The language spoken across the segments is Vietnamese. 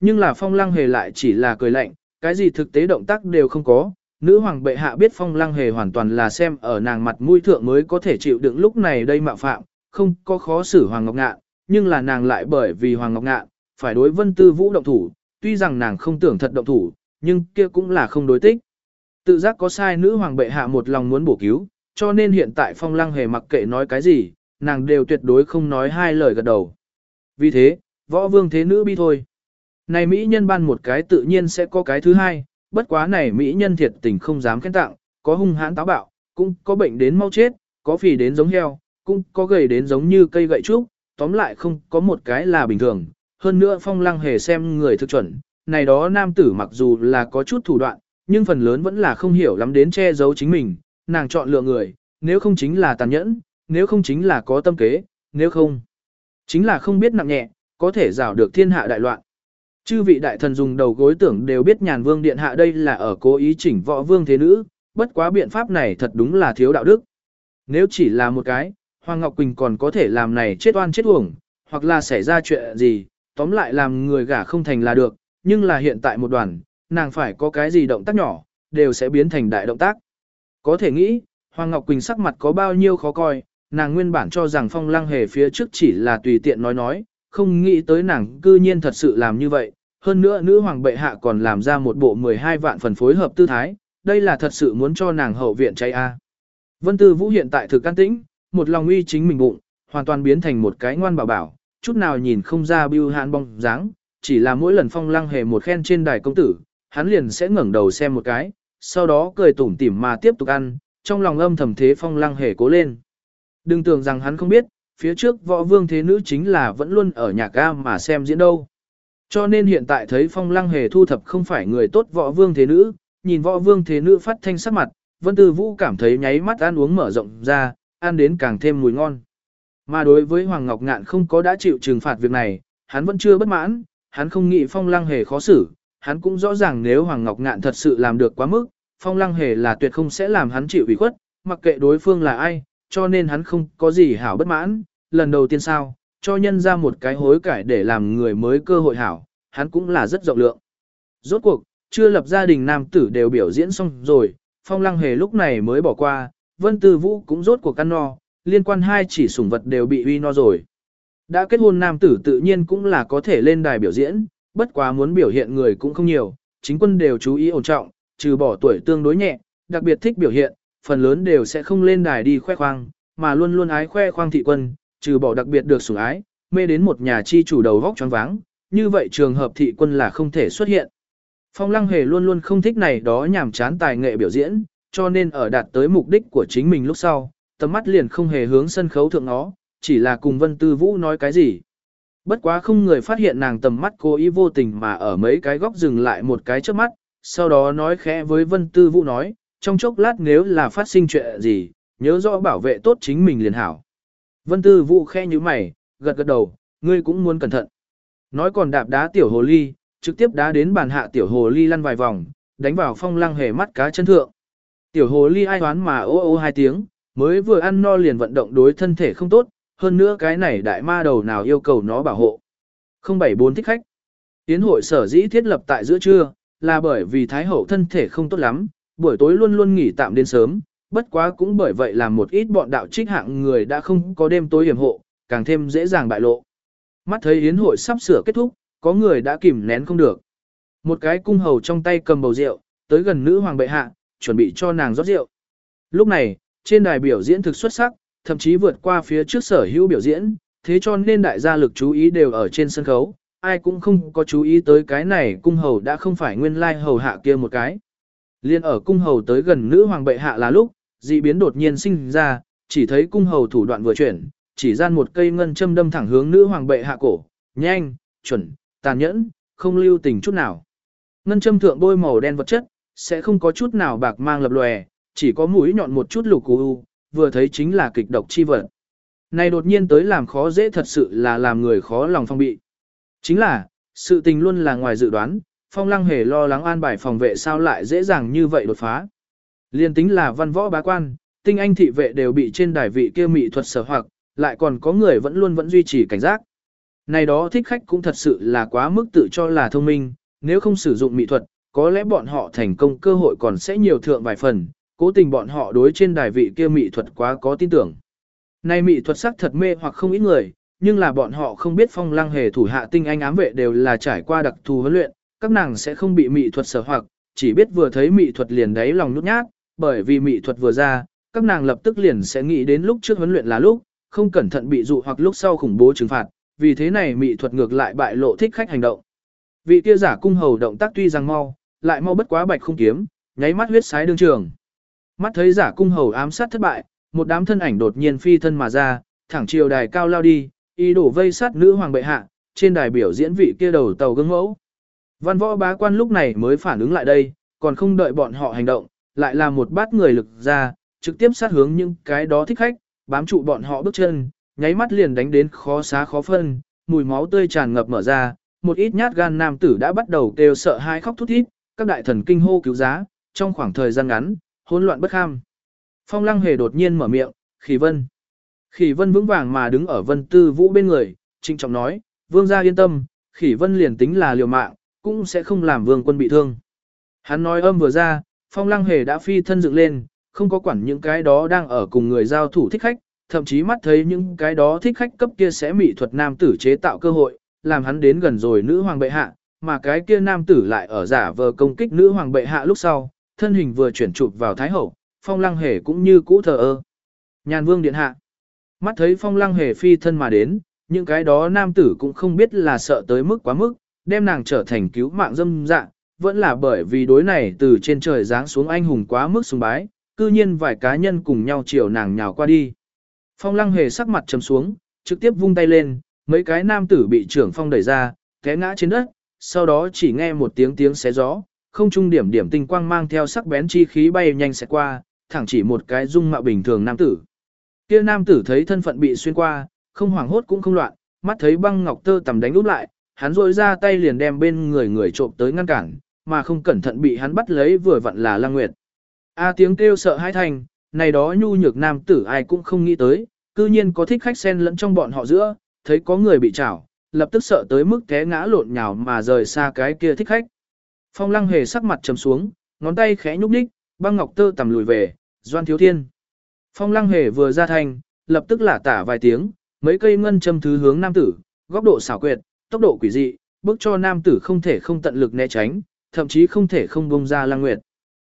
Nhưng là phong lăng hề lại chỉ là cười lạnh, cái gì thực tế động tác đều không có. Nữ hoàng bệ hạ biết phong lăng hề hoàn toàn là xem ở nàng mặt mũi thượng mới có thể chịu đựng lúc này đây mạo phạm, không có khó xử hoàng ngọc ngạn, nhưng là nàng lại bởi vì hoàng ngọc ngạn, phải đối vân tư vũ động thủ, tuy rằng nàng không tưởng thật động thủ, nhưng kia cũng là không đối tích. Tự giác có sai nữ hoàng bệ hạ một lòng muốn bổ cứu, cho nên hiện tại phong lăng hề mặc kệ nói cái gì, nàng đều tuyệt đối không nói hai lời gật đầu. Vì thế, võ vương thế nữ bi thôi. Này Mỹ nhân ban một cái tự nhiên sẽ có cái thứ hai, bất quá này Mỹ nhân thiệt tình không dám khen tặng, có hung hãn táo bạo, cũng có bệnh đến mau chết, có phì đến giống heo, cũng có gầy đến giống như cây gậy trúc, tóm lại không có một cái là bình thường. Hơn nữa phong lăng hề xem người thực chuẩn, này đó nam tử mặc dù là có chút thủ đoạn, nhưng phần lớn vẫn là không hiểu lắm đến che giấu chính mình, nàng chọn lựa người, nếu không chính là tàn nhẫn, nếu không chính là có tâm kế, nếu không, chính là không biết nặng nhẹ, có thể rào được thiên hạ đại loạn. Chư vị đại thần dùng đầu gối tưởng đều biết nhàn vương điện hạ đây là ở cố ý chỉnh võ vương thế nữ, bất quá biện pháp này thật đúng là thiếu đạo đức. Nếu chỉ là một cái, Hoàng Ngọc Quỳnh còn có thể làm này chết oan chết uổng, hoặc là xảy ra chuyện gì, tóm lại làm người gả không thành là được, nhưng là hiện tại một đoàn, nàng phải có cái gì động tác nhỏ, đều sẽ biến thành đại động tác. Có thể nghĩ, Hoàng Ngọc Quỳnh sắc mặt có bao nhiêu khó coi, nàng nguyên bản cho rằng phong lăng hề phía trước chỉ là tùy tiện nói nói, không nghĩ tới nàng cư nhiên thật sự làm như vậy. Hơn nữa nữ hoàng bệ hạ còn làm ra một bộ 12 vạn phần phối hợp tư thái, đây là thật sự muốn cho nàng hậu viện cháy a. Vân Tư Vũ hiện tại thực can tĩnh, một lòng uy chính mình bụng, hoàn toàn biến thành một cái ngoan bảo bảo, chút nào nhìn không ra bưu hàn bong dáng, chỉ là mỗi lần phong lăng hề một khen trên đài công tử, hắn liền sẽ ngẩng đầu xem một cái, sau đó cười tủm tỉm mà tiếp tục ăn, trong lòng âm thầm thế phong lăng hề cố lên. Đừng tưởng rằng hắn không biết, phía trước võ vương thế nữ chính là vẫn luôn ở nhà ca mà xem diễn đâu. Cho nên hiện tại thấy phong lăng hề thu thập không phải người tốt võ vương thế nữ, nhìn võ vương thế nữ phát thanh sắc mặt, vân tư vũ cảm thấy nháy mắt ăn uống mở rộng ra, ăn đến càng thêm mùi ngon. Mà đối với Hoàng Ngọc Ngạn không có đã chịu trừng phạt việc này, hắn vẫn chưa bất mãn, hắn không nghĩ phong lăng hề khó xử, hắn cũng rõ ràng nếu Hoàng Ngọc Ngạn thật sự làm được quá mức, phong lăng hề là tuyệt không sẽ làm hắn chịu ủy khuất, mặc kệ đối phương là ai, cho nên hắn không có gì hảo bất mãn, lần đầu tiên sao, cho nhân ra một cái hối cải để làm người mới cơ hội hảo, hắn cũng là rất rộng lượng. Rốt cuộc, chưa lập gia đình nam tử đều biểu diễn xong rồi, phong lăng hề lúc này mới bỏ qua, vân tư vũ cũng rốt cuộc căn no, liên quan hai chỉ sủng vật đều bị uy no rồi. Đã kết hôn nam tử tự nhiên cũng là có thể lên đài biểu diễn, bất quá muốn biểu hiện người cũng không nhiều, chính quân đều chú ý ổn trọng, trừ bỏ tuổi tương đối nhẹ, đặc biệt thích biểu hiện, phần lớn đều sẽ không lên đài đi khoe khoang, mà luôn luôn ái khoe khoang thị quân, trừ bỏ đặc biệt được sủng ái, mê đến một nhà chi chủ đầu vóc choáng váng, như vậy trường hợp thị quân là không thể xuất hiện. Phong Lăng Hề luôn luôn không thích này đó nhảm chán tài nghệ biểu diễn, cho nên ở đạt tới mục đích của chính mình lúc sau, tầm mắt liền không hề hướng sân khấu thượng nó, chỉ là cùng Vân Tư Vũ nói cái gì. Bất quá không người phát hiện nàng tầm mắt cố ý vô tình mà ở mấy cái góc dừng lại một cái trước mắt, sau đó nói khẽ với Vân Tư Vũ nói, trong chốc lát nếu là phát sinh chuyện gì, nhớ rõ bảo vệ tốt chính mình liền hảo. Vân Tư Vũ khẽ như mày, gật gật đầu, ngươi cũng muốn cẩn thận. Nói còn đạp đá tiểu hồ ly, trực tiếp đá đến bàn hạ tiểu hồ ly lăn vài vòng, đánh vào phong lăng hề mắt cá chân thượng. Tiểu hồ ly ai đoán mà ô ô hai tiếng, mới vừa ăn no liền vận động đối thân thể không tốt, hơn nữa cái này đại ma đầu nào yêu cầu nó bảo hộ. 074 thích khách. Tiến hội sở dĩ thiết lập tại giữa trưa, là bởi vì Thái Hậu thân thể không tốt lắm, buổi tối luôn luôn nghỉ tạm đến sớm, bất quá cũng bởi vậy là một ít bọn đạo trích hạng người đã không có đêm tối hiểm hộ, càng thêm dễ dàng bại lộ. Mắt thấy yến hội sắp sửa kết thúc, có người đã kìm nén không được. Một cái cung hầu trong tay cầm bầu rượu, tới gần nữ hoàng bệ hạ, chuẩn bị cho nàng rót rượu. Lúc này, trên đài biểu diễn thực xuất sắc, thậm chí vượt qua phía trước sở hữu biểu diễn, thế cho nên đại gia lực chú ý đều ở trên sân khấu, ai cũng không có chú ý tới cái này cung hầu đã không phải nguyên lai hầu hạ kia một cái. Liên ở cung hầu tới gần nữ hoàng bệ hạ là lúc, dị biến đột nhiên sinh ra, chỉ thấy cung hầu thủ đoạn vừa chuyển, chỉ gian một cây ngân châm đâm thẳng hướng nữ hoàng bệ hạ cổ, nhanh, chuẩn, tàn nhẫn, không lưu tình chút nào. Ngân châm thượng bôi màu đen vật chất, sẽ không có chút nào bạc mang lập lòe, chỉ có mũi nhọn một chút lục u, vừa thấy chính là kịch độc chi vật. Này đột nhiên tới làm khó dễ thật sự là làm người khó lòng phong bị. Chính là, sự tình luôn là ngoài dự đoán, phong lăng hề lo lắng an bài phòng vệ sao lại dễ dàng như vậy đột phá. Liên tính là văn võ bá quan, tinh anh thị vệ đều bị trên đài vị kia mị thuật sở hoặc, lại còn có người vẫn luôn vẫn duy trì cảnh giác. Này đó thích khách cũng thật sự là quá mức tự cho là thông minh, nếu không sử dụng mỹ thuật, có lẽ bọn họ thành công cơ hội còn sẽ nhiều thượng vài phần, cố tình bọn họ đối trên đài vị kia mỹ thuật quá có tin tưởng. Này mỹ thuật sắc thật mê hoặc không ít người, nhưng là bọn họ không biết phong lăng hề thủ hạ tinh anh ám vệ đều là trải qua đặc thù huấn luyện, các nàng sẽ không bị mỹ thuật sở hoặc, chỉ biết vừa thấy mỹ thuật liền đáy lòng nhút nhát, bởi vì mỹ thuật vừa ra, các nàng lập tức liền sẽ nghĩ đến lúc trước huấn luyện là lúc, không cẩn thận bị dụ hoặc lúc sau khủng bố trừng phạt, vì thế này mỹ thuật ngược lại bại lộ thích khách hành động. Vị kia giả cung hầu động tác tuy rằng mau, lại mau bất quá bạch không kiếm, nháy mắt huyết sái đương trường. Mắt thấy giả cung hầu ám sát thất bại, một đám thân ảnh đột nhiên phi thân mà ra, thẳng chiều đài cao lao đi, y đổ vây sát nữ hoàng bệ hạ, trên đài biểu diễn vị kia đầu tàu gương mẫu. Văn võ bá quan lúc này mới phản ứng lại đây, còn không đợi bọn họ hành động, lại là một bát người lực ra, trực tiếp sát hướng những cái đó thích khách, bám trụ bọn họ bước chân, nháy mắt liền đánh đến khó xá khó phân, mùi máu tươi tràn ngập mở ra, một ít nhát gan nam tử đã bắt đầu kêu sợ hai khóc thút thít, các đại thần kinh hô cứu giá, trong khoảng thời gian ngắn, hỗn loạn bất kham. Phong lăng hề đột nhiên mở miệng, khỉ vân. Khỉ vân vững vàng mà đứng ở vân tư vũ bên người, trinh trọng nói, vương gia yên tâm, khỉ vân liền tính là liều mạng, cũng sẽ không làm vương quân bị thương. Hắn nói âm vừa ra, phong lăng hề đã phi thân dựng lên, không có quản những cái đó đang ở cùng người giao thủ thích khách, thậm chí mắt thấy những cái đó thích khách cấp kia sẽ mỹ thuật nam tử chế tạo cơ hội, làm hắn đến gần rồi nữ hoàng bệ hạ, mà cái kia nam tử lại ở giả vờ công kích nữ hoàng bệ hạ lúc sau, thân hình vừa chuyển chụp vào thái hậu, phong lăng hề cũng như cũ thờ ơ. Nhàn vương điện hạ, mắt thấy phong lăng hề phi thân mà đến, những cái đó nam tử cũng không biết là sợ tới mức quá mức, đem nàng trở thành cứu mạng dâm dạng vẫn là bởi vì đối này từ trên trời giáng xuống anh hùng quá mức sùng bái, cư nhiên vài cá nhân cùng nhau chiều nàng nhào qua đi. Phong lăng hề sắc mặt trầm xuống, trực tiếp vung tay lên, mấy cái nam tử bị trưởng phong đẩy ra, té ngã trên đất, sau đó chỉ nghe một tiếng tiếng xé gió, không trung điểm điểm tinh quang mang theo sắc bén chi khí bay nhanh sẽ qua, thẳng chỉ một cái dung mạo bình thường nam tử. Kia nam tử thấy thân phận bị xuyên qua, không hoảng hốt cũng không loạn, mắt thấy băng ngọc tơ tầm đánh úp lại, hắn rôi ra tay liền đem bên người người trộm tới ngăn cản, mà không cẩn thận bị hắn bắt lấy vừa vặn là Lăng Nguyệt. A tiếng kêu sợ hãi thành, này đó nhu nhược nam tử ai cũng không nghĩ tới, cư nhiên có thích khách xen lẫn trong bọn họ giữa, thấy có người bị chảo, lập tức sợ tới mức té ngã lộn nhào mà rời xa cái kia thích khách. Phong lăng hề sắc mặt trầm xuống, ngón tay khẽ nhúc nhích, băng ngọc tơ tầm lùi về, doan thiếu thiên. Phong lăng hề vừa ra thành, lập tức lả tả vài tiếng, mấy cây ngân châm thứ hướng nam tử, góc độ xảo quyệt, tốc độ quỷ dị, bước cho nam tử không thể không tận lực né tránh, thậm chí không thể không bông ra lăng nguyệt.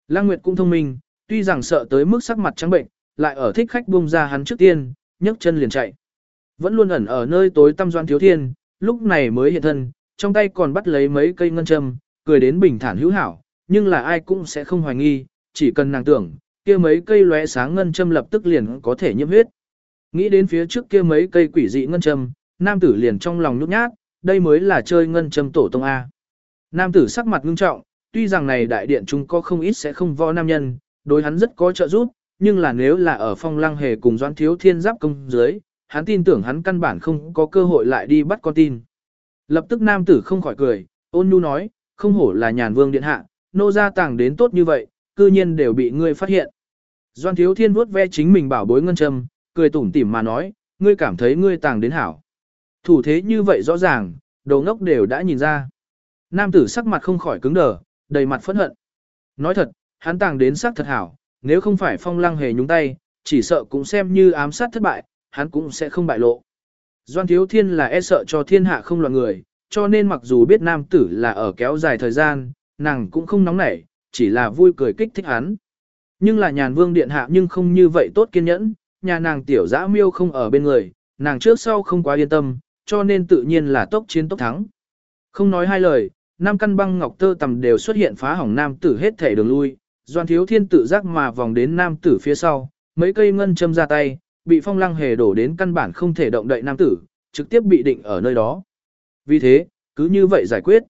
Lăng nguyệt cũng thông minh, tuy rằng sợ tới mức sắc mặt trắng bệnh, lại ở thích khách bông ra hắn trước tiên, nhấc chân liền chạy. Vẫn luôn ẩn ở nơi tối tăm doan thiếu thiên, lúc này mới hiện thân, trong tay còn bắt lấy mấy cây ngân châm, cười đến bình thản hữu hảo, nhưng là ai cũng sẽ không hoài nghi, chỉ cần nàng tưởng, kia mấy cây lóe sáng ngân châm lập tức liền có thể nhiễm huyết. Nghĩ đến phía trước kia mấy cây quỷ dị ngân châm, nam tử liền trong lòng nhút nhát, đây mới là chơi ngân châm tổ tông A. Nam tử sắc mặt ngưng trọng, tuy rằng này đại điện chúng có không ít sẽ không vo nam nhân, đối hắn rất có trợ giúp, nhưng là nếu là ở phong lăng hề cùng doãn thiếu thiên giáp công dưới, hắn tin tưởng hắn căn bản không có cơ hội lại đi bắt con tin. Lập tức nam tử không khỏi cười, ôn nhu nói, không hổ là nhàn vương điện hạ, nô gia tàng đến tốt như vậy, cư nhiên đều bị ngươi phát hiện. Doan thiếu thiên vuốt ve chính mình bảo bối ngân châm, cười tủm tỉm mà nói, ngươi cảm thấy ngươi tàng đến hảo. Thủ thế như vậy rõ ràng, đầu ngốc đều đã nhìn ra. Nam tử sắc mặt không khỏi cứng đờ, đầy mặt phẫn hận. Nói thật, hắn tàng đến sắc thật hảo, nếu không phải phong lăng hề nhúng tay, chỉ sợ cũng xem như ám sát thất bại, hắn cũng sẽ không bại lộ. Doan Thiếu Thiên là e sợ cho thiên hạ không loạn người, cho nên mặc dù biết nam tử là ở kéo dài thời gian, nàng cũng không nóng nảy, chỉ là vui cười kích thích hắn. Nhưng là nhàn vương điện hạ nhưng không như vậy tốt kiên nhẫn, nhà nàng tiểu dã miêu không ở bên người, nàng trước sau không quá yên tâm, cho nên tự nhiên là tốc chiến tốc thắng. Không nói hai lời, năm căn băng ngọc tơ tầm đều xuất hiện phá hỏng nam tử hết thể đường lui, doan thiếu thiên tự giác mà vòng đến nam tử phía sau, mấy cây ngân châm ra tay, bị phong lăng hề đổ đến căn bản không thể động đậy nam tử, trực tiếp bị định ở nơi đó. Vì thế, cứ như vậy giải quyết.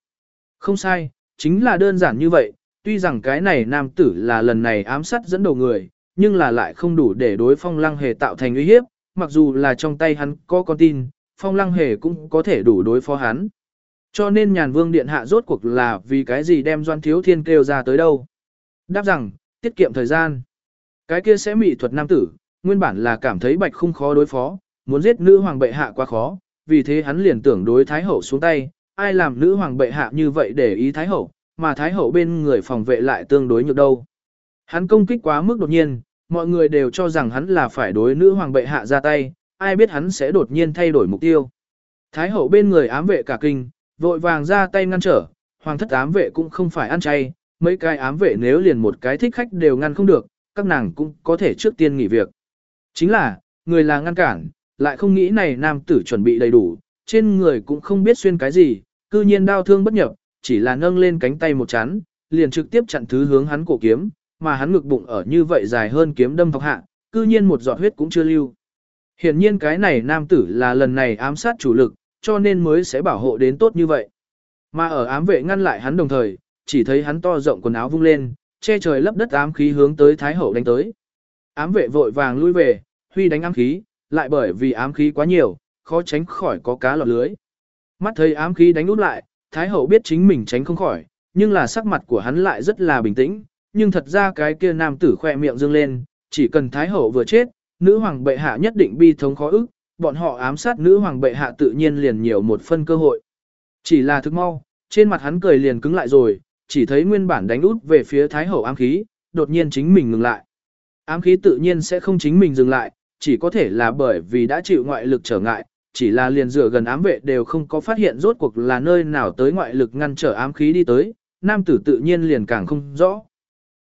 Không sai, chính là đơn giản như vậy, tuy rằng cái này nam tử là lần này ám sát dẫn đầu người, nhưng là lại không đủ để đối phong lăng hề tạo thành uy hiếp, mặc dù là trong tay hắn có con tin, phong lăng hề cũng có thể đủ đối phó hắn. Cho nên nhàn vương điện hạ rốt cuộc là vì cái gì đem doan thiếu thiên kêu ra tới đâu. Đáp rằng, tiết kiệm thời gian. Cái kia sẽ mị thuật nam tử, nguyên bản là cảm thấy bạch không khó đối phó, muốn giết nữ hoàng bệ hạ quá khó, vì thế hắn liền tưởng đối Thái Hậu xuống tay, ai làm nữ hoàng bệ hạ như vậy để ý Thái Hậu, mà Thái Hậu bên người phòng vệ lại tương đối nhược đâu. Hắn công kích quá mức đột nhiên, mọi người đều cho rằng hắn là phải đối nữ hoàng bệ hạ ra tay, ai biết hắn sẽ đột nhiên thay đổi mục tiêu. Thái Hậu bên người ám vệ cả kinh, vội vàng ra tay ngăn trở, hoàng thất ám vệ cũng không phải ăn chay, mấy cái ám vệ nếu liền một cái thích khách đều ngăn không được, các nàng cũng có thể trước tiên nghỉ việc. Chính là, người là ngăn cản, lại không nghĩ này nam tử chuẩn bị đầy đủ, trên người cũng không biết xuyên cái gì, cư nhiên đau thương bất nhập, chỉ là nâng lên cánh tay một chán, liền trực tiếp chặn thứ hướng hắn cổ kiếm, mà hắn ngực bụng ở như vậy dài hơn kiếm đâm thọc hạ, cư nhiên một giọt huyết cũng chưa lưu. Hiển nhiên cái này nam tử là lần này ám sát chủ lực, cho nên mới sẽ bảo hộ đến tốt như vậy. Mà ở ám vệ ngăn lại hắn đồng thời, chỉ thấy hắn to rộng quần áo vung lên, che trời lấp đất ám khí hướng tới Thái Hậu đánh tới. Ám vệ vội vàng lui về, huy đánh ám khí, lại bởi vì ám khí quá nhiều, khó tránh khỏi có cá lọt lưới. Mắt thấy ám khí đánh út lại, Thái Hậu biết chính mình tránh không khỏi, nhưng là sắc mặt của hắn lại rất là bình tĩnh, nhưng thật ra cái kia nam tử khoe miệng dương lên, chỉ cần Thái Hậu vừa chết, nữ hoàng bệ hạ nhất định bi thống khó ức, bọn họ ám sát nữ hoàng bệ hạ tự nhiên liền nhiều một phân cơ hội. Chỉ là thức mau, trên mặt hắn cười liền cứng lại rồi, chỉ thấy nguyên bản đánh út về phía Thái Hậu ám khí, đột nhiên chính mình ngừng lại. Ám khí tự nhiên sẽ không chính mình dừng lại, chỉ có thể là bởi vì đã chịu ngoại lực trở ngại, chỉ là liền dựa gần ám vệ đều không có phát hiện rốt cuộc là nơi nào tới ngoại lực ngăn trở ám khí đi tới, nam tử tự nhiên liền càng không rõ.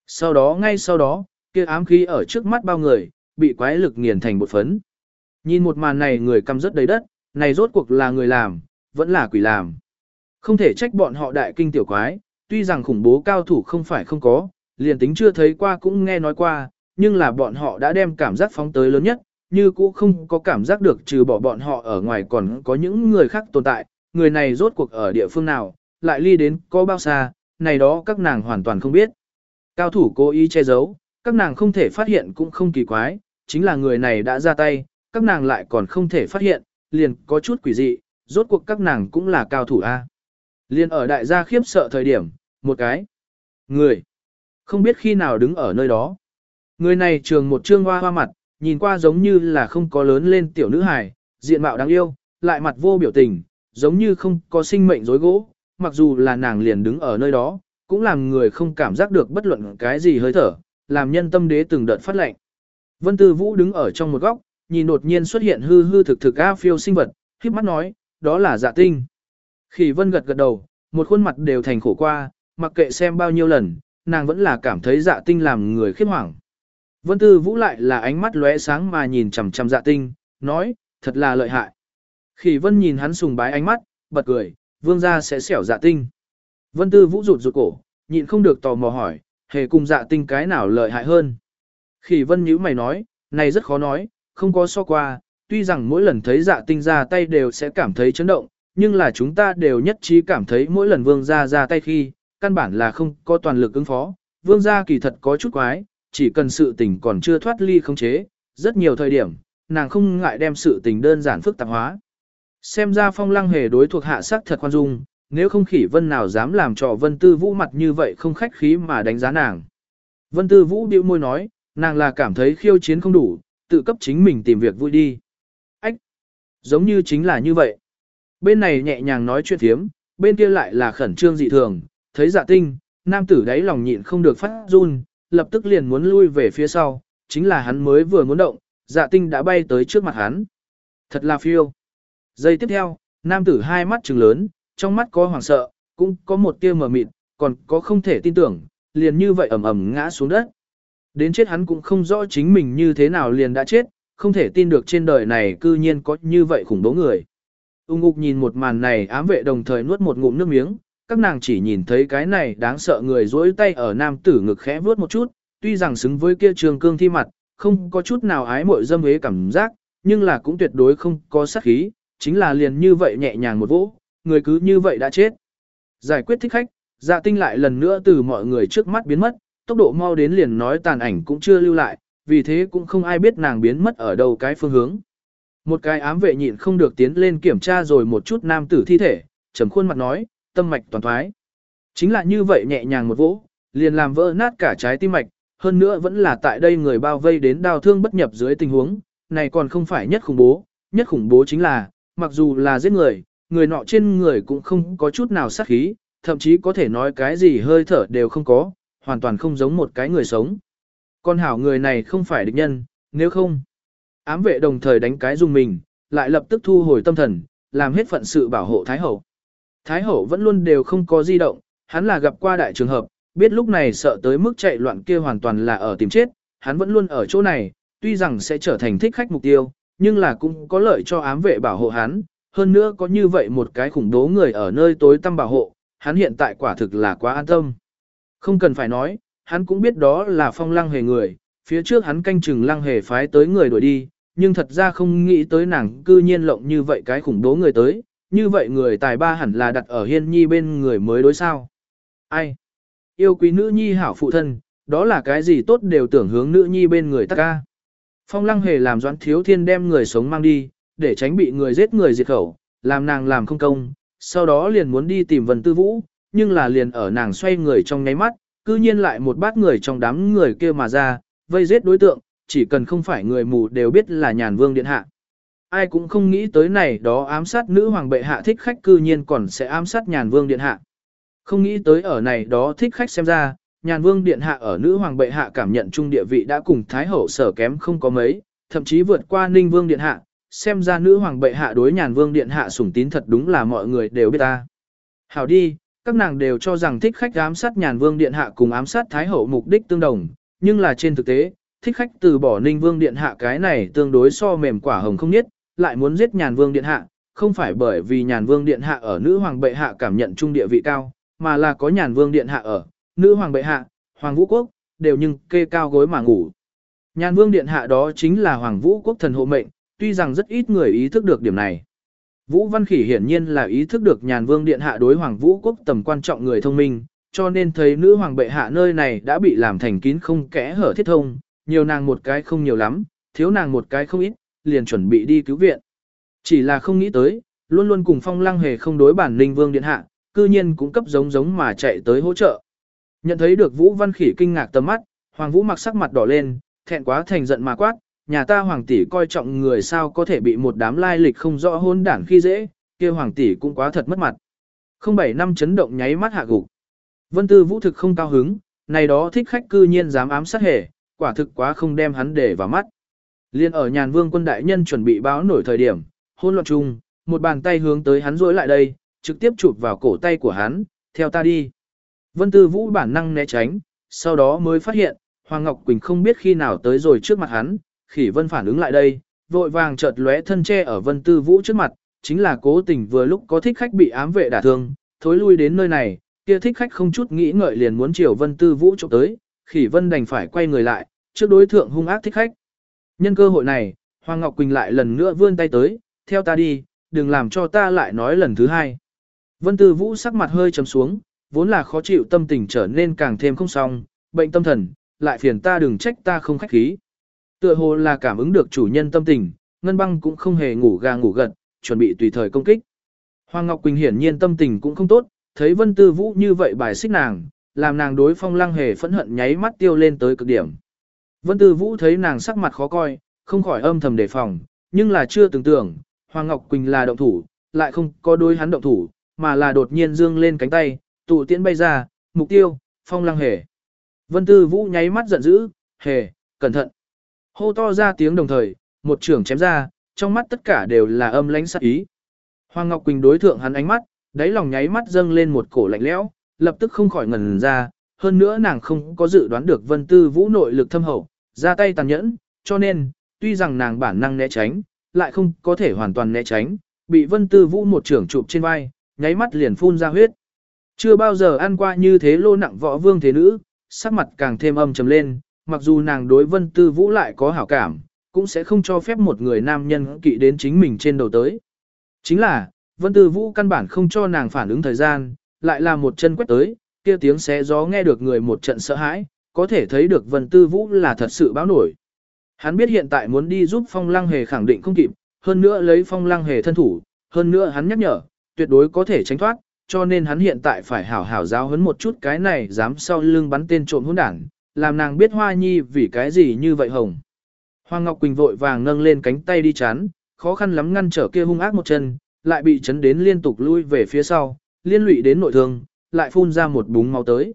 Sau đó ngay sau đó, kia ám khí ở trước mắt bao người, bị quái lực nghiền thành một phấn. Nhìn một màn này người căm rất đầy đất, này rốt cuộc là người làm, vẫn là quỷ làm. Không thể trách bọn họ đại kinh tiểu quái, tuy rằng khủng bố cao thủ không phải không có, liền tính chưa thấy qua cũng nghe nói qua, nhưng là bọn họ đã đem cảm giác phóng tới lớn nhất, như cũ không có cảm giác được trừ bỏ bọn họ ở ngoài còn có những người khác tồn tại, người này rốt cuộc ở địa phương nào, lại ly đến có bao xa, này đó các nàng hoàn toàn không biết. Cao thủ cố ý che giấu, các nàng không thể phát hiện cũng không kỳ quái, chính là người này đã ra tay, các nàng lại còn không thể phát hiện, liền có chút quỷ dị, rốt cuộc các nàng cũng là cao thủ A. Liền ở đại gia khiếp sợ thời điểm, một cái người không biết khi nào đứng ở nơi đó. Người này trường một trương hoa hoa mặt, nhìn qua giống như là không có lớn lên tiểu nữ hài, diện mạo đáng yêu, lại mặt vô biểu tình, giống như không có sinh mệnh rối gỗ, mặc dù là nàng liền đứng ở nơi đó, cũng làm người không cảm giác được bất luận cái gì hơi thở, làm nhân tâm đế từng đợt phát lệnh. Vân Tư Vũ đứng ở trong một góc, nhìn đột nhiên xuất hiện hư hư thực thực A phiêu sinh vật, khiếp mắt nói, đó là dạ tinh. Khỉ Vân gật gật đầu, một khuôn mặt đều thành khổ qua, mặc kệ xem bao nhiêu lần, nàng vẫn là cảm thấy dạ tinh làm người khiếp hoảng. Vân Tư Vũ lại là ánh mắt lóe sáng mà nhìn chằm chằm dạ tinh, nói, thật là lợi hại. Khỉ Vân nhìn hắn sùng bái ánh mắt, bật cười, vương gia sẽ xẻo dạ tinh. Vân Tư Vũ rụt rụt cổ, nhịn không được tò mò hỏi, hề cùng dạ tinh cái nào lợi hại hơn. Khỉ Vân nhíu mày nói, này rất khó nói, không có so qua, tuy rằng mỗi lần thấy dạ tinh ra tay đều sẽ cảm thấy chấn động, nhưng là chúng ta đều nhất trí cảm thấy mỗi lần vương gia ra tay khi, căn bản là không có toàn lực ứng phó, vương gia kỳ thật có chút quái, chỉ cần sự tình còn chưa thoát ly khống chế, rất nhiều thời điểm, nàng không ngại đem sự tình đơn giản phức tạp hóa. Xem ra phong lăng hề đối thuộc hạ sắc thật khoan dung, nếu không khỉ vân nào dám làm cho vân tư vũ mặt như vậy không khách khí mà đánh giá nàng. Vân tư vũ bĩu môi nói, nàng là cảm thấy khiêu chiến không đủ, tự cấp chính mình tìm việc vui đi. Ách! Giống như chính là như vậy. Bên này nhẹ nhàng nói chuyện thiếm, bên kia lại là khẩn trương dị thường, thấy dạ tinh, nam tử đáy lòng nhịn không được phát run, lập tức liền muốn lui về phía sau, chính là hắn mới vừa muốn động, dạ tinh đã bay tới trước mặt hắn. Thật là phiêu. Giây tiếp theo, nam tử hai mắt trừng lớn, trong mắt có hoảng sợ, cũng có một tia mờ mịt, còn có không thể tin tưởng, liền như vậy ầm ầm ngã xuống đất. Đến chết hắn cũng không rõ chính mình như thế nào liền đã chết, không thể tin được trên đời này cư nhiên có như vậy khủng bố người. Ung ục nhìn một màn này ám vệ đồng thời nuốt một ngụm nước miếng, các nàng chỉ nhìn thấy cái này đáng sợ người dối tay ở nam tử ngực khẽ vuốt một chút, tuy rằng xứng với kia trường cương thi mặt, không có chút nào ái mội dâm hế cảm giác, nhưng là cũng tuyệt đối không có sát khí, chính là liền như vậy nhẹ nhàng một vỗ, người cứ như vậy đã chết. Giải quyết thích khách, dạ tinh lại lần nữa từ mọi người trước mắt biến mất, tốc độ mau đến liền nói tàn ảnh cũng chưa lưu lại, vì thế cũng không ai biết nàng biến mất ở đâu cái phương hướng. Một cái ám vệ nhịn không được tiến lên kiểm tra rồi một chút nam tử thi thể, trầm khuôn mặt nói, tâm mạch toàn thoái. Chính là như vậy nhẹ nhàng một vỗ, liền làm vỡ nát cả trái tim mạch, hơn nữa vẫn là tại đây người bao vây đến đau thương bất nhập dưới tình huống, này còn không phải nhất khủng bố, nhất khủng bố chính là, mặc dù là giết người, người nọ trên người cũng không có chút nào sát khí, thậm chí có thể nói cái gì hơi thở đều không có, hoàn toàn không giống một cái người sống. Con hảo người này không phải địch nhân, nếu không, ám vệ đồng thời đánh cái dùng mình, lại lập tức thu hồi tâm thần, làm hết phận sự bảo hộ Thái Hậu. Thái Hậu vẫn luôn đều không có di động, hắn là gặp qua đại trường hợp, biết lúc này sợ tới mức chạy loạn kia hoàn toàn là ở tìm chết, hắn vẫn luôn ở chỗ này, tuy rằng sẽ trở thành thích khách mục tiêu, nhưng là cũng có lợi cho ám vệ bảo hộ hắn, hơn nữa có như vậy một cái khủng bố người ở nơi tối tăm bảo hộ, hắn hiện tại quả thực là quá an tâm. Không cần phải nói, hắn cũng biết đó là phong lăng hề người, phía trước hắn canh chừng lăng hề phái tới người đuổi đi, nhưng thật ra không nghĩ tới nàng cư nhiên lộng như vậy cái khủng bố người tới, như vậy người tài ba hẳn là đặt ở hiên nhi bên người mới đối sao. Ai? Yêu quý nữ nhi hảo phụ thân, đó là cái gì tốt đều tưởng hướng nữ nhi bên người ta ca. Phong lăng hề làm doãn thiếu thiên đem người sống mang đi, để tránh bị người giết người diệt khẩu, làm nàng làm không công, sau đó liền muốn đi tìm vần tư vũ, nhưng là liền ở nàng xoay người trong nháy mắt, cư nhiên lại một bát người trong đám người kia mà ra, vây giết đối tượng, chỉ cần không phải người mù đều biết là nhàn vương điện hạ. Ai cũng không nghĩ tới này đó ám sát nữ hoàng bệ hạ thích khách cư nhiên còn sẽ ám sát nhàn vương điện hạ. Không nghĩ tới ở này đó thích khách xem ra, nhàn vương điện hạ ở nữ hoàng bệ hạ cảm nhận trung địa vị đã cùng thái hậu sở kém không có mấy, thậm chí vượt qua ninh vương điện hạ, xem ra nữ hoàng bệ hạ đối nhàn vương điện hạ sủng tín thật đúng là mọi người đều biết ta. Hảo đi, các nàng đều cho rằng thích khách ám sát nhàn vương điện hạ cùng ám sát thái hậu mục đích tương đồng, nhưng là trên thực tế, thích khách từ bỏ ninh vương điện hạ cái này tương đối so mềm quả hồng không nhất, lại muốn giết nhàn vương điện hạ, không phải bởi vì nhàn vương điện hạ ở nữ hoàng bệ hạ cảm nhận trung địa vị cao, mà là có nhàn vương điện hạ ở, nữ hoàng bệ hạ, hoàng vũ quốc, đều nhưng kê cao gối mà ngủ. Nhàn vương điện hạ đó chính là hoàng vũ quốc thần hộ mệnh, tuy rằng rất ít người ý thức được điểm này. Vũ Văn Khỉ hiển nhiên là ý thức được nhàn vương điện hạ đối hoàng vũ quốc tầm quan trọng người thông minh, cho nên thấy nữ hoàng bệ hạ nơi này đã bị làm thành kín không kẽ hở thiết thông, nhiều nàng một cái không nhiều lắm, thiếu nàng một cái không ít, liền chuẩn bị đi cứu viện. Chỉ là không nghĩ tới, luôn luôn cùng phong lăng hề không đối bản ninh vương điện hạ, cư nhiên cũng cấp giống giống mà chạy tới hỗ trợ. Nhận thấy được Vũ Văn Khỉ kinh ngạc tầm mắt, Hoàng Vũ mặc sắc mặt đỏ lên, thẹn quá thành giận mà quát, nhà ta hoàng tỷ coi trọng người sao có thể bị một đám lai lịch không rõ hôn đảng khi dễ, kia hoàng tỷ cũng quá thật mất mặt. Không bảy năm chấn động nháy mắt hạ gục. Vân Tư Vũ thực không cao hứng, này đó thích khách cư nhiên dám ám sát hề, quả thực quá không đem hắn để vào mắt. Liên ở nhàn vương quân đại nhân chuẩn bị báo nổi thời điểm, hôn loạn chung, một bàn tay hướng tới hắn rối lại đây, trực tiếp chụp vào cổ tay của hắn, theo ta đi. Vân Tư Vũ bản năng né tránh, sau đó mới phát hiện, Hoàng Ngọc Quỳnh không biết khi nào tới rồi trước mặt hắn, khỉ vân phản ứng lại đây, vội vàng chợt lóe thân che ở Vân Tư Vũ trước mặt, chính là cố tình vừa lúc có thích khách bị ám vệ đả thương, thối lui đến nơi này, kia thích khách không chút nghĩ ngợi liền muốn chiều Vân Tư Vũ chụp tới, khỉ vân đành phải quay người lại, trước đối thượng hung ác thích khách. Nhân cơ hội này, Hoàng Ngọc Quỳnh lại lần nữa vươn tay tới, theo ta đi, đừng làm cho ta lại nói lần thứ hai. Vân Tư Vũ sắc mặt hơi trầm xuống, vốn là khó chịu tâm tình trở nên càng thêm không xong, bệnh tâm thần, lại phiền ta đừng trách ta không khách khí. Tựa hồ là cảm ứng được chủ nhân tâm tình, Ngân Băng cũng không hề ngủ gà ngủ gật, chuẩn bị tùy thời công kích. Hoàng Ngọc Quỳnh hiển nhiên tâm tình cũng không tốt, thấy Vân Tư Vũ như vậy bài xích nàng, làm nàng đối phong lăng hề phẫn hận nháy mắt tiêu lên tới cực điểm. Vân Tư Vũ thấy nàng sắc mặt khó coi, không khỏi âm thầm đề phòng, nhưng là chưa tưởng tưởng, Hoàng Ngọc Quỳnh là động thủ, lại không có đối hắn động thủ, mà là đột nhiên dương lên cánh tay, tụ tiễn bay ra, mục tiêu, phong lăng hề. Vân Tư Vũ nháy mắt giận dữ, hề, cẩn thận. Hô to ra tiếng đồng thời, một trưởng chém ra, trong mắt tất cả đều là âm lãnh sát ý. Hoàng Ngọc Quỳnh đối thượng hắn ánh mắt, đáy lòng nháy mắt dâng lên một cổ lạnh lẽo, lập tức không khỏi ngần ra, hơn nữa nàng không có dự đoán được Vân Tư Vũ nội lực thâm hậu, ra tay tàn nhẫn, cho nên, tuy rằng nàng bản năng né tránh, lại không có thể hoàn toàn né tránh, bị Vân Tư Vũ một trưởng chụp trên vai, nháy mắt liền phun ra huyết. Chưa bao giờ ăn qua như thế lô nặng võ vương thế nữ, sắc mặt càng thêm âm trầm lên, mặc dù nàng đối Vân Tư Vũ lại có hảo cảm, cũng sẽ không cho phép một người nam nhân kỵ đến chính mình trên đầu tới. Chính là, Vân Tư Vũ căn bản không cho nàng phản ứng thời gian, lại là một chân quét tới, kia tiếng xé gió nghe được người một trận sợ hãi, có thể thấy được Vân Tư Vũ là thật sự báo nổi. Hắn biết hiện tại muốn đi giúp Phong Lăng Hề khẳng định không kịp, hơn nữa lấy Phong Lăng Hề thân thủ, hơn nữa hắn nhắc nhở, tuyệt đối có thể tránh thoát, cho nên hắn hiện tại phải hảo hảo giáo huấn một chút cái này dám sau lưng bắn tên trộm hỗn đảng, làm nàng biết Hoa Nhi vì cái gì như vậy hồng. Hoàng Ngọc Quỳnh vội vàng nâng lên cánh tay đi chán khó khăn lắm ngăn trở kia hung ác một chân, lại bị chấn đến liên tục lui về phía sau, liên lụy đến nội thương, lại phun ra một búng máu tới.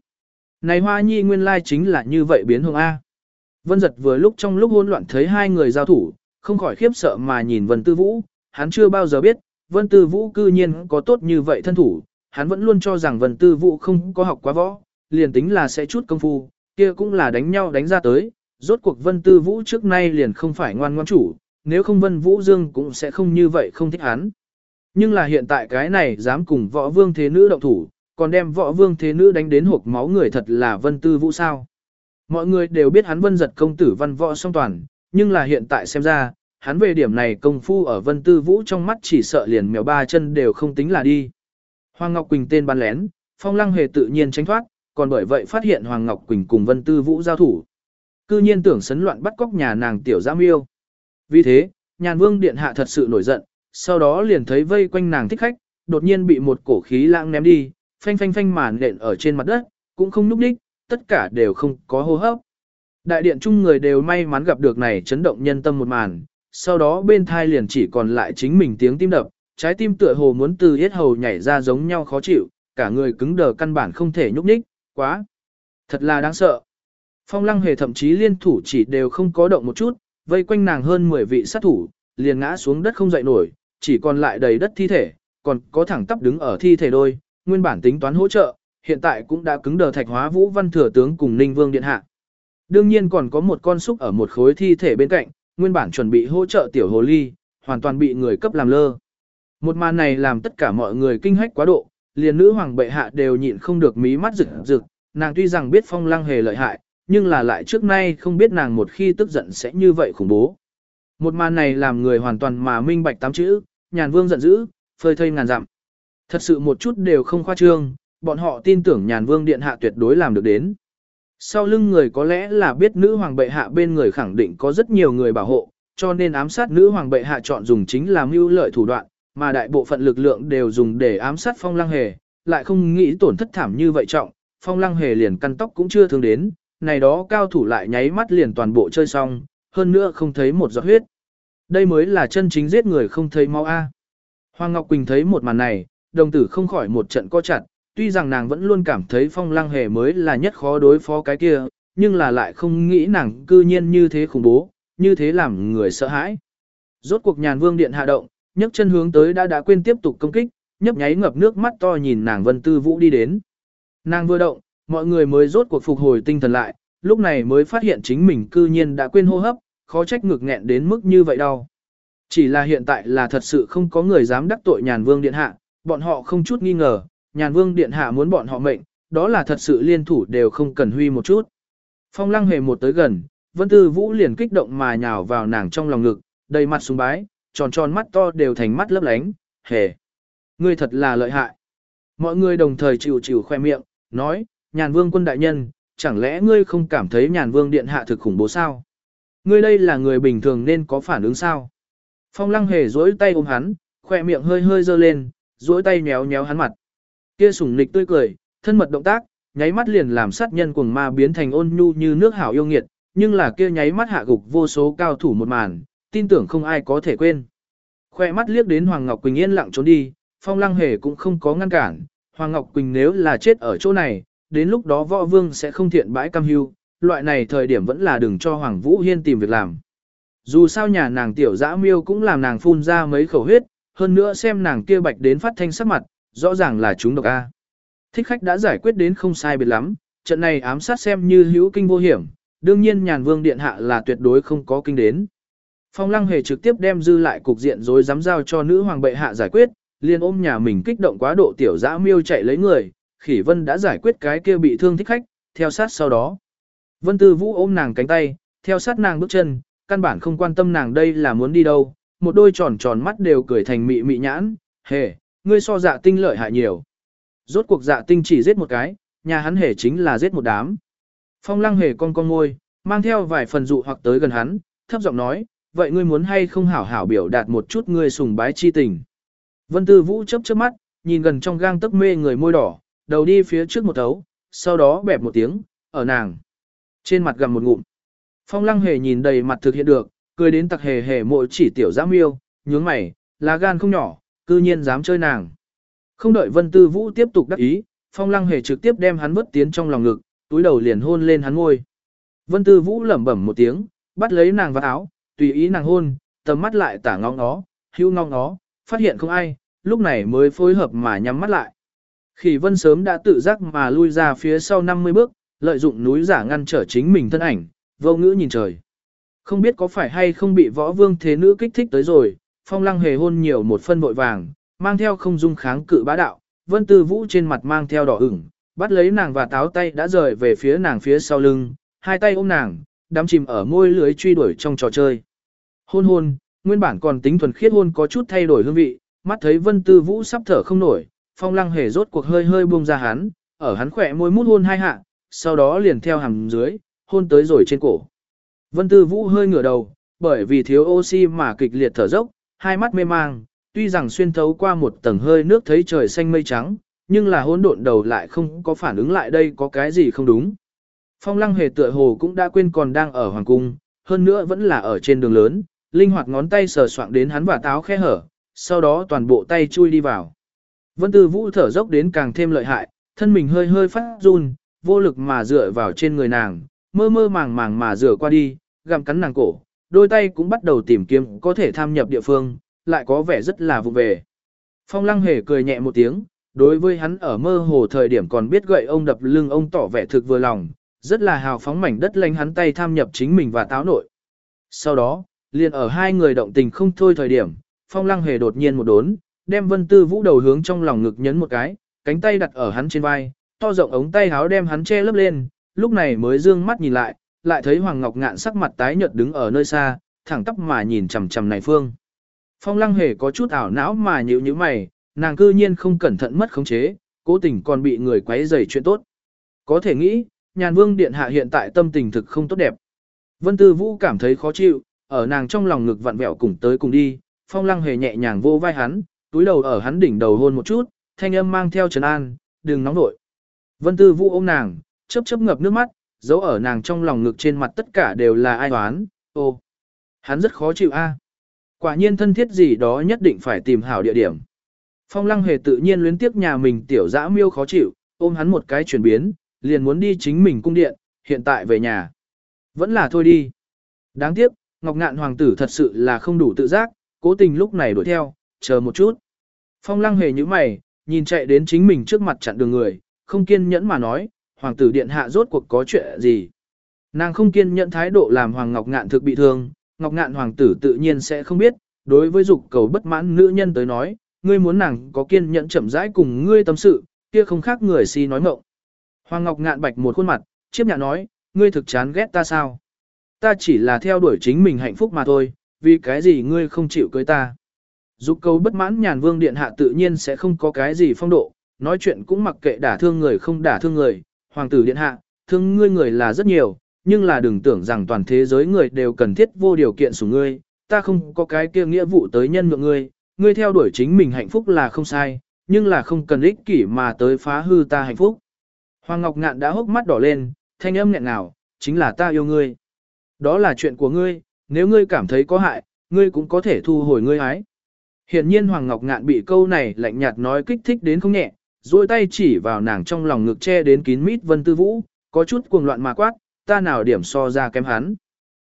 Này hoa nhi nguyên lai chính là như vậy biến hương A. Vân giật vừa lúc trong lúc hỗn loạn thấy hai người giao thủ, không khỏi khiếp sợ mà nhìn Vân Tư Vũ, hắn chưa bao giờ biết, Vân Tư Vũ cư nhiên có tốt như vậy thân thủ, hắn vẫn luôn cho rằng Vân Tư Vũ không có học quá võ, liền tính là sẽ chút công phu, kia cũng là đánh nhau đánh ra tới, rốt cuộc Vân Tư Vũ trước nay liền không phải ngoan ngoan chủ, nếu không Vân Vũ Dương cũng sẽ không như vậy không thích hắn. Nhưng là hiện tại cái này dám cùng võ vương thế nữ động thủ, còn đem võ vương thế nữ đánh đến hộp máu người thật là Vân Tư Vũ sao. Mọi người đều biết hắn vân giật công tử văn võ song toàn, nhưng là hiện tại xem ra, hắn về điểm này công phu ở vân tư vũ trong mắt chỉ sợ liền mèo ba chân đều không tính là đi. Hoàng Ngọc Quỳnh tên bắn lén, phong lăng hề tự nhiên tránh thoát, còn bởi vậy phát hiện Hoàng Ngọc Quỳnh cùng vân tư vũ giao thủ. Cư nhiên tưởng sấn loạn bắt cóc nhà nàng tiểu giam yêu. Vì thế, nhàn vương điện hạ thật sự nổi giận, sau đó liền thấy vây quanh nàng thích khách, đột nhiên bị một cổ khí lãng ném đi, phanh phanh phanh màn nện ở trên mặt đất, cũng không núp đích, tất cả đều không có hô hấp. Đại điện chung người đều may mắn gặp được này chấn động nhân tâm một màn, sau đó bên thai liền chỉ còn lại chính mình tiếng tim đập, trái tim tựa hồ muốn từ yết hầu nhảy ra giống nhau khó chịu, cả người cứng đờ căn bản không thể nhúc nhích, quá. Thật là đáng sợ. Phong lăng hề thậm chí liên thủ chỉ đều không có động một chút, vây quanh nàng hơn 10 vị sát thủ, liền ngã xuống đất không dậy nổi, chỉ còn lại đầy đất thi thể, còn có thẳng tắp đứng ở thi thể đôi, nguyên bản tính toán hỗ trợ, hiện tại cũng đã cứng đờ thạch hóa vũ văn thừa tướng cùng ninh vương điện hạ. Đương nhiên còn có một con súc ở một khối thi thể bên cạnh, nguyên bản chuẩn bị hỗ trợ tiểu hồ ly, hoàn toàn bị người cấp làm lơ. Một màn này làm tất cả mọi người kinh hách quá độ, liền nữ hoàng bệ hạ đều nhịn không được mí mắt rực rực, nàng tuy rằng biết phong lăng hề lợi hại, nhưng là lại trước nay không biết nàng một khi tức giận sẽ như vậy khủng bố. Một màn này làm người hoàn toàn mà minh bạch tám chữ, nhàn vương giận dữ, phơi thây ngàn dặm. Thật sự một chút đều không khoa trương, bọn họ tin tưởng nhàn vương điện hạ tuyệt đối làm được đến. Sau lưng người có lẽ là biết nữ hoàng bệ hạ bên người khẳng định có rất nhiều người bảo hộ, cho nên ám sát nữ hoàng bệ hạ chọn dùng chính là mưu lợi thủ đoạn, mà đại bộ phận lực lượng đều dùng để ám sát phong lăng hề, lại không nghĩ tổn thất thảm như vậy trọng, phong lăng hề liền căn tóc cũng chưa thương đến, này đó cao thủ lại nháy mắt liền toàn bộ chơi xong, hơn nữa không thấy một giọt huyết. Đây mới là chân chính giết người không thấy máu A. Hoàng Ngọc Quỳnh thấy một màn này, đồng tử không khỏi một trận co chặt, tuy rằng nàng vẫn luôn cảm thấy phong lăng hề mới là nhất khó đối phó cái kia, nhưng là lại không nghĩ nàng cư nhiên như thế khủng bố, như thế làm người sợ hãi. Rốt cuộc nhàn vương điện hạ động, nhấc chân hướng tới đã đã quên tiếp tục công kích, nhấp nháy ngập nước mắt to nhìn nàng vân tư vũ đi đến. Nàng vừa động, mọi người mới rốt cuộc phục hồi tinh thần lại, lúc này mới phát hiện chính mình cư nhiên đã quên hô hấp, khó trách ngực nghẹn đến mức như vậy đau. Chỉ là hiện tại là thật sự không có người dám đắc tội nhàn vương điện hạ, bọn họ không chút nghi ngờ, nhàn vương điện hạ muốn bọn họ mệnh, đó là thật sự liên thủ đều không cần huy một chút. Phong lăng hề một tới gần, vân tư vũ liền kích động mà nhào vào nàng trong lòng ngực, đầy mặt sùng bái, tròn tròn mắt to đều thành mắt lấp lánh, hề. Ngươi thật là lợi hại. Mọi người đồng thời chịu chịu khoe miệng, nói, nhàn vương quân đại nhân, chẳng lẽ ngươi không cảm thấy nhàn vương điện hạ thực khủng bố sao? Ngươi đây là người bình thường nên có phản ứng sao? Phong lăng hề duỗi tay ôm hắn, khoe miệng hơi hơi dơ lên, duỗi tay nhéo nhéo hắn mặt. Kia sủng nịch tươi cười, thân mật động tác, nháy mắt liền làm sát nhân cuồng ma biến thành ôn nhu như nước hảo yêu nghiệt, nhưng là kia nháy mắt hạ gục vô số cao thủ một màn, tin tưởng không ai có thể quên. Khoe mắt liếc đến Hoàng Ngọc Quỳnh yên lặng trốn đi, Phong Lăng Hề cũng không có ngăn cản, Hoàng Ngọc Quỳnh nếu là chết ở chỗ này, đến lúc đó võ vương sẽ không thiện bãi cam hưu, loại này thời điểm vẫn là đừng cho Hoàng Vũ Hiên tìm việc làm. Dù sao nhà nàng tiểu dã miêu cũng làm nàng phun ra mấy khẩu huyết, hơn nữa xem nàng kia bạch đến phát thanh sắc mặt, rõ ràng là chúng độc A. Thích khách đã giải quyết đến không sai biệt lắm, trận này ám sát xem như hữu kinh vô hiểm, đương nhiên nhàn vương điện hạ là tuyệt đối không có kinh đến. Phong lăng hề trực tiếp đem dư lại cục diện rồi dám giao cho nữ hoàng bệ hạ giải quyết, liền ôm nhà mình kích động quá độ tiểu dã miêu chạy lấy người, khỉ vân đã giải quyết cái kia bị thương thích khách, theo sát sau đó. Vân tư vũ ôm nàng cánh tay, theo sát nàng bước chân, căn bản không quan tâm nàng đây là muốn đi đâu, một đôi tròn tròn mắt đều cười thành mị mị nhãn, hề, ngươi so dạ tinh lợi hại nhiều. Rốt cuộc dạ tinh chỉ giết một cái, nhà hắn hề chính là giết một đám. Phong lăng hề con con ngôi, mang theo vài phần dụ hoặc tới gần hắn, thấp giọng nói, vậy ngươi muốn hay không hảo hảo biểu đạt một chút ngươi sùng bái chi tình. Vân Tư Vũ chớp chớp mắt, nhìn gần trong gang tấc mê người môi đỏ, đầu đi phía trước một thấu, sau đó bẹp một tiếng, ở nàng. Trên mặt gầm một ngụm. Phong lăng hề nhìn đầy mặt thực hiện được, cười đến tặc hề hề mội chỉ tiểu giã miêu, nhướng mày, lá gan không nhỏ, cư nhiên dám chơi nàng. Không đợi Vân Tư Vũ tiếp tục đắc ý, Phong Lăng Hề trực tiếp đem hắn vứt tiến trong lòng ngực, túi đầu liền hôn lên hắn ngôi. Vân Tư Vũ lẩm bẩm một tiếng, bắt lấy nàng vào áo, tùy ý nàng hôn, tầm mắt lại tả ngóng nó, hưu ngóng nó, phát hiện không ai, lúc này mới phối hợp mà nhắm mắt lại. Khỉ Vân sớm đã tự giác mà lui ra phía sau 50 bước, lợi dụng núi giả ngăn trở chính mình thân ảnh, vô ngữ nhìn trời. Không biết có phải hay không bị võ vương thế nữ kích thích tới rồi, phong lăng hề hôn nhiều một phân vội vàng, mang theo không dung kháng cự bá đạo, vân tư vũ trên mặt mang theo đỏ ửng, bắt lấy nàng và táo tay đã rời về phía nàng phía sau lưng, hai tay ôm nàng, đám chìm ở môi lưới truy đuổi trong trò chơi. Hôn hôn, nguyên bản còn tính thuần khiết hôn có chút thay đổi hương vị, mắt thấy vân tư vũ sắp thở không nổi, phong lăng hề rốt cuộc hơi hơi buông ra hắn, ở hắn khỏe môi mút hôn hai hạ, sau đó liền theo hàm dưới, hôn tới rồi trên cổ. Vân tư vũ hơi ngửa đầu, bởi vì thiếu oxy mà kịch liệt thở dốc, hai mắt mê mang, tuy rằng xuyên thấu qua một tầng hơi nước thấy trời xanh mây trắng, nhưng là hỗn độn đầu lại không có phản ứng lại đây có cái gì không đúng. Phong lăng hề tựa hồ cũng đã quên còn đang ở hoàng cung, hơn nữa vẫn là ở trên đường lớn, linh hoạt ngón tay sờ soạng đến hắn và táo khe hở, sau đó toàn bộ tay chui đi vào. Vân Tư Vũ thở dốc đến càng thêm lợi hại, thân mình hơi hơi phát run, vô lực mà dựa vào trên người nàng, mơ mơ màng màng mà dựa qua đi, gặm cắn nàng cổ, đôi tay cũng bắt đầu tìm kiếm có thể tham nhập địa phương, lại có vẻ rất là vụ về. Phong lăng hề cười nhẹ một tiếng, đối với hắn ở mơ hồ thời điểm còn biết gậy ông đập lưng ông tỏ vẻ thực vừa lòng, rất là hào phóng mảnh đất lánh hắn tay tham nhập chính mình và táo nội. Sau đó, liền ở hai người động tình không thôi thời điểm, phong lăng hề đột nhiên một đốn, đem vân tư vũ đầu hướng trong lòng ngực nhấn một cái, cánh tay đặt ở hắn trên vai, to rộng ống tay háo đem hắn che lấp lên, lúc này mới dương mắt nhìn lại, lại thấy Hoàng Ngọc Ngạn sắc mặt tái nhợt đứng ở nơi xa, thẳng tóc mà nhìn chằm chằm này phương. Phong lăng hề có chút ảo não mà nhíu như mày, nàng cư nhiên không cẩn thận mất khống chế, cố tình còn bị người quấy rầy chuyện tốt. Có thể nghĩ, nhàn vương điện hạ hiện tại tâm tình thực không tốt đẹp. Vân Tư Vũ cảm thấy khó chịu, ở nàng trong lòng ngực vặn vẹo cùng tới cùng đi, phong lăng hề nhẹ nhàng vô vai hắn, túi đầu ở hắn đỉnh đầu hôn một chút, thanh âm mang theo trấn an, đừng nóng nội. Vân Tư Vũ ôm nàng, chớp chớp ngập nước mắt, dấu ở nàng trong lòng ngực trên mặt tất cả đều là ai oán, ô. Hắn rất khó chịu a. Quả nhiên thân thiết gì đó nhất định phải tìm hảo địa điểm. Phong lăng hề tự nhiên luyến tiếc nhà mình tiểu dã miêu khó chịu, ôm hắn một cái chuyển biến, liền muốn đi chính mình cung điện, hiện tại về nhà. Vẫn là thôi đi. Đáng tiếc, Ngọc Ngạn Hoàng tử thật sự là không đủ tự giác, cố tình lúc này đuổi theo, chờ một chút. Phong lăng hề như mày, nhìn chạy đến chính mình trước mặt chặn đường người, không kiên nhẫn mà nói, Hoàng tử điện hạ rốt cuộc có chuyện gì. Nàng không kiên nhẫn thái độ làm Hoàng Ngọc Ngạn thực bị thương, Ngọc Ngạn Hoàng tử tự nhiên sẽ không biết, đối với dục cầu bất mãn nữ nhân tới nói, ngươi muốn nàng có kiên nhẫn chậm rãi cùng ngươi tâm sự, kia không khác người si nói mộng. Hoàng Ngọc ngạn bạch một khuôn mặt, chiếp nhạ nói, ngươi thực chán ghét ta sao? Ta chỉ là theo đuổi chính mình hạnh phúc mà thôi, vì cái gì ngươi không chịu cưới ta? Dục cầu bất mãn nhàn vương điện hạ tự nhiên sẽ không có cái gì phong độ, nói chuyện cũng mặc kệ đả thương người không đả thương người, hoàng tử điện hạ, thương ngươi người là rất nhiều, nhưng là đừng tưởng rằng toàn thế giới người đều cần thiết vô điều kiện sủng ngươi, ta không có cái kia nghĩa vụ tới nhân nhượng ngươi, ngươi theo đuổi chính mình hạnh phúc là không sai, nhưng là không cần ích kỷ mà tới phá hư ta hạnh phúc. Hoàng Ngọc Ngạn đã hốc mắt đỏ lên, thanh âm nghẹn ngào, chính là ta yêu ngươi. Đó là chuyện của ngươi, nếu ngươi cảm thấy có hại, ngươi cũng có thể thu hồi ngươi ái. Hiện nhiên Hoàng Ngọc Ngạn bị câu này lạnh nhạt nói kích thích đến không nhẹ, duỗi tay chỉ vào nàng trong lòng ngực che đến kín mít Vân Tư Vũ, có chút cuồng loạn mà quát, ta nào điểm so ra kém hắn.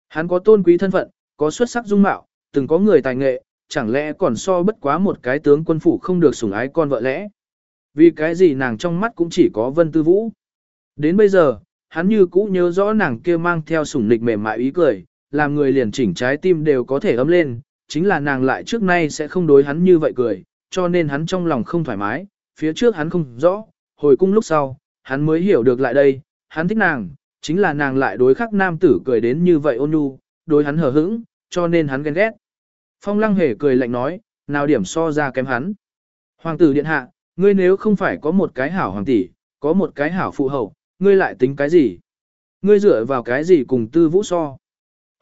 Hắn có tôn quý thân phận, có xuất sắc dung mạo, từng có người tài nghệ, chẳng lẽ còn so bất quá một cái tướng quân phủ không được sủng ái con vợ lẽ. Vì cái gì nàng trong mắt cũng chỉ có Vân Tư Vũ. Đến bây giờ, hắn như cũ nhớ rõ nàng kia mang theo sủng nịch mềm mại ý cười, làm người liền chỉnh trái tim đều có thể ấm lên, chính là nàng lại trước nay sẽ không đối hắn như vậy cười, cho nên hắn trong lòng không thoải mái, phía trước hắn không rõ, hồi cung lúc sau, hắn mới hiểu được lại đây, hắn thích nàng, chính là nàng lại đối khắc nam tử cười đến như vậy ôn nhu, đối hắn hờ hững, cho nên hắn ghen ghét. Phong lăng hề cười lạnh nói, nào điểm so ra kém hắn. Hoàng tử điện hạ, ngươi nếu không phải có một cái hảo hoàng tỷ, có một cái hảo phụ hậu, ngươi lại tính cái gì? Ngươi dựa vào cái gì cùng tư vũ so?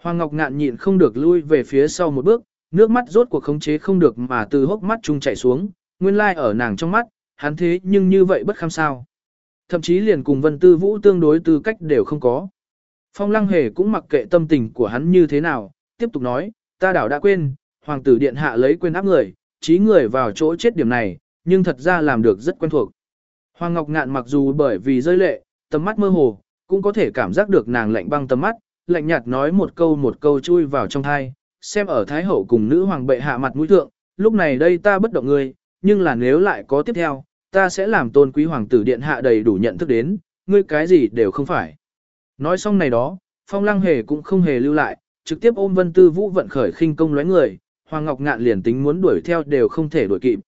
Hoàng Ngọc ngạn nhịn không được lui về phía sau một bước, nước mắt rốt cuộc khống chế không được mà từ hốc mắt trung chảy xuống, nguyên lai ở nàng trong mắt, hắn thế nhưng như vậy bất kham sao. Thậm chí liền cùng vân tư vũ tương đối tư cách đều không có. Phong lăng hề cũng mặc kệ tâm tình của hắn như thế nào, tiếp tục nói, ta đảo đã quên, hoàng tử điện hạ lấy quên áp người, trí người vào chỗ chết điểm này, nhưng thật ra làm được rất quen thuộc. Hoàng Ngọc Ngạn mặc dù bởi vì rơi lệ, tầm mắt mơ hồ, cũng có thể cảm giác được nàng lạnh băng tầm mắt, lạnh nhạt nói một câu một câu chui vào trong thai, xem ở Thái Hậu cùng nữ hoàng bệ hạ mặt mũi thượng, lúc này đây ta bất động ngươi, nhưng là nếu lại có tiếp theo, ta sẽ làm tôn quý hoàng tử điện hạ đầy đủ nhận thức đến, ngươi cái gì đều không phải. Nói xong này đó, Phong Lăng Hề cũng không hề lưu lại, trực tiếp ôm Vân Tư Vũ vận khởi khinh công lóe người, Hoàng Ngọc Ngạn liền tính muốn đuổi theo đều không thể đuổi kịp.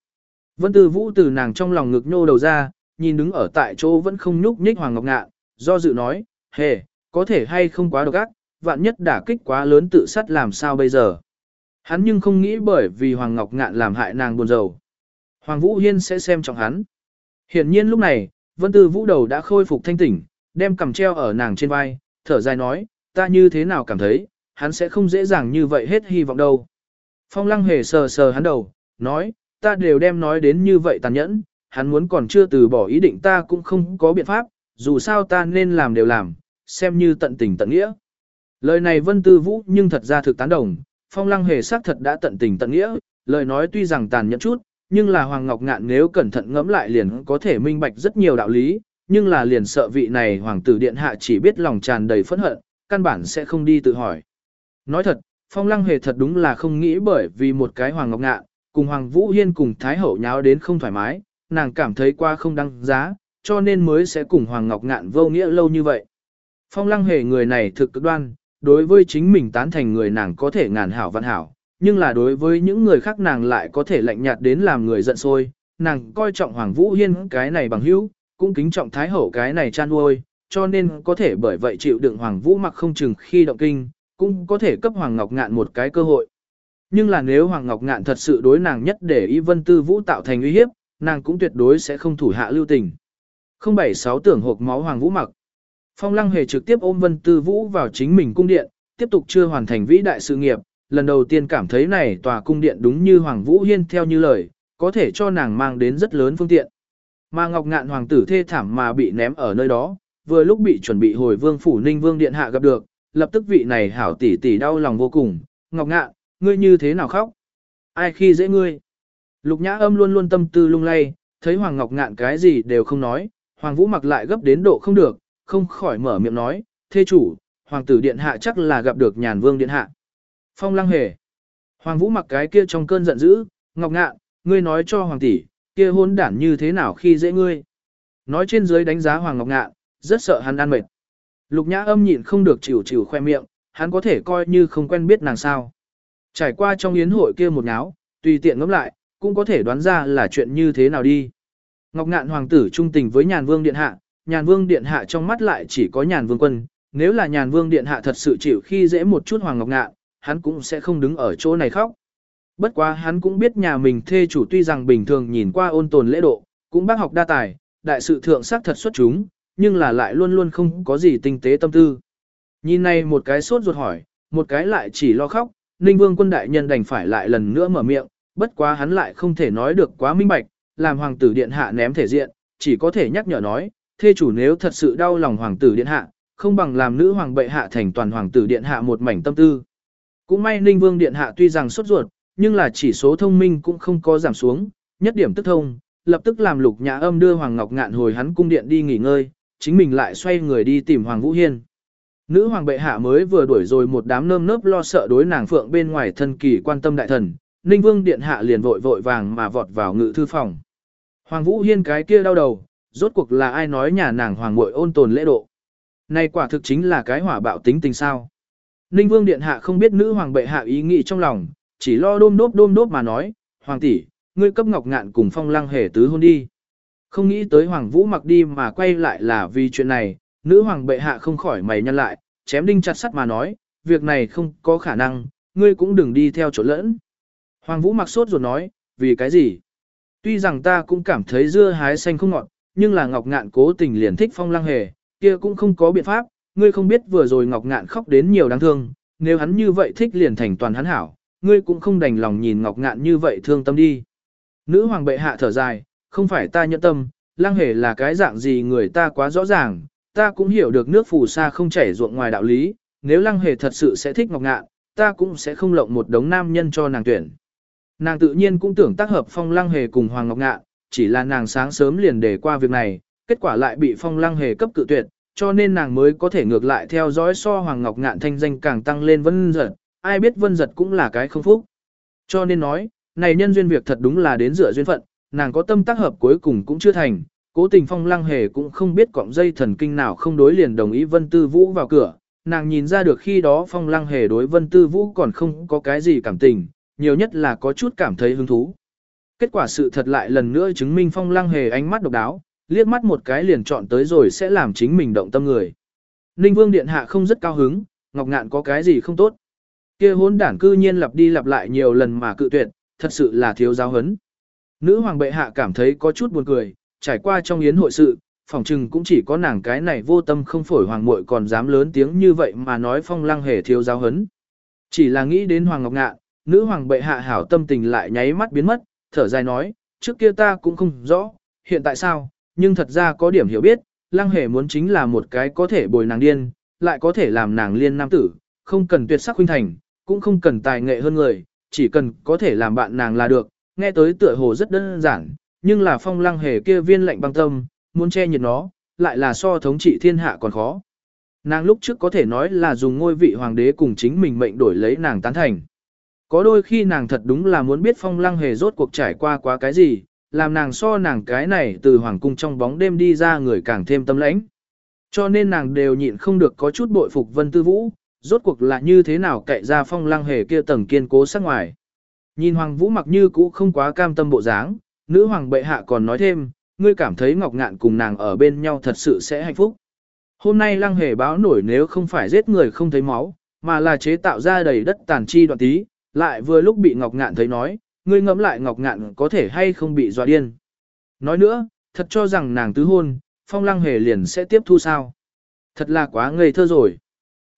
Vân Tư Vũ từ nàng trong lòng ngực nhô đầu ra, nhìn đứng ở tại chỗ vẫn không nhúc nhích Hoàng Ngọc Ngạn, do dự nói, hề, có thể hay không quá độc ác, vạn nhất đả kích quá lớn tự sát làm sao bây giờ. Hắn nhưng không nghĩ bởi vì Hoàng Ngọc Ngạn làm hại nàng buồn rầu. Hoàng Vũ Hiên sẽ xem trọng hắn. Hiển nhiên lúc này, Vân Tư Vũ đầu đã khôi phục thanh tỉnh, đem cầm treo ở nàng trên vai, thở dài nói, ta như thế nào cảm thấy, hắn sẽ không dễ dàng như vậy hết hy vọng đâu. Phong Lăng hề sờ sờ hắn đầu, nói, ta đều đem nói đến như vậy tàn nhẫn, hắn muốn còn chưa từ bỏ ý định ta cũng không có biện pháp, dù sao ta nên làm đều làm, xem như tận tình tận nghĩa. Lời này Vân Tư Vũ nhưng thật ra thực tán đồng, Phong Lăng hề xác thật đã tận tình tận nghĩa, lời nói tuy rằng tàn nhẫn chút, nhưng là Hoàng Ngọc Ngạn nếu cẩn thận ngẫm lại liền có thể minh bạch rất nhiều đạo lý, nhưng là liền sợ vị này Hoàng tử Điện Hạ chỉ biết lòng tràn đầy phẫn hận, căn bản sẽ không đi tự hỏi. Nói thật, Phong Lăng hề thật đúng là không nghĩ bởi vì một cái Hoàng Ngọc Ngạn, cùng Hoàng Vũ Hiên cùng Thái Hậu nháo đến không thoải mái, nàng cảm thấy qua không đăng giá, cho nên mới sẽ cùng Hoàng Ngọc Ngạn vô nghĩa lâu như vậy. Phong Lăng hề người này thực cực đoan, đối với chính mình tán thành người nàng có thể ngàn hảo vạn hảo, nhưng là đối với những người khác nàng lại có thể lạnh nhạt đến làm người giận sôi nàng coi trọng Hoàng Vũ Hiên cái này bằng hữu, cũng kính trọng Thái Hậu cái này chan nuôi, cho nên có thể bởi vậy chịu đựng Hoàng Vũ mặc không chừng khi động kinh, cũng có thể cấp Hoàng Ngọc Ngạn một cái cơ hội. Nhưng là nếu Hoàng Ngọc Ngạn thật sự đối nàng nhất để Y Vân Tư Vũ tạo thành uy hiếp, nàng cũng tuyệt đối sẽ không thủ hạ lưu tình. 076 tưởng hộp máu Hoàng Vũ mặc. Phong Lăng hề trực tiếp ôm Vân Tư Vũ vào chính mình cung điện, tiếp tục chưa hoàn thành vĩ đại sự nghiệp, lần đầu tiên cảm thấy này tòa cung điện đúng như Hoàng Vũ Hiên theo như lời, có thể cho nàng mang đến rất lớn phương tiện. Mà Ngọc Ngạn hoàng tử thê thảm mà bị ném ở nơi đó, vừa lúc bị chuẩn bị hồi vương phủ Ninh Vương điện hạ gặp được, lập tức vị này hảo tỷ tỷ đau lòng vô cùng, Ngọc Ngạn, ngươi như thế nào khóc? Ai khi dễ ngươi? Lục Nhã Âm luôn luôn tâm tư lung lay, thấy Hoàng Ngọc Ngạn cái gì đều không nói, Hoàng Vũ mặc lại gấp đến độ không được, không khỏi mở miệng nói, thê chủ, hoàng tử điện hạ chắc là gặp được nhàn vương điện hạ. Phong lăng hề. Hoàng Vũ mặc cái kia trong cơn giận dữ, Ngọc Ngạn, ngươi nói cho hoàng tỷ, kia hôn đản như thế nào khi dễ ngươi. Nói trên dưới đánh giá Hoàng Ngọc Ngạn, rất sợ hắn ăn mệt. Lục nhã âm nhịn không được chịu chịu khoe miệng, hắn có thể coi như không quen biết nàng sao. Trải qua trong yến hội kia một náo, tùy tiện ngẫm lại, cũng có thể đoán ra là chuyện như thế nào đi. Ngọc Ngạn hoàng tử trung tình với nhàn vương điện hạ, nhàn vương điện hạ trong mắt lại chỉ có nhàn vương quân. Nếu là nhàn vương điện hạ thật sự chịu khi dễ một chút hoàng ngọc ngạn, hắn cũng sẽ không đứng ở chỗ này khóc. Bất quá hắn cũng biết nhà mình thê chủ tuy rằng bình thường nhìn qua ôn tồn lễ độ, cũng bác học đa tài, đại sự thượng sắc thật xuất chúng, nhưng là lại luôn luôn không có gì tinh tế tâm tư. Nhìn này một cái sốt ruột hỏi, một cái lại chỉ lo khóc, Ninh Vương quân đại nhân đành phải lại lần nữa mở miệng, bất quá hắn lại không thể nói được quá minh bạch, làm hoàng tử điện hạ ném thể diện, chỉ có thể nhắc nhở nói, thê chủ nếu thật sự đau lòng hoàng tử điện hạ, không bằng làm nữ hoàng bệ hạ thành toàn hoàng tử điện hạ một mảnh tâm tư. Cũng may Ninh Vương điện hạ tuy rằng sốt ruột, nhưng là chỉ số thông minh cũng không có giảm xuống, nhất điểm tức thông, lập tức làm lục nhã âm đưa Hoàng Ngọc Ngạn hồi hắn cung điện đi nghỉ ngơi, chính mình lại xoay người đi tìm Hoàng Vũ Hiên. Nữ hoàng bệ hạ mới vừa đuổi rồi một đám nơm nớp lo sợ đối nàng phượng bên ngoài thân kỳ quan tâm đại thần, Ninh Vương điện hạ liền vội vội vàng mà vọt vào ngự thư phòng. Hoàng Vũ Hiên cái kia đau đầu, rốt cuộc là ai nói nhà nàng hoàng muội ôn tồn lễ độ. Này quả thực chính là cái hỏa bạo tính tình sao. Ninh Vương điện hạ không biết nữ hoàng bệ hạ ý nghĩ trong lòng, chỉ lo đôm đốp đôm đốp mà nói, hoàng tỷ, ngươi cấp ngọc ngạn cùng phong lăng hề tứ hôn đi. Không nghĩ tới hoàng vũ mặc đi mà quay lại là vì chuyện này, nữ hoàng bệ hạ không khỏi mày nhăn lại, chém đinh chặt sắt mà nói, việc này không có khả năng, ngươi cũng đừng đi theo chỗ lẫn. Hoàng vũ mặc sốt rồi nói, vì cái gì? Tuy rằng ta cũng cảm thấy dưa hái xanh không ngọt, nhưng là ngọc ngạn cố tình liền thích phong lăng hề, kia cũng không có biện pháp, ngươi không biết vừa rồi ngọc ngạn khóc đến nhiều đáng thương, nếu hắn như vậy thích liền thành toàn hắn hảo, ngươi cũng không đành lòng nhìn Ngọc Ngạn như vậy thương tâm đi. Nữ hoàng bệ hạ thở dài, không phải ta nhẫn tâm, lang hề là cái dạng gì người ta quá rõ ràng, ta cũng hiểu được nước phù sa không chảy ruộng ngoài đạo lý, nếu lăng hề thật sự sẽ thích Ngọc Ngạn, ta cũng sẽ không lộng một đống nam nhân cho nàng tuyển. Nàng tự nhiên cũng tưởng tác hợp phong lăng hề cùng Hoàng Ngọc Ngạn, chỉ là nàng sáng sớm liền để qua việc này, kết quả lại bị phong lăng hề cấp cự tuyệt, cho nên nàng mới có thể ngược lại theo dõi so Hoàng Ngọc Ngạn thanh danh càng tăng lên vân giật, ai biết vân giật cũng là cái không phúc. Cho nên nói, này nhân duyên việc thật đúng là đến dựa duyên phận, nàng có tâm tác hợp cuối cùng cũng chưa thành, cố tình phong lăng hề cũng không biết cọng dây thần kinh nào không đối liền đồng ý vân tư vũ vào cửa, nàng nhìn ra được khi đó phong lăng hề đối vân tư vũ còn không có cái gì cảm tình, nhiều nhất là có chút cảm thấy hứng thú. Kết quả sự thật lại lần nữa chứng minh phong lăng hề ánh mắt độc đáo, liếc mắt một cái liền chọn tới rồi sẽ làm chính mình động tâm người. Ninh Vương Điện Hạ không rất cao hứng, Ngọc Ngạn có cái gì không tốt. kia hốn đản cư nhiên lặp đi lặp lại nhiều lần mà cự tuyệt, thật sự là thiếu giáo hấn. Nữ hoàng bệ hạ cảm thấy có chút buồn cười, trải qua trong yến hội sự, phòng trừng cũng chỉ có nàng cái này vô tâm không phổi hoàng muội còn dám lớn tiếng như vậy mà nói phong lăng hề thiếu giáo hấn. Chỉ là nghĩ đến hoàng ngọc ngạ, nữ hoàng bệ hạ hảo tâm tình lại nháy mắt biến mất, thở dài nói, trước kia ta cũng không rõ, hiện tại sao, nhưng thật ra có điểm hiểu biết, lăng hề muốn chính là một cái có thể bồi nàng điên, lại có thể làm nàng liên nam tử, không cần tuyệt sắc huynh thành, cũng không cần tài nghệ hơn người, chỉ cần có thể làm bạn nàng là được, nghe tới tựa hồ rất đơn giản, nhưng là phong lăng hề kia viên lệnh băng tâm, muốn che nhiệt nó, lại là so thống trị thiên hạ còn khó. Nàng lúc trước có thể nói là dùng ngôi vị hoàng đế cùng chính mình mệnh đổi lấy nàng tán thành. Có đôi khi nàng thật đúng là muốn biết phong lăng hề rốt cuộc trải qua quá cái gì, làm nàng so nàng cái này từ hoàng cung trong bóng đêm đi ra người càng thêm tâm lãnh. Cho nên nàng đều nhịn không được có chút bội phục vân tư vũ, rốt cuộc là như thế nào cậy ra phong lăng hề kia tầng kiên cố sắc ngoài. Nhìn hoàng vũ mặc như cũ không quá cam tâm bộ dáng, nữ hoàng bệ hạ còn nói thêm, ngươi cảm thấy ngọc ngạn cùng nàng ở bên nhau thật sự sẽ hạnh phúc. Hôm nay lăng hề báo nổi nếu không phải giết người không thấy máu, mà là chế tạo ra đầy đất tàn chi đoạn tí, lại vừa lúc bị ngọc ngạn thấy nói, ngươi ngẫm lại ngọc ngạn có thể hay không bị dọa điên. Nói nữa, thật cho rằng nàng tứ hôn, phong lăng hề liền sẽ tiếp thu sao. Thật là quá ngây thơ rồi.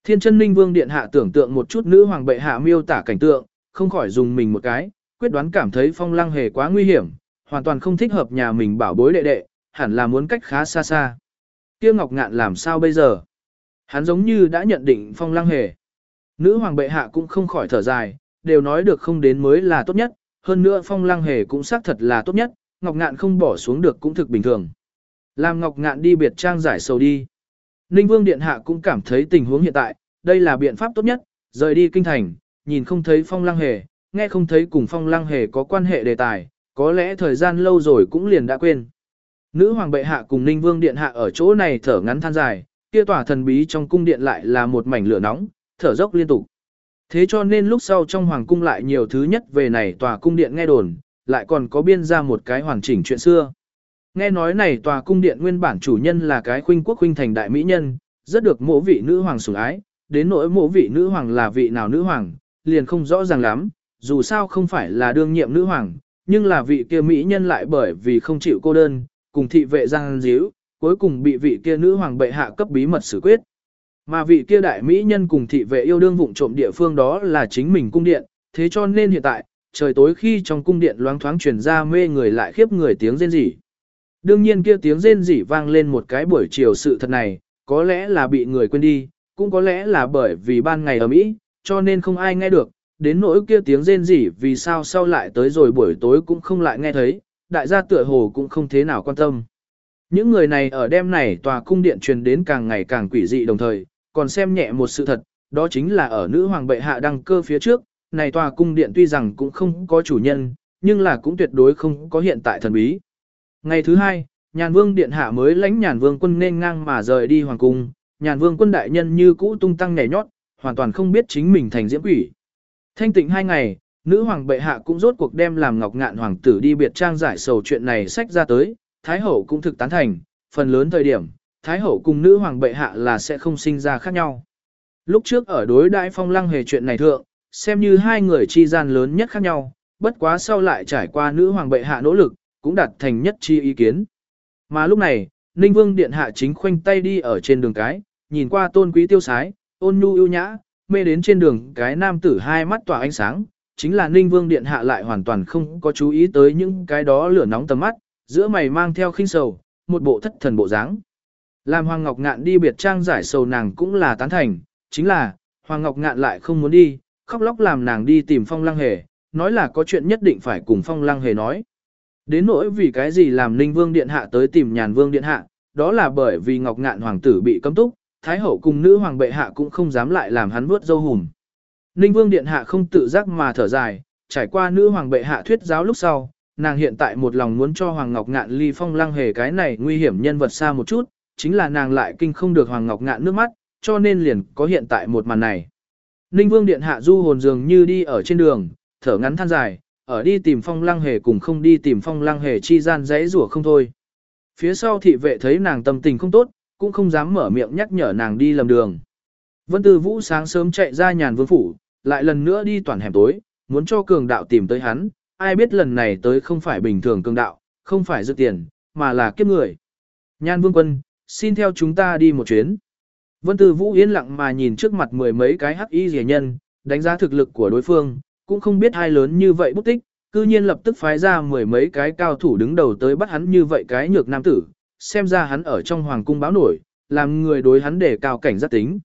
Thiên chân ninh vương điện hạ tưởng tượng một chút nữ hoàng bệ hạ miêu tả cảnh tượng, không khỏi dùng mình một cái, quyết đoán cảm thấy phong lăng hề quá nguy hiểm, hoàn toàn không thích hợp nhà mình bảo bối đệ đệ, hẳn là muốn cách khá xa xa. Kia Ngọc Ngạn làm sao bây giờ? Hắn giống như đã nhận định phong lăng hề. Nữ hoàng bệ hạ cũng không khỏi thở dài, đều nói được không đến mới là tốt nhất, hơn nữa phong lăng hề cũng xác thật là tốt nhất, Ngọc Ngạn không bỏ xuống được cũng thực bình thường. Làm Ngọc Ngạn đi biệt trang giải sầu đi. Ninh Vương Điện Hạ cũng cảm thấy tình huống hiện tại, đây là biện pháp tốt nhất, rời đi kinh thành, nhìn không thấy phong lăng hề, nghe không thấy cùng phong lăng hề có quan hệ đề tài, có lẽ thời gian lâu rồi cũng liền đã quên. Nữ hoàng bệ hạ cùng Ninh Vương điện hạ ở chỗ này thở ngắn than dài, kia tỏa thần bí trong cung điện lại là một mảnh lửa nóng, thở dốc liên tục. Thế cho nên lúc sau trong hoàng cung lại nhiều thứ nhất về này tòa cung điện nghe đồn, lại còn có biên ra một cái hoàn chỉnh chuyện xưa. Nghe nói này tòa cung điện nguyên bản chủ nhân là cái khuynh quốc khuynh thành đại mỹ nhân, rất được mộ vị nữ hoàng sủng ái, đến nỗi mộ vị nữ hoàng là vị nào nữ hoàng, liền không rõ ràng lắm, dù sao không phải là đương nhiệm nữ hoàng, nhưng là vị kia mỹ nhân lại bởi vì không chịu cô đơn, cùng thị vệ giang díu, cuối cùng bị vị kia nữ hoàng bệ hạ cấp bí mật xử quyết. Mà vị kia đại mỹ nhân cùng thị vệ yêu đương vụng trộm địa phương đó là chính mình cung điện, thế cho nên hiện tại, trời tối khi trong cung điện loáng thoáng truyền ra mê người lại khiếp người tiếng rên rỉ. Đương nhiên kia tiếng rên rỉ vang lên một cái buổi chiều sự thật này, có lẽ là bị người quên đi, cũng có lẽ là bởi vì ban ngày ở Mỹ, cho nên không ai nghe được, đến nỗi kia tiếng rên rỉ vì sao sau lại tới rồi buổi tối cũng không lại nghe thấy, đại gia tựa hồ cũng không thế nào quan tâm. Những người này ở đêm này tòa cung điện truyền đến càng ngày càng quỷ dị đồng thời, còn xem nhẹ một sự thật, đó chính là ở nữ hoàng bệ hạ đăng cơ phía trước, này tòa cung điện tuy rằng cũng không có chủ nhân, nhưng là cũng tuyệt đối không có hiện tại thần bí. Ngày thứ hai, nhàn vương điện hạ mới lãnh nhàn vương quân nên ngang mà rời đi hoàng cung, nhàn vương quân đại nhân như cũ tung tăng nhảy nhót, hoàn toàn không biết chính mình thành diễm quỷ. Thanh tịnh hai ngày, nữ hoàng bệ hạ cũng rốt cuộc đem làm ngọc ngạn hoàng tử đi biệt trang giải sầu chuyện này sách ra tới, thái hậu cũng thực tán thành, phần lớn thời điểm, thái hậu cùng nữ hoàng bệ hạ là sẽ không sinh ra khác nhau. Lúc trước ở đối đại phong lăng hề chuyện này thượng, xem như hai người chi gian lớn nhất khác nhau, bất quá sau lại trải qua nữ hoàng bệ hạ nỗ lực, cũng đạt thành nhất chi ý kiến. Mà lúc này, Ninh Vương Điện Hạ chính khoanh tay đi ở trên đường cái, nhìn qua tôn quý tiêu sái, ôn nhu yêu nhã, mê đến trên đường cái nam tử hai mắt tỏa ánh sáng, chính là Ninh Vương Điện Hạ lại hoàn toàn không có chú ý tới những cái đó lửa nóng tầm mắt, giữa mày mang theo khinh sầu, một bộ thất thần bộ dáng. Làm Hoàng Ngọc Ngạn đi biệt trang giải sầu nàng cũng là tán thành, chính là, Hoàng Ngọc Ngạn lại không muốn đi, khóc lóc làm nàng đi tìm phong lăng hề, nói là có chuyện nhất định phải cùng phong lăng hề nói. Đến nỗi vì cái gì làm Ninh Vương Điện Hạ tới tìm nhàn Vương Điện Hạ, đó là bởi vì Ngọc Ngạn Hoàng tử bị cấm túc, Thái Hậu cùng nữ Hoàng bệ Hạ cũng không dám lại làm hắn vuốt dâu hùm. Ninh Vương Điện Hạ không tự giác mà thở dài, trải qua nữ Hoàng bệ Hạ thuyết giáo lúc sau, nàng hiện tại một lòng muốn cho Hoàng Ngọc Ngạn ly phong lăng hề cái này nguy hiểm nhân vật xa một chút, chính là nàng lại kinh không được Hoàng Ngọc Ngạn nước mắt, cho nên liền có hiện tại một màn này. Ninh Vương Điện Hạ du hồn dường như đi ở trên đường, thở ngắn than dài, ở đi tìm phong lăng hề cùng không đi tìm phong lăng hề chi gian dãy rủa không thôi. Phía sau thị vệ thấy nàng tâm tình không tốt, cũng không dám mở miệng nhắc nhở nàng đi lầm đường. Vân Tư Vũ sáng sớm chạy ra nhàn vương phủ, lại lần nữa đi toàn hẻm tối, muốn cho cường đạo tìm tới hắn, ai biết lần này tới không phải bình thường cường đạo, không phải dư tiền, mà là kiếp người. Nhan vương quân, xin theo chúng ta đi một chuyến. Vân Tư Vũ yên lặng mà nhìn trước mặt mười mấy cái hắc y rẻ nhân, đánh giá thực lực của đối phương, cũng không biết hai lớn như vậy bút tích, cư nhiên lập tức phái ra mười mấy cái cao thủ đứng đầu tới bắt hắn như vậy cái nhược nam tử, xem ra hắn ở trong hoàng cung báo nổi, làm người đối hắn để cao cảnh giác tính.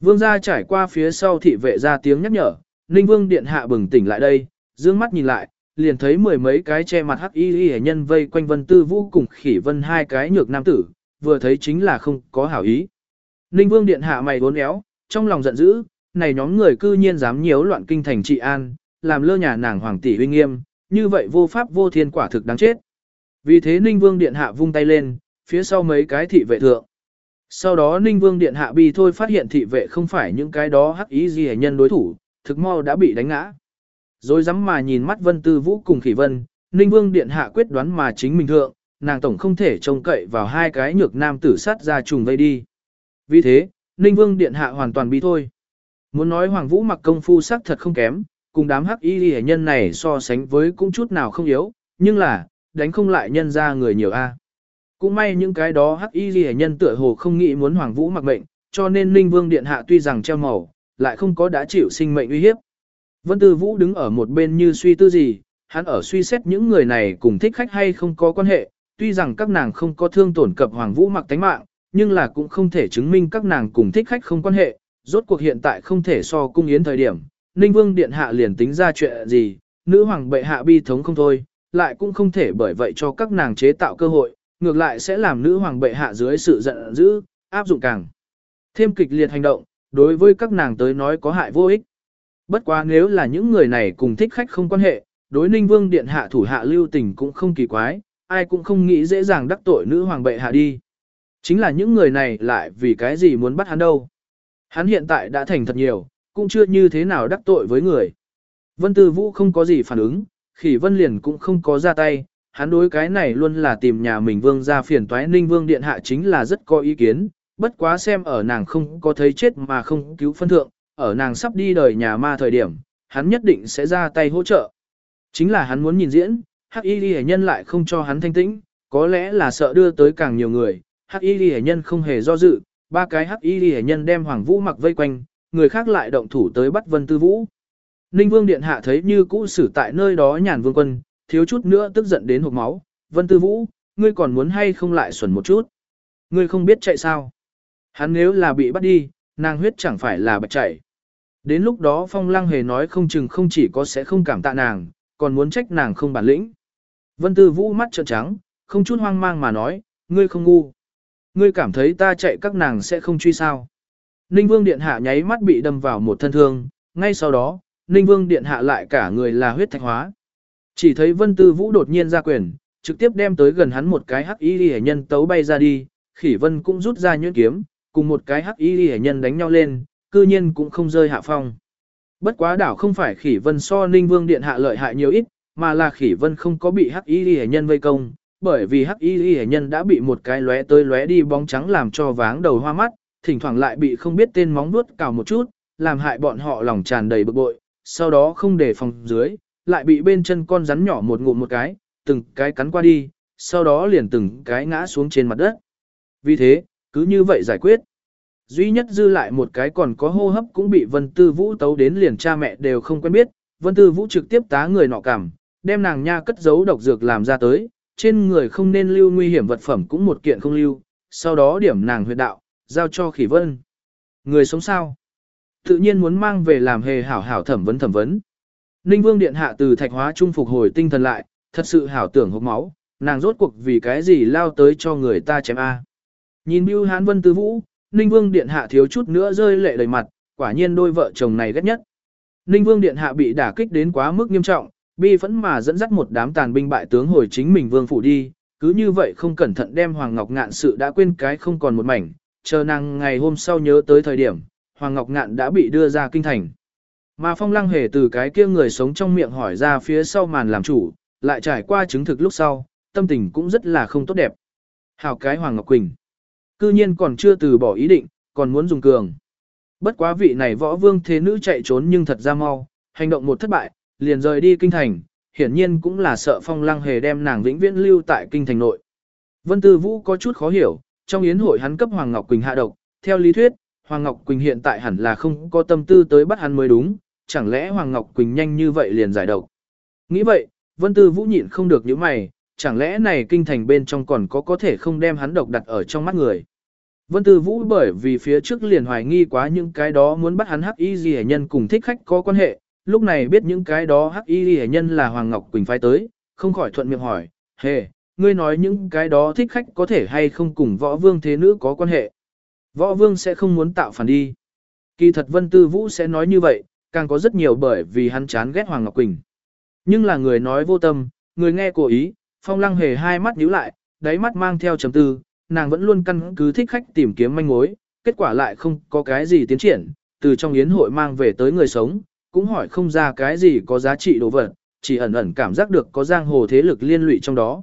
Vương gia trải qua phía sau thị vệ ra tiếng nhắc nhở, Ninh Vương điện hạ bừng tỉnh lại đây, dương mắt nhìn lại, liền thấy mười mấy cái che mặt hắc y y nhân vây quanh Vân Tư Vũ cùng Khỉ Vân hai cái nhược nam tử, vừa thấy chính là không có hảo ý. Ninh Vương điện hạ mày uốn éo, trong lòng giận dữ, này nhóm người cư nhiên dám nhiễu loạn kinh thành trị an, làm lơ nhà nàng hoàng tỷ uy nghiêm, như vậy vô pháp vô thiên quả thực đáng chết. Vì thế Ninh Vương điện hạ vung tay lên, phía sau mấy cái thị vệ thượng. Sau đó Ninh Vương điện hạ bi thôi phát hiện thị vệ không phải những cái đó hắc ý gì nhân đối thủ, thực mau đã bị đánh ngã. Rồi dám mà nhìn mắt Vân Tư Vũ cùng Khỉ Vân, Ninh Vương điện hạ quyết đoán mà chính mình thượng, nàng tổng không thể trông cậy vào hai cái nhược nam tử sát ra trùng vây đi. Vì thế, Ninh Vương điện hạ hoàn toàn bi thôi. Muốn nói Hoàng Vũ mặc công phu sắc thật không kém, cùng đám hắc y hệ nhân này so sánh với cũng chút nào không yếu, nhưng là, đánh không lại nhân ra người nhiều a. Cũng may những cái đó hắc y ghi nhân tựa hồ không nghĩ muốn Hoàng Vũ mặc mệnh, cho nên Ninh Vương điện hạ tuy rằng treo màu, lại không có đã chịu sinh mệnh uy hiếp. Vân Tư Vũ đứng ở một bên như suy tư gì, hắn ở suy xét những người này cùng thích khách hay không có quan hệ, tuy rằng các nàng không có thương tổn cập Hoàng Vũ mặc tánh mạng, nhưng là cũng không thể chứng minh các nàng cùng thích khách không quan hệ, rốt cuộc hiện tại không thể so cung yến thời điểm, Ninh Vương Điện Hạ liền tính ra chuyện gì, nữ hoàng bệ hạ bi thống không thôi, lại cũng không thể bởi vậy cho các nàng chế tạo cơ hội, ngược lại sẽ làm nữ hoàng bệ hạ dưới sự giận dữ, áp dụng càng thêm kịch liệt hành động, đối với các nàng tới nói có hại vô ích. Bất quá nếu là những người này cùng thích khách không quan hệ, đối Ninh Vương Điện Hạ thủ hạ lưu tình cũng không kỳ quái, ai cũng không nghĩ dễ dàng đắc tội nữ hoàng bệ hạ đi. Chính là những người này lại vì cái gì muốn bắt hắn đâu. Hắn hiện tại đã thành thật nhiều, cũng chưa như thế nào đắc tội với người. Vân Tư Vũ không có gì phản ứng, khỉ Vân liền cũng không có ra tay, hắn đối cái này luôn là tìm nhà mình vương ra phiền toái ninh vương điện hạ chính là rất có ý kiến, bất quá xem ở nàng không có thấy chết mà không cứu phân thượng, ở nàng sắp đi đời nhà ma thời điểm, hắn nhất định sẽ ra tay hỗ trợ. Chính là hắn muốn nhìn diễn, hắc y ghi nhân lại không cho hắn thanh tĩnh, có lẽ là sợ đưa tới càng nhiều người, hắc y ghi nhân không hề do dự, ba cái hắc y ghi nhân đem hoàng vũ mặc vây quanh, người khác lại động thủ tới bắt Vân Tư Vũ. Ninh Vương Điện Hạ thấy như cũ xử tại nơi đó nhàn vương quân, thiếu chút nữa tức giận đến hộp máu. Vân Tư Vũ, ngươi còn muốn hay không lại xuẩn một chút? Ngươi không biết chạy sao? Hắn nếu là bị bắt đi, nàng huyết chẳng phải là bạch chạy. Đến lúc đó Phong Lăng hề nói không chừng không chỉ có sẽ không cảm tạ nàng, còn muốn trách nàng không bản lĩnh. Vân Tư Vũ mắt trợn trắng, không chút hoang mang mà nói, ngươi không ngu. Ngươi cảm thấy ta chạy các nàng sẽ không truy sao. Ninh Vương Điện Hạ nháy mắt bị đâm vào một thân thương, ngay sau đó, Ninh Vương Điện Hạ lại cả người là huyết thạch hóa. Chỉ thấy Vân Tư Vũ đột nhiên ra quyền, trực tiếp đem tới gần hắn một cái hắc y hệ nhân tấu bay ra đi, Khỉ Vân cũng rút ra nhuyễn kiếm, cùng một cái hắc y hệ nhân đánh nhau lên, cư nhiên cũng không rơi hạ phong. Bất quá đảo không phải Khỉ Vân so Ninh Vương Điện Hạ lợi hại nhiều ít, mà là Khỉ Vân không có bị hắc y hệ nhân vây công, bởi vì hắc y hệ nhân đã bị một cái lóe tới lóe đi bóng trắng làm cho váng đầu hoa mắt, thỉnh thoảng lại bị không biết tên móng vuốt cào một chút, làm hại bọn họ lòng tràn đầy bực bội, sau đó không để phòng dưới, lại bị bên chân con rắn nhỏ một ngụm một cái, từng cái cắn qua đi, sau đó liền từng cái ngã xuống trên mặt đất. Vì thế, cứ như vậy giải quyết. Duy nhất dư lại một cái còn có hô hấp cũng bị Vân Tư Vũ tấu đến liền cha mẹ đều không quen biết, Vân Tư Vũ trực tiếp tá người nọ cảm, đem nàng nha cất giấu độc dược làm ra tới, trên người không nên lưu nguy hiểm vật phẩm cũng một kiện không lưu, sau đó điểm nàng huyệt đạo, giao cho khỉ vân. Người sống sao? Tự nhiên muốn mang về làm hề hảo hảo thẩm vấn thẩm vấn. Ninh Vương Điện Hạ từ thạch hóa trung phục hồi tinh thần lại, thật sự hảo tưởng hốc máu, nàng rốt cuộc vì cái gì lao tới cho người ta chém A. Nhìn Bưu Hán Vân Tư Vũ, Ninh Vương Điện Hạ thiếu chút nữa rơi lệ đầy mặt, quả nhiên đôi vợ chồng này ghét nhất. Ninh Vương Điện Hạ bị đả kích đến quá mức nghiêm trọng, bi phẫn mà dẫn dắt một đám tàn binh bại tướng hồi chính mình vương phủ đi, cứ như vậy không cẩn thận đem Hoàng Ngọc Ngạn sự đã quên cái không còn một mảnh, chờ nàng ngày hôm sau nhớ tới thời điểm, Hoàng Ngọc Ngạn đã bị đưa ra kinh thành. Mà Phong Lăng hề từ cái kia người sống trong miệng hỏi ra phía sau màn làm chủ, lại trải qua chứng thực lúc sau, tâm tình cũng rất là không tốt đẹp. Hảo cái Hoàng Ngọc Quỳnh. Cư nhiên còn chưa từ bỏ ý định, còn muốn dùng cường. Bất quá vị này võ vương thế nữ chạy trốn nhưng thật ra mau, hành động một thất bại, liền rời đi kinh thành, hiển nhiên cũng là sợ phong lăng hề đem nàng vĩnh viễn lưu tại kinh thành nội. Vân Tư Vũ có chút khó hiểu, trong yến hội hắn cấp Hoàng Ngọc Quỳnh hạ độc, theo lý thuyết, Hoàng Ngọc Quỳnh hiện tại hẳn là không có tâm tư tới bắt hắn mới đúng, chẳng lẽ Hoàng Ngọc Quỳnh nhanh như vậy liền giải độc. Nghĩ vậy, Vân Tư Vũ nhịn không được những mày, chẳng lẽ này kinh thành bên trong còn có có thể không đem hắn độc đặt ở trong mắt người. Vân Tư Vũ bởi vì phía trước liền hoài nghi quá những cái đó muốn bắt hắn hắc y gì nhân cùng thích khách có quan hệ, lúc này biết những cái đó hắc y gì nhân là Hoàng Ngọc Quỳnh phái tới, không khỏi thuận miệng hỏi, hề, ngươi nói những cái đó thích khách có thể hay không cùng võ vương thế nữ có quan hệ. Võ vương sẽ không muốn tạo phản đi. Kỳ thật Vân Tư Vũ sẽ nói như vậy, càng có rất nhiều bởi vì hắn chán ghét Hoàng Ngọc Quỳnh. Nhưng là người nói vô tâm, người nghe cố ý, phong lăng hề hai mắt nhíu lại, đáy mắt mang theo trầm tư, nàng vẫn luôn căn cứ thích khách tìm kiếm manh mối, kết quả lại không có cái gì tiến triển, từ trong yến hội mang về tới người sống, cũng hỏi không ra cái gì có giá trị đồ vật, chỉ ẩn ẩn cảm giác được có giang hồ thế lực liên lụy trong đó.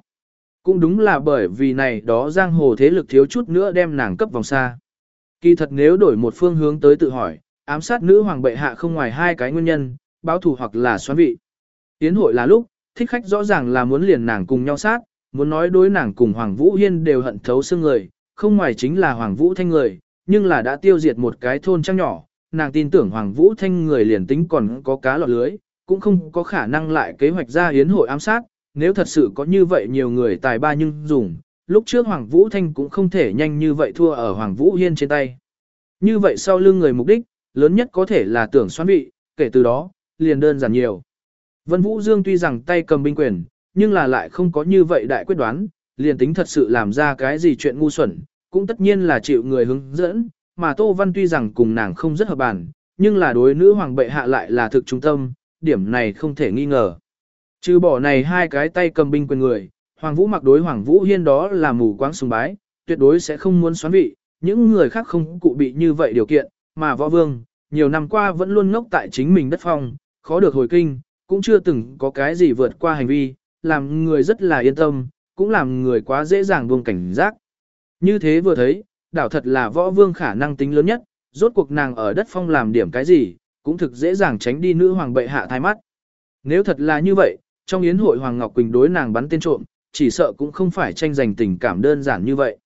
Cũng đúng là bởi vì này đó giang hồ thế lực thiếu chút nữa đem nàng cấp vòng xa. Kỳ thật nếu đổi một phương hướng tới tự hỏi, ám sát nữ hoàng bệ hạ không ngoài hai cái nguyên nhân, báo thù hoặc là xoán vị. Yến hội là lúc, thích khách rõ ràng là muốn liền nàng cùng nhau sát, muốn nói đối nàng cùng Hoàng Vũ Hiên đều hận thấu xương người, không ngoài chính là Hoàng Vũ Thanh người, nhưng là đã tiêu diệt một cái thôn trang nhỏ, nàng tin tưởng Hoàng Vũ Thanh người liền tính còn có cá lọt lưới, cũng không có khả năng lại kế hoạch ra hiến hội ám sát, nếu thật sự có như vậy nhiều người tài ba nhưng dùng, lúc trước Hoàng Vũ Thanh cũng không thể nhanh như vậy thua ở Hoàng Vũ Hiên trên tay. Như vậy sau lưng người mục đích, lớn nhất có thể là tưởng xoan vị, kể từ đó, liền đơn giản nhiều. Vân Vũ Dương tuy rằng tay cầm binh quyền, nhưng là lại không có như vậy đại quyết đoán, liền tính thật sự làm ra cái gì chuyện ngu xuẩn, cũng tất nhiên là chịu người hướng dẫn, mà Tô Văn tuy rằng cùng nàng không rất hợp bản, nhưng là đối nữ hoàng bệ hạ lại là thực trung tâm, điểm này không thể nghi ngờ. Trừ bỏ này hai cái tay cầm binh quyền người, Hoàng Vũ mặc đối Hoàng Vũ Hiên đó là mù quáng sùng bái, tuyệt đối sẽ không muốn xoán vị, những người khác không cụ bị như vậy điều kiện, mà võ vương, nhiều năm qua vẫn luôn ngốc tại chính mình đất phong, khó được hồi kinh, cũng chưa từng có cái gì vượt qua hành vi, làm người rất là yên tâm, cũng làm người quá dễ dàng buông cảnh giác. Như thế vừa thấy, đảo thật là võ vương khả năng tính lớn nhất, rốt cuộc nàng ở đất phong làm điểm cái gì, cũng thực dễ dàng tránh đi nữ hoàng bệ hạ thai mắt. Nếu thật là như vậy, trong yến hội Hoàng Ngọc Quỳnh đối nàng bắn tên trộm, chỉ sợ cũng không phải tranh giành tình cảm đơn giản như vậy.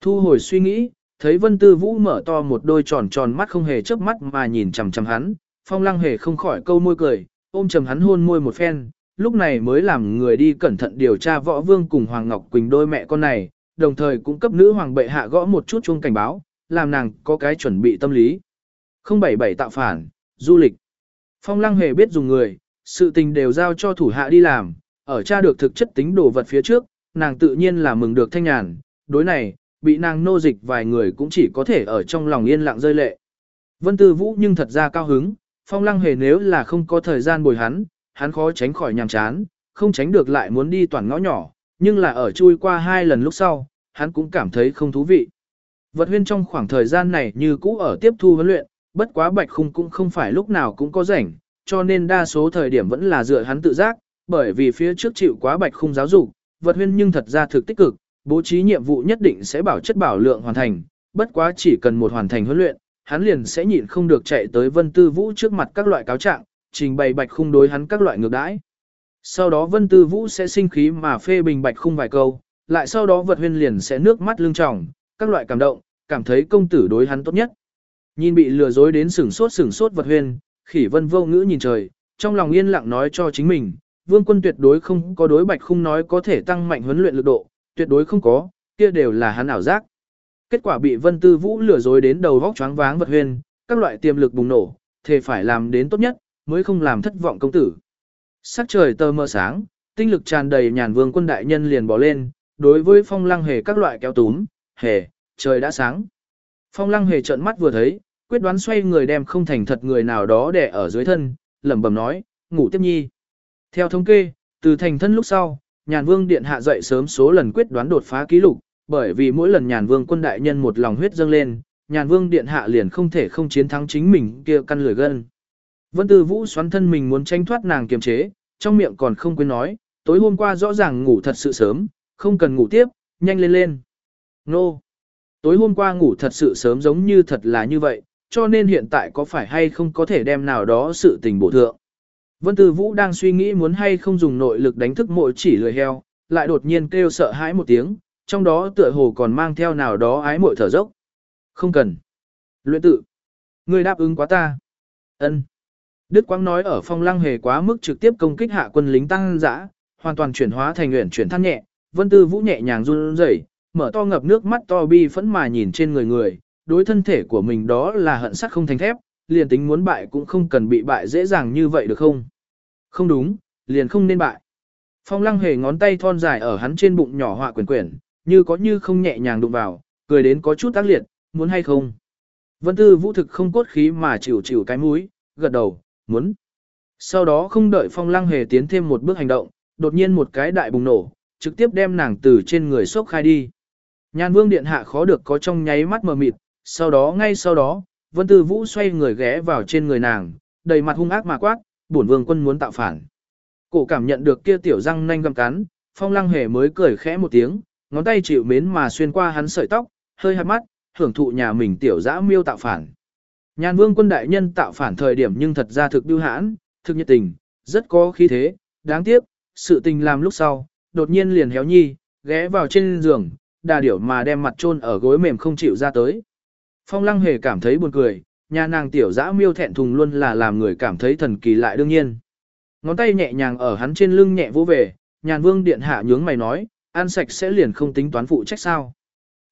Thu hồi suy nghĩ, thấy Vân Tư Vũ mở to một đôi tròn tròn mắt không hề chớp mắt mà nhìn chằm chằm hắn, Phong Lăng hề không khỏi câu môi cười, ôm chầm hắn hôn môi một phen, lúc này mới làm người đi cẩn thận điều tra võ vương cùng Hoàng Ngọc Quỳnh đôi mẹ con này, đồng thời cũng cấp nữ hoàng bệ hạ gõ một chút chuông cảnh báo, làm nàng có cái chuẩn bị tâm lý. 077 tạo phản, du lịch. Phong lăng hề biết dùng người, sự tình đều giao cho thủ hạ đi làm, ở tra được thực chất tính đồ vật phía trước, nàng tự nhiên là mừng được thanh nhàn, đối này, bị nàng nô dịch vài người cũng chỉ có thể ở trong lòng yên lặng rơi lệ. Vân Tư Vũ nhưng thật ra cao hứng, Phong Lăng Hề nếu là không có thời gian bồi hắn, hắn khó tránh khỏi nhàm chán, không tránh được lại muốn đi toàn ngõ nhỏ, nhưng là ở chui qua hai lần lúc sau, hắn cũng cảm thấy không thú vị. Vật huyên trong khoảng thời gian này như cũ ở tiếp thu huấn luyện, bất quá bạch khung cũng không phải lúc nào cũng có rảnh, cho nên đa số thời điểm vẫn là dựa hắn tự giác, bởi vì phía trước chịu quá bạch khung giáo dục, vật huyên nhưng thật ra thực tích cực, bố trí nhiệm vụ nhất định sẽ bảo chất bảo lượng hoàn thành, bất quá chỉ cần một hoàn thành huấn luyện, hắn liền sẽ nhịn không được chạy tới Vân Tư Vũ trước mặt các loại cáo trạng, trình bày bạch khung đối hắn các loại ngược đãi. Sau đó Vân Tư Vũ sẽ sinh khí mà phê bình bạch khung vài câu, lại sau đó vật huyên liền sẽ nước mắt lưng tròng, các loại cảm động, cảm thấy công tử đối hắn tốt nhất. Nhìn bị lừa dối đến sửng sốt sửng sốt vật huyên, khỉ vân vô ngữ nhìn trời, trong lòng yên lặng nói cho chính mình, vương quân tuyệt đối không có đối bạch khung nói có thể tăng mạnh huấn luyện lực độ, tuyệt đối không có, kia đều là hắn ảo giác. Kết quả bị vân tư vũ lừa dối đến đầu vóc choáng váng vật huyền, các loại tiềm lực bùng nổ, thề phải làm đến tốt nhất, mới không làm thất vọng công tử. Sắc trời tơ mơ sáng, tinh lực tràn đầy nhàn vương quân đại nhân liền bỏ lên, đối với phong lăng hề các loại kéo túm, hề, trời đã sáng. Phong lăng hề trợn mắt vừa thấy, quyết đoán xoay người đem không thành thật người nào đó để ở dưới thân, lẩm bẩm nói, ngủ tiếp nhi. Theo thống kê, từ thành thân lúc sau, nhàn vương điện hạ dậy sớm số lần quyết đoán đột phá ký lục, bởi vì mỗi lần nhàn vương quân đại nhân một lòng huyết dâng lên, nhàn vương điện hạ liền không thể không chiến thắng chính mình kia căn lười gân. Vân Tư Vũ xoắn thân mình muốn tranh thoát nàng kiềm chế, trong miệng còn không quên nói, tối hôm qua rõ ràng ngủ thật sự sớm, không cần ngủ tiếp, nhanh lên lên. Nô! Tối hôm qua ngủ thật sự sớm giống như thật là như vậy, cho nên hiện tại có phải hay không có thể đem nào đó sự tình bổ thượng. Vân Tư Vũ đang suy nghĩ muốn hay không dùng nội lực đánh thức mỗi chỉ lười heo, lại đột nhiên kêu sợ hãi một tiếng, trong đó tựa hồ còn mang theo nào đó ái mội thở dốc. Không cần. Luyện tự. Ngươi đáp ứng quá ta. Ân. Đức Quang nói ở phong lăng hề quá mức trực tiếp công kích hạ quân lính tăng dã, hoàn toàn chuyển hóa thành nguyện chuyển than nhẹ, Vân Tư Vũ nhẹ nhàng run rẩy, mở to ngập nước mắt to bi phẫn mà nhìn trên người người, đối thân thể của mình đó là hận sắt không thành thép, liền tính muốn bại cũng không cần bị bại dễ dàng như vậy được không? Không đúng, liền không nên bại. Phong lăng hề ngón tay thon dài ở hắn trên bụng nhỏ họa quyển quyển, như có như không nhẹ nhàng đụng vào, cười đến có chút tác liệt, muốn hay không? Vân Tư Vũ thực không cốt khí mà chịu chịu cái mũi, gật đầu, muốn. Sau đó không đợi Phong Lăng Hề tiến thêm một bước hành động, đột nhiên một cái đại bùng nổ, trực tiếp đem nàng từ trên người sốc khai đi. Nhan Vương điện hạ khó được có trong nháy mắt mờ mịt, sau đó ngay sau đó, Vân Tư Vũ xoay người ghé vào trên người nàng, đầy mặt hung ác mà quát, bổn vương quân muốn tạo phản. Cổ cảm nhận được kia tiểu răng nanh găm cắn, Phong Lăng Hề mới cười khẽ một tiếng, ngón tay chịu mến mà xuyên qua hắn sợi tóc, hơi hạt mắt, hưởng thụ nhà mình tiểu dã miêu tạo phản. Nhan vương quân đại nhân tạo phản thời điểm nhưng thật ra thực biêu hãn, thực nhiệt tình, rất có khí thế, đáng tiếc, sự tình làm lúc sau, đột nhiên liền héo nhi, ghé vào trên giường, đà điểu mà đem mặt chôn ở gối mềm không chịu ra tới. Phong lăng hề cảm thấy buồn cười, nhà nàng tiểu dã miêu thẹn thùng luôn là làm người cảm thấy thần kỳ lại đương nhiên. Ngón tay nhẹ nhàng ở hắn trên lưng nhẹ vỗ về, nhàn vương điện hạ nhướng mày nói, ăn sạch sẽ liền không tính toán phụ trách sao.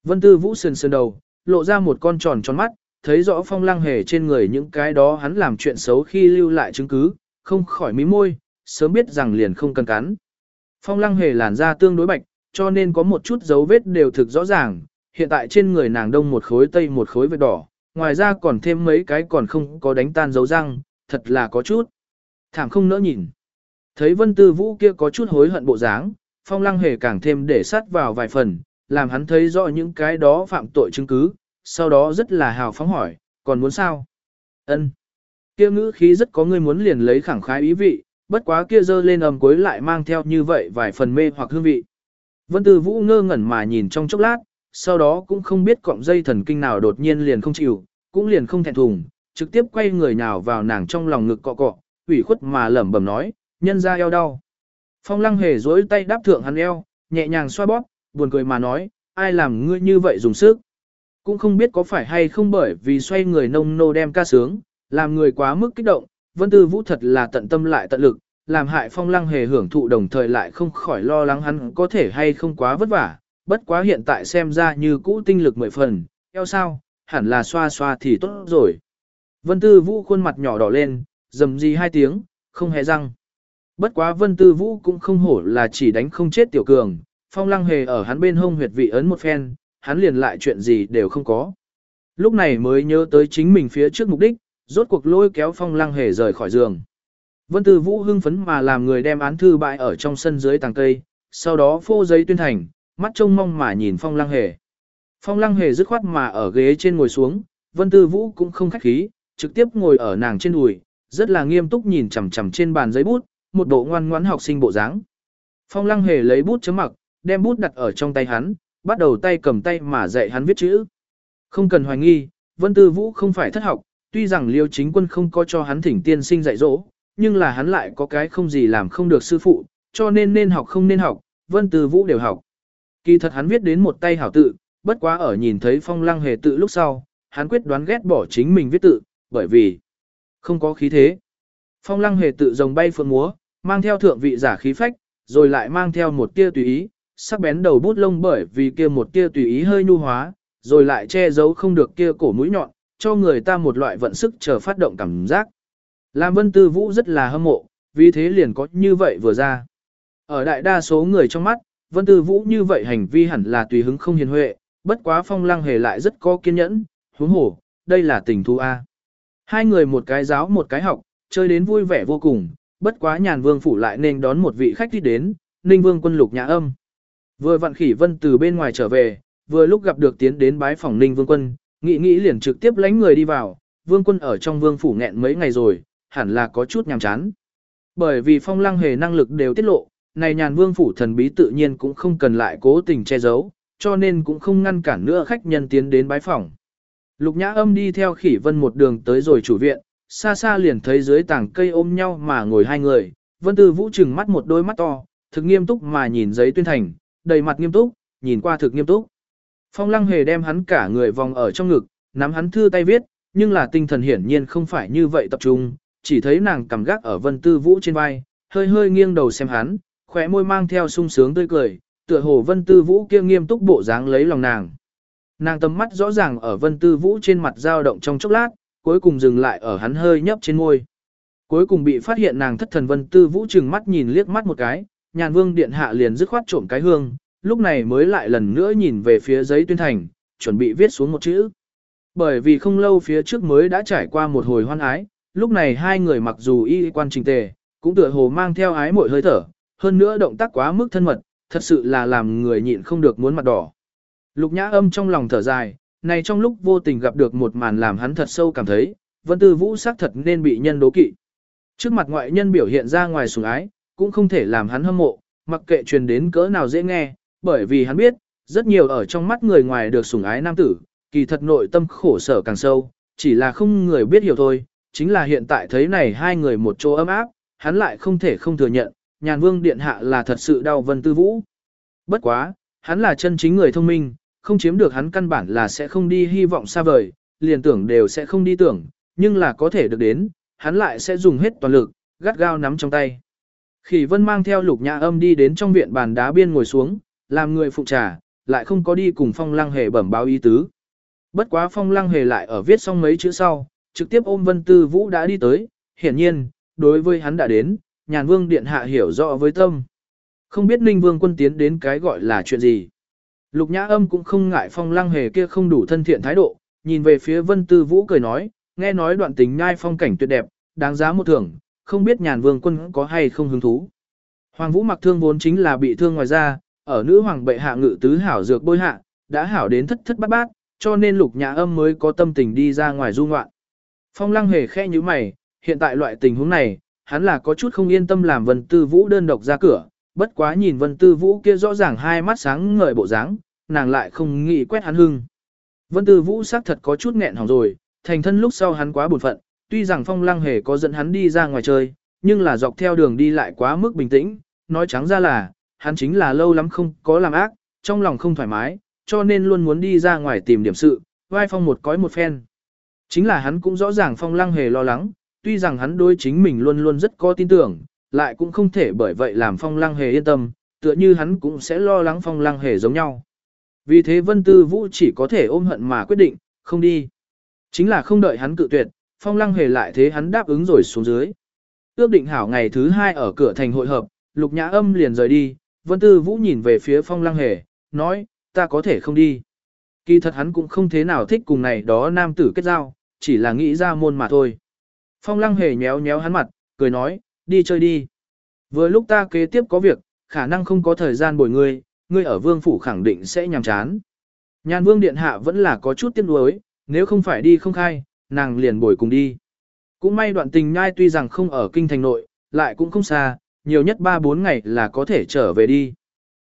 Vân tư vũ sườn sườn đầu, lộ ra một con tròn tròn mắt, thấy rõ phong lăng hề trên người những cái đó hắn làm chuyện xấu khi lưu lại chứng cứ, không khỏi mí môi, sớm biết rằng liền không cần cắn. Phong lăng hề làn da tương đối bạch, cho nên có một chút dấu vết đều thực rõ ràng, hiện tại trên người nàng đông một khối tây một khối vết đỏ, ngoài ra còn thêm mấy cái còn không có đánh tan dấu răng, thật là có chút. Thảm không nỡ nhìn. Thấy vân tư vũ kia có chút hối hận bộ dáng, phong lăng hề càng thêm để sát vào vài phần, làm hắn thấy rõ những cái đó phạm tội chứng cứ, sau đó rất là hào phóng hỏi, còn muốn sao? Ân. Kia ngữ khí rất có người muốn liền lấy khẳng khái ý vị, bất quá kia dơ lên ầm cuối lại mang theo như vậy vài phần mê hoặc hương vị. Vân Tư Vũ ngơ ngẩn mà nhìn trong chốc lát, sau đó cũng không biết cọng dây thần kinh nào đột nhiên liền không chịu, cũng liền không thẹn thùng, trực tiếp quay người nào vào nàng trong lòng ngực cọ cọ, ủy khuất mà lẩm bẩm nói, nhân ra eo đau. Phong lăng hề dối tay đáp thượng hắn eo, nhẹ nhàng xoa bóp, buồn cười mà nói, ai làm ngươi như vậy dùng sức. Cũng không biết có phải hay không bởi vì xoay người nông nô đem ca sướng, làm người quá mức kích động, Vân Tư Vũ thật là tận tâm lại tận lực, làm hại phong lăng hề hưởng thụ đồng thời lại không khỏi lo lắng hắn có thể hay không quá vất vả, bất quá hiện tại xem ra như cũ tinh lực mười phần, eo sao, hẳn là xoa xoa thì tốt rồi. Vân Tư Vũ khuôn mặt nhỏ đỏ lên, dầm gì hai tiếng, không hề răng. Bất quá Vân Tư Vũ cũng không hổ là chỉ đánh không chết tiểu cường, phong lăng hề ở hắn bên hông huyệt vị ấn một phen, hắn liền lại chuyện gì đều không có. Lúc này mới nhớ tới chính mình phía trước mục đích, rốt cuộc lôi kéo phong lăng hề rời khỏi giường. Vân Tư Vũ hưng phấn mà làm người đem án thư bại ở trong sân dưới tàng cây, sau đó phô giấy tuyên thành, mắt trông mong mà nhìn phong lăng hề. Phong lăng hề dứt khoát mà ở ghế trên ngồi xuống, Vân Tư Vũ cũng không khách khí, trực tiếp ngồi ở nàng trên đùi, rất là nghiêm túc nhìn chằm chằm trên bàn giấy bút, một bộ ngoan ngoãn học sinh bộ dáng. Phong lăng hề lấy bút chấm mặc, đem bút đặt ở trong tay hắn, bắt đầu tay cầm tay mà dạy hắn viết chữ. Không cần hoài nghi, Vân Tư Vũ không phải thất học, tuy rằng Liêu Chính Quân không có cho hắn thỉnh tiên sinh dạy dỗ, nhưng là hắn lại có cái không gì làm không được sư phụ, cho nên nên học không nên học, Vân Tư Vũ đều học. Kỳ thật hắn viết đến một tay hảo tự, bất quá ở nhìn thấy phong lăng hề tự lúc sau, hắn quyết đoán ghét bỏ chính mình viết tự, bởi vì không có khí thế. Phong lăng hề tự rồng bay phượng múa, mang theo thượng vị giả khí phách, rồi lại mang theo một tia tùy ý, sắc bén đầu bút lông bởi vì kia một tia tùy ý hơi nhu hóa, rồi lại che giấu không được kia cổ mũi nhọn, cho người ta một loại vận sức chờ phát động cảm giác. Làm Vân Tư Vũ rất là hâm mộ, vì thế liền có như vậy vừa ra. Ở đại đa số người trong mắt, Vân Tư Vũ như vậy hành vi hẳn là tùy hứng không hiền huệ, bất quá phong lăng hề lại rất có kiên nhẫn, huống hổ, đây là tình thu A. Hai người một cái giáo một cái học, chơi đến vui vẻ vô cùng, bất quá nhàn vương phủ lại nên đón một vị khách đi đến, ninh vương quân lục nhà âm. Vừa vặn khỉ vân từ bên ngoài trở về, vừa lúc gặp được tiến đến bái phòng ninh vương quân, nghĩ nghĩ liền trực tiếp lánh người đi vào, vương quân ở trong vương phủ nghẹn mấy ngày rồi, hẳn là có chút nhàm chán. Bởi vì phong lăng hề năng lực đều tiết lộ, này nhàn vương phủ thần bí tự nhiên cũng không cần lại cố tình che giấu, cho nên cũng không ngăn cản nữa khách nhân tiến đến bái phòng. Lục nhã âm đi theo khỉ vân một đường tới rồi chủ viện, xa xa liền thấy dưới tảng cây ôm nhau mà ngồi hai người, vân tư vũ trừng mắt một đôi mắt to, thực nghiêm túc mà nhìn giấy tuyên thành, đầy mặt nghiêm túc, nhìn qua thực nghiêm túc. Phong lăng hề đem hắn cả người vòng ở trong ngực, nắm hắn thư tay viết, nhưng là tinh thần hiển nhiên không phải như vậy tập trung, chỉ thấy nàng cầm gác ở vân tư vũ trên vai, hơi hơi nghiêng đầu xem hắn, khóe môi mang theo sung sướng tươi cười, tựa hồ vân tư vũ kia nghiêm túc bộ dáng lấy lòng nàng. Nàng tầm mắt rõ ràng ở vân tư vũ trên mặt dao động trong chốc lát, cuối cùng dừng lại ở hắn hơi nhấp trên môi. Cuối cùng bị phát hiện nàng thất thần vân tư vũ trừng mắt nhìn liếc mắt một cái, nhàn vương điện hạ liền dứt khoát trộm cái hương, lúc này mới lại lần nữa nhìn về phía giấy tuyên thành, chuẩn bị viết xuống một chữ. Bởi vì không lâu phía trước mới đã trải qua một hồi hoan ái, lúc này hai người mặc dù y quan trình tề, cũng tựa hồ mang theo ái mội hơi thở, hơn nữa động tác quá mức thân mật, thật sự là làm người nhịn không được muốn mặt đỏ. Lục nhã âm trong lòng thở dài, này trong lúc vô tình gặp được một màn làm hắn thật sâu cảm thấy, vân tư vũ xác thật nên bị nhân đố kỵ. Trước mặt ngoại nhân biểu hiện ra ngoài sủng ái, cũng không thể làm hắn hâm mộ, mặc kệ truyền đến cỡ nào dễ nghe, bởi vì hắn biết, rất nhiều ở trong mắt người ngoài được sủng ái nam tử, kỳ thật nội tâm khổ sở càng sâu, chỉ là không người biết hiểu thôi, chính là hiện tại thấy này hai người một chỗ ấm áp, hắn lại không thể không thừa nhận, nhàn vương điện hạ là thật sự đau vân tư vũ. Bất quá, hắn là chân chính người thông minh, không chiếm được hắn căn bản là sẽ không đi hy vọng xa vời, liền tưởng đều sẽ không đi tưởng, nhưng là có thể được đến, hắn lại sẽ dùng hết toàn lực, gắt gao nắm trong tay. Khỉ vân mang theo lục nhã âm đi đến trong viện bàn đá biên ngồi xuống, làm người phụ trà, lại không có đi cùng phong lăng hề bẩm báo ý tứ. Bất quá phong lăng hề lại ở viết xong mấy chữ sau, trực tiếp ôm vân tư vũ đã đi tới, hiển nhiên, đối với hắn đã đến, nhàn vương điện hạ hiểu rõ với tâm. Không biết ninh vương quân tiến đến cái gọi là chuyện gì. Lục nhã âm cũng không ngại phong lăng hề kia không đủ thân thiện thái độ, nhìn về phía vân tư vũ cười nói, nghe nói đoạn tình nhai phong cảnh tuyệt đẹp, đáng giá một thưởng, không biết nhàn vương quân có hay không hứng thú. Hoàng vũ mặc thương vốn chính là bị thương ngoài ra, ở nữ hoàng bệ hạ ngự tứ hảo dược bôi hạ, đã hảo đến thất thất bát bát, cho nên lục nhã âm mới có tâm tình đi ra ngoài du ngoạn. Phong lăng hề khe như mày, hiện tại loại tình huống này, hắn là có chút không yên tâm làm vân tư vũ đơn độc ra cửa, bất quá nhìn vân tư vũ kia rõ ràng hai mắt sáng ngời bộ dáng, nàng lại không nghĩ quét hắn hưng. Vân tư vũ xác thật có chút nghẹn hỏng rồi, thành thân lúc sau hắn quá buồn phận, tuy rằng phong lăng hề có dẫn hắn đi ra ngoài chơi, nhưng là dọc theo đường đi lại quá mức bình tĩnh, nói trắng ra là, hắn chính là lâu lắm không có làm ác, trong lòng không thoải mái, cho nên luôn muốn đi ra ngoài tìm điểm sự, vai phong một cõi một phen. Chính là hắn cũng rõ ràng phong lăng hề lo lắng, tuy rằng hắn đối chính mình luôn luôn rất có tin tưởng, lại cũng không thể bởi vậy làm phong lăng hề yên tâm, tựa như hắn cũng sẽ lo lắng phong lăng hề giống nhau. Vì thế Vân Tư Vũ chỉ có thể ôm hận mà quyết định, không đi. Chính là không đợi hắn cự tuyệt, phong lăng hề lại thế hắn đáp ứng rồi xuống dưới. Ước định hảo ngày thứ hai ở cửa thành hội hợp, lục nhã âm liền rời đi, Vân Tư Vũ nhìn về phía phong lăng hề, nói, ta có thể không đi. Kỳ thật hắn cũng không thế nào thích cùng này đó nam tử kết giao, chỉ là nghĩ ra môn mà thôi. Phong lăng hề nhéo nhéo hắn mặt, cười nói, đi chơi đi. Vừa lúc ta kế tiếp có việc, khả năng không có thời gian bồi ngươi, ngươi ở vương phủ khẳng định sẽ nhàm chán. Nhàn vương điện hạ vẫn là có chút tiếc nuối, nếu không phải đi không khai, nàng liền bồi cùng đi. Cũng may đoạn tình nhai tuy rằng không ở kinh thành nội, lại cũng không xa, nhiều nhất 3-4 ngày là có thể trở về đi.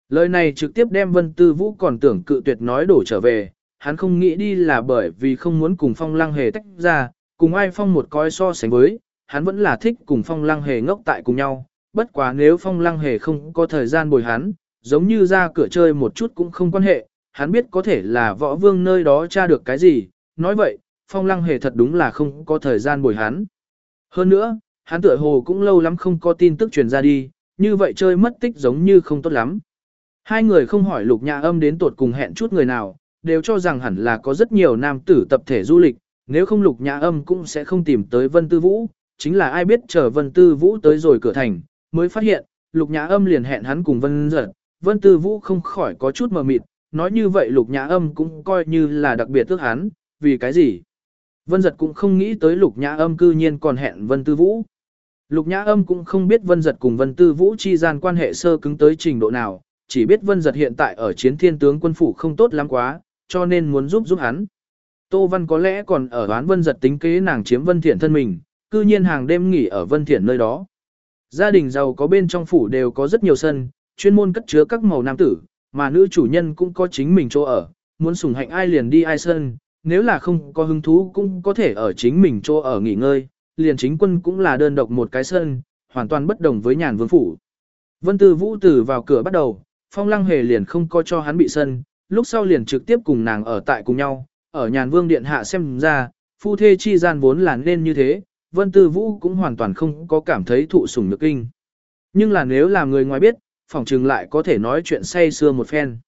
Lời này trực tiếp đem Vân Tư Vũ còn tưởng cự tuyệt nói đổ trở về, hắn không nghĩ đi là bởi vì không muốn cùng Phong Lăng Hề tách ra, cùng ai Phong một coi so sánh với, hắn vẫn là thích cùng Phong Lăng Hề ngốc tại cùng nhau, bất quá nếu Phong Lăng Hề không có thời gian bồi hắn, giống như ra cửa chơi một chút cũng không quan hệ, hắn biết có thể là võ vương nơi đó tra được cái gì, nói vậy, Phong Lăng Hề thật đúng là không có thời gian bồi hắn. Hơn nữa, hắn tựa hồ cũng lâu lắm không có tin tức truyền ra đi, như vậy chơi mất tích giống như không tốt lắm. Hai người không hỏi lục nhà âm đến tột cùng hẹn chút người nào, đều cho rằng hẳn là có rất nhiều nam tử tập thể du lịch, nếu không lục nhã âm cũng sẽ không tìm tới Vân Tư Vũ, chính là ai biết chờ Vân Tư Vũ tới rồi cửa thành, mới phát hiện, lục nhã âm liền hẹn hắn cùng Vân giật, Vân Tư Vũ không khỏi có chút mờ mịt, nói như vậy lục nhã âm cũng coi như là đặc biệt tước hắn, vì cái gì? Vân giật cũng không nghĩ tới lục nhã âm cư nhiên còn hẹn Vân Tư Vũ. Lục nhã âm cũng không biết Vân giật cùng Vân Tư Vũ chi gian quan hệ sơ cứng tới trình độ nào, chỉ biết Vân giật hiện tại ở chiến thiên tướng quân phủ không tốt lắm quá, cho nên muốn giúp giúp hắn. Tô Văn có lẽ còn ở đoán Vân giật tính kế nàng chiếm Vân Thiện thân mình, cư nhiên hàng đêm nghỉ ở Vân Thiện nơi đó. Gia đình giàu có bên trong phủ đều có rất nhiều sân, chuyên môn cất chứa các màu nam tử, mà nữ chủ nhân cũng có chính mình chỗ ở, muốn sủng hạnh ai liền đi ai sân, nếu là không có hứng thú cũng có thể ở chính mình chỗ ở nghỉ ngơi, liền chính quân cũng là đơn độc một cái sân, hoàn toàn bất đồng với nhàn vương phủ. Vân Tư Vũ Tử vào cửa bắt đầu, Phong Lăng Hề liền không có cho hắn bị sân, lúc sau liền trực tiếp cùng nàng ở tại cùng nhau, ở nhàn vương điện hạ xem ra, phu thê chi gian vốn là nên như thế, Vân Tư Vũ cũng hoàn toàn không có cảm thấy thụ sủng nhược kinh. Nhưng là nếu là người ngoài biết, phỏng chừng lại có thể nói chuyện say xưa một phen.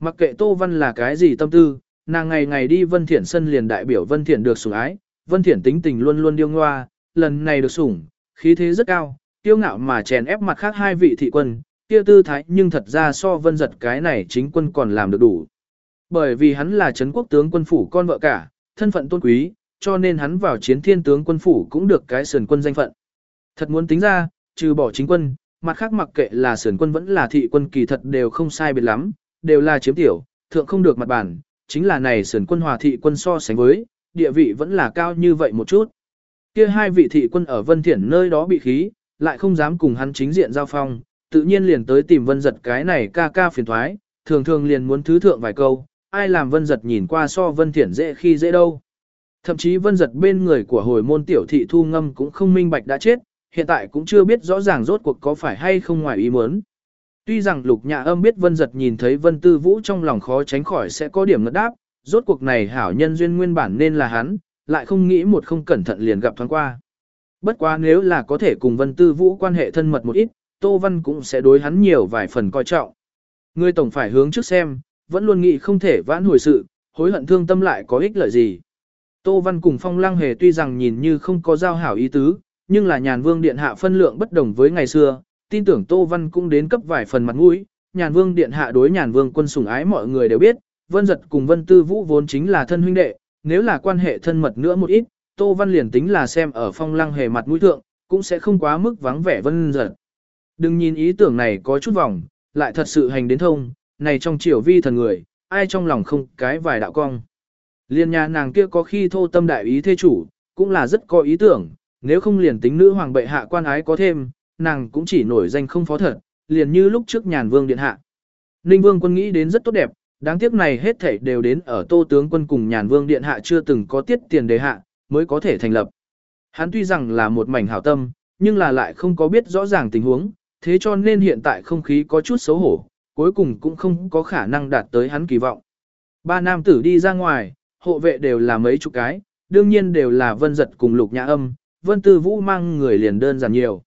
Mặc kệ Tô Văn là cái gì tâm tư, nàng ngày ngày đi Vân Thiển sân liền đại biểu Vân Thiển được sủng ái, Vân Thiển tính tình luôn luôn điêu ngoa, lần này được sủng, khí thế rất cao, tiêu ngạo mà chèn ép mặt khác hai vị thị quân, kia tư thái nhưng thật ra so Vân giật cái này chính quân còn làm được đủ. Bởi vì hắn là Trấn quốc tướng quân phủ con vợ cả, thân phận tôn quý, cho nên hắn vào chiến thiên tướng quân phủ cũng được cái sườn quân danh phận. Thật muốn tính ra, trừ bỏ chính quân, mặt khác mặc kệ là sườn quân vẫn là thị quân kỳ thật đều không sai biệt lắm, đều là chiếm tiểu, thượng không được mặt bản, chính là này sườn quân hòa thị quân so sánh với, địa vị vẫn là cao như vậy một chút. Kia hai vị thị quân ở Vân Thiển nơi đó bị khí, lại không dám cùng hắn chính diện giao phong, tự nhiên liền tới tìm Vân Giật cái này ca ca phiền thoái, thường thường liền muốn thứ thượng vài câu, ai làm Vân Giật nhìn qua so Vân Thiển dễ khi dễ đâu. Thậm chí Vân Giật bên người của hồi môn tiểu thị thu ngâm cũng không minh bạch đã chết, hiện tại cũng chưa biết rõ ràng rốt cuộc có phải hay không ngoài ý muốn. Tuy rằng lục nhà âm biết vân giật nhìn thấy vân tư vũ trong lòng khó tránh khỏi sẽ có điểm ngất đáp, rốt cuộc này hảo nhân duyên nguyên bản nên là hắn, lại không nghĩ một không cẩn thận liền gặp thoáng qua. Bất quá nếu là có thể cùng vân tư vũ quan hệ thân mật một ít, Tô Văn cũng sẽ đối hắn nhiều vài phần coi trọng. Người tổng phải hướng trước xem, vẫn luôn nghĩ không thể vãn hồi sự, hối hận thương tâm lại có ích lợi gì. Tô Văn cùng Phong Lăng Hề tuy rằng nhìn như không có giao hảo ý tứ, nhưng là nhàn vương điện hạ phân lượng bất đồng với ngày xưa, tin tưởng Tô Văn cũng đến cấp vài phần mặt mũi, nhàn vương điện hạ đối nhàn vương quân sủng ái mọi người đều biết, vân giật cùng vân tư vũ vốn chính là thân huynh đệ, nếu là quan hệ thân mật nữa một ít, Tô Văn liền tính là xem ở phong lăng hề mặt mũi thượng, cũng sẽ không quá mức vắng vẻ vân giật. Đừng nhìn ý tưởng này có chút vòng, lại thật sự hành đến thông, này trong triều vi thần người, ai trong lòng không cái vài đạo cong. Liên nhà nàng kia có khi thô tâm đại ý thế chủ, cũng là rất có ý tưởng, nếu không liền tính nữ hoàng bệ hạ quan ái có thêm, nàng cũng chỉ nổi danh không phó thật, liền như lúc trước nhàn vương điện hạ. Ninh vương quân nghĩ đến rất tốt đẹp, đáng tiếc này hết thảy đều đến ở tô tướng quân cùng nhàn vương điện hạ chưa từng có tiết tiền đề hạ, mới có thể thành lập. Hắn tuy rằng là một mảnh hảo tâm, nhưng là lại không có biết rõ ràng tình huống, thế cho nên hiện tại không khí có chút xấu hổ, cuối cùng cũng không có khả năng đạt tới hắn kỳ vọng. Ba nam tử đi ra ngoài, hộ vệ đều là mấy chục cái, đương nhiên đều là vân giật cùng lục nhã âm, vân tư vũ mang người liền đơn giản nhiều.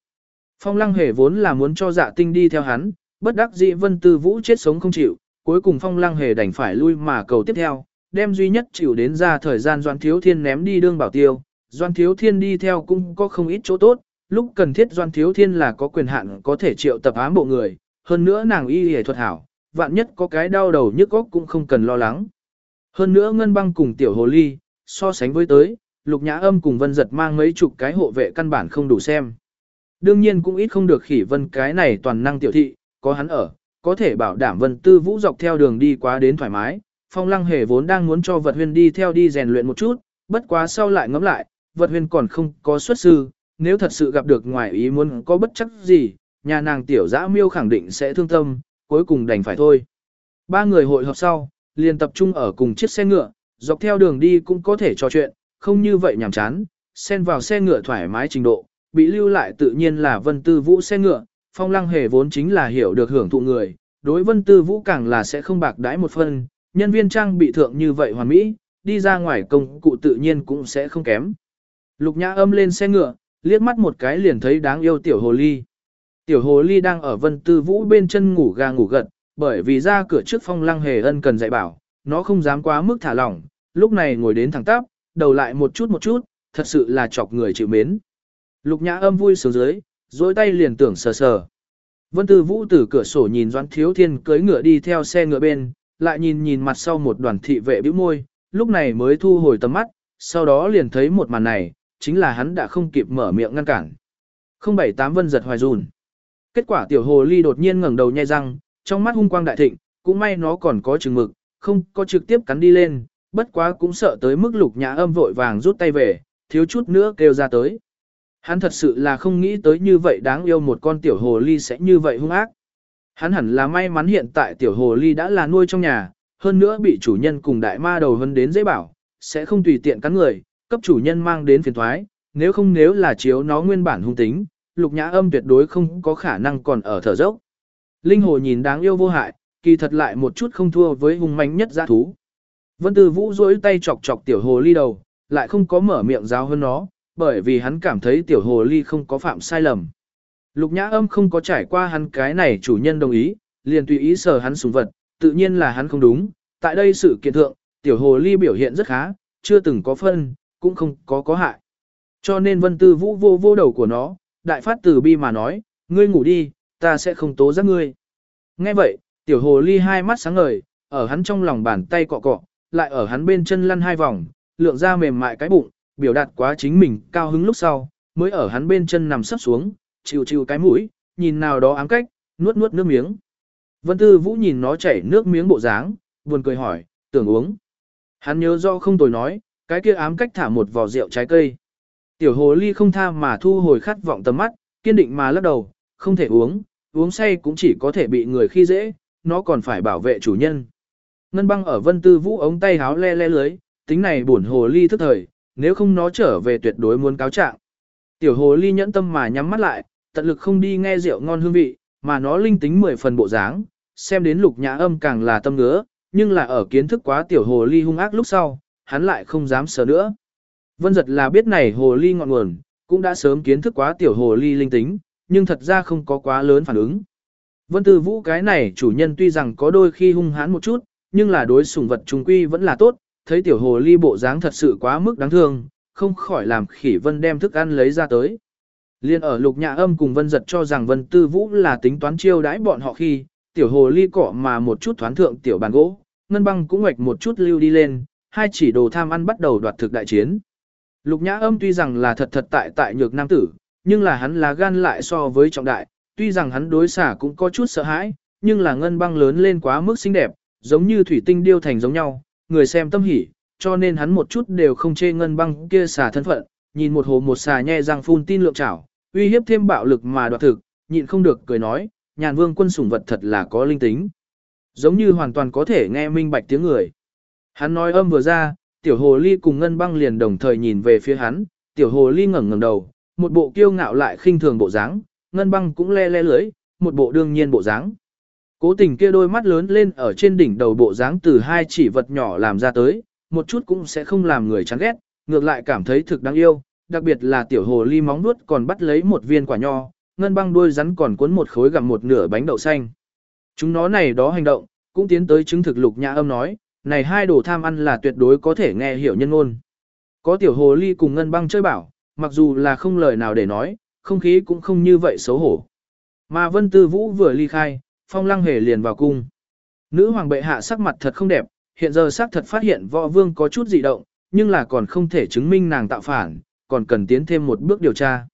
Phong lăng hề vốn là muốn cho dạ tinh đi theo hắn, bất đắc dĩ vân tư vũ chết sống không chịu, cuối cùng phong lăng hề đành phải lui mà cầu tiếp theo, đem duy nhất chịu đến ra thời gian doan thiếu thiên ném đi đương bảo tiêu, doan thiếu thiên đi theo cũng có không ít chỗ tốt, lúc cần thiết doan thiếu thiên là có quyền hạn có thể triệu tập ám bộ người, hơn nữa nàng y y thuật hảo, vạn nhất có cái đau đầu nhức óc cũng không cần lo lắng. Hơn nữa ngân băng cùng tiểu hồ ly, so sánh với tới, lục nhã âm cùng vân giật mang mấy chục cái hộ vệ căn bản không đủ xem. Đương nhiên cũng ít không được khỉ vân cái này toàn năng tiểu thị, có hắn ở, có thể bảo đảm vân tư vũ dọc theo đường đi quá đến thoải mái. Phong lăng hề vốn đang muốn cho vật huyên đi theo đi rèn luyện một chút, bất quá sau lại ngẫm lại, vật huyên còn không có xuất sư, nếu thật sự gặp được ngoài ý muốn có bất chắc gì, nhà nàng tiểu dã miêu khẳng định sẽ thương tâm, cuối cùng đành phải thôi. Ba người hội họp sau, liền tập trung ở cùng chiếc xe ngựa, dọc theo đường đi cũng có thể trò chuyện, không như vậy nhàm chán, xen vào xe ngựa thoải mái trình độ, bị lưu lại tự nhiên là Vân Tư Vũ xe ngựa, Phong Lăng Hề vốn chính là hiểu được hưởng thụ người, đối Vân Tư Vũ càng là sẽ không bạc đãi một phân, nhân viên trang bị thượng như vậy hoàn mỹ, đi ra ngoài công cụ tự nhiên cũng sẽ không kém. Lục Nhã âm lên xe ngựa, liếc mắt một cái liền thấy đáng yêu tiểu hồ ly. Tiểu hồ ly đang ở Vân Tư Vũ bên chân ngủ gà ngủ gật, bởi vì ra cửa trước Phong Lăng Hề ân cần dạy bảo, nó không dám quá mức thả lỏng, lúc này ngồi đến thẳng tắp, đầu lại một chút một chút, thật sự là chọc người chịu mến. Lục nhã âm vui sướng dưới, dối tay liền tưởng sờ sờ. Vân Tư Vũ từ cửa sổ nhìn Doãn Thiếu Thiên cưỡi ngựa đi theo xe ngựa bên, lại nhìn nhìn mặt sau một đoàn thị vệ bĩu môi, lúc này mới thu hồi tầm mắt, sau đó liền thấy một màn này, chính là hắn đã không kịp mở miệng ngăn cản. Không bảy tám vân giật hoài dùn. Kết quả tiểu hồ ly đột nhiên ngẩng đầu nhai răng, trong mắt hung quang đại thịnh, cũng may nó còn có chừng mực, không có trực tiếp cắn đi lên, bất quá cũng sợ tới mức lục nhã âm vội vàng rút tay về, thiếu chút nữa kêu ra tới. Hắn thật sự là không nghĩ tới như vậy đáng yêu một con tiểu hồ ly sẽ như vậy hung ác. Hắn hẳn là may mắn hiện tại tiểu hồ ly đã là nuôi trong nhà, hơn nữa bị chủ nhân cùng đại ma đầu hân đến dễ bảo, sẽ không tùy tiện cắn người, cấp chủ nhân mang đến phiền thoái, nếu không nếu là chiếu nó nguyên bản hung tính, lục nhã âm tuyệt đối không có khả năng còn ở thở dốc. Linh hồ nhìn đáng yêu vô hại, kỳ thật lại một chút không thua với hung manh nhất giã thú. Vân Tư Vũ duỗi tay chọc chọc tiểu hồ ly đầu, lại không có mở miệng giáo hơn nó, bởi vì hắn cảm thấy tiểu hồ ly không có phạm sai lầm. Lục nhã âm không có trải qua hắn cái này chủ nhân đồng ý, liền tùy ý sờ hắn súng vật, tự nhiên là hắn không đúng. Tại đây sự kiện thượng, tiểu hồ ly biểu hiện rất khá, chưa từng có phân, cũng không có có hại. Cho nên vân tư vũ vô vô đầu của nó, đại phát từ bi mà nói, ngươi ngủ đi, ta sẽ không tố giác ngươi. Nghe vậy, tiểu hồ ly hai mắt sáng ngời, ở hắn trong lòng bàn tay cọ cọ, lại ở hắn bên chân lăn hai vòng, lượng ra mềm mại cái bụng, biểu đạt quá chính mình cao hứng lúc sau, mới ở hắn bên chân nằm sấp xuống, chịu chịu cái mũi, nhìn nào đó ám cách, nuốt nuốt nước miếng. Vân Tư Vũ nhìn nó chảy nước miếng bộ dáng, buồn cười hỏi, tưởng uống. Hắn nhớ do không tồi nói, cái kia ám cách thả một vò rượu trái cây. Tiểu hồ ly không tha mà thu hồi khát vọng tầm mắt, kiên định mà lắc đầu, không thể uống, uống say cũng chỉ có thể bị người khi dễ, nó còn phải bảo vệ chủ nhân. Ngân băng ở vân tư vũ ống tay háo le le lưới, tính này buồn hồ ly thức thời, nếu không nó trở về tuyệt đối muốn cáo trạng. Tiểu hồ ly nhẫn tâm mà nhắm mắt lại, tận lực không đi nghe rượu ngon hương vị, mà nó linh tính mười phần bộ dáng, xem đến lục nhã âm càng là tâm ngứa, nhưng là ở kiến thức quá tiểu hồ ly hung ác lúc sau, hắn lại không dám sờ nữa. Vân giật là biết này hồ ly ngọn nguồn, cũng đã sớm kiến thức quá tiểu hồ ly linh tính, nhưng thật ra không có quá lớn phản ứng. Vân Tư Vũ cái này chủ nhân tuy rằng có đôi khi hung hãn một chút, nhưng là đối sủng vật trung quy vẫn là tốt, thấy tiểu hồ ly bộ dáng thật sự quá mức đáng thương, không khỏi làm khỉ vân đem thức ăn lấy ra tới. Liên ở lục nhã âm cùng vân giật cho rằng vân tư vũ là tính toán chiêu đãi bọn họ khi, tiểu hồ ly cọ mà một chút thoán thượng tiểu bàn gỗ, ngân băng cũng ngoạch một chút lưu đi lên, hai chỉ đồ tham ăn bắt đầu đoạt thực đại chiến. Lục nhã âm tuy rằng là thật thật tại tại nhược nam tử, nhưng là hắn là gan lại so với trọng đại, tuy rằng hắn đối xả cũng có chút sợ hãi, nhưng là ngân băng lớn lên quá mức xinh đẹp, giống như thủy tinh điêu thành giống nhau, người xem tâm hỉ, cho nên hắn một chút đều không chê ngân băng kia xả thân phận, nhìn một hồ một xà nhe răng phun tin lượng chảo, uy hiếp thêm bạo lực mà đoạt thực, nhịn không được cười nói, nhàn vương quân sủng vật thật là có linh tính. Giống như hoàn toàn có thể nghe minh bạch tiếng người. Hắn nói âm vừa ra, tiểu hồ ly cùng ngân băng liền đồng thời nhìn về phía hắn, tiểu hồ ly ngẩng ngẩng đầu, một bộ kiêu ngạo lại khinh thường bộ dáng, ngân băng cũng le le lưới, một bộ đương nhiên bộ dáng. Cố tình kia đôi mắt lớn lên ở trên đỉnh đầu bộ dáng từ hai chỉ vật nhỏ làm ra tới, một chút cũng sẽ không làm người chán ghét, ngược lại cảm thấy thực đáng yêu, đặc biệt là tiểu hồ ly móng nuốt còn bắt lấy một viên quả nho, ngân băng đuôi rắn còn cuốn một khối gặm một nửa bánh đậu xanh. Chúng nó này đó hành động, cũng tiến tới chứng thực lục nhã âm nói, này hai đồ tham ăn là tuyệt đối có thể nghe hiểu nhân ngôn. Có tiểu hồ ly cùng ngân băng chơi bảo, mặc dù là không lời nào để nói, không khí cũng không như vậy xấu hổ. Mà vân tư vũ vừa ly khai, phong lăng hề liền vào cung. Nữ hoàng bệ hạ sắc mặt thật không đẹp, hiện giờ sắc thật phát hiện võ vương có chút dị động, nhưng là còn không thể chứng minh nàng tạo phản, còn cần tiến thêm một bước điều tra.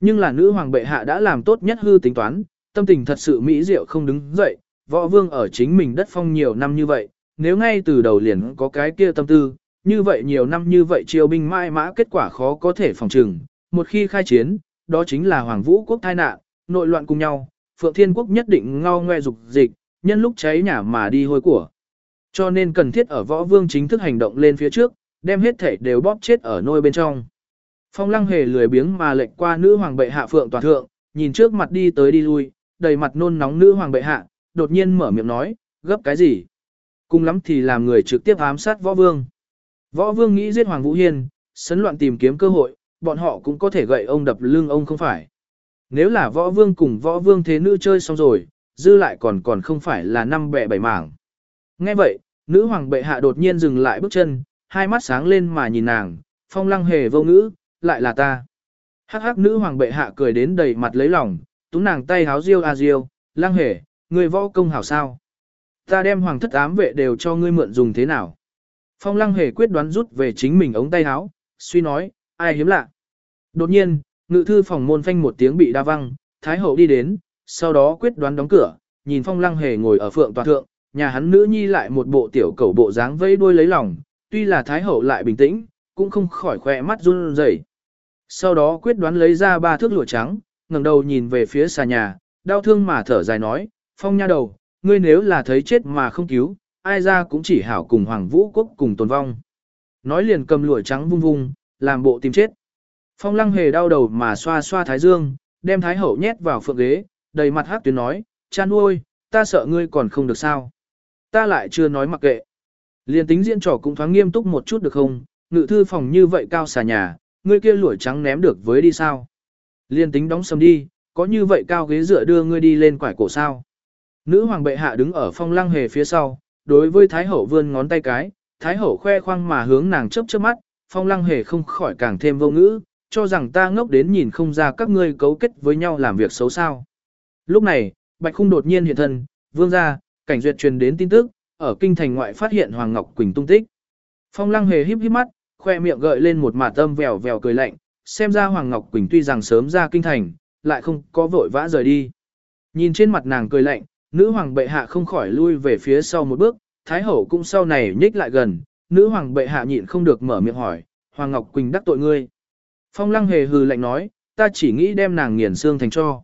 Nhưng là nữ hoàng bệ hạ đã làm tốt nhất hư tính toán, tâm tình thật sự mỹ diệu không đứng dậy, võ vương ở chính mình đất phong nhiều năm như vậy, nếu ngay từ đầu liền có cái kia tâm tư, như vậy nhiều năm như vậy triều binh mãi mã kết quả khó có thể phòng trừng, một khi khai chiến, đó chính là hoàng vũ quốc tai nạn, nội loạn cùng nhau, phượng thiên quốc nhất định ngao ngoe dục dịch, nhân lúc cháy nhà mà đi hôi của. Cho nên cần thiết ở võ vương chính thức hành động lên phía trước, đem hết thể đều bóp chết ở nôi bên trong. Phong lăng hề lười biếng mà lệnh qua nữ hoàng bệ hạ phượng toàn thượng, nhìn trước mặt đi tới đi lui, đầy mặt nôn nóng nữ hoàng bệ hạ, đột nhiên mở miệng nói, gấp cái gì? Cùng lắm thì làm người trực tiếp ám sát võ vương. Võ vương nghĩ giết Hoàng Vũ Hiên, sấn loạn tìm kiếm cơ hội, bọn họ cũng có thể gậy ông đập lưng ông không phải. Nếu là võ vương cùng võ vương thế nữ chơi xong rồi, dư lại còn còn không phải là năm bẹ bảy mảng. Nghe vậy, nữ hoàng bệ hạ đột nhiên dừng lại bước chân, hai mắt sáng lên mà nhìn nàng, Phong lăng hề vô ngữ, lại là ta. Hắc hắc nữ hoàng bệ hạ cười đến đầy mặt lấy lòng, tú nàng tay háo riêu a riêu, lăng hề, người võ công hảo sao. Ta đem hoàng thất ám vệ đều cho ngươi mượn dùng thế nào. Phong lăng hề quyết đoán rút về chính mình ống tay áo, suy nói, ai hiếm lạ. Đột nhiên, ngự thư phòng môn phanh một tiếng bị đa văng, thái hậu đi đến, sau đó quyết đoán đóng cửa, nhìn phong lăng hề ngồi ở phượng tòa thượng, nhà hắn nữ nhi lại một bộ tiểu cẩu bộ dáng vây đuôi lấy lòng, tuy là thái hậu lại bình tĩnh, cũng không khỏi khỏe mắt run rẩy. Sau đó quyết đoán lấy ra ba thước lụa trắng, ngẩng đầu nhìn về phía xà nhà, đau thương mà thở dài nói, phong nha đầu, ngươi nếu là thấy chết mà không cứu, ai ra cũng chỉ hảo cùng hoàng vũ quốc cùng tồn vong. Nói liền cầm lụa trắng vung vung, làm bộ tìm chết. Phong lăng hề đau đầu mà xoa xoa thái dương, đem thái hậu nhét vào phượng ghế, đầy mặt hát tuyến nói, cha nuôi, ta sợ ngươi còn không được sao. Ta lại chưa nói mặc kệ. Liên tính diễn trò cũng thoáng nghiêm túc một chút được không, ngự thư phòng như vậy cao xà nhà, ngươi kia lụa trắng ném được với đi sao. Liên tính đóng sầm đi, có như vậy cao ghế dựa đưa ngươi đi lên quải cổ sao. Nữ hoàng bệ hạ đứng ở phong lăng hề phía sau, đối với thái hậu vươn ngón tay cái, thái hậu khoe khoang mà hướng nàng chớp chớp mắt, phong lăng hề không khỏi càng thêm vô ngữ, cho rằng ta ngốc đến nhìn không ra các ngươi cấu kết với nhau làm việc xấu sao. Lúc này, Bạch Khung đột nhiên hiện thân, vương ra, cảnh duyệt truyền đến tin tức, ở kinh thành ngoại phát hiện Hoàng Ngọc Quỳnh tung tích. Phong lăng hề híp híp mắt, khoe miệng gợi lên một mạt âm vèo vèo cười lạnh, xem ra Hoàng Ngọc Quỳnh tuy rằng sớm ra kinh thành, lại không có vội vã rời đi. Nhìn trên mặt nàng cười lạnh, nữ hoàng bệ hạ không khỏi lui về phía sau một bước, thái hậu cũng sau này nhích lại gần, nữ hoàng bệ hạ nhịn không được mở miệng hỏi, Hoàng Ngọc Quỳnh đắc tội ngươi. Phong lăng hề hừ lạnh nói, ta chỉ nghĩ đem nàng nghiền xương thành cho.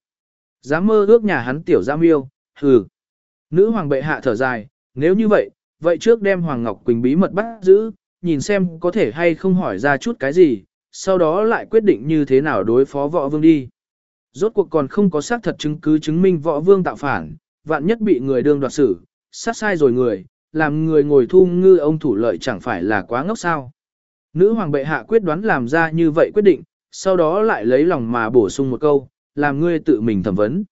Dám mơ ước nhà hắn tiểu giam yêu, hừ. Nữ hoàng bệ hạ thở dài, nếu như vậy, vậy trước đem Hoàng Ngọc Quỳnh bí mật bắt giữ, nhìn xem có thể hay không hỏi ra chút cái gì, sau đó lại quyết định như thế nào đối phó võ vương đi. Rốt cuộc còn không có xác thật chứng cứ chứng minh võ vương tạo phản, vạn nhất bị người đương đoạt xử, sát sai rồi người, làm người ngồi thu ngư ông thủ lợi chẳng phải là quá ngốc sao. Nữ hoàng bệ hạ quyết đoán làm ra như vậy quyết định, sau đó lại lấy lòng mà bổ sung một câu, làm ngươi tự mình thẩm vấn.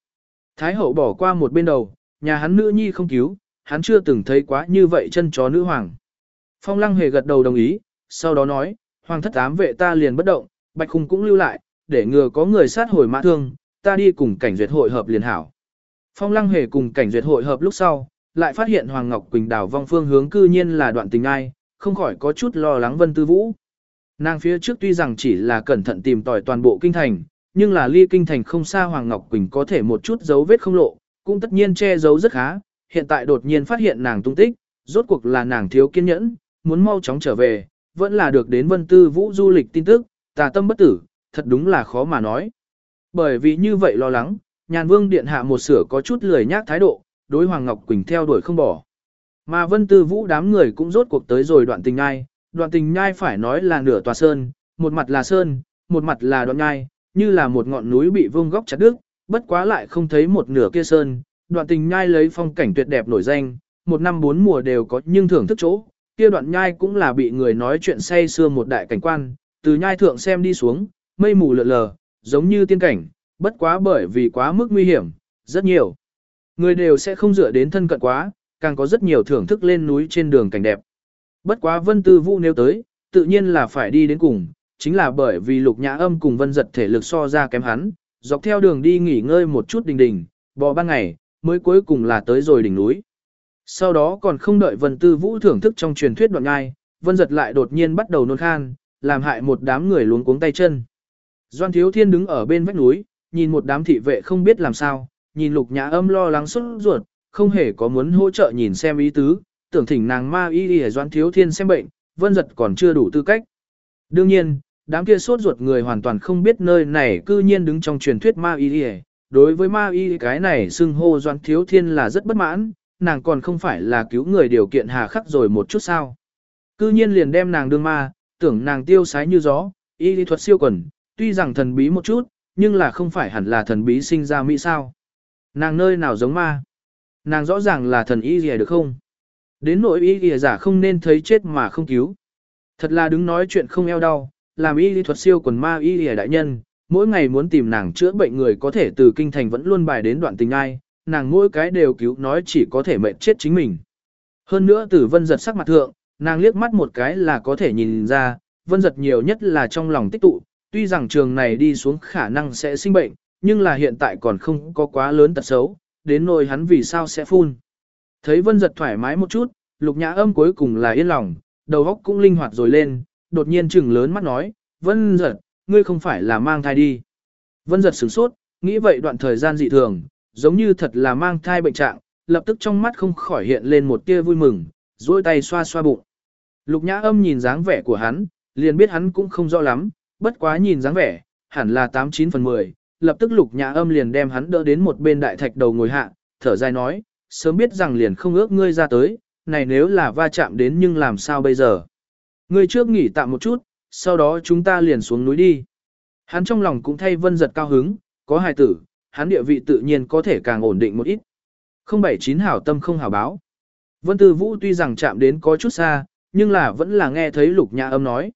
Thái hậu bỏ qua một bên đầu, nhà hắn nữ nhi không cứu, hắn chưa từng thấy quá như vậy chân chó nữ hoàng. Phong lăng hề gật đầu đồng ý, sau đó nói, hoàng thất ám vệ ta liền bất động, bạch khung cũng lưu lại, để ngừa có người sát hồi mã thương, ta đi cùng cảnh duyệt hội hợp liền hảo. Phong lăng hề cùng cảnh duyệt hội hợp lúc sau, lại phát hiện Hoàng Ngọc Quỳnh đảo vong phương hướng cư nhiên là đoạn tình ai, không khỏi có chút lo lắng Vân Tư Vũ. Nàng phía trước tuy rằng chỉ là cẩn thận tìm tòi toàn bộ kinh thành, nhưng là ly kinh thành không xa Hoàng Ngọc Quỳnh có thể một chút dấu vết không lộ, cũng tất nhiên che giấu rất khá, hiện tại đột nhiên phát hiện nàng tung tích, rốt cuộc là nàng thiếu kiên nhẫn, muốn mau chóng trở về, vẫn là được đến Vân Tư Vũ du lịch tin tức, tà tâm bất tử, thật đúng là khó mà nói. Bởi vì như vậy lo lắng, nhàn vương điện hạ một sửa có chút lười nhác thái độ, đối Hoàng Ngọc Quỳnh theo đuổi không bỏ. Mà Vân Tư Vũ đám người cũng rốt cuộc tới rồi đoạn tình ngai, đoạn tình ngai phải nói là nửa tòa sơn, một mặt là sơn, một mặt là đoạn ngai, như là một ngọn núi bị vương góc chặt đứt, bất quá lại không thấy một nửa kia sơn. Đoạn tình nhai lấy phong cảnh tuyệt đẹp nổi danh, một năm bốn mùa đều có nhưng thưởng thức chỗ, kia đoạn nhai cũng là bị người nói chuyện say xưa một đại cảnh quan, từ nhai thượng xem đi xuống, mây mù lờ lờ, giống như tiên cảnh, bất quá bởi vì quá mức nguy hiểm, rất nhiều. Người đều sẽ không dựa đến thân cận quá, càng có rất nhiều thưởng thức lên núi trên đường cảnh đẹp. Bất quá Vân Tư Vũ nếu tới, tự nhiên là phải đi đến cùng, chính là bởi vì lục nhã âm cùng vân giật thể lực so ra kém hắn, dọc theo đường đi nghỉ ngơi một chút đình đình, bò ban ngày, mới cuối cùng là tới rồi đỉnh núi. Sau đó còn không đợi Vân Tư Vũ thưởng thức trong truyền thuyết đoạn ngai, vân giật lại đột nhiên bắt đầu nôn khan, làm hại một đám người luống cuống tay chân. Doan Thiếu Thiên đứng ở bên vách núi, nhìn một đám thị vệ không biết làm sao, nhìn lục nhã âm lo lắng xuất ruột, không hề có muốn hỗ trợ nhìn xem ý tứ, tưởng thỉnh nàng ma y y doan thiếu thiên xem bệnh, vân giật còn chưa đủ tư cách. Đương nhiên, đám kia sốt ruột người hoàn toàn không biết nơi này cư nhiên đứng trong truyền thuyết ma y y. Đối với ma y cái này xưng hô doan thiếu thiên là rất bất mãn, nàng còn không phải là cứu người điều kiện hà khắc rồi một chút sao. Cư nhiên liền đem nàng đương ma, tưởng nàng tiêu sái như gió, y lý thuật siêu quần, tuy rằng thần bí một chút, nhưng là không phải hẳn là thần bí sinh ra Mỹ sao. Nàng nơi nào giống ma? Nàng rõ ràng là thần y gì được không? Đến nỗi y gì giả không nên thấy chết mà không cứu. Thật là đứng nói chuyện không eo đau, làm y lý thuật siêu quần ma y gì đại nhân, mỗi ngày muốn tìm nàng chữa bệnh người có thể từ kinh thành vẫn luôn bài đến đoạn tình ai, nàng mỗi cái đều cứu nói chỉ có thể mệnh chết chính mình. Hơn nữa tử vân giật sắc mặt thượng, nàng liếc mắt một cái là có thể nhìn ra, vân giật nhiều nhất là trong lòng tích tụ, tuy rằng trường này đi xuống khả năng sẽ sinh bệnh, nhưng là hiện tại còn không có quá lớn tật xấu, đến nỗi hắn vì sao sẽ phun. Thấy vân giật thoải mái một chút, lục nhã âm cuối cùng là yên lòng, đầu óc cũng linh hoạt rồi lên, đột nhiên trừng lớn mắt nói, vân giật, ngươi không phải là mang thai đi. Vân giật sửng sốt, nghĩ vậy đoạn thời gian dị thường, giống như thật là mang thai bệnh trạng, lập tức trong mắt không khỏi hiện lên một tia vui mừng, duỗi tay xoa xoa bụng. Lục nhã âm nhìn dáng vẻ của hắn, liền biết hắn cũng không rõ lắm, bất quá nhìn dáng vẻ, hẳn là 89 phần 10, lập tức lục nhã âm liền đem hắn đỡ đến một bên đại thạch đầu ngồi hạ, thở dài nói, sớm biết rằng liền không ước ngươi ra tới, này nếu là va chạm đến nhưng làm sao bây giờ. Ngươi trước nghỉ tạm một chút, sau đó chúng ta liền xuống núi đi. Hắn trong lòng cũng thay vân giật cao hứng, có hài tử, hắn địa vị tự nhiên có thể càng ổn định một ít. Không bảy chín hảo tâm không hảo báo. Vân Tư Vũ tuy rằng chạm đến có chút xa, nhưng là vẫn là nghe thấy lục nhã âm nói.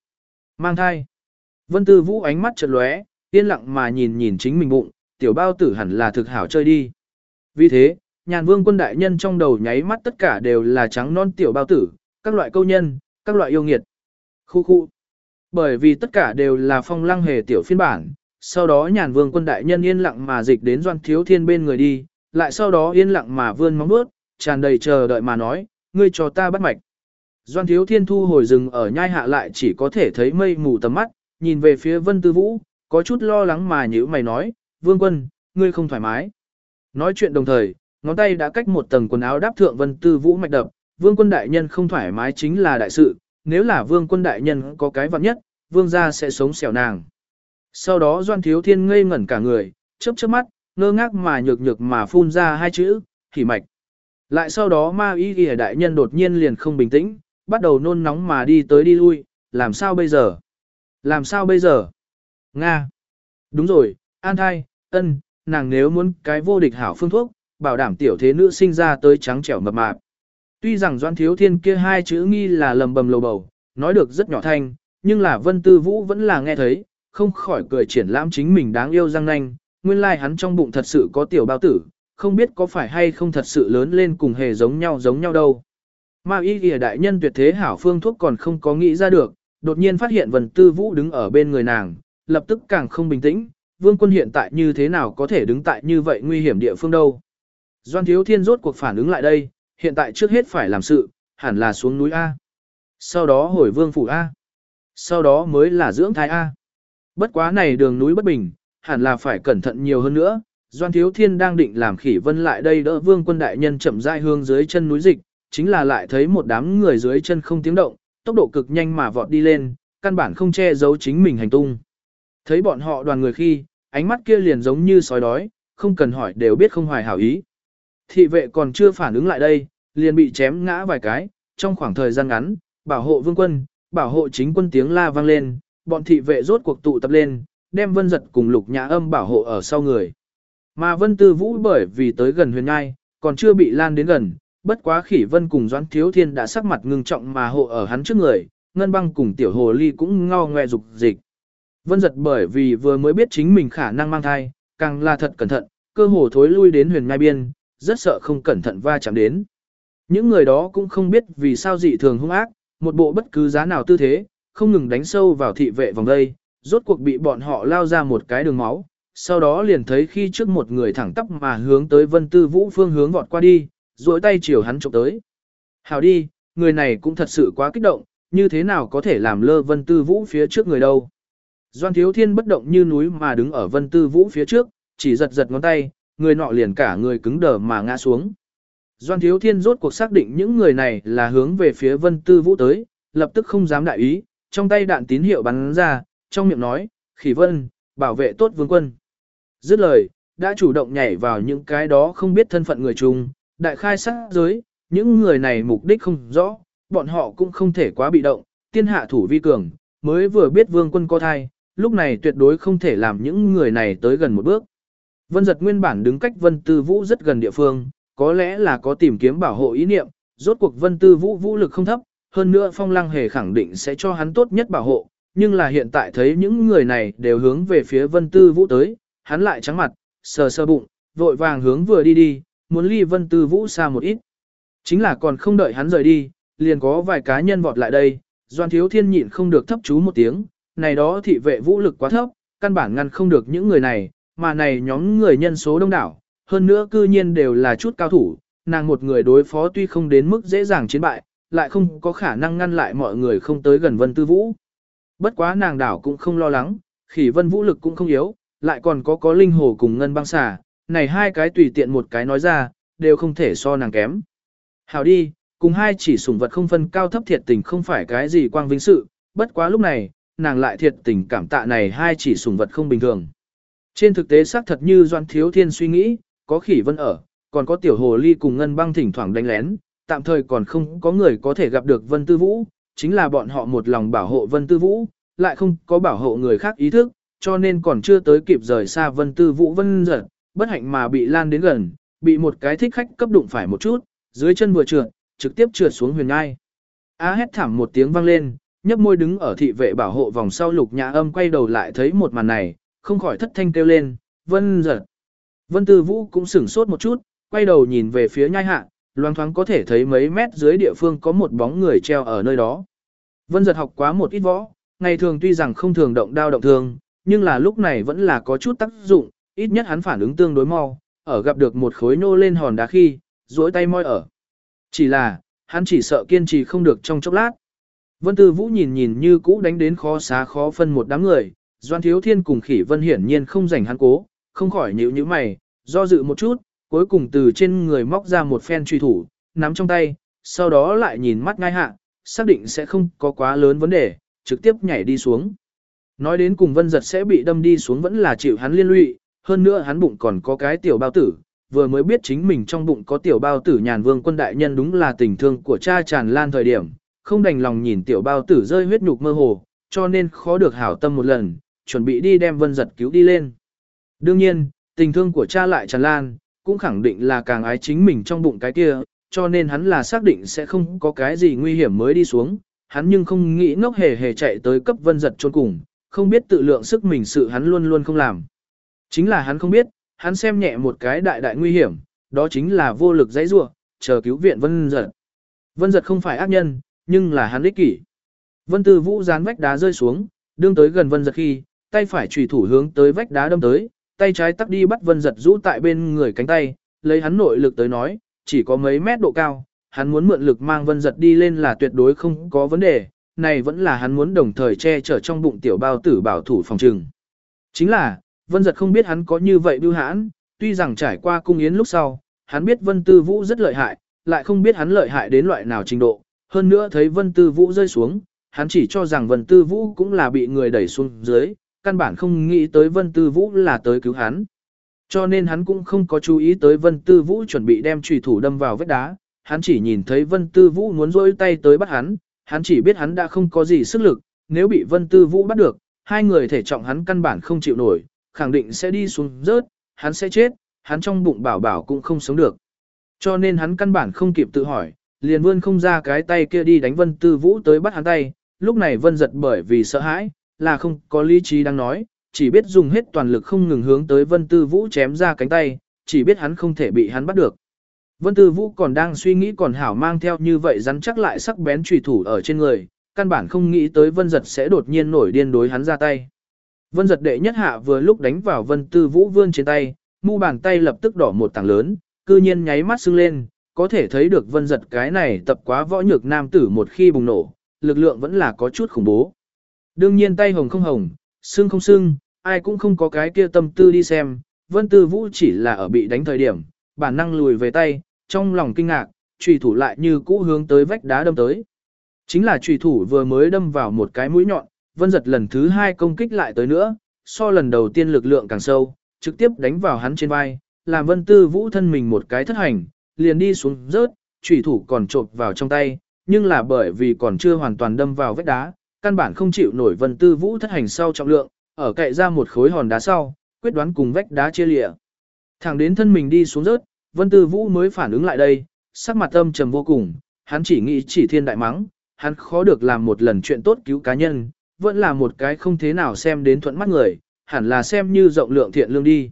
Mang thai. Vân Tư Vũ ánh mắt chợt lóe, yên lặng mà nhìn nhìn chính mình bụng, tiểu bao tử hẳn là thực hảo chơi đi. Vì thế, nhàn vương quân đại nhân trong đầu nháy mắt tất cả đều là trắng non tiểu bao tử, các loại câu nhân, các loại yêu nghiệt. Khu khu. Bởi vì tất cả đều là phong lăng hề tiểu phiên bản, sau đó nhàn vương quân đại nhân yên lặng mà dịch đến doan thiếu thiên bên người đi, lại sau đó yên lặng mà vươn móng bước, tràn đầy chờ đợi mà nói, ngươi cho ta bắt mạch. Doan thiếu thiên thu hồi rừng ở nhai hạ lại chỉ có thể thấy mây mù tầm mắt, nhìn về phía vân tư vũ, có chút lo lắng mà như mày nói, vương quân, ngươi không thoải mái. Nói chuyện đồng thời, ngón tay đã cách một tầng quần áo đáp thượng vân tư vũ mạch đập, vương quân đại nhân không thoải mái chính là đại sự, nếu là vương quân đại nhân có cái vật nhất, vương gia sẽ sống xẻo nàng. Sau đó doan thiếu thiên ngây ngẩn cả người, chớp chớp mắt, ngơ ngác mà nhược nhược mà phun ra hai chữ, khỉ mạch. Lại sau đó ma y ghi đại nhân đột nhiên liền không bình tĩnh, bắt đầu nôn nóng mà đi tới đi lui, làm sao bây giờ? Làm sao bây giờ? Nga. Đúng rồi, an thai, ân, nàng nếu muốn cái vô địch hảo phương thuốc, bảo đảm tiểu thế nữ sinh ra tới trắng trẻo mập mạp. Tuy rằng Doan Thiếu Thiên kia hai chữ nghi là lầm bầm lầu bầu, nói được rất nhỏ thanh, nhưng là Vân Tư Vũ vẫn là nghe thấy, không khỏi cười triển lãm chính mình đáng yêu răng nanh, nguyên lai like hắn trong bụng thật sự có tiểu bao tử, không biết có phải hay không thật sự lớn lên cùng hề giống nhau giống nhau đâu. Ma y kìa đại nhân tuyệt thế hảo phương thuốc còn không có nghĩ ra được, đột nhiên phát hiện Vân Tư Vũ đứng ở bên người nàng, lập tức càng không bình tĩnh, vương quân hiện tại như thế nào có thể đứng tại như vậy nguy hiểm địa phương đâu. Doan Thiếu Thiên rốt cuộc phản ứng lại đây, hiện tại trước hết phải làm sự, hẳn là xuống núi A. Sau đó hồi vương phủ A. Sau đó mới là dưỡng thái A. Bất quá này đường núi bất bình, hẳn là phải cẩn thận nhiều hơn nữa. Doan Thiếu Thiên đang định làm khỉ vân lại đây đỡ vương quân đại nhân chậm rãi hương dưới chân núi dịch, chính là lại thấy một đám người dưới chân không tiếng động, tốc độ cực nhanh mà vọt đi lên, căn bản không che giấu chính mình hành tung. Thấy bọn họ đoàn người khi, ánh mắt kia liền giống như sói đói, không cần hỏi đều biết không hoài hảo ý. Thị vệ còn chưa phản ứng lại đây, liền bị chém ngã vài cái, trong khoảng thời gian ngắn, bảo hộ vương quân, bảo hộ chính quân tiếng la vang lên, bọn thị vệ rốt cuộc tụ tập lên, đem vân giật cùng lục nhã âm bảo hộ ở sau người. Mà vân tư vũ bởi vì tới gần huyền ngai, còn chưa bị lan đến gần, bất quá khỉ vân cùng doãn thiếu thiên đã sắc mặt ngưng trọng mà hộ ở hắn trước người, ngân băng cùng tiểu hồ ly cũng ngao ngoe dục dịch. Vân giật bởi vì vừa mới biết chính mình khả năng mang thai, càng là thật cẩn thận, cơ hồ thối lui đến huyền ngai biên, rất sợ không cẩn thận va chạm đến. Những người đó cũng không biết vì sao dị thường hung ác, một bộ bất cứ giá nào tư thế, không ngừng đánh sâu vào thị vệ vòng đây, rốt cuộc bị bọn họ lao ra một cái đường máu, sau đó liền thấy khi trước một người thẳng tắp mà hướng tới Vân Tư Vũ phương hướng vọt qua đi, duỗi tay chiều hắn chụp tới. Hào đi, người này cũng thật sự quá kích động, như thế nào có thể làm lơ Vân Tư Vũ phía trước người đâu. Doan Thiếu Thiên bất động như núi mà đứng ở Vân Tư Vũ phía trước, chỉ giật giật ngón tay, người nọ liền cả người cứng đờ mà ngã xuống. Doan Thiếu Thiên rốt cuộc xác định những người này là hướng về phía Vân Tư Vũ tới, lập tức không dám đại ý, trong tay đạn tín hiệu bắn ra, trong miệng nói, khỉ vân, bảo vệ tốt vương quân. Dứt lời, đã chủ động nhảy vào những cái đó không biết thân phận người chung, đại khai sát giới, những người này mục đích không rõ, bọn họ cũng không thể quá bị động, tiên hạ thủ vi cường, mới vừa biết vương quân có thai, lúc này tuyệt đối không thể làm những người này tới gần một bước. Vân giật nguyên bản đứng cách Vân Tư Vũ rất gần địa phương, có lẽ là có tìm kiếm bảo hộ ý niệm, rốt cuộc Vân Tư Vũ vũ lực không thấp, hơn nữa Phong Lăng Hề khẳng định sẽ cho hắn tốt nhất bảo hộ, nhưng là hiện tại thấy những người này đều hướng về phía Vân Tư Vũ tới, hắn lại trắng mặt, sờ sờ bụng, vội vàng hướng vừa đi đi, muốn ly Vân Tư Vũ xa một ít. Chính là còn không đợi hắn rời đi, liền có vài cá nhân vọt lại đây, Doan Thiếu Thiên nhịn không được thấp chú một tiếng, này đó thị vệ vũ lực quá thấp, căn bản ngăn không được những người này, mà này nhóm người nhân số đông đảo, hơn nữa cư nhiên đều là chút cao thủ, nàng một người đối phó tuy không đến mức dễ dàng chiến bại, lại không có khả năng ngăn lại mọi người không tới gần Vân Tư Vũ. Bất quá nàng đảo cũng không lo lắng, khỉ vân vũ lực cũng không yếu, lại còn có có linh hồ cùng ngân băng xà, này hai cái tùy tiện một cái nói ra, đều không thể so nàng kém. Hảo đi, cùng hai chỉ sủng vật không phân cao thấp thiệt tình không phải cái gì quang vinh sự, bất quá lúc này, nàng lại thiệt tình cảm tạ này hai chỉ sủng vật không bình thường. Trên thực tế xác thật như Doan Thiếu Thiên suy nghĩ, có khỉ vân ở, còn có tiểu hồ ly cùng ngân băng thỉnh thoảng đánh lén, tạm thời còn không có người có thể gặp được Vân Tư Vũ, chính là bọn họ một lòng bảo hộ Vân Tư Vũ, lại không có bảo hộ người khác ý thức, cho nên còn chưa tới kịp rời xa Vân Tư Vũ Vân giật, bất hạnh mà bị lan đến gần, bị một cái thích khách cấp đụng phải một chút, dưới chân vừa trượt, trực tiếp trượt xuống huyền ngai. Á hét thảm một tiếng vang lên, nhấp môi đứng ở thị vệ bảo hộ vòng sau lục nhã âm quay đầu lại thấy một màn này, không khỏi thất thanh kêu lên, vân giật. Vân Tư Vũ cũng sửng sốt một chút, quay đầu nhìn về phía nhai hạ, loang thoáng có thể thấy mấy mét dưới địa phương có một bóng người treo ở nơi đó. Vân giật học quá một ít võ, ngày thường tuy rằng không thường động đao động thương, nhưng là lúc này vẫn là có chút tác dụng, ít nhất hắn phản ứng tương đối mau, ở gặp được một khối nô lên hòn đá khi, duỗi tay moi ở. Chỉ là, hắn chỉ sợ kiên trì không được trong chốc lát. Vân Tư Vũ nhìn nhìn như cũ đánh đến khó xá khó phân một đám người, Doan Thiếu Thiên cùng Khỉ Vân hiển nhiên không rảnh hắn cố, không khỏi nhíu nhíu mày, do dự một chút, cuối cùng từ trên người móc ra một phen truy thủ, nắm trong tay, sau đó lại nhìn mắt ngay hạ, xác định sẽ không có quá lớn vấn đề, trực tiếp nhảy đi xuống. Nói đến cùng vân giật sẽ bị đâm đi xuống vẫn là chịu hắn liên lụy, hơn nữa hắn bụng còn có cái tiểu bao tử, vừa mới biết chính mình trong bụng có tiểu bao tử nhàn vương quân đại nhân đúng là tình thương của cha tràn lan thời điểm, không đành lòng nhìn tiểu bao tử rơi huyết nhục mơ hồ, cho nên khó được hảo tâm một lần, chuẩn bị đi đem vân giật cứu đi lên. Đương nhiên, tình thương của cha lại tràn lan, cũng khẳng định là càng ái chính mình trong bụng cái kia, cho nên hắn là xác định sẽ không có cái gì nguy hiểm mới đi xuống, hắn nhưng không nghĩ ngốc hề hề chạy tới cấp vân giật trốn cùng, không biết tự lượng sức mình sự hắn luôn luôn không làm. Chính là hắn không biết, hắn xem nhẹ một cái đại đại nguy hiểm, đó chính là vô lực dãy rua, chờ cứu viện vân giật. Vân giật không phải ác nhân, nhưng là hắn ích kỷ. Vân tư vũ dán vách đá rơi xuống, đương tới gần vân giật khi, tay phải chủy thủ hướng tới vách đá đâm tới, tay trái tắt đi bắt vân giật rũ tại bên người cánh tay, lấy hắn nội lực tới nói, chỉ có mấy mét độ cao, hắn muốn mượn lực mang vân giật đi lên là tuyệt đối không có vấn đề, này vẫn là hắn muốn đồng thời che chở trong bụng tiểu bao tử bảo thủ phòng trừng. Chính là, vân giật không biết hắn có như vậy bưu hãn, tuy rằng trải qua cung yến lúc sau, hắn biết vân tư vũ rất lợi hại, lại không biết hắn lợi hại đến loại nào trình độ, hơn nữa thấy vân tư vũ rơi xuống, hắn chỉ cho rằng vân tư vũ cũng là bị người đẩy xuống dưới, căn bản không nghĩ tới vân tư vũ là tới cứu hắn. Cho nên hắn cũng không có chú ý tới Vân Tư Vũ chuẩn bị đem trùy thủ đâm vào vết đá, hắn chỉ nhìn thấy Vân Tư Vũ muốn rôi tay tới bắt hắn, hắn chỉ biết hắn đã không có gì sức lực, nếu bị Vân Tư Vũ bắt được, hai người thể trọng hắn căn bản không chịu nổi, khẳng định sẽ đi xuống rớt, hắn sẽ chết, hắn trong bụng bảo bảo cũng không sống được. Cho nên hắn căn bản không kịp tự hỏi, liền vươn không ra cái tay kia đi đánh Vân Tư Vũ tới bắt hắn tay, lúc này Vân giật bởi vì sợ hãi, là không có lý trí đang nói, chỉ biết dùng hết toàn lực không ngừng hướng tới Vân Tư Vũ chém ra cánh tay, chỉ biết hắn không thể bị hắn bắt được. Vân Tư Vũ còn đang suy nghĩ còn hảo mang theo như vậy rắn chắc lại sắc bén trùy thủ ở trên người, căn bản không nghĩ tới Vân Giật sẽ đột nhiên nổi điên đối hắn ra tay. Vân Giật đệ nhất hạ vừa lúc đánh vào Vân Tư Vũ vươn trên tay, mu bàn tay lập tức đỏ một tảng lớn, cư nhiên nháy mắt sưng lên, có thể thấy được Vân Giật cái này tập quá võ nhược nam tử một khi bùng nổ, lực lượng vẫn là có chút khủng bố. Đương nhiên tay hồng không hồng, sưng không sưng, ai cũng không có cái kia tâm tư đi xem, Vân Tư Vũ chỉ là ở bị đánh thời điểm, bản năng lùi về tay, trong lòng kinh ngạc, trùy thủ lại như cũ hướng tới vách đá đâm tới. Chính là trùy thủ vừa mới đâm vào một cái mũi nhọn, Vân giật lần thứ hai công kích lại tới nữa, so lần đầu tiên lực lượng càng sâu, trực tiếp đánh vào hắn trên vai, làm Vân Tư Vũ thân mình một cái thất hành, liền đi xuống rớt, trùy thủ còn trộp vào trong tay, nhưng là bởi vì còn chưa hoàn toàn đâm vào vách đá, căn bản không chịu nổi Vân Tư Vũ thất hành sau trọng lượng, ở cậy ra một khối hòn đá sau, quyết đoán cùng vách đá chia lịa. Thẳng đến thân mình đi xuống rớt, Vân Tư Vũ mới phản ứng lại đây, sắc mặt âm trầm vô cùng, hắn chỉ nghĩ chỉ thiên đại mắng, hắn khó được làm một lần chuyện tốt cứu cá nhân, vẫn là một cái không thế nào xem đến thuận mắt người, hẳn là xem như rộng lượng thiện lương đi.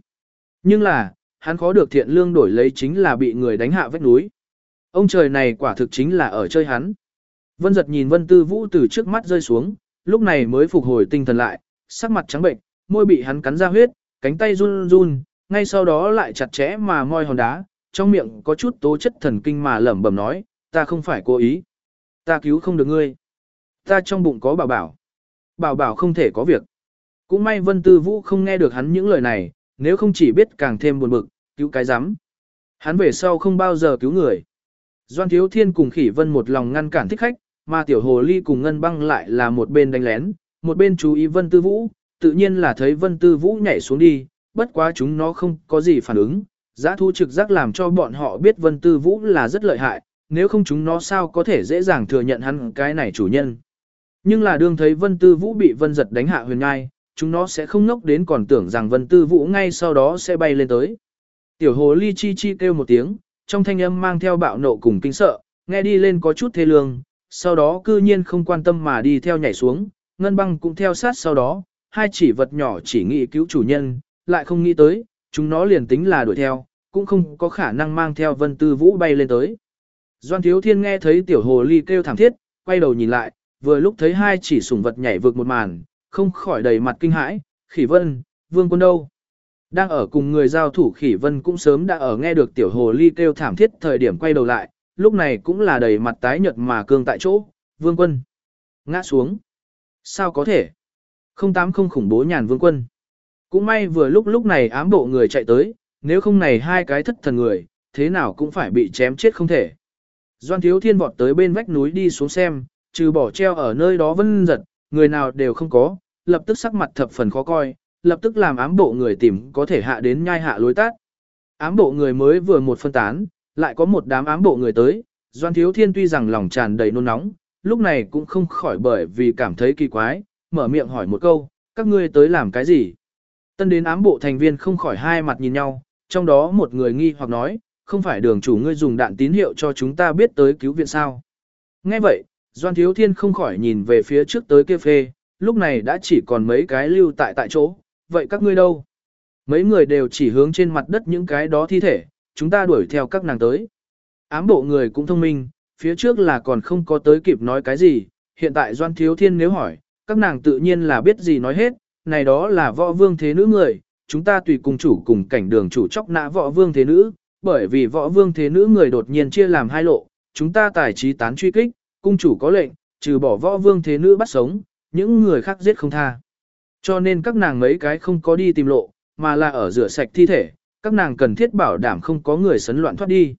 Nhưng là, hắn khó được thiện lương đổi lấy chính là bị người đánh hạ vách núi. Ông trời này quả thực chính là ở chơi hắn. Vân giật nhìn Vân Tư Vũ từ trước mắt rơi xuống, lúc này mới phục hồi tinh thần lại, sắc mặt trắng bệnh, môi bị hắn cắn ra huyết, cánh tay run run, ngay sau đó lại chặt chẽ mà moi hòn đá, trong miệng có chút tố chất thần kinh mà lẩm bẩm nói, ta không phải cố ý. Ta cứu không được ngươi. Ta trong bụng có bảo bảo. Bảo bảo không thể có việc. Cũng may Vân Tư Vũ không nghe được hắn những lời này, nếu không chỉ biết càng thêm buồn bực, cứu cái rắm Hắn về sau không bao giờ cứu người. Doan Thiếu Thiên cùng Khỉ Vân một lòng ngăn cản thích khách, mà Tiểu Hồ Ly cùng Ngân Băng lại là một bên đánh lén, một bên chú ý Vân Tư Vũ, tự nhiên là thấy Vân Tư Vũ nhảy xuống đi, bất quá chúng nó không có gì phản ứng. Giá thu trực giác làm cho bọn họ biết Vân Tư Vũ là rất lợi hại, nếu không chúng nó sao có thể dễ dàng thừa nhận hắn cái này chủ nhân. Nhưng là đương thấy Vân Tư Vũ bị Vân giật đánh hạ huyền ngai, chúng nó sẽ không ngốc đến còn tưởng rằng Vân Tư Vũ ngay sau đó sẽ bay lên tới. Tiểu hồ ly chi chi kêu một tiếng, trong thanh âm mang theo bạo nộ cùng kinh sợ, nghe đi lên có chút thê lương, sau đó cư nhiên không quan tâm mà đi theo nhảy xuống, ngân băng cũng theo sát sau đó, hai chỉ vật nhỏ chỉ nghĩ cứu chủ nhân, lại không nghĩ tới, chúng nó liền tính là đuổi theo, cũng không có khả năng mang theo vân tư vũ bay lên tới. Doan thiếu thiên nghe thấy tiểu hồ ly kêu thảm thiết, quay đầu nhìn lại, vừa lúc thấy hai chỉ sủng vật nhảy vượt một màn, không khỏi đầy mặt kinh hãi, khỉ vân, vương quân đâu. Đang ở cùng người giao thủ khỉ vân cũng sớm đã ở nghe được tiểu hồ ly kêu thảm thiết thời điểm quay đầu lại, lúc này cũng là đầy mặt tái nhợt mà cương tại chỗ, vương quân. Ngã xuống. Sao có thể? Không tám không khủng bố nhàn vương quân. Cũng may vừa lúc lúc này ám bộ người chạy tới, nếu không này hai cái thất thần người, thế nào cũng phải bị chém chết không thể. Doan thiếu thiên vọt tới bên vách núi đi xuống xem, trừ bỏ treo ở nơi đó vân giật, người nào đều không có, lập tức sắc mặt thập phần khó coi, lập tức làm ám bộ người tìm có thể hạ đến nhai hạ lối tát. Ám bộ người mới vừa một phân tán, lại có một đám ám bộ người tới, Doan Thiếu Thiên tuy rằng lòng tràn đầy nôn nóng, lúc này cũng không khỏi bởi vì cảm thấy kỳ quái, mở miệng hỏi một câu, các ngươi tới làm cái gì? Tân đến ám bộ thành viên không khỏi hai mặt nhìn nhau, trong đó một người nghi hoặc nói, không phải đường chủ ngươi dùng đạn tín hiệu cho chúng ta biết tới cứu viện sao. Nghe vậy, Doan Thiếu Thiên không khỏi nhìn về phía trước tới kia phê, lúc này đã chỉ còn mấy cái lưu tại tại chỗ, vậy các ngươi đâu? Mấy người đều chỉ hướng trên mặt đất những cái đó thi thể, chúng ta đuổi theo các nàng tới. Ám bộ người cũng thông minh, phía trước là còn không có tới kịp nói cái gì, hiện tại Doan Thiếu Thiên nếu hỏi, các nàng tự nhiên là biết gì nói hết, này đó là võ vương thế nữ người, chúng ta tùy cùng chủ cùng cảnh đường chủ chóc nã võ vương thế nữ, bởi vì võ vương thế nữ người đột nhiên chia làm hai lộ, chúng ta tài trí tán truy kích, cung chủ có lệnh, trừ bỏ võ vương thế nữ bắt sống, những người khác giết không tha. Cho nên các nàng mấy cái không có đi tìm lộ, mà là ở rửa sạch thi thể, các nàng cần thiết bảo đảm không có người sấn loạn thoát đi.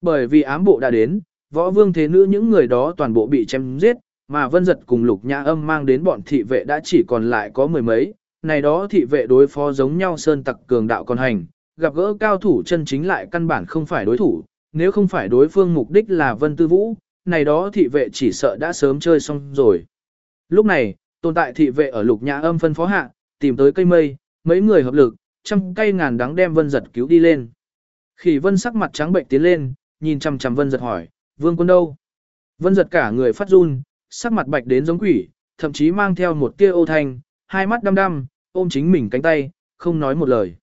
Bởi vì ám bộ đã đến, võ vương thế nữ những người đó toàn bộ bị chém giết, mà vân giật cùng lục nhã âm mang đến bọn thị vệ đã chỉ còn lại có mười mấy, này đó thị vệ đối phó giống nhau sơn tặc cường đạo còn hành, gặp gỡ cao thủ chân chính lại căn bản không phải đối thủ, nếu không phải đối phương mục đích là vân tư vũ, này đó thị vệ chỉ sợ đã sớm chơi xong rồi. Lúc này, tồn tại thị vệ ở lục nhã âm phân phó hạ, tìm tới cây mây, mấy người hợp lực, trăm cây ngàn đắng đem vân giật cứu đi lên. Khỉ vân sắc mặt trắng bệnh tiến lên, nhìn chằm chằm vân giật hỏi, vương quân đâu? Vân giật cả người phát run, sắc mặt bạch đến giống quỷ, thậm chí mang theo một tia ô thanh, hai mắt đăm đăm, ôm chính mình cánh tay, không nói một lời.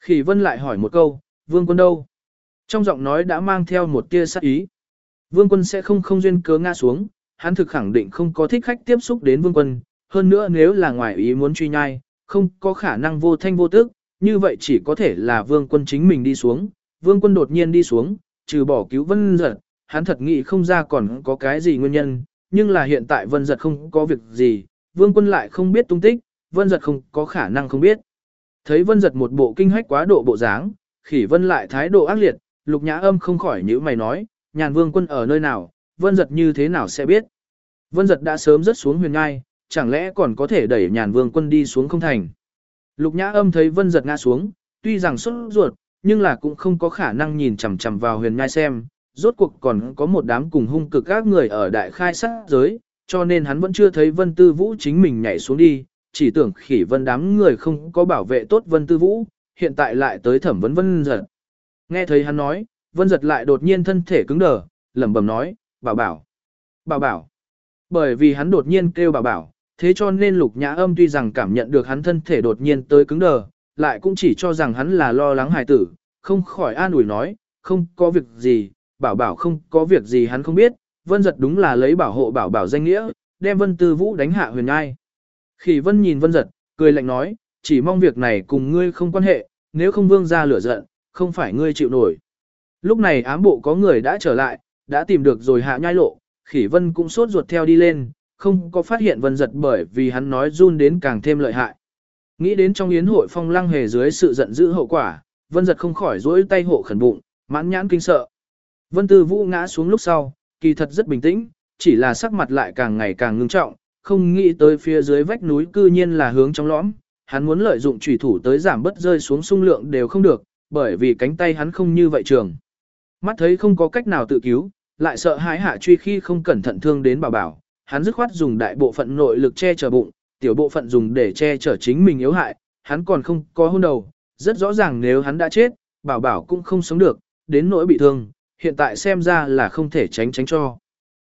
Khỉ vân lại hỏi một câu, vương quân đâu? Trong giọng nói đã mang theo một tia sát ý. Vương quân sẽ không không duyên cớ ngã xuống, hắn thực khẳng định không có thích khách tiếp xúc đến vương quân, hơn nữa nếu là ngoài ý muốn truy nhai, không có khả năng vô thanh vô tức, như vậy chỉ có thể là vương quân chính mình đi xuống, vương quân đột nhiên đi xuống, trừ bỏ cứu vân giật, hắn thật nghĩ không ra còn có cái gì nguyên nhân, nhưng là hiện tại vân giật không có việc gì, vương quân lại không biết tung tích, vân giật không có khả năng không biết. Thấy vân giật một bộ kinh hách quá độ bộ dáng, khỉ vân lại thái độ ác liệt, lục nhã âm không khỏi nhữ mày nói, nhàn vương quân ở nơi nào, vân giật như thế nào sẽ biết. Vân giật đã sớm rớt xuống huyền ngai, chẳng lẽ còn có thể đẩy nhàn vương quân đi xuống không thành. Lục nhã âm thấy vân giật ngã xuống, tuy rằng xuất ruột, nhưng là cũng không có khả năng nhìn chằm chằm vào huyền nhai xem, rốt cuộc còn có một đám cùng hung cực các người ở đại khai sát giới, cho nên hắn vẫn chưa thấy vân tư vũ chính mình nhảy xuống đi, chỉ tưởng khỉ vân đám người không có bảo vệ tốt vân tư vũ, hiện tại lại tới thẩm vấn vân giật. Nghe thấy hắn nói, vân giật lại đột nhiên thân thể cứng đờ, lẩm bẩm nói, bảo bảo, bảo bảo. Bởi vì hắn đột nhiên kêu bảo bảo, thế cho nên lục nhã âm tuy rằng cảm nhận được hắn thân thể đột nhiên tới cứng đờ, lại cũng chỉ cho rằng hắn là lo lắng hài tử, không khỏi an ủi nói, không có việc gì, bảo bảo không có việc gì hắn không biết, vân giật đúng là lấy bảo hộ bảo bảo danh nghĩa, đem vân tư vũ đánh hạ huyền ngai. Khỉ vân nhìn vân giật, cười lạnh nói, chỉ mong việc này cùng ngươi không quan hệ, nếu không vương ra lửa giận, không phải ngươi chịu nổi. Lúc này ám bộ có người đã trở lại, đã tìm được rồi hạ nhai lộ, khỉ vân cũng sốt ruột theo đi lên, không có phát hiện vân giật bởi vì hắn nói run đến càng thêm lợi hại. Nghĩ đến trong yến hội phong lăng hề dưới sự giận dữ hậu quả, vân giật không khỏi rỗi tay hộ khẩn bụng, mãn nhãn kinh sợ. Vân tư vũ ngã xuống lúc sau, kỳ thật rất bình tĩnh, chỉ là sắc mặt lại càng ngày càng ngưng trọng, không nghĩ tới phía dưới vách núi cư nhiên là hướng trong lõm, hắn muốn lợi dụng chủy thủ tới giảm bớt rơi xuống sung lượng đều không được, bởi vì cánh tay hắn không như vậy trường. Mắt thấy không có cách nào tự cứu, lại sợ hãi hạ truy khi không cẩn thận thương đến bảo bảo, hắn dứt khoát dùng đại bộ phận nội lực che chở bụng, tiểu bộ phận dùng để che chở chính mình yếu hại, hắn còn không có hôn đầu, rất rõ ràng nếu hắn đã chết, bảo bảo cũng không sống được, đến nỗi bị thương, hiện tại xem ra là không thể tránh tránh cho.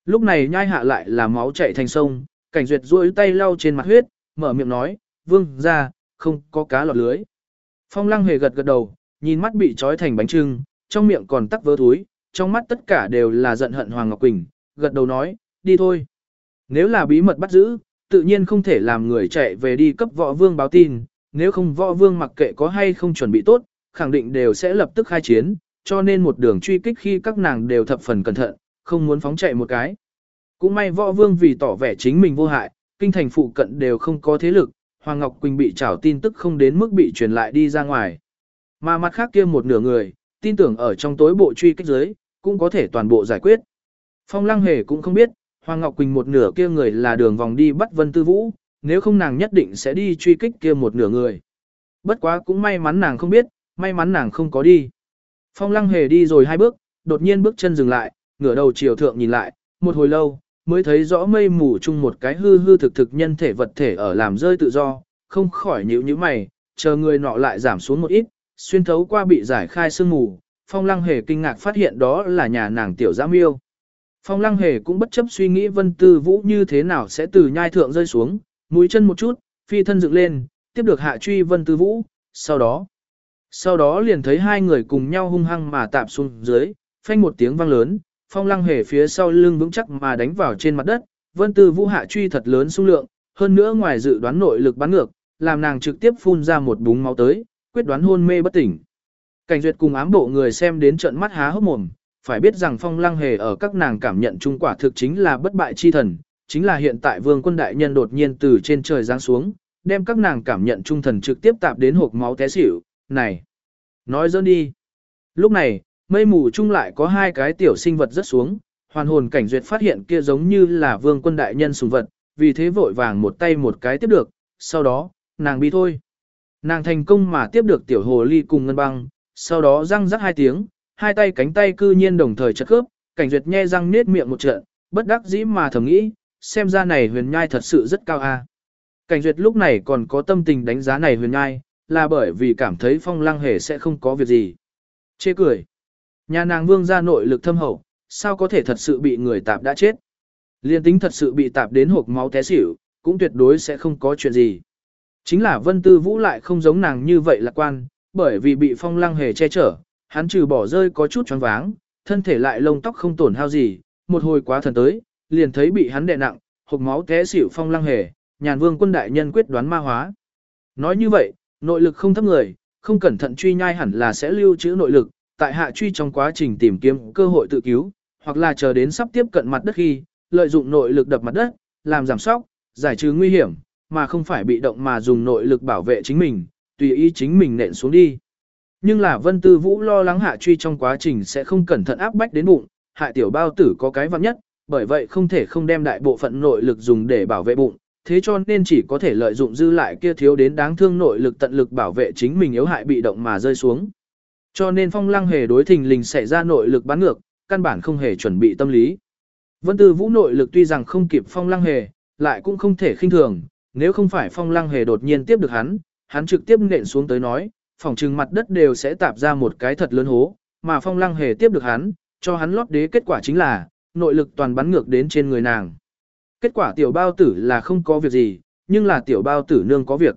Lúc này nhai hạ lại là máu chảy thành sông, cảnh duyệt duỗi tay lau trên mặt huyết, mở miệng nói, vương ra, không có cá lọt lưới. Phong lăng hề gật gật đầu, nhìn mắt bị trói thành bánh trưng, trong miệng còn tắc vớ túi, trong mắt tất cả đều là giận hận Hoàng Ngọc Quỳnh, gật đầu nói, đi thôi. Nếu là bí mật bắt giữ, tự nhiên không thể làm người chạy về đi cấp võ vương báo tin, nếu không võ vương mặc kệ có hay không chuẩn bị tốt, khẳng định đều sẽ lập tức khai chiến, cho nên một đường truy kích khi các nàng đều thập phần cẩn thận, không muốn phóng chạy một cái. Cũng may võ vương vì tỏ vẻ chính mình vô hại, kinh thành phụ cận đều không có thế lực, Hoàng Ngọc Quỳnh bị trảo tin tức không đến mức bị truyền lại đi ra ngoài. Mà mặt khác kia một nửa người, tin tưởng ở trong tối bộ truy kích giới, cũng có thể toàn bộ giải quyết. Phong Lăng Hề cũng không biết, Hoàng Ngọc Quỳnh một nửa kia người là đường vòng đi bắt Vân Tư Vũ, nếu không nàng nhất định sẽ đi truy kích kia một nửa người. Bất quá cũng may mắn nàng không biết, may mắn nàng không có đi. Phong Lăng Hề đi rồi hai bước, đột nhiên bước chân dừng lại, ngửa đầu chiều thượng nhìn lại, một hồi lâu, mới thấy rõ mây mù chung một cái hư hư thực thực nhân thể vật thể ở làm rơi tự do, không khỏi nhíu nhíu mày, chờ người nọ lại giảm xuống một ít, xuyên thấu qua bị giải khai sương mù, Phong Lăng Hề kinh ngạc phát hiện đó là nhà nàng tiểu giã miêu. Phong Lăng Hề cũng bất chấp suy nghĩ Vân Tư Vũ như thế nào sẽ từ nhai thượng rơi xuống, mũi chân một chút, phi thân dựng lên, tiếp được hạ truy Vân Tư Vũ, sau đó. Sau đó liền thấy hai người cùng nhau hung hăng mà tạp xuống dưới, phanh một tiếng vang lớn, Phong Lăng Hề phía sau lưng vững chắc mà đánh vào trên mặt đất, Vân Tư Vũ hạ truy thật lớn xung lượng, hơn nữa ngoài dự đoán nội lực bắn ngược, làm nàng trực tiếp phun ra một búng máu tới, quyết đoán hôn mê bất tỉnh. Cảnh duyệt cùng ám bộ người xem đến trận mắt há hốc mồm, phải biết rằng phong lăng hề ở các nàng cảm nhận trung quả thực chính là bất bại chi thần, chính là hiện tại vương quân đại nhân đột nhiên từ trên trời giáng xuống, đem các nàng cảm nhận trung thần trực tiếp tạp đến hộp máu té xỉu, này, nói dơn đi. Lúc này, mây mù chung lại có hai cái tiểu sinh vật rất xuống, hoàn hồn cảnh duyệt phát hiện kia giống như là vương quân đại nhân sùng vật, vì thế vội vàng một tay một cái tiếp được, sau đó, nàng bi thôi. Nàng thành công mà tiếp được tiểu hồ ly cùng ngân băng, sau đó răng rắc hai tiếng, hai tay cánh tay cư nhiên đồng thời chật khớp, cảnh duyệt nhe răng nết miệng một trận, bất đắc dĩ mà thầm nghĩ, xem ra này huyền nhai thật sự rất cao a. Cảnh duyệt lúc này còn có tâm tình đánh giá này huyền nhai, là bởi vì cảm thấy phong lăng hề sẽ không có việc gì. Chê cười. Nhà nàng vương ra nội lực thâm hậu, sao có thể thật sự bị người tạp đã chết. Liên tính thật sự bị tạp đến hộp máu té xỉu, cũng tuyệt đối sẽ không có chuyện gì. Chính là Vân Tư Vũ lại không giống nàng như vậy lạc quan, bởi vì bị phong lăng hề che chở, hắn trừ bỏ rơi có chút choáng váng, thân thể lại lông tóc không tổn hao gì, một hồi quá thần tới, liền thấy bị hắn đè nặng, hộc máu té xỉu phong lăng hề, nhàn vương quân đại nhân quyết đoán ma hóa. Nói như vậy, nội lực không thấp người, không cẩn thận truy nhai hẳn là sẽ lưu trữ nội lực, tại hạ truy trong quá trình tìm kiếm cơ hội tự cứu, hoặc là chờ đến sắp tiếp cận mặt đất khi, lợi dụng nội lực đập mặt đất, làm giảm sóc, giải trừ nguy hiểm, mà không phải bị động mà dùng nội lực bảo vệ chính mình, tùy ý chính mình nện xuống đi. Nhưng là Vân Tư Vũ lo lắng hạ truy trong quá trình sẽ không cẩn thận áp bách đến bụng, hại tiểu bao tử có cái vặn nhất, bởi vậy không thể không đem đại bộ phận nội lực dùng để bảo vệ bụng, thế cho nên chỉ có thể lợi dụng dư lại kia thiếu đến đáng thương nội lực tận lực bảo vệ chính mình yếu hại bị động mà rơi xuống. Cho nên phong lăng hề đối thình lình xảy ra nội lực bắn ngược, căn bản không hề chuẩn bị tâm lý. Vân Tư Vũ nội lực tuy rằng không kịp phong lăng hề, lại cũng không thể khinh thường, nếu không phải phong lăng hề đột nhiên tiếp được hắn, hắn trực tiếp nện xuống tới nói, phòng trừng mặt đất đều sẽ tạp ra một cái thật lớn hố, mà phong lăng hề tiếp được hắn, cho hắn lót đế kết quả chính là, nội lực toàn bắn ngược đến trên người nàng. Kết quả tiểu bao tử là không có việc gì, nhưng là tiểu bao tử nương có việc.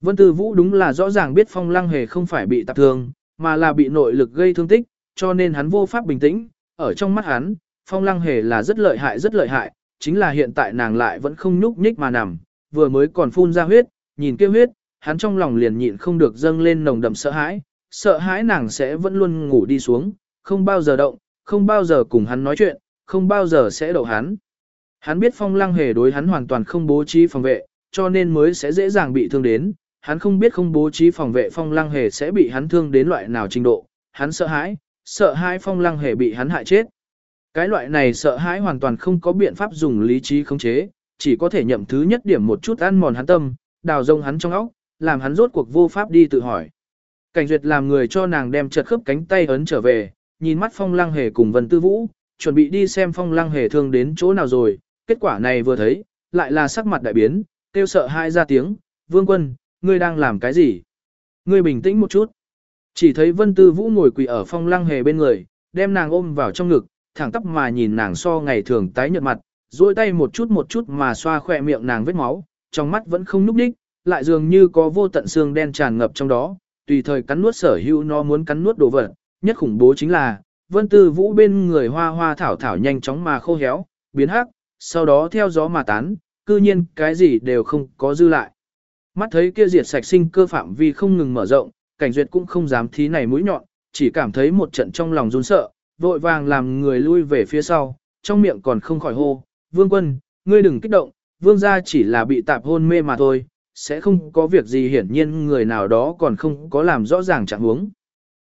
Vân Tư Vũ đúng là rõ ràng biết phong lăng hề không phải bị tạp thương, mà là bị nội lực gây thương tích, cho nên hắn vô pháp bình tĩnh, ở trong mắt hắn, phong lăng hề là rất lợi hại rất lợi hại, chính là hiện tại nàng lại vẫn không nhúc nhích mà nằm, vừa mới còn phun ra huyết, nhìn kia huyết, hắn trong lòng liền nhịn không được dâng lên nồng đậm sợ hãi, sợ hãi nàng sẽ vẫn luôn ngủ đi xuống, không bao giờ động, không bao giờ cùng hắn nói chuyện, không bao giờ sẽ đậu hắn. Hắn biết phong lăng hề đối hắn hoàn toàn không bố trí phòng vệ, cho nên mới sẽ dễ dàng bị thương đến, hắn không biết không bố trí phòng vệ phong lăng hề sẽ bị hắn thương đến loại nào trình độ, hắn sợ hãi, sợ hãi phong lăng hề bị hắn hại chết. Cái loại này sợ hãi hoàn toàn không có biện pháp dùng lý trí khống chế, chỉ có thể nhậm thứ nhất điểm một chút ăn mòn hắn tâm, đào rông hắn trong óc, làm hắn rốt cuộc vô pháp đi tự hỏi. Cảnh duyệt làm người cho nàng đem chật khớp cánh tay ấn trở về, nhìn mắt phong lăng hề cùng vân tư vũ, chuẩn bị đi xem phong lăng hề thương đến chỗ nào rồi, kết quả này vừa thấy, lại là sắc mặt đại biến, kêu sợ hai ra tiếng, vương quân, ngươi đang làm cái gì? Ngươi bình tĩnh một chút. Chỉ thấy vân tư vũ ngồi quỳ ở phong lăng hề bên người, đem nàng ôm vào trong ngực, thẳng tắp mà nhìn nàng so ngày thường tái nhợt mặt, duỗi tay một chút một chút mà xoa khỏe miệng nàng vết máu, trong mắt vẫn không núp đích, lại dường như có vô tận xương đen tràn ngập trong đó, tùy thời cắn nuốt sở hữu nó muốn cắn nuốt đồ vật, nhất khủng bố chính là, vân tư vũ bên người hoa hoa thảo thảo nhanh chóng mà khô héo, biến hắc, sau đó theo gió mà tán, cư nhiên cái gì đều không có dư lại. Mắt thấy kia diệt sạch sinh cơ phạm vi không ngừng mở rộng, cảnh duyệt cũng không dám thí này mũi nhọn, chỉ cảm thấy một trận trong lòng run sợ, vội vàng làm người lui về phía sau, trong miệng còn không khỏi hô, vương quân, ngươi đừng kích động, vương gia chỉ là bị tạp hôn mê mà thôi, sẽ không có việc gì hiển nhiên người nào đó còn không có làm rõ ràng trạng huống.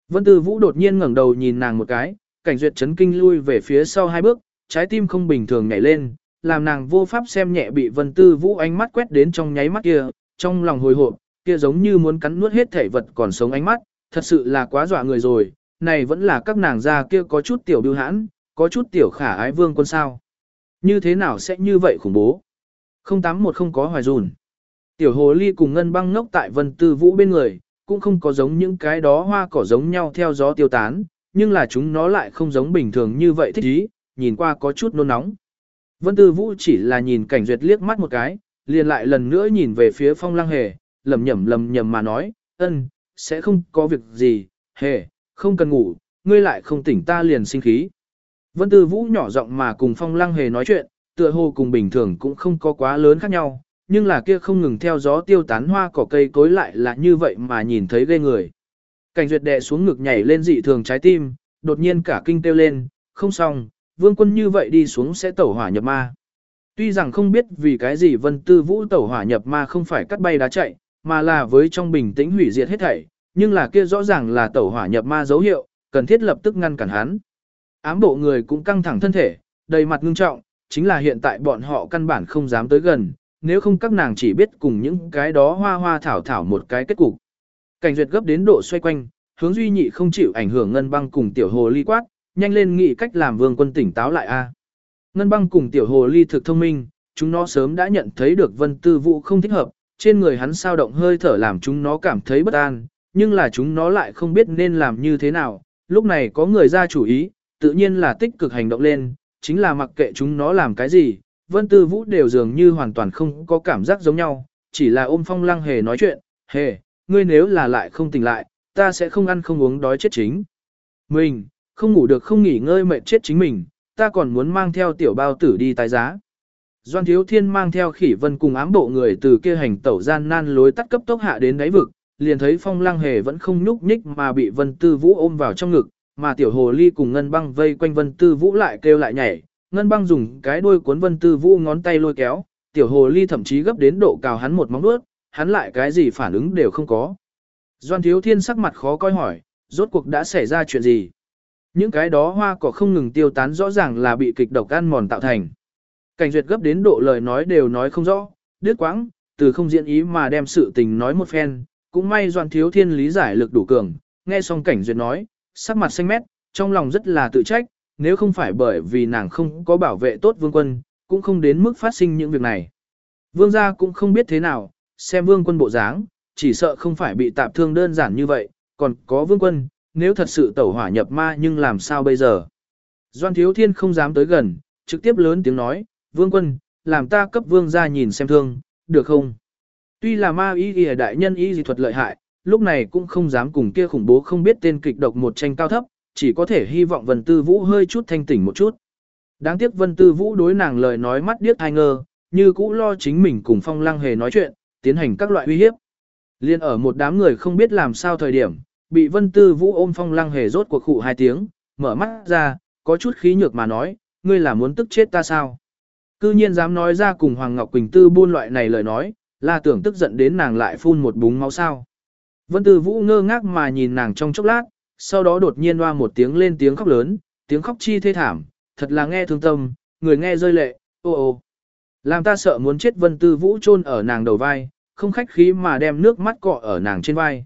Vân Tư Vũ đột nhiên ngẩng đầu nhìn nàng một cái, cảnh duyệt chấn kinh lui về phía sau hai bước, trái tim không bình thường nhảy lên, làm nàng vô pháp xem nhẹ bị Vân Tư Vũ ánh mắt quét đến trong nháy mắt kia, trong lòng hồi hộp, kia giống như muốn cắn nuốt hết thể vật còn sống ánh mắt, thật sự là quá dọa người rồi, này vẫn là các nàng gia kia có chút tiểu biêu hãn, có chút tiểu khả ái vương quân sao. Như thế nào sẽ như vậy khủng bố? Không tám một không có hoài dùn. Tiểu hồ ly cùng ngân băng ngốc tại vân tư vũ bên người, cũng không có giống những cái đó hoa cỏ giống nhau theo gió tiêu tán, nhưng là chúng nó lại không giống bình thường như vậy thích ý, nhìn qua có chút nôn nóng. Vân tư vũ chỉ là nhìn cảnh duyệt liếc mắt một cái, liền lại lần nữa nhìn về phía phong lăng hề, lầm nhầm lầm nhầm mà nói, ân, sẽ không có việc gì, hề, không cần ngủ, ngươi lại không tỉnh ta liền sinh khí. Vân Tư Vũ nhỏ giọng mà cùng Phong Lăng Hề nói chuyện, tựa hồ cùng bình thường cũng không có quá lớn khác nhau, nhưng là kia không ngừng theo gió tiêu tán hoa cỏ cây cối lại là như vậy mà nhìn thấy ghê người. Cảnh duyệt đệ xuống ngực nhảy lên dị thường trái tim, đột nhiên cả kinh tiêu lên, không xong, vương quân như vậy đi xuống sẽ tẩu hỏa nhập ma. Tuy rằng không biết vì cái gì Vân Tư Vũ tẩu hỏa nhập ma không phải cắt bay đá chạy, mà là với trong bình tĩnh hủy diệt hết thảy, nhưng là kia rõ ràng là tẩu hỏa nhập ma dấu hiệu, cần thiết lập tức ngăn cản hắn. Ám bộ người cũng căng thẳng thân thể, đầy mặt ngưng trọng, chính là hiện tại bọn họ căn bản không dám tới gần, nếu không các nàng chỉ biết cùng những cái đó hoa hoa thảo thảo một cái kết cục. Cảnh duyệt gấp đến độ xoay quanh, hướng duy nhị không chịu ảnh hưởng ngân băng cùng tiểu hồ ly quát, nhanh lên nghĩ cách làm vương quân tỉnh táo lại a. Ngân băng cùng tiểu hồ ly thực thông minh, chúng nó sớm đã nhận thấy được vân tư vụ không thích hợp, trên người hắn sao động hơi thở làm chúng nó cảm thấy bất an, nhưng là chúng nó lại không biết nên làm như thế nào, lúc này có người ra chủ ý, tự nhiên là tích cực hành động lên, chính là mặc kệ chúng nó làm cái gì, Vân Tư Vũ đều dường như hoàn toàn không có cảm giác giống nhau, chỉ là ôm phong lăng hề nói chuyện, hề, ngươi nếu là lại không tỉnh lại, ta sẽ không ăn không uống đói chết chính. Mình, không ngủ được không nghỉ ngơi mệt chết chính mình, ta còn muốn mang theo tiểu bao tử đi tái giá. Doan Thiếu Thiên mang theo khỉ vân cùng ám bộ người từ kia hành tẩu gian nan lối tắt cấp tốc hạ đến đáy vực, liền thấy phong lăng hề vẫn không nhúc nhích mà bị vân tư vũ ôm vào trong ngực, mà tiểu hồ ly cùng ngân băng vây quanh vân tư vũ lại kêu lại nhảy, ngân băng dùng cái đuôi cuốn vân tư vũ ngón tay lôi kéo, tiểu hồ ly thậm chí gấp đến độ cào hắn một móng vuốt, hắn lại cái gì phản ứng đều không có. Doan thiếu thiên sắc mặt khó coi hỏi, rốt cuộc đã xảy ra chuyện gì? Những cái đó hoa cỏ không ngừng tiêu tán rõ ràng là bị kịch độc ăn mòn tạo thành. Cảnh duyệt gấp đến độ lời nói đều nói không rõ, đứt quãng, từ không diễn ý mà đem sự tình nói một phen, cũng may doan thiếu thiên lý giải lực đủ cường, nghe xong cảnh duyệt nói, sắc mặt xanh mét, trong lòng rất là tự trách, nếu không phải bởi vì nàng không có bảo vệ tốt vương quân, cũng không đến mức phát sinh những việc này. Vương gia cũng không biết thế nào, xem vương quân bộ dáng, chỉ sợ không phải bị tạp thương đơn giản như vậy, còn có vương quân, nếu thật sự tẩu hỏa nhập ma nhưng làm sao bây giờ. Doan thiếu thiên không dám tới gần, trực tiếp lớn tiếng nói, vương quân, làm ta cấp vương gia nhìn xem thương, được không? Tuy là ma y y đại nhân y dị thuật lợi hại, lúc này cũng không dám cùng kia khủng bố không biết tên kịch độc một tranh cao thấp, chỉ có thể hy vọng Vân Tư Vũ hơi chút thanh tỉnh một chút. Đáng tiếc Vân Tư Vũ đối nàng lời nói mắt điếc hai ngơ, như cũ lo chính mình cùng Phong Lăng Hề nói chuyện, tiến hành các loại uy hiếp. Liên ở một đám người không biết làm sao thời điểm, bị Vân Tư Vũ ôm Phong Lăng Hề rốt cuộc khụ hai tiếng, mở mắt ra, có chút khí nhược mà nói, ngươi là muốn tức chết ta sao? Cư nhiên dám nói ra cùng Hoàng Ngọc Quỳnh Tư buôn loại này lời nói, là tưởng tức giận đến nàng lại phun một búng máu sao. Vân Tư Vũ ngơ ngác mà nhìn nàng trong chốc lát, sau đó đột nhiên hoa một tiếng lên tiếng khóc lớn, tiếng khóc chi thê thảm, thật là nghe thương tâm, người nghe rơi lệ, ô ô. Làm ta sợ muốn chết Vân Tư Vũ chôn ở nàng đầu vai, không khách khí mà đem nước mắt cọ ở nàng trên vai.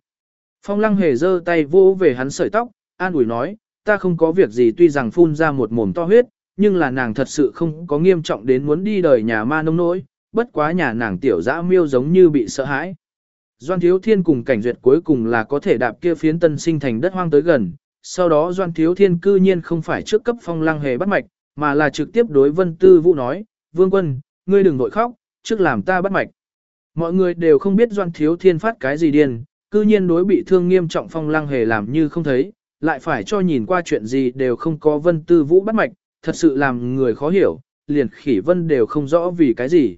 Phong lăng hề giơ tay vô về hắn sợi tóc, an ủi nói, ta không có việc gì tuy rằng phun ra một mồm to huyết, nhưng là nàng thật sự không có nghiêm trọng đến muốn đi đời nhà ma nông nỗi, bất quá nhà nàng tiểu dã miêu giống như bị sợ hãi. Doan Thiếu Thiên cùng cảnh duyệt cuối cùng là có thể đạp kia phiến tân sinh thành đất hoang tới gần, sau đó Doan Thiếu Thiên cư nhiên không phải trước cấp phong lăng hề bắt mạch, mà là trực tiếp đối Vân Tư Vũ nói, Vương Quân, ngươi đừng nội khóc, trước làm ta bắt mạch. Mọi người đều không biết Doan Thiếu Thiên phát cái gì điên, cư nhiên đối bị thương nghiêm trọng phong lăng hề làm như không thấy, lại phải cho nhìn qua chuyện gì đều không có Vân Tư Vũ bắt mạch, thật sự làm người khó hiểu, liền khỉ vân đều không rõ vì cái gì.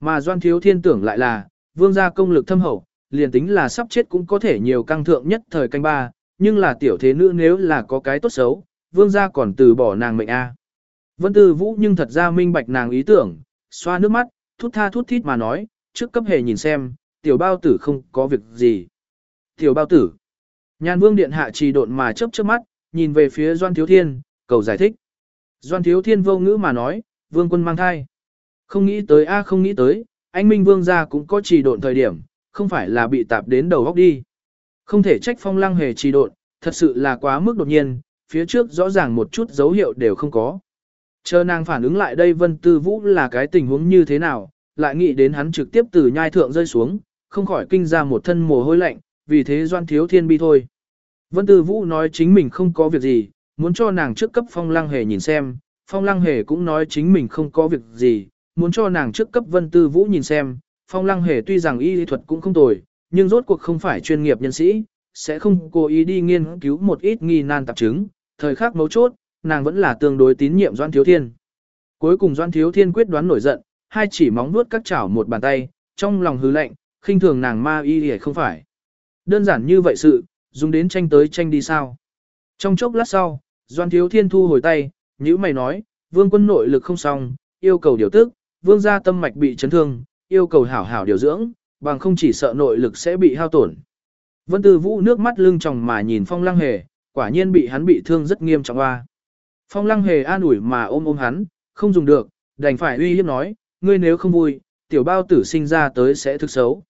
Mà Doan Thiếu Thiên tưởng lại là, vương gia công lực thâm hậu, liền tính là sắp chết cũng có thể nhiều căng thượng nhất thời canh ba, nhưng là tiểu thế nữ nếu là có cái tốt xấu, vương gia còn từ bỏ nàng mệnh a. Vân Tư Vũ nhưng thật ra minh bạch nàng ý tưởng, xoa nước mắt, thút tha thút thít mà nói, trước cấp hề nhìn xem, tiểu bao tử không có việc gì. Tiểu bao tử. Nhan vương điện hạ trì độn mà chớp chớp mắt, nhìn về phía Doan Thiếu Thiên, cầu giải thích. Doan Thiếu Thiên vô ngữ mà nói, vương quân mang thai. Không nghĩ tới a không nghĩ tới, anh Minh Vương gia cũng có trì độn thời điểm, không phải là bị tạp đến đầu góc đi. Không thể trách phong lăng hề trì độn, thật sự là quá mức đột nhiên, phía trước rõ ràng một chút dấu hiệu đều không có. Chờ nàng phản ứng lại đây Vân Tư Vũ là cái tình huống như thế nào, lại nghĩ đến hắn trực tiếp từ nhai thượng rơi xuống, không khỏi kinh ra một thân mồ hôi lạnh, vì thế doan thiếu thiên bi thôi. Vân Tư Vũ nói chính mình không có việc gì, muốn cho nàng trước cấp phong lăng hề nhìn xem, phong lăng hề cũng nói chính mình không có việc gì, muốn cho nàng trước cấp Vân Tư Vũ nhìn xem, Phong Lăng Hề tuy rằng y lý thuật cũng không tồi, nhưng rốt cuộc không phải chuyên nghiệp nhân sĩ, sẽ không cố ý đi nghiên cứu một ít nghi nan tạp chứng, thời khắc mấu chốt, nàng vẫn là tương đối tín nhiệm Doan Thiếu Thiên. Cuối cùng Doan Thiếu Thiên quyết đoán nổi giận, hai chỉ móng nuốt các chảo một bàn tay, trong lòng hứ lạnh, khinh thường nàng ma y hề không phải. Đơn giản như vậy sự, dùng đến tranh tới tranh đi sao. Trong chốc lát sau, Doan Thiếu Thiên thu hồi tay, nhữ mày nói, vương quân nội lực không xong, yêu cầu điều tức, vương gia tâm mạch bị chấn thương, yêu cầu hảo hảo điều dưỡng, bằng không chỉ sợ nội lực sẽ bị hao tổn. Vân Tư Vũ nước mắt lưng tròng mà nhìn Phong Lăng Hề, quả nhiên bị hắn bị thương rất nghiêm trọng hoa. Phong Lăng Hề an ủi mà ôm ôm hắn, không dùng được, đành phải uy hiếp nói, ngươi nếu không vui, tiểu bao tử sinh ra tới sẽ thực xấu.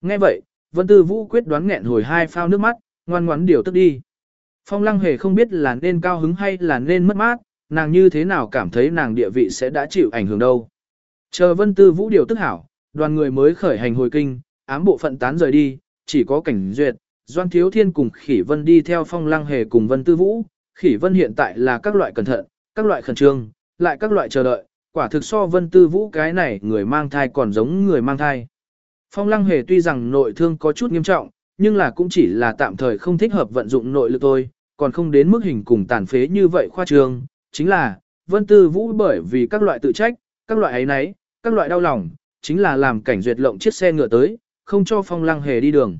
Nghe vậy, Vân Tư Vũ quyết đoán nghẹn hồi hai phao nước mắt, ngoan ngoãn điều tức đi. Phong Lăng Hề không biết là nên cao hứng hay là nên mất mát, nàng như thế nào cảm thấy nàng địa vị sẽ đã chịu ảnh hưởng đâu. Chờ Vân Tư Vũ điều tức hảo, đoàn người mới khởi hành hồi kinh, ám bộ phận tán rời đi, chỉ có cảnh duyệt, Doan Thiếu Thiên cùng Khỉ Vân đi theo phong lăng hề cùng Vân Tư Vũ. Khỉ Vân hiện tại là các loại cẩn thận, các loại khẩn trương, lại các loại chờ đợi, quả thực so Vân Tư Vũ cái này người mang thai còn giống người mang thai. Phong lăng hề tuy rằng nội thương có chút nghiêm trọng, nhưng là cũng chỉ là tạm thời không thích hợp vận dụng nội lực thôi, còn không đến mức hình cùng tàn phế như vậy khoa trương, chính là, Vân Tư Vũ bởi vì các loại tự trách, các loại ấy nấy, các loại đau lòng, chính là làm cảnh duyệt lộng chiếc xe ngựa tới, không cho Phong Lăng Hề đi đường.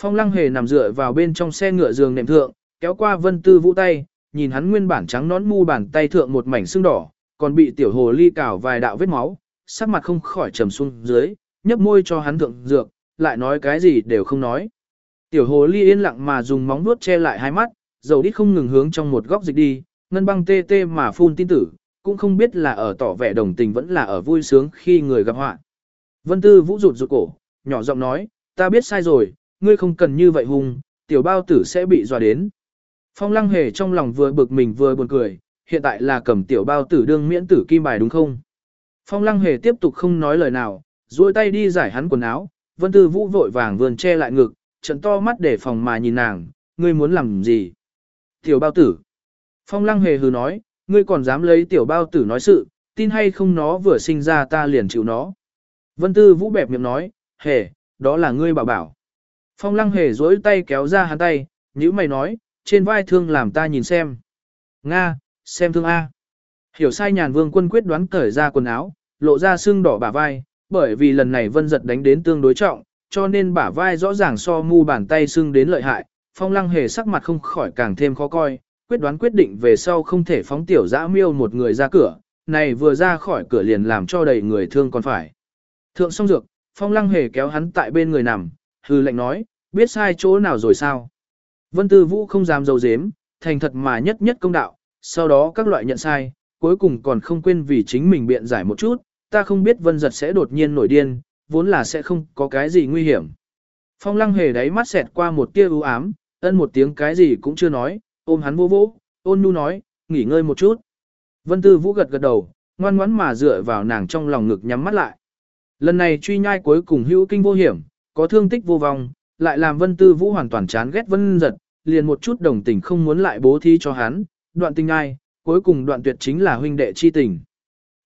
Phong Lăng Hề nằm dựa vào bên trong xe ngựa giường nệm thượng, kéo qua Vân Tư Vũ tay, nhìn hắn nguyên bản trắng nón mu bàn tay thượng một mảnh sưng đỏ, còn bị tiểu hồ ly cào vài đạo vết máu, sắc mặt không khỏi trầm xuống dưới, nhấp môi cho hắn thượng dược, lại nói cái gì đều không nói. Tiểu hồ ly yên lặng mà dùng móng vuốt che lại hai mắt, dầu đít không ngừng hướng trong một góc dịch đi, ngân băng tê tê mà phun tin tử, cũng không biết là ở tỏ vẻ đồng tình vẫn là ở vui sướng khi người gặp họa. Vân Tư Vũ rụt rụt cổ, nhỏ giọng nói, ta biết sai rồi, ngươi không cần như vậy hùng, tiểu bao tử sẽ bị dọa đến. Phong lăng hề trong lòng vừa bực mình vừa buồn cười, hiện tại là cầm tiểu bao tử đương miễn tử kim bài đúng không? Phong lăng hề tiếp tục không nói lời nào, duỗi tay đi giải hắn quần áo, Vân Tư Vũ vội vàng vườn che lại ngực, trận to mắt để phòng mà nhìn nàng, ngươi muốn làm gì? Tiểu bao tử. Phong lăng hề hừ nói, ngươi còn dám lấy tiểu bao tử nói sự, tin hay không nó vừa sinh ra ta liền chịu nó. Vân Tư Vũ bẹp miệng nói, hề, đó là ngươi bảo bảo. Phong lăng hề duỗi tay kéo ra hắn tay, nhữ mày nói, trên vai thương làm ta nhìn xem. Nga, xem thương A. Hiểu sai nhàn vương quân quyết đoán cởi ra quần áo, lộ ra xương đỏ bả vai, bởi vì lần này vân giật đánh đến tương đối trọng, cho nên bả vai rõ ràng so mu bàn tay xương đến lợi hại, phong lăng hề sắc mặt không khỏi càng thêm khó coi, quyết đoán quyết định về sau không thể phóng tiểu dã miêu một người ra cửa, này vừa ra khỏi cửa liền làm cho đầy người thương còn phải. Thượng xong dược, phong lăng hề kéo hắn tại bên người nằm, hư lệnh nói, biết sai chỗ nào rồi sao. Vân Tư Vũ không dám dầu dếm, thành thật mà nhất nhất công đạo, sau đó các loại nhận sai, cuối cùng còn không quên vì chính mình biện giải một chút, ta không biết Vân Giật sẽ đột nhiên nổi điên, vốn là sẽ không có cái gì nguy hiểm. Phong lăng hề đáy mắt xẹt qua một tia ưu ám, ân một tiếng cái gì cũng chưa nói, ôm hắn vô vỗ, ôn nhu nói, nghỉ ngơi một chút. Vân Tư Vũ gật gật đầu, ngoan ngoãn mà dựa vào nàng trong lòng ngực nhắm mắt lại. Lần này truy nhai cuối cùng hữu kinh vô hiểm, có thương tích vô vong, lại làm Vân Tư Vũ hoàn toàn chán ghét Vân Giật, liền một chút đồng tình không muốn lại bố thí cho hắn, đoạn tình ai, cuối cùng đoạn tuyệt chính là huynh đệ chi tình.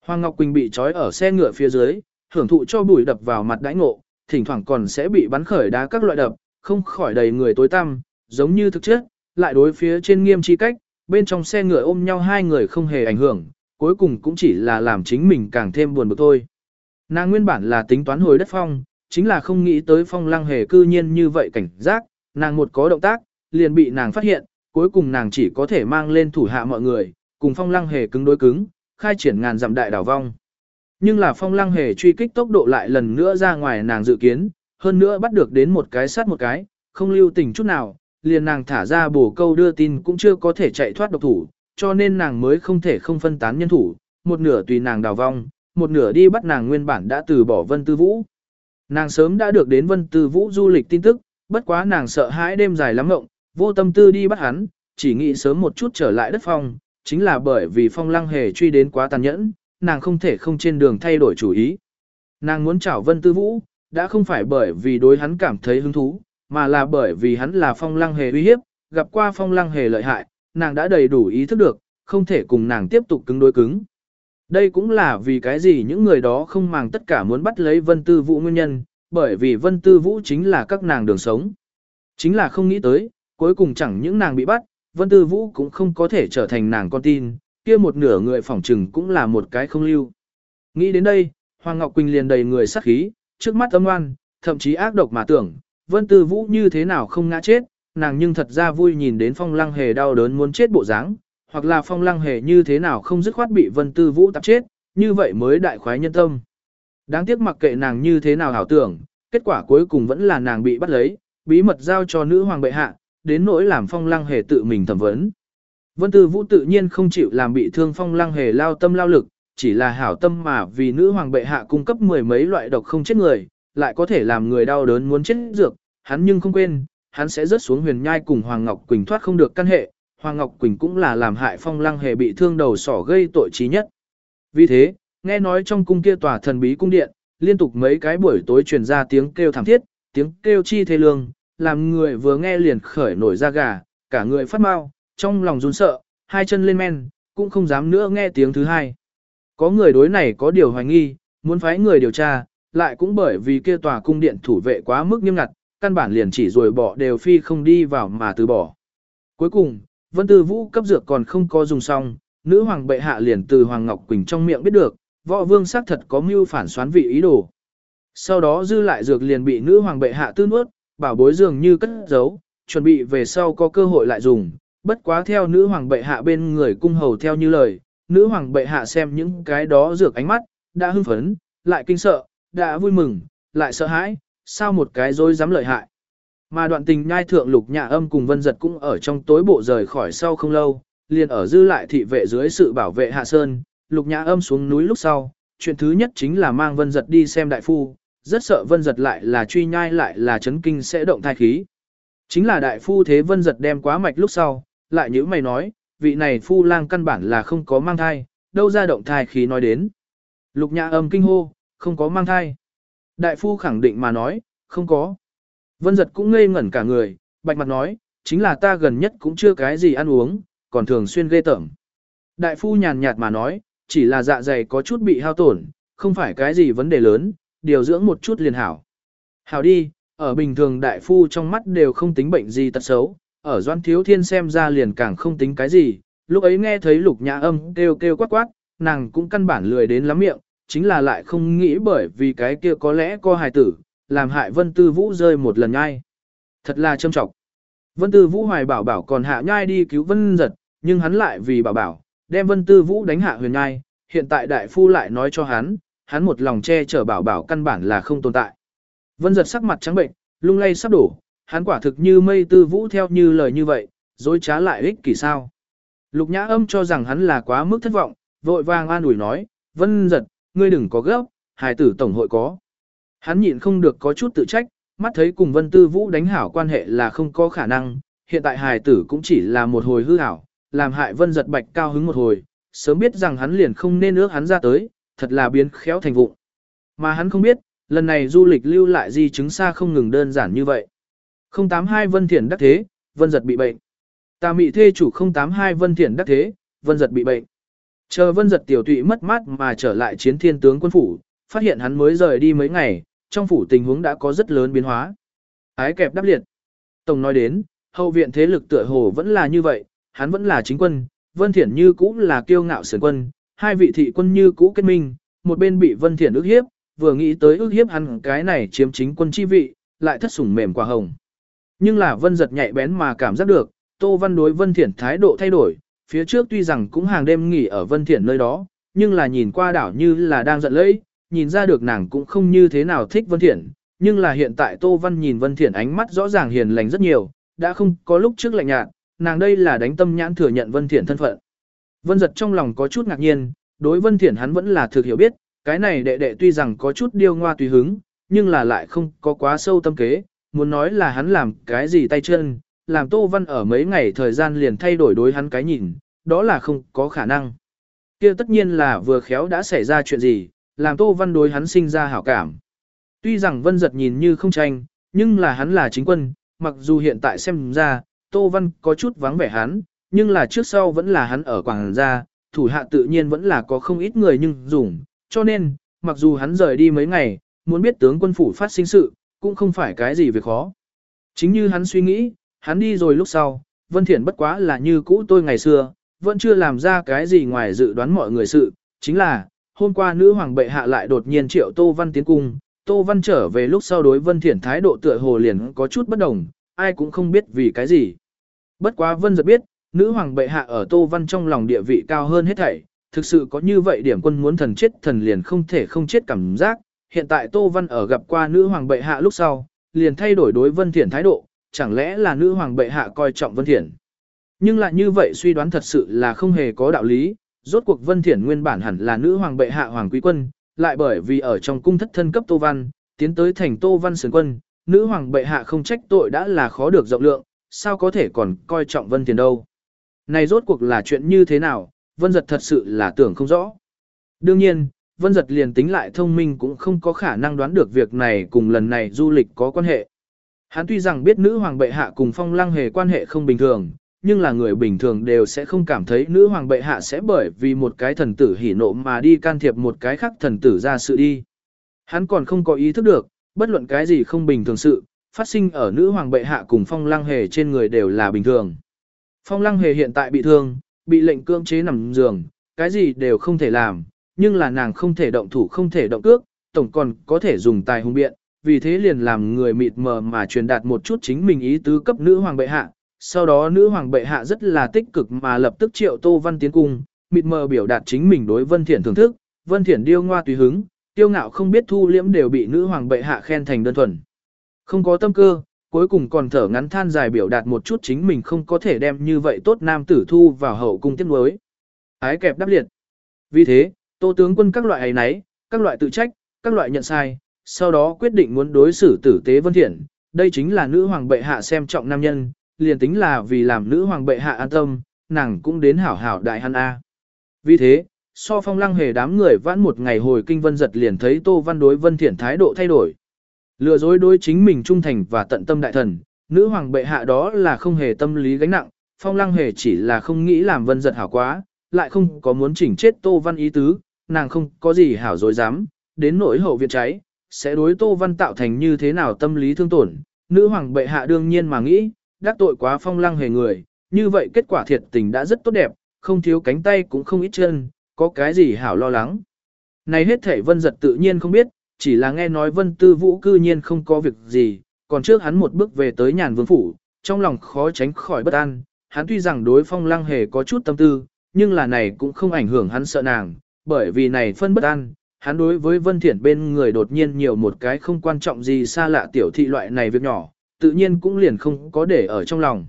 Hoàng Ngọc Quỳnh bị trói ở xe ngựa phía dưới, hưởng thụ cho bụi đập vào mặt đãi ngộ, thỉnh thoảng còn sẽ bị bắn khởi đá các loại đập, không khỏi đầy người tối tăm, giống như thực chất, lại đối phía trên nghiêm chi cách, bên trong xe ngựa ôm nhau hai người không hề ảnh hưởng, cuối cùng cũng chỉ là làm chính mình càng thêm buồn bực thôi. Nàng nguyên bản là tính toán hồi đất phong, chính là không nghĩ tới phong lăng hề cư nhiên như vậy cảnh giác, nàng một có động tác, liền bị nàng phát hiện, cuối cùng nàng chỉ có thể mang lên thủ hạ mọi người, cùng phong lăng hề cứng đối cứng, khai triển ngàn dặm đại đảo vong. Nhưng là phong lăng hề truy kích tốc độ lại lần nữa ra ngoài nàng dự kiến, hơn nữa bắt được đến một cái sát một cái, không lưu tình chút nào, liền nàng thả ra bổ câu đưa tin cũng chưa có thể chạy thoát độc thủ, cho nên nàng mới không thể không phân tán nhân thủ, một nửa tùy nàng đào vong, một nửa đi bắt nàng nguyên bản đã từ bỏ Vân Tư Vũ. Nàng sớm đã được đến Vân Tư Vũ du lịch tin tức, bất quá nàng sợ hãi đêm dài lắm ngộng, vô tâm tư đi bắt hắn, chỉ nghĩ sớm một chút trở lại đất phong, chính là bởi vì phong lăng hề truy đến quá tàn nhẫn, nàng không thể không trên đường thay đổi chủ ý. Nàng muốn chảo Vân Tư Vũ, đã không phải bởi vì đối hắn cảm thấy hứng thú, mà là bởi vì hắn là phong lăng hề uy hiếp, gặp qua phong lăng hề lợi hại, nàng đã đầy đủ ý thức được, không thể cùng nàng tiếp tục cứng đối cứng. Đây cũng là vì cái gì những người đó không màng tất cả muốn bắt lấy Vân Tư Vũ nguyên nhân, bởi vì Vân Tư Vũ chính là các nàng đường sống. Chính là không nghĩ tới, cuối cùng chẳng những nàng bị bắt, Vân Tư Vũ cũng không có thể trở thành nàng con tin, kia một nửa người phỏng trừng cũng là một cái không lưu. Nghĩ đến đây, Hoàng Ngọc Quỳnh liền đầy người sắc khí, trước mắt âm oan, thậm chí ác độc mà tưởng, Vân Tư Vũ như thế nào không ngã chết, nàng nhưng thật ra vui nhìn đến Phong Lăng Hề đau đớn muốn chết bộ dáng, hoặc là Phong Lăng Hề như thế nào không dứt khoát bị Vân Tư Vũ tạp chết, như vậy mới đại khoái nhân tâm. Đáng tiếc mặc kệ nàng như thế nào hảo tưởng, kết quả cuối cùng vẫn là nàng bị bắt lấy, bí mật giao cho nữ hoàng bệ hạ, đến nỗi làm Phong Lăng Hề tự mình thẩm vấn. Vân Tư Vũ tự nhiên không chịu làm bị thương Phong Lăng Hề lao tâm lao lực, chỉ là hảo tâm mà vì nữ hoàng bệ hạ cung cấp mười mấy loại độc không chết người, lại có thể làm người đau đớn muốn chết dược, hắn nhưng không quên, hắn sẽ rớt xuống huyền nhai cùng Hoàng Ngọc Quỳnh thoát không được căn hệ, Hoàng Ngọc Quỳnh cũng là làm hại phong lăng hề bị thương đầu sỏ gây tội trí nhất. Vì thế, nghe nói trong cung kia tòa thần bí cung điện, liên tục mấy cái buổi tối truyền ra tiếng kêu thảm thiết, tiếng kêu chi thê lương, làm người vừa nghe liền khởi nổi da gà, cả người phát mau, trong lòng run sợ, hai chân lên men, cũng không dám nữa nghe tiếng thứ hai. Có người đối này có điều hoài nghi, muốn phái người điều tra, lại cũng bởi vì kia tòa cung điện thủ vệ quá mức nghiêm ngặt, căn bản liền chỉ rồi bỏ đều phi không đi vào mà từ bỏ. Cuối cùng, Vân Tư Vũ cấp dược còn không có dùng xong, nữ hoàng bệ hạ liền từ Hoàng Ngọc Quỳnh trong miệng biết được, võ vương xác thật có mưu phản xoán vị ý đồ. Sau đó dư lại dược liền bị nữ hoàng bệ hạ tư nuốt, bảo bối dường như cất giấu, chuẩn bị về sau có cơ hội lại dùng, bất quá theo nữ hoàng bệ hạ bên người cung hầu theo như lời, nữ hoàng bệ hạ xem những cái đó dược ánh mắt, đã hưng phấn, lại kinh sợ, đã vui mừng, lại sợ hãi, sao một cái dối dám lợi hại. Mà đoạn tình nhai thượng lục nhà âm cùng vân giật cũng ở trong tối bộ rời khỏi sau không lâu, liền ở dư lại thị vệ dưới sự bảo vệ hạ sơn, lục nhà âm xuống núi lúc sau, chuyện thứ nhất chính là mang vân giật đi xem đại phu, rất sợ vân giật lại là truy nhai lại là chấn kinh sẽ động thai khí. Chính là đại phu thế vân giật đem quá mạch lúc sau, lại như mày nói, vị này phu lang căn bản là không có mang thai, đâu ra động thai khí nói đến. Lục nhà âm kinh hô, không có mang thai. Đại phu khẳng định mà nói, không có. Vân giật cũng ngây ngẩn cả người, bạch mặt nói, chính là ta gần nhất cũng chưa cái gì ăn uống, còn thường xuyên ghê tởm. Đại phu nhàn nhạt mà nói, chỉ là dạ dày có chút bị hao tổn, không phải cái gì vấn đề lớn, điều dưỡng một chút liền hảo. Hảo đi, ở bình thường đại phu trong mắt đều không tính bệnh gì tật xấu, ở doan thiếu thiên xem ra liền càng không tính cái gì, lúc ấy nghe thấy lục nhã âm kêu kêu quát quát, nàng cũng căn bản lười đến lắm miệng, chính là lại không nghĩ bởi vì cái kia có lẽ có hài tử, làm hại Vân Tư Vũ rơi một lần nhai. Thật là châm trọng. Vân Tư Vũ hoài bảo bảo còn hạ nhai đi cứu Vân giật, nhưng hắn lại vì bảo bảo, đem Vân Tư Vũ đánh hạ huyền nhai, hiện tại đại phu lại nói cho hắn, hắn một lòng che chở bảo bảo căn bản là không tồn tại. Vân giật sắc mặt trắng bệnh, lung lay sắp đổ, hắn quả thực như mây Tư Vũ theo như lời như vậy, dối trá lại ích kỷ sao. Lục nhã âm cho rằng hắn là quá mức thất vọng, vội vàng an ủi nói, Vân giật, ngươi đừng có gấp, hài tử tổng hội có. Hắn nhịn không được có chút tự trách, mắt thấy cùng Vân Tư Vũ đánh hảo quan hệ là không có khả năng, hiện tại hài tử cũng chỉ là một hồi hư hảo, làm hại Vân giật bạch cao hứng một hồi, sớm biết rằng hắn liền không nên ước hắn ra tới, thật là biến khéo thành vụ. Mà hắn không biết, lần này du lịch lưu lại di chứng xa không ngừng đơn giản như vậy. 082 Vân Thiển đắc thế, Vân giật bị bệnh. Tà mị thê chủ 082 Vân Thiển đắc thế, Vân giật bị bệnh. Chờ Vân giật tiểu tụy mất mát mà trở lại chiến thiên tướng quân phủ, phát hiện hắn mới rời đi mấy ngày, trong phủ tình huống đã có rất lớn biến hóa. Ái kẹp đáp liệt. Tổng nói đến, hậu viện thế lực tựa hồ vẫn là như vậy, hắn vẫn là chính quân, Vân Thiển như cũ là kiêu ngạo sườn quân, hai vị thị quân như cũ kết minh, một bên bị Vân Thiển ước hiếp, vừa nghĩ tới ước hiếp hắn cái này chiếm chính quân chi vị, lại thất sủng mềm quả hồng. Nhưng là Vân giật nhạy bén mà cảm giác được, Tô Văn đối Vân Thiển thái độ thay đổi, phía trước tuy rằng cũng hàng đêm nghỉ ở Vân Thiện nơi đó, nhưng là nhìn qua đảo như là đang giận lẫy, nhìn ra được nàng cũng không như thế nào thích Vân Thiện nhưng là hiện tại Tô Văn nhìn Vân Thiện ánh mắt rõ ràng hiền lành rất nhiều, đã không có lúc trước lạnh nhạt, nàng đây là đánh tâm nhãn thừa nhận Vân Thiện thân phận. Vân giật trong lòng có chút ngạc nhiên, đối Vân Thiện hắn vẫn là thực hiểu biết, cái này đệ đệ tuy rằng có chút điêu ngoa tùy hứng, nhưng là lại không có quá sâu tâm kế, muốn nói là hắn làm cái gì tay chân, làm Tô Văn ở mấy ngày thời gian liền thay đổi đối hắn cái nhìn, đó là không có khả năng. kia tất nhiên là vừa khéo đã xảy ra chuyện gì, làm Tô Văn đối hắn sinh ra hảo cảm. Tuy rằng Vân giật nhìn như không tranh, nhưng là hắn là chính quân, mặc dù hiện tại xem ra, Tô Văn có chút vắng vẻ hắn, nhưng là trước sau vẫn là hắn ở quảng gia, thủ hạ tự nhiên vẫn là có không ít người nhưng dùng, cho nên, mặc dù hắn rời đi mấy ngày, muốn biết tướng quân phủ phát sinh sự, cũng không phải cái gì việc khó. Chính như hắn suy nghĩ, hắn đi rồi lúc sau, Vân Thiển bất quá là như cũ tôi ngày xưa, vẫn chưa làm ra cái gì ngoài dự đoán mọi người sự, chính là, hôm qua nữ hoàng bệ hạ lại đột nhiên triệu Tô Văn tiến cung, Tô Văn trở về lúc sau đối Vân Thiển thái độ tựa hồ liền có chút bất đồng, ai cũng không biết vì cái gì. Bất quá Vân giật biết, nữ hoàng bệ hạ ở Tô Văn trong lòng địa vị cao hơn hết thảy, thực sự có như vậy điểm quân muốn thần chết thần liền không thể không chết cảm giác, hiện tại Tô Văn ở gặp qua nữ hoàng bệ hạ lúc sau, liền thay đổi đối Vân Thiển thái độ, chẳng lẽ là nữ hoàng bệ hạ coi trọng Vân Thiển. Nhưng lại như vậy suy đoán thật sự là không hề có đạo lý, rốt cuộc Vân Thiển nguyên bản hẳn là nữ hoàng bệ hạ hoàng quý quân, lại bởi vì ở trong cung thất thân cấp Tô Văn, tiến tới thành Tô Văn sườn quân, nữ hoàng bệ hạ không trách tội đã là khó được rộng lượng, sao có thể còn coi trọng Vân Thiển đâu. Này rốt cuộc là chuyện như thế nào, Vân Giật thật sự là tưởng không rõ. Đương nhiên, Vân Giật liền tính lại thông minh cũng không có khả năng đoán được việc này cùng lần này du lịch có quan hệ. Hắn tuy rằng biết nữ hoàng bệ hạ cùng phong lăng hề quan hệ không bình thường, nhưng là người bình thường đều sẽ không cảm thấy nữ hoàng bệ hạ sẽ bởi vì một cái thần tử hỉ nộ mà đi can thiệp một cái khác thần tử ra sự đi. Hắn còn không có ý thức được, bất luận cái gì không bình thường sự, phát sinh ở nữ hoàng bệ hạ cùng phong lăng hề trên người đều là bình thường. Phong lăng hề hiện tại bị thương, bị lệnh cưỡng chế nằm giường, cái gì đều không thể làm, nhưng là nàng không thể động thủ không thể động cước, tổng còn có thể dùng tài hung biện, vì thế liền làm người mịt mờ mà truyền đạt một chút chính mình ý tứ cấp nữ hoàng bệ hạ. Sau đó nữ hoàng bệ hạ rất là tích cực mà lập tức triệu Tô Văn tiến cung, mịt mờ biểu đạt chính mình đối Vân Thiển thưởng thức, Vân Thiển điêu ngoa tùy hứng, tiêu ngạo không biết thu liễm đều bị nữ hoàng bệ hạ khen thành đơn thuần. Không có tâm cơ, cuối cùng còn thở ngắn than dài biểu đạt một chút chính mình không có thể đem như vậy tốt nam tử thu vào hậu cung tiết nối. Ái kẹp đáp liệt. Vì thế, tô tướng quân các loại ấy nấy, các loại tự trách, các loại nhận sai, sau đó quyết định muốn đối xử tử tế vân thiện. Đây chính là nữ hoàng bệ hạ xem trọng nam nhân, liền tính là vì làm nữ hoàng bệ hạ an tâm, nàng cũng đến hảo hảo đại hắn A. Vì thế, so phong lăng hề đám người vãn một ngày hồi kinh vân giật liền thấy tô văn đối vân thiện thái độ thay đổi. Lừa dối đối chính mình trung thành và tận tâm đại thần, nữ hoàng bệ hạ đó là không hề tâm lý gánh nặng, phong lăng hề chỉ là không nghĩ làm vân giật hảo quá, lại không có muốn chỉnh chết tô văn ý tứ, nàng không có gì hảo dối dám, đến nỗi hậu viện cháy, sẽ đối tô văn tạo thành như thế nào tâm lý thương tổn, nữ hoàng bệ hạ đương nhiên mà nghĩ, đắc tội quá phong lăng hề người, như vậy kết quả thiệt tình đã rất tốt đẹp, không thiếu cánh tay cũng không ít chân, có cái gì hảo lo lắng. Này hết thể vân giật tự nhiên không biết, chỉ là nghe nói vân tư vũ cư nhiên không có việc gì, còn trước hắn một bước về tới nhàn vương phủ, trong lòng khó tránh khỏi bất an, hắn tuy rằng đối phong lăng hề có chút tâm tư, nhưng là này cũng không ảnh hưởng hắn sợ nàng, bởi vì này phân bất an, hắn đối với Vân Thiển bên người đột nhiên nhiều một cái không quan trọng gì xa lạ tiểu thị loại này việc nhỏ, tự nhiên cũng liền không có để ở trong lòng.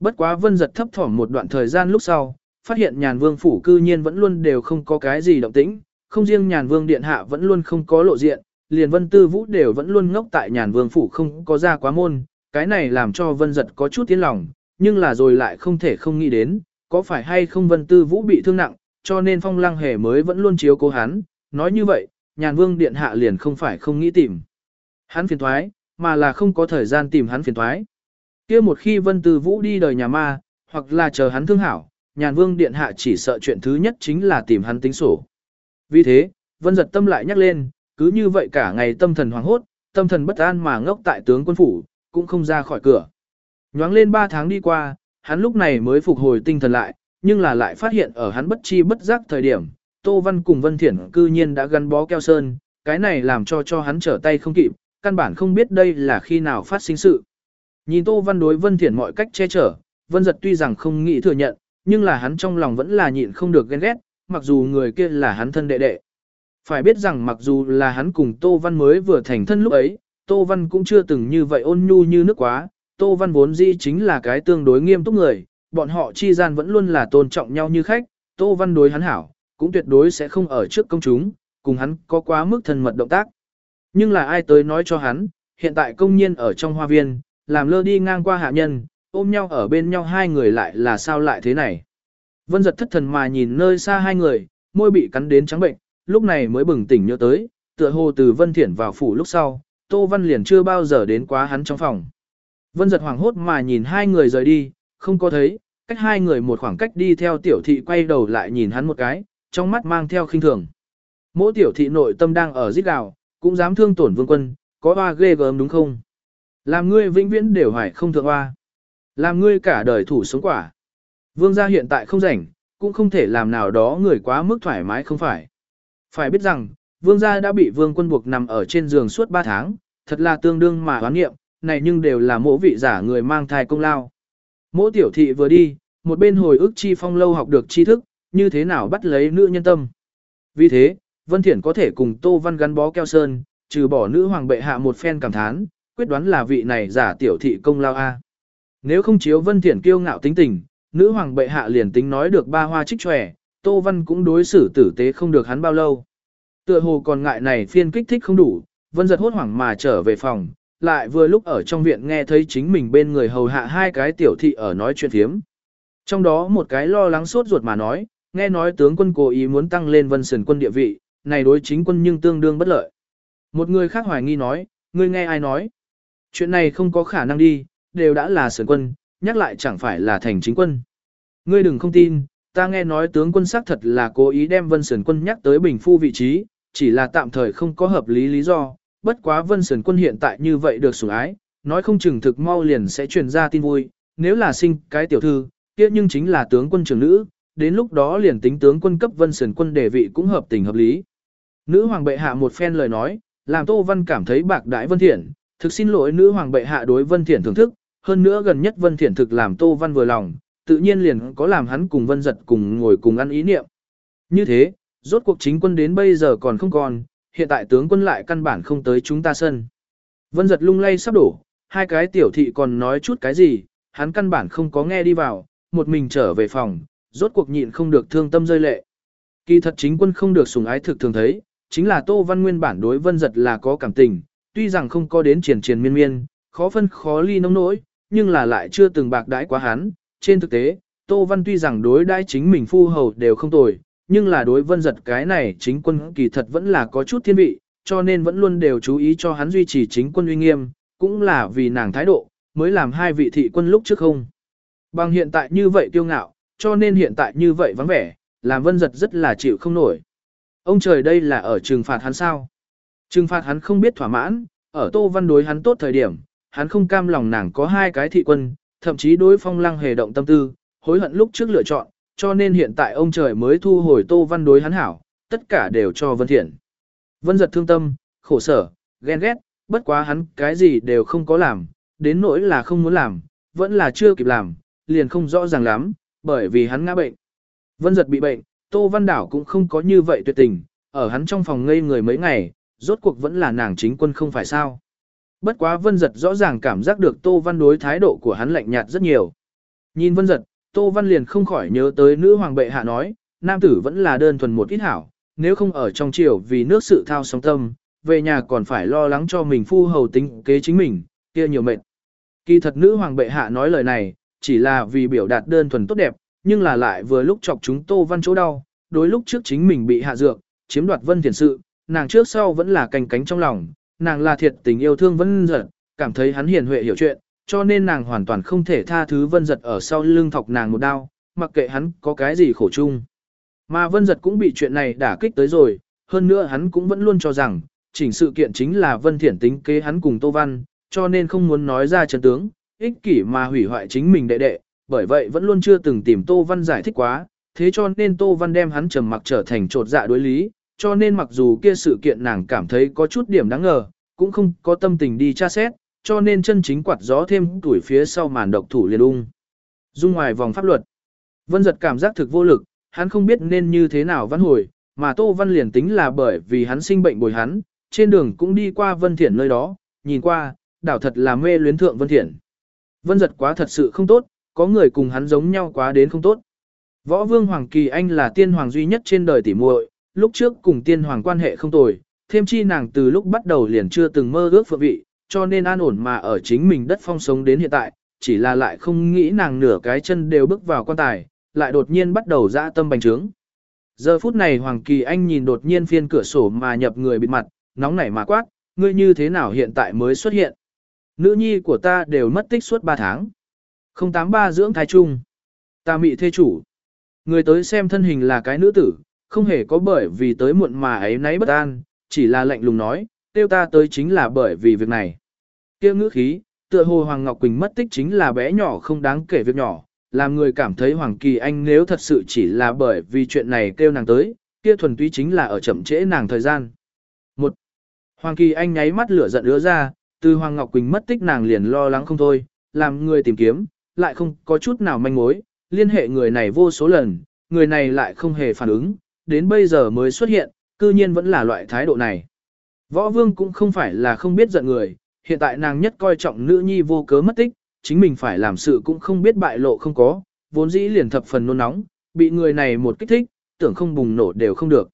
Bất quá Vân giật thấp thỏm một đoạn thời gian lúc sau, phát hiện nhàn vương phủ cư nhiên vẫn luôn đều không có cái gì động tĩnh, không riêng nhàn vương điện hạ vẫn luôn không có lộ diện, liền Vân Tư Vũ đều vẫn luôn ngốc tại nhàn vương phủ không có ra quá môn, cái này làm cho Vân giật có chút tiến lòng, nhưng là rồi lại không thể không nghĩ đến, có phải hay không Vân Tư Vũ bị thương nặng, cho nên Phong Lăng Hề mới vẫn luôn chiếu cố hắn, nói như vậy, nhàn vương điện hạ liền không phải không nghĩ tìm. Hắn phiền thoái, mà là không có thời gian tìm hắn phiền thoái. kia một khi Vân từ Vũ đi đời nhà ma, hoặc là chờ hắn thương hảo, nhàn vương điện hạ chỉ sợ chuyện thứ nhất chính là tìm hắn tính sổ. Vì thế, Vân giật tâm lại nhắc lên, cứ như vậy cả ngày tâm thần hoảng hốt, tâm thần bất an mà ngốc tại tướng quân phủ, cũng không ra khỏi cửa. Nhoáng lên 3 tháng đi qua, hắn lúc này mới phục hồi tinh thần lại, nhưng là lại phát hiện ở hắn bất chi bất giác thời điểm, Tô Văn cùng Vân Thiển cư nhiên đã gắn bó keo sơn, cái này làm cho cho hắn trở tay không kịp, căn bản không biết đây là khi nào phát sinh sự. Nhìn Tô Văn đối Vân Thiển mọi cách che chở, Vân Giật tuy rằng không nghĩ thừa nhận, nhưng là hắn trong lòng vẫn là nhịn không được ghen ghét, mặc dù người kia là hắn thân đệ đệ. Phải biết rằng mặc dù là hắn cùng Tô Văn mới vừa thành thân lúc ấy, Tô Văn cũng chưa từng như vậy ôn nhu như nước quá, Tô Văn vốn dĩ chính là cái tương đối nghiêm túc người, bọn họ chi gian vẫn luôn là tôn trọng nhau như khách, Tô Văn đối hắn hảo, cũng tuyệt đối sẽ không ở trước công chúng, cùng hắn có quá mức thân mật động tác. Nhưng là ai tới nói cho hắn, hiện tại công nhiên ở trong hoa viên, làm lơ đi ngang qua hạ nhân, ôm nhau ở bên nhau hai người lại là sao lại thế này. Vân giật thất thần mà nhìn nơi xa hai người, môi bị cắn đến trắng bệnh, lúc này mới bừng tỉnh nhớ tới, tựa hồ từ Vân Thiển vào phủ lúc sau, Tô Văn liền chưa bao giờ đến quá hắn trong phòng. Vân giật hoảng hốt mà nhìn hai người rời đi, không có thấy, cách hai người một khoảng cách đi theo tiểu thị quay đầu lại nhìn hắn một cái, trong mắt mang theo khinh thường. Mỗ tiểu thị nội tâm đang ở giết gào, cũng dám thương tổn vương quân, có hoa ghê gớm đúng không? Làm ngươi vĩnh viễn đều hoài không thượng hoa. Làm ngươi cả đời thủ sống quả. Vương gia hiện tại không rảnh, cũng không thể làm nào đó người quá mức thoải mái không phải. Phải biết rằng, vương gia đã bị vương quân buộc nằm ở trên giường suốt 3 tháng, thật là tương đương mà hoán nghiệm, này nhưng đều là mỗ vị giả người mang thai công lao. Mỗ tiểu thị vừa đi, một bên hồi ức chi phong lâu học được tri thức, như thế nào bắt lấy nữ nhân tâm. Vì thế, Vân Thiển có thể cùng Tô Văn gắn bó keo sơn, trừ bỏ nữ hoàng bệ hạ một phen cảm thán, quyết đoán là vị này giả tiểu thị công lao A. Nếu không chiếu Vân Thiển kiêu ngạo tính tình, nữ hoàng bệ hạ liền tính nói được ba hoa trích tròe, Tô Văn cũng đối xử tử tế không được hắn bao lâu. Tựa hồ còn ngại này phiên kích thích không đủ, Vân giật hốt hoảng mà trở về phòng, lại vừa lúc ở trong viện nghe thấy chính mình bên người hầu hạ hai cái tiểu thị ở nói chuyện thiếm. Trong đó một cái lo lắng sốt ruột mà nói, nghe nói tướng quân cố ý muốn tăng lên vân sườn quân địa vị, này đối chính quân nhưng tương đương bất lợi. Một người khác hoài nghi nói, ngươi nghe ai nói? Chuyện này không có khả năng đi, đều đã là sườn quân, nhắc lại chẳng phải là thành chính quân. Ngươi đừng không tin, ta nghe nói tướng quân xác thật là cố ý đem vân sườn quân nhắc tới bình phu vị trí, chỉ là tạm thời không có hợp lý lý do, bất quá vân sườn quân hiện tại như vậy được sủng ái, nói không chừng thực mau liền sẽ truyền ra tin vui, nếu là sinh cái tiểu thư, kia nhưng chính là tướng quân trưởng nữ, đến lúc đó liền tính tướng quân cấp vân sườn quân đề vị cũng hợp tình hợp lý. Nữ hoàng bệ hạ một phen lời nói, làm Tô Văn cảm thấy bạc đãi Vân Thiển, thực xin lỗi nữ hoàng bệ hạ đối Vân Thiển thưởng thức, hơn nữa gần nhất Vân Thiển thực làm Tô Văn vừa lòng, tự nhiên liền có làm hắn cùng Vân Giật cùng ngồi cùng ăn ý niệm. Như thế, rốt cuộc chính quân đến bây giờ còn không còn, hiện tại tướng quân lại căn bản không tới chúng ta sân. Vân Giật lung lay sắp đổ, hai cái tiểu thị còn nói chút cái gì, hắn căn bản không có nghe đi vào, một mình trở về phòng, rốt cuộc nhịn không được thương tâm rơi lệ. Kỳ thật chính quân không được sủng ái thực thường thấy, chính là Tô Văn Nguyên bản đối Vân Giật là có cảm tình, tuy rằng không có đến triển triển miên miên, khó phân khó ly nông nỗi, nhưng là lại chưa từng bạc đãi quá hắn. Trên thực tế, Tô Văn tuy rằng đối đãi chính mình phu hầu đều không tồi, nhưng là đối Vân Giật cái này chính quân kỳ thật vẫn là có chút thiên vị, cho nên vẫn luôn đều chú ý cho hắn duy trì chính quân uy nghiêm, cũng là vì nàng thái độ, mới làm hai vị thị quân lúc trước không. Bằng hiện tại như vậy tiêu ngạo, cho nên hiện tại như vậy vắng vẻ, làm vân giật rất là chịu không nổi. Ông trời đây là ở trừng phạt hắn sao? Trừng phạt hắn không biết thỏa mãn, ở tô văn đối hắn tốt thời điểm, hắn không cam lòng nàng có hai cái thị quân, thậm chí đối phong lăng hề động tâm tư, hối hận lúc trước lựa chọn, cho nên hiện tại ông trời mới thu hồi Tô Văn đối hắn hảo, tất cả đều cho Vân Thiện. Vân giật thương tâm, khổ sở, ghen ghét, bất quá hắn cái gì đều không có làm, đến nỗi là không muốn làm, vẫn là chưa kịp làm, liền không rõ ràng lắm, bởi vì hắn ngã bệnh. Vân giật bị bệnh, Tô Văn Đảo cũng không có như vậy tuyệt tình, ở hắn trong phòng ngây người mấy ngày, rốt cuộc vẫn là nàng chính quân không phải sao. Bất quá Vân giật rõ ràng cảm giác được Tô Văn đối thái độ của hắn lạnh nhạt rất nhiều. Nhìn Vân giật, Tô Văn liền không khỏi nhớ tới nữ hoàng bệ hạ nói, nam tử vẫn là đơn thuần một ít hảo, nếu không ở trong triều vì nước sự thao sóng tâm, về nhà còn phải lo lắng cho mình phu hầu tính kế chính mình, kia nhiều mệt. Kỳ thật nữ hoàng bệ hạ nói lời này, chỉ là vì biểu đạt đơn thuần tốt đẹp, nhưng là lại vừa lúc chọc chúng Tô Văn chỗ đau, đối lúc trước chính mình bị hạ dược, chiếm đoạt vân thiền sự, nàng trước sau vẫn là canh cánh trong lòng, nàng là thiệt tình yêu thương vân giật, cảm thấy hắn hiền huệ hiểu chuyện, cho nên nàng hoàn toàn không thể tha thứ vân giật ở sau lưng thọc nàng một đau, mặc kệ hắn có cái gì khổ chung. Mà vân giật cũng bị chuyện này đả kích tới rồi, hơn nữa hắn cũng vẫn luôn cho rằng, chỉnh sự kiện chính là vân thiển tính kế hắn cùng Tô Văn, cho nên không muốn nói ra chân tướng, ích kỷ mà hủy hoại chính mình đệ đệ, bởi vậy vẫn luôn chưa từng tìm Tô Văn giải thích quá, thế cho nên Tô Văn đem hắn trầm mặc trở thành trột dạ đối lý, cho nên mặc dù kia sự kiện nàng cảm thấy có chút điểm đáng ngờ, cũng không có tâm tình đi tra xét, cho nên chân chính quạt gió thêm tuổi phía sau màn độc thủ liền ung. Dung ngoài vòng pháp luật, Vân giật cảm giác thực vô lực, hắn không biết nên như thế nào văn hồi, mà Tô Văn liền tính là bởi vì hắn sinh bệnh bồi hắn, trên đường cũng đi qua Vân Thiển nơi đó, nhìn qua, đảo thật là mê luyến thượng Vân Thiển. Vân giật quá thật sự không tốt, có người cùng hắn giống nhau quá đến không tốt. Võ Vương Hoàng Kỳ Anh là tiên hoàng duy nhất trên đời tỉ muội, lúc trước cùng tiên hoàng quan hệ không tồi, thêm chi nàng từ lúc bắt đầu liền chưa từng mơ ước phượng vị, cho nên an ổn mà ở chính mình đất phong sống đến hiện tại, chỉ là lại không nghĩ nàng nửa cái chân đều bước vào quan tài, lại đột nhiên bắt đầu dã tâm bành trướng. Giờ phút này Hoàng Kỳ Anh nhìn đột nhiên phiên cửa sổ mà nhập người bịt mặt, nóng nảy mà quát, ngươi như thế nào hiện tại mới xuất hiện. Nữ nhi của ta đều mất tích suốt 3 tháng. 083 dưỡng thai chung. Ta mị thê chủ. Người tới xem thân hình là cái nữ tử, không hề có bởi vì tới muộn mà ấy nấy bất an, chỉ là lạnh lùng nói, tiêu ta tới chính là bởi vì việc này. Kia ngữ khí, tựa hồ Hoàng Ngọc Quỳnh mất tích chính là bé nhỏ không đáng kể việc nhỏ, làm người cảm thấy Hoàng Kỳ Anh nếu thật sự chỉ là bởi vì chuyện này kêu nàng tới, kia thuần túy chính là ở chậm trễ nàng thời gian. Một, Hoàng Kỳ Anh nháy mắt lửa giận ứa ra, từ Hoàng Ngọc Quỳnh mất tích nàng liền lo lắng không thôi, làm người tìm kiếm, lại không có chút nào manh mối, liên hệ người này vô số lần, người này lại không hề phản ứng, đến bây giờ mới xuất hiện, cư nhiên vẫn là loại thái độ này. Võ Vương cũng không phải là không biết giận người, hiện tại nàng nhất coi trọng nữ nhi vô cớ mất tích, chính mình phải làm sự cũng không biết bại lộ không có, vốn dĩ liền thập phần nôn nóng, bị người này một kích thích, tưởng không bùng nổ đều không được.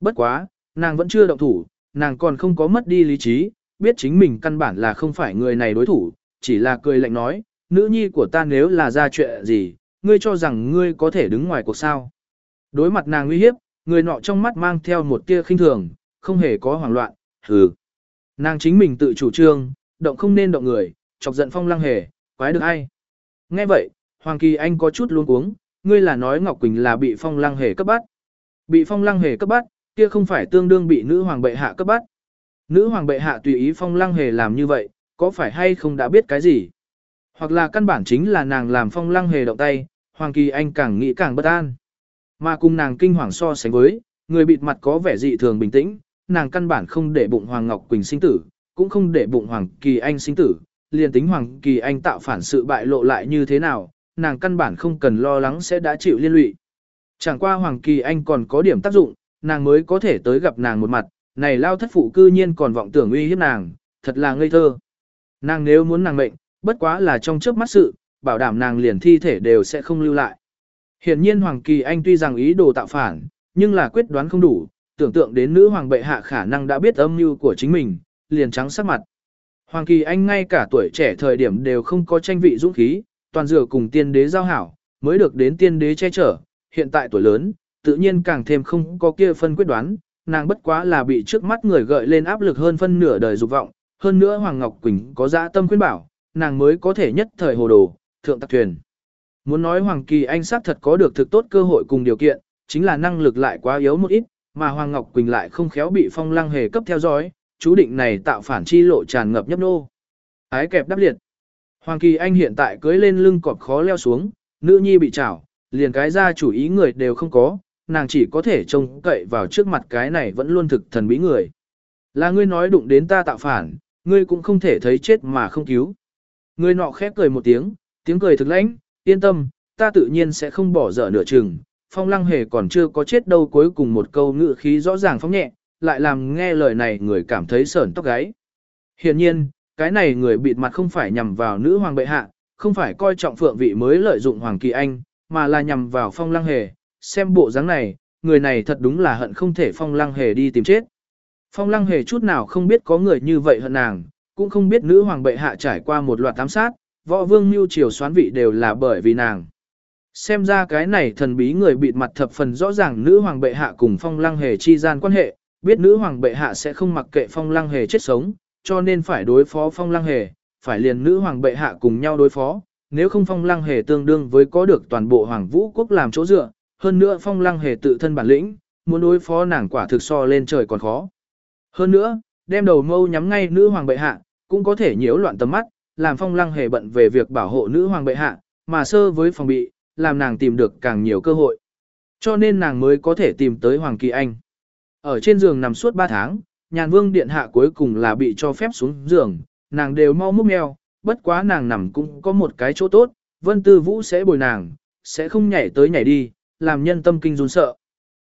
Bất quá, nàng vẫn chưa động thủ, nàng còn không có mất đi lý trí, biết chính mình căn bản là không phải người này đối thủ, chỉ là cười lạnh nói, nữ nhi của ta nếu là ra chuyện gì, ngươi cho rằng ngươi có thể đứng ngoài cuộc sao. Đối mặt nàng uy hiếp, người nọ trong mắt mang theo một tia khinh thường, không hề có hoảng loạn, hừ. Nàng chính mình tự chủ trương, động không nên động người, chọc giận phong lăng hề, quái được ai. Nghe vậy, Hoàng Kỳ Anh có chút luống cuống, ngươi là nói Ngọc Quỳnh là bị phong lăng hề cấp bắt. Bị phong lăng hề cấp bắt, kia không phải tương đương bị nữ hoàng bệ hạ cấp bắt. Nữ hoàng bệ hạ tùy ý phong lăng hề làm như vậy, có phải hay không đã biết cái gì? Hoặc là căn bản chính là nàng làm phong lăng hề động tay, Hoàng Kỳ Anh càng nghĩ càng bất an. Mà cùng nàng kinh hoàng so sánh với, người bịt mặt có vẻ dị thường bình tĩnh, nàng căn bản không để bụng Hoàng Ngọc Quỳnh sinh tử, cũng không để bụng Hoàng Kỳ Anh sinh tử, liền tính Hoàng Kỳ Anh tạo phản sự bại lộ lại như thế nào, nàng căn bản không cần lo lắng sẽ đã chịu liên lụy. Chẳng qua Hoàng Kỳ Anh còn có điểm tác dụng, nàng mới có thể tới gặp nàng một mặt, này lao thất phụ cư nhiên còn vọng tưởng uy hiếp nàng, thật là ngây thơ. Nàng nếu muốn nàng mệnh, bất quá là trong chớp mắt sự, bảo đảm nàng liền thi thể đều sẽ không lưu lại. Hiển nhiên Hoàng Kỳ Anh tuy rằng ý đồ tạo phản, nhưng là quyết đoán không đủ, tưởng tượng đến nữ hoàng bệ hạ khả năng đã biết âm mưu của chính mình, liền trắng sắc mặt. Hoàng Kỳ Anh ngay cả tuổi trẻ thời điểm đều không có tranh vị dũng khí, toàn dựa cùng tiên đế giao hảo, mới được đến tiên đế che chở, hiện tại tuổi lớn, tự nhiên càng thêm không có kia phân quyết đoán, nàng bất quá là bị trước mắt người gợi lên áp lực hơn phân nửa đời dục vọng, hơn nữa Hoàng Ngọc Quỳnh có dã tâm khuyên bảo, nàng mới có thể nhất thời hồ đồ, thượng tạc thuyền. Muốn nói Hoàng Kỳ Anh xác thật có được thực tốt cơ hội cùng điều kiện, chính là năng lực lại quá yếu một ít, mà Hoàng Ngọc Quỳnh lại không khéo bị phong lăng hề cấp theo dõi, chú định này tạo phản chi lộ tràn ngập nhấp nô. Ái kẹp đắp liệt. Hoàng Kỳ Anh hiện tại cưới lên lưng cọp khó leo xuống, nữ nhi bị chảo, liền cái ra chủ ý người đều không có, nàng chỉ có thể trông cậy vào trước mặt cái này vẫn luôn thực thần bí người. Là ngươi nói đụng đến ta tạo phản, ngươi cũng không thể thấy chết mà không cứu. Người nọ khép cười một tiếng, tiếng cười thực lãnh, yên tâm, ta tự nhiên sẽ không bỏ dở nửa chừng. Phong lăng hề còn chưa có chết đâu cuối cùng một câu ngữ khí rõ ràng phóng nhẹ, lại làm nghe lời này người cảm thấy sởn tóc gáy. Hiển nhiên, cái này người bịt mặt không phải nhằm vào nữ hoàng bệ hạ, không phải coi trọng phượng vị mới lợi dụng hoàng kỳ anh, mà là nhằm vào phong lăng hề. Xem bộ dáng này, người này thật đúng là hận không thể phong lăng hề đi tìm chết. Phong lăng hề chút nào không biết có người như vậy hận nàng, cũng không biết nữ hoàng bệ hạ trải qua một loạt ám sát, võ vương mưu triều xoán vị đều là bởi vì nàng. Xem ra cái này thần bí người bịt mặt thập phần rõ ràng nữ hoàng bệ hạ cùng phong lăng hề chi gian quan hệ, biết nữ hoàng bệ hạ sẽ không mặc kệ phong lăng hề chết sống, cho nên phải đối phó phong lăng hề, phải liền nữ hoàng bệ hạ cùng nhau đối phó, nếu không phong lăng hề tương đương với có được toàn bộ hoàng vũ quốc làm chỗ dựa, hơn nữa phong lăng hề tự thân bản lĩnh, muốn đối phó nàng quả thực so lên trời còn khó. Hơn nữa, đem đầu mâu nhắm ngay nữ hoàng bệ hạ, cũng có thể nhiễu loạn tầm mắt, làm phong lăng hề bận về việc bảo hộ nữ hoàng bệ hạ, mà sơ với phòng bị, làm nàng tìm được càng nhiều cơ hội. Cho nên nàng mới có thể tìm tới Hoàng Kỳ Anh. Ở trên giường nằm suốt 3 tháng, nhàn vương điện hạ cuối cùng là bị cho phép xuống giường, nàng đều mau múc mèo, bất quá nàng nằm cũng có một cái chỗ tốt, Vân Tư Vũ sẽ bồi nàng, sẽ không nhảy tới nhảy đi, làm nhân tâm kinh run sợ.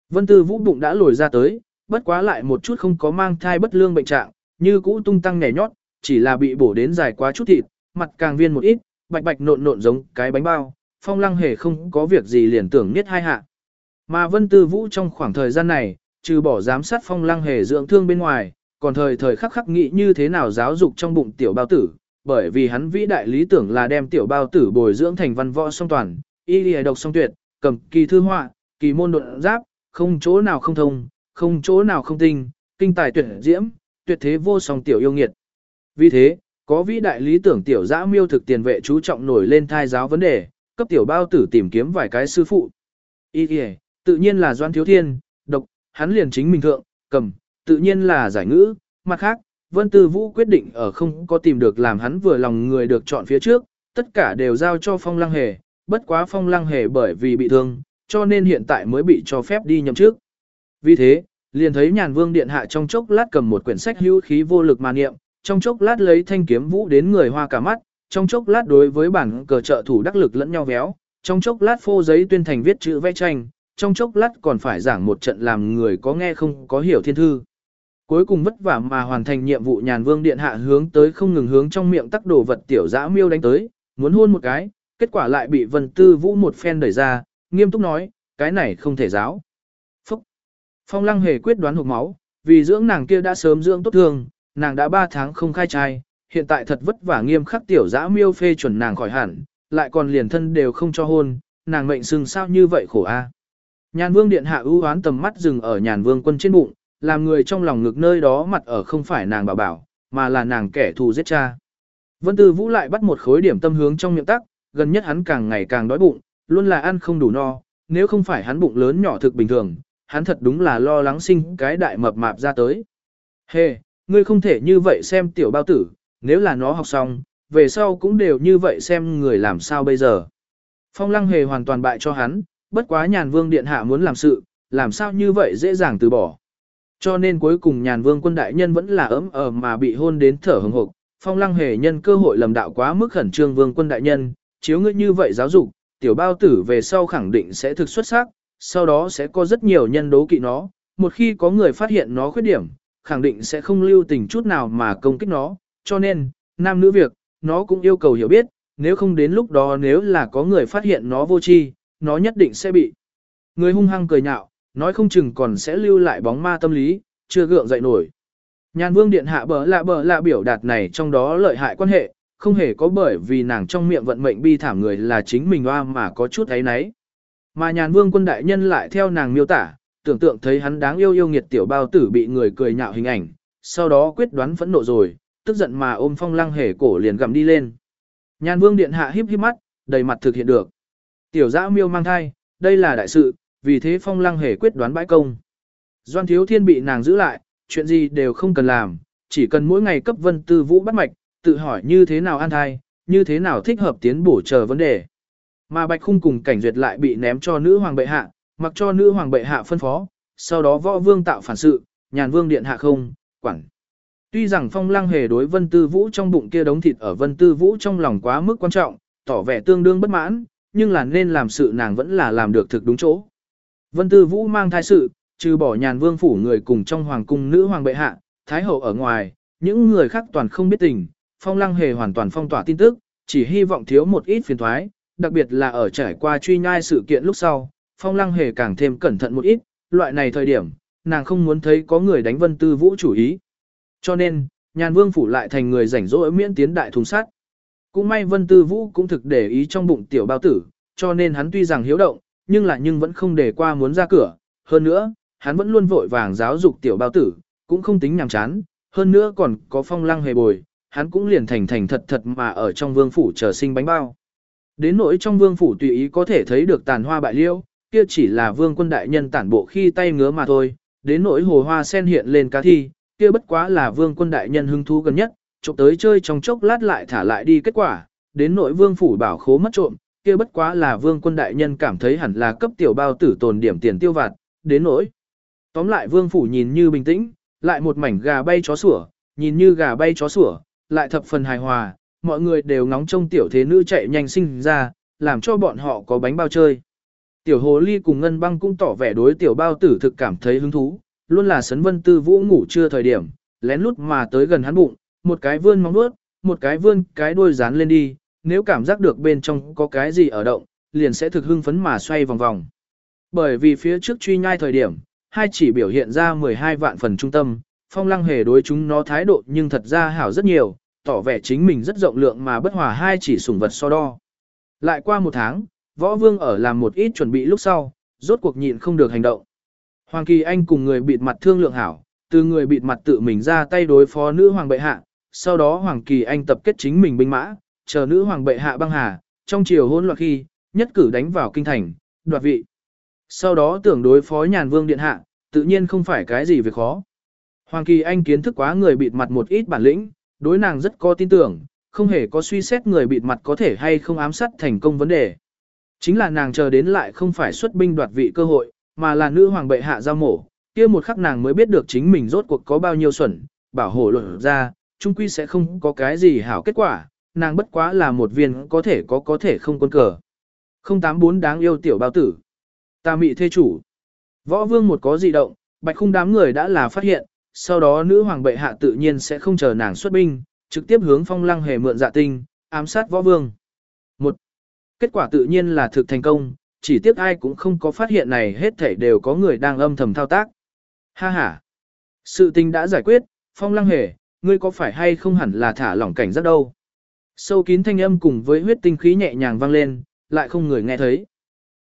Vân Tư Vũ bụng đã lồi ra tới, bất quá lại một chút không có mang thai bất lương bệnh trạng, như cũ tung tăng nhảy nhót, chỉ là bị bổ đến dài quá chút thịt, mặt càng viên một ít, bạch bạch nộn nộn giống cái bánh bao, phong lăng hề không có việc gì liền tưởng niết hai hạ. Mà Vân Tư Vũ trong khoảng thời gian này, trừ bỏ giám sát phong lăng hề dưỡng thương bên ngoài, còn thời thời khắc khắc nghĩ như thế nào giáo dục trong bụng tiểu bao tử, bởi vì hắn vĩ đại lý tưởng là đem tiểu bao tử bồi dưỡng thành văn võ song toàn, y lìa độc song tuyệt, cầm kỳ thư họa, kỳ môn độn giáp, không chỗ nào không thông, không chỗ nào không tinh, kinh tài tuyệt diễm, tuyệt thế vô song tiểu yêu nghiệt. Vì thế, có vĩ đại lý tưởng tiểu dã miêu thực tiền vệ chú trọng nổi lên thai giáo vấn đề, cấp tiểu bao tử tìm kiếm vài cái sư phụ. Ý kìa, tự nhiên là Doan Thiếu Thiên, độc, hắn liền chính mình thượng, cầm, tự nhiên là giải ngữ, mặt khác, Vân Tư Vũ quyết định ở không có tìm được làm hắn vừa lòng người được chọn phía trước, tất cả đều giao cho Phong Lăng Hề, bất quá Phong Lăng Hề bởi vì bị thương, cho nên hiện tại mới bị cho phép đi nhậm chức. Vì thế, liền thấy nhàn vương điện hạ trong chốc lát cầm một quyển sách hữu khí vô lực mà niệm, trong chốc lát lấy thanh kiếm vũ đến người hoa cả mắt, trong chốc lát đối với bản cờ trợ thủ đắc lực lẫn nhau véo, trong chốc lát phô giấy tuyên thành viết chữ vẽ tranh, trong chốc lát còn phải giảng một trận làm người có nghe không có hiểu thiên thư. Cuối cùng vất vả mà hoàn thành nhiệm vụ nhàn vương điện hạ hướng tới không ngừng hướng trong miệng tắc đồ vật tiểu dã miêu đánh tới, muốn hôn một cái, kết quả lại bị vân tư vũ một phen đẩy ra, nghiêm túc nói, cái này không thể giáo. Phúc! Phong lăng hề quyết đoán hụt máu, vì dưỡng nàng kia đã sớm dưỡng tốt thương, nàng đã 3 tháng không khai trai, hiện tại thật vất vả nghiêm khắc tiểu dã miêu phê chuẩn nàng khỏi hẳn, lại còn liền thân đều không cho hôn, nàng mệnh sừng sao như vậy khổ a. Nhàn vương điện hạ ưu oán tầm mắt dừng ở nhàn vương quân trên bụng, làm người trong lòng ngực nơi đó mặt ở không phải nàng bảo bảo, mà là nàng kẻ thù giết cha. Vân Tư Vũ lại bắt một khối điểm tâm hướng trong miệng tắc, gần nhất hắn càng ngày càng đói bụng, luôn là ăn không đủ no, nếu không phải hắn bụng lớn nhỏ thực bình thường, hắn thật đúng là lo lắng sinh cái đại mập mạp ra tới. Hề, hey, ngươi không thể như vậy xem tiểu bao tử, nếu là nó học xong, về sau cũng đều như vậy xem người làm sao bây giờ. Phong lăng hề hoàn toàn bại cho hắn, bất quá nhàn vương điện hạ muốn làm sự, làm sao như vậy dễ dàng từ bỏ. Cho nên cuối cùng nhàn vương quân đại nhân vẫn là ấm ở mà bị hôn đến thở hừng hộc, Phong lăng hề nhân cơ hội lầm đạo quá mức khẩn trương vương quân đại nhân, chiếu ngươi như vậy giáo dục, tiểu bao tử về sau khẳng định sẽ thực xuất sắc, sau đó sẽ có rất nhiều nhân đố kỵ nó, một khi có người phát hiện nó khuyết điểm, khẳng định sẽ không lưu tình chút nào mà công kích nó, cho nên, nam nữ việc, nó cũng yêu cầu hiểu biết, nếu không đến lúc đó nếu là có người phát hiện nó vô tri, nó nhất định sẽ bị. Người hung hăng cười nhạo, nói không chừng còn sẽ lưu lại bóng ma tâm lý, chưa gượng dậy nổi. Nhàn vương điện hạ bờ lạ bờ lạ biểu đạt này trong đó lợi hại quan hệ, không hề có bởi vì nàng trong miệng vận mệnh bi thảm người là chính mình oa mà có chút ấy nấy. Mà nhàn vương quân đại nhân lại theo nàng miêu tả, tưởng tượng thấy hắn đáng yêu yêu nghiệt tiểu bao tử bị người cười nhạo hình ảnh, sau đó quyết đoán phẫn nộ rồi, tức giận mà ôm phong lăng hề cổ liền gầm đi lên. Nhàn vương điện hạ híp híp mắt, đầy mặt thực hiện được. Tiểu dã miêu mang thai, đây là đại sự, vì thế phong lăng hề quyết đoán bãi công. Doan thiếu thiên bị nàng giữ lại, chuyện gì đều không cần làm, chỉ cần mỗi ngày cấp vân tư vũ bắt mạch, tự hỏi như thế nào an thai, như thế nào thích hợp tiến bổ chờ vấn đề. Mà Bạch Khung cùng cảnh duyệt lại bị ném cho nữ hoàng bệ hạ, mặc cho nữ hoàng bệ hạ phân phó, sau đó võ vương tạo phản sự, nhàn vương điện hạ không, quản. Tuy rằng phong lăng hề đối vân tư vũ trong bụng kia đống thịt ở vân tư vũ trong lòng quá mức quan trọng, tỏ vẻ tương đương bất mãn, nhưng là nên làm sự nàng vẫn là làm được thực đúng chỗ. Vân tư vũ mang thai sự, trừ bỏ nhàn vương phủ người cùng trong hoàng cung nữ hoàng bệ hạ, thái hậu ở ngoài, những người khác toàn không biết tình, phong lăng hề hoàn toàn phong tỏa tin tức, chỉ hy vọng thiếu một ít phiền thoái, đặc biệt là ở trải qua truy nhai sự kiện lúc sau, phong lăng hề càng thêm cẩn thận một ít, loại này thời điểm, nàng không muốn thấy có người đánh vân tư vũ chủ ý. Cho nên, nhàn vương phủ lại thành người rảnh rỗi miễn tiến đại thùng sắt. Cũng may vân tư vũ cũng thực để ý trong bụng tiểu bao tử, cho nên hắn tuy rằng hiếu động, nhưng là nhưng vẫn không để qua muốn ra cửa. Hơn nữa, hắn vẫn luôn vội vàng giáo dục tiểu bao tử, cũng không tính nhàm chán. Hơn nữa còn có phong lăng hề bồi, hắn cũng liền thành thành thật thật mà ở trong vương phủ chờ sinh bánh bao. Đến nỗi trong vương phủ tùy ý có thể thấy được tàn hoa bại liêu, kia chỉ là vương quân đại nhân tản bộ khi tay ngứa mà thôi, đến nỗi hồ hoa sen hiện lên cá thi, kia bất quá là vương quân đại nhân hứng thú gần nhất, chụp tới chơi trong chốc lát lại thả lại đi kết quả, đến nỗi vương phủ bảo khố mất trộm, kia bất quá là vương quân đại nhân cảm thấy hẳn là cấp tiểu bao tử tồn điểm tiền tiêu vặt, đến nỗi. Tóm lại vương phủ nhìn như bình tĩnh, lại một mảnh gà bay chó sủa, nhìn như gà bay chó sủa, lại thập phần hài hòa, mọi người đều ngóng trông tiểu thế nữ chạy nhanh sinh ra, làm cho bọn họ có bánh bao chơi. Tiểu hồ ly cùng ngân băng cũng tỏ vẻ đối tiểu bao tử thực cảm thấy hứng thú, luôn là sấn vân tư vũ ngủ chưa thời điểm, lén lút mà tới gần hắn bụng, một cái vươn móng vuốt, một cái vươn cái đuôi dán lên đi, nếu cảm giác được bên trong có cái gì ở động, liền sẽ thực hưng phấn mà xoay vòng vòng. Bởi vì phía trước truy nhai thời điểm, hai chỉ biểu hiện ra 12 vạn phần trung tâm, phong lăng hề đối chúng nó thái độ nhưng thật ra hảo rất nhiều, tỏ vẻ chính mình rất rộng lượng mà bất hòa hai chỉ sủng vật so đo. Lại qua một tháng, võ vương ở làm một ít chuẩn bị lúc sau, rốt cuộc nhịn không được hành động. Hoàng Kỳ Anh cùng người bịt mặt thương lượng hảo, từ người bịt mặt tự mình ra tay đối phó nữ hoàng bệ hạ, sau đó Hoàng Kỳ Anh tập kết chính mình binh mã, chờ nữ hoàng bệ hạ băng hà, trong chiều hôn loạn khi, nhất cử đánh vào kinh thành, đoạt vị. Sau đó tưởng đối phó nhàn vương điện hạ, tự nhiên không phải cái gì việc khó. Hoàng Kỳ Anh kiến thức quá người bịt mặt một ít bản lĩnh, đối nàng rất có tin tưởng, không hề có suy xét người bịt mặt có thể hay không ám sát thành công vấn đề. Chính là nàng chờ đến lại không phải xuất binh đoạt vị cơ hội, mà là nữ hoàng bệ hạ giao mổ, kia một khắc nàng mới biết được chính mình rốt cuộc có bao nhiêu xuẩn, bảo hộ luận ra, chung quy sẽ không có cái gì hảo kết quả, nàng bất quá là một viên có thể có có thể không quân cờ. 084 đáng yêu tiểu bao tử. Ta mị thê chủ. Võ vương một có dị động, bạch khung đám người đã là phát hiện, sau đó nữ hoàng bệ hạ tự nhiên sẽ không chờ nàng xuất binh, trực tiếp hướng phong lăng hề mượn dạ tinh, ám sát võ vương. Một. Kết quả tự nhiên là thực thành công, chỉ tiếc ai cũng không có phát hiện này hết thảy đều có người đang âm thầm thao tác. Ha ha. Sự tình đã giải quyết, phong lăng hề, ngươi có phải hay không hẳn là thả lỏng cảnh rất đâu. Sâu kín thanh âm cùng với huyết tinh khí nhẹ nhàng vang lên, lại không người nghe thấy.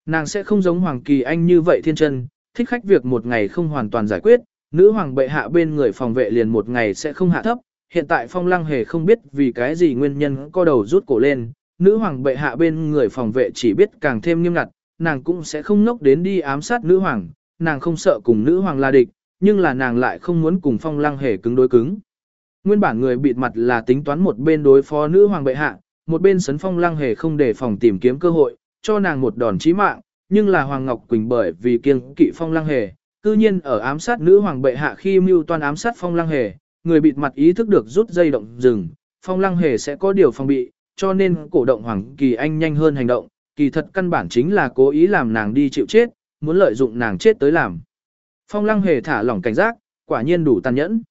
Nàng sẽ không giống Hoàng Kỳ Anh như vậy thiên chân, thích khách việc một ngày không hoàn toàn giải quyết, nữ hoàng bệ hạ bên người phòng vệ liền một ngày sẽ không hạ thấp. Hiện tại phong lăng hề không biết vì cái gì nguyên nhân co đầu rút cổ lên, nữ hoàng bệ hạ bên người phòng vệ chỉ biết càng thêm nghiêm ngặt, nàng cũng sẽ không nốc đến đi ám sát nữ hoàng, nàng không sợ cùng nữ hoàng là địch, nhưng là nàng lại không muốn cùng phong lăng hề cứng đối cứng. Nguyên bản người bịt mặt là tính toán một bên đối phó nữ hoàng bệ hạ, một bên sấn phong lăng hề không để phòng tìm kiếm cơ hội, cho nàng một đòn chí mạng, nhưng là Hoàng Ngọc Quỳnh bởi vì kiêng kỵ phong lăng hề, cư nhiên ở ám sát nữ hoàng bệ hạ khi mưu toan ám sát phong lăng hề, người bịt mặt ý thức được rút dây động rừng, phong lăng hề sẽ có điều phòng bị, cho nên cổ động Hoàng Kỳ Anh nhanh hơn hành động, kỳ thật căn bản chính là cố ý làm nàng đi chịu chết, muốn lợi dụng nàng chết tới làm. Phong lăng hề thả lỏng cảnh giác, quả nhiên đủ tàn nhẫn.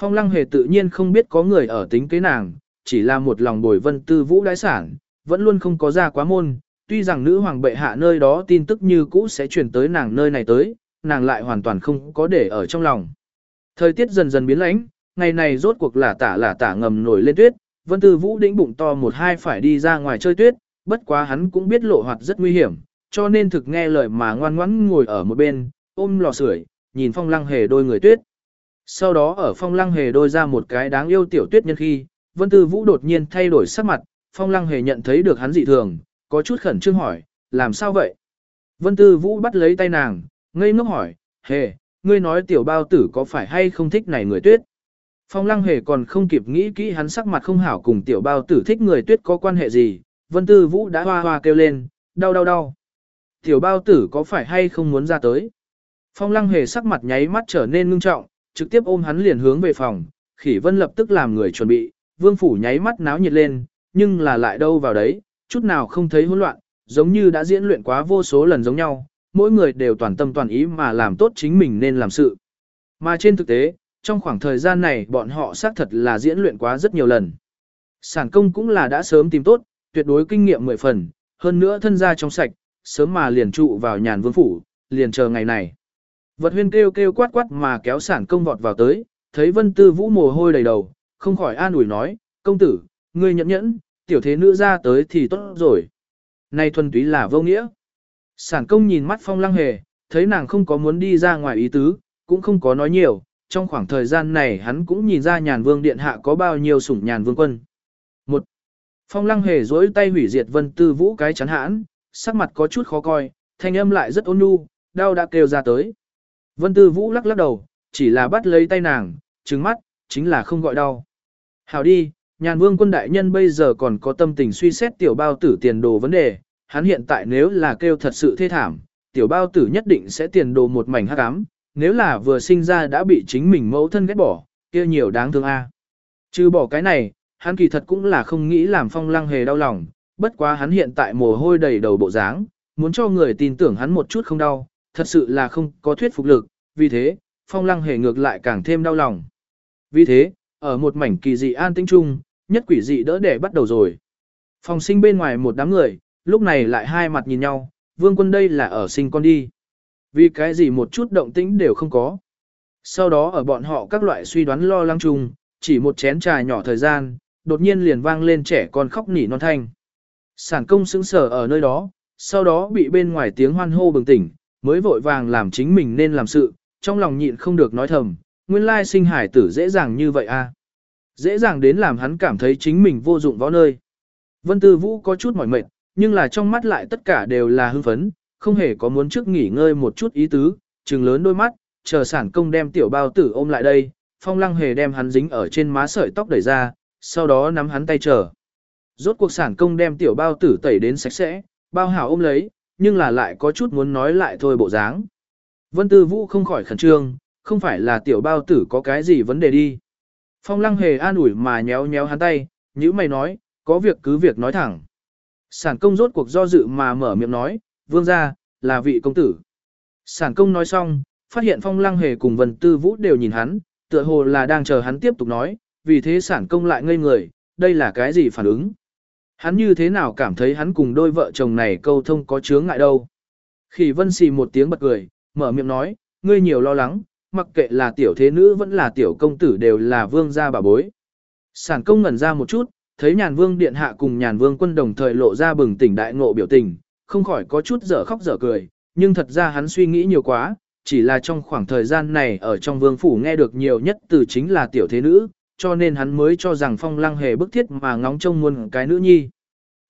Phong lăng hề tự nhiên không biết có người ở tính kế nàng, chỉ là một lòng bồi vân tư vũ đái sản, vẫn luôn không có ra quá môn, tuy rằng nữ hoàng bệ hạ nơi đó tin tức như cũ sẽ chuyển tới nàng nơi này tới, nàng lại hoàn toàn không có để ở trong lòng. Thời tiết dần dần biến lãnh, ngày này rốt cuộc là tả là tả ngầm nổi lên tuyết, vân tư vũ đĩnh bụng to một hai phải đi ra ngoài chơi tuyết, bất quá hắn cũng biết lộ hoạt rất nguy hiểm, cho nên thực nghe lời mà ngoan ngoãn ngồi ở một bên, ôm lò sưởi, nhìn phong lăng hề đôi người tuyết. Sau đó ở phong lăng hề đôi ra một cái đáng yêu tiểu tuyết nhân khi, vân tư vũ đột nhiên thay đổi sắc mặt, phong lăng hề nhận thấy được hắn dị thường, có chút khẩn trương hỏi, làm sao vậy? Vân tư vũ bắt lấy tay nàng, ngây ngốc hỏi, hề, ngươi nói tiểu bao tử có phải hay không thích này người tuyết? Phong lăng hề còn không kịp nghĩ kỹ hắn sắc mặt không hảo cùng tiểu bao tử thích người tuyết có quan hệ gì, vân tư vũ đã hoa hoa kêu lên, đau đau đau. Tiểu bao tử có phải hay không muốn ra tới? Phong lăng hề sắc mặt nháy mắt trở nên ngưng trọng, trực tiếp ôm hắn liền hướng về phòng, khỉ vân lập tức làm người chuẩn bị, vương phủ nháy mắt náo nhiệt lên, nhưng là lại đâu vào đấy, chút nào không thấy hỗn loạn, giống như đã diễn luyện quá vô số lần giống nhau, mỗi người đều toàn tâm toàn ý mà làm tốt chính mình nên làm sự. Mà trên thực tế, trong khoảng thời gian này bọn họ xác thật là diễn luyện quá rất nhiều lần. Sản công cũng là đã sớm tìm tốt, tuyệt đối kinh nghiệm mười phần, hơn nữa thân gia trong sạch, sớm mà liền trụ vào nhàn vương phủ, liền chờ ngày này. Vật huyên kêu kêu quát quát mà kéo sản công vọt vào tới, thấy vân tư vũ mồ hôi đầy đầu, không khỏi an ủi nói, công tử, ngươi nhẫn nhẫn, tiểu thế nữ ra tới thì tốt rồi. Này thuần túy là vô nghĩa. Sản công nhìn mắt phong lăng hề, thấy nàng không có muốn đi ra ngoài ý tứ, cũng không có nói nhiều, trong khoảng thời gian này hắn cũng nhìn ra nhàn vương điện hạ có bao nhiêu sủng nhàn vương quân. Một, phong lăng hề dối tay hủy diệt vân tư vũ cái chắn hãn, sắc mặt có chút khó coi, thanh âm lại rất ôn nhu, đau đã kêu ra tới. Vân tư vũ lắc lắc đầu, chỉ là bắt lấy tay nàng, trứng mắt, chính là không gọi đau. Hảo đi, nhàn vương quân đại nhân bây giờ còn có tâm tình suy xét tiểu bao tử tiền đồ vấn đề, hắn hiện tại nếu là kêu thật sự thê thảm, tiểu bao tử nhất định sẽ tiền đồ một mảnh hắc ám, nếu là vừa sinh ra đã bị chính mình mẫu thân ghét bỏ, kia nhiều đáng thương a. À. Bỏ cái này, hắn kỳ thật cũng là không nghĩ làm phong lăng hề đau lòng, bất quá hắn hiện tại mồ hôi đầy đầu bộ dáng, muốn cho người tin tưởng hắn một chút không đau, thật sự là không có thuyết phục lực, vì thế, phong lăng hề ngược lại càng thêm đau lòng. Vì thế, ở một mảnh kỳ dị an tĩnh chung, nhất quỷ dị đỡ để bắt đầu rồi. Phòng sinh bên ngoài một đám người, lúc này lại hai mặt nhìn nhau, vương quân đây là ở sinh con đi. Vì cái gì một chút động tĩnh đều không có. Sau đó ở bọn họ các loại suy đoán lo lắng chung, chỉ một chén trà nhỏ thời gian, đột nhiên liền vang lên trẻ con khóc nỉ non thanh. Sản công sững sờ ở nơi đó, sau đó bị bên ngoài tiếng hoan hô bừng tỉnh, mới vội vàng làm chính mình nên làm sự, trong lòng nhịn không được nói thầm, nguyên lai sinh hải tử dễ dàng như vậy a à? Dễ dàng đến làm hắn cảm thấy chính mình vô dụng võ nơi. Vân Tư Vũ có chút mỏi mệt, nhưng là trong mắt lại tất cả đều là hưng phấn, không hề có muốn trước nghỉ ngơi một chút ý tứ, trừng lớn đôi mắt, chờ sản công đem tiểu bao tử ôm lại đây, phong lăng hề đem hắn dính ở trên má sợi tóc đẩy ra, sau đó nắm hắn tay chờ. Rốt cuộc sản công đem tiểu bao tử tẩy đến sạch sẽ, bao hảo ôm lấy, nhưng là lại có chút muốn nói lại thôi bộ dáng. Vân Tư Vũ không khỏi khẩn trương, không phải là tiểu bao tử có cái gì vấn đề đi. Phong lăng hề an ủi mà nhéo nhéo hắn tay, như mày nói, có việc cứ việc nói thẳng. Sản công rốt cuộc do dự mà mở miệng nói, vương gia, là vị công tử. Sản công nói xong, phát hiện phong lăng hề cùng vân tư vũ đều nhìn hắn, tựa hồ là đang chờ hắn tiếp tục nói, vì thế sản công lại ngây người, đây là cái gì phản ứng. Hắn như thế nào cảm thấy hắn cùng đôi vợ chồng này câu thông có chướng ngại đâu. Khỉ vân xì một tiếng bật cười, mở miệng nói, ngươi nhiều lo lắng, mặc kệ là tiểu thế nữ vẫn là tiểu công tử đều là vương gia bà bối. Sản công ngẩn ra một chút, thấy nhàn vương điện hạ cùng nhàn vương quân đồng thời lộ ra bừng tỉnh đại ngộ biểu tình, không khỏi có chút dở khóc dở cười, nhưng thật ra hắn suy nghĩ nhiều quá, chỉ là trong khoảng thời gian này ở trong vương phủ nghe được nhiều nhất từ chính là tiểu thế nữ, cho nên hắn mới cho rằng phong lăng hề bức thiết mà ngóng trông muôn cái nữ nhi.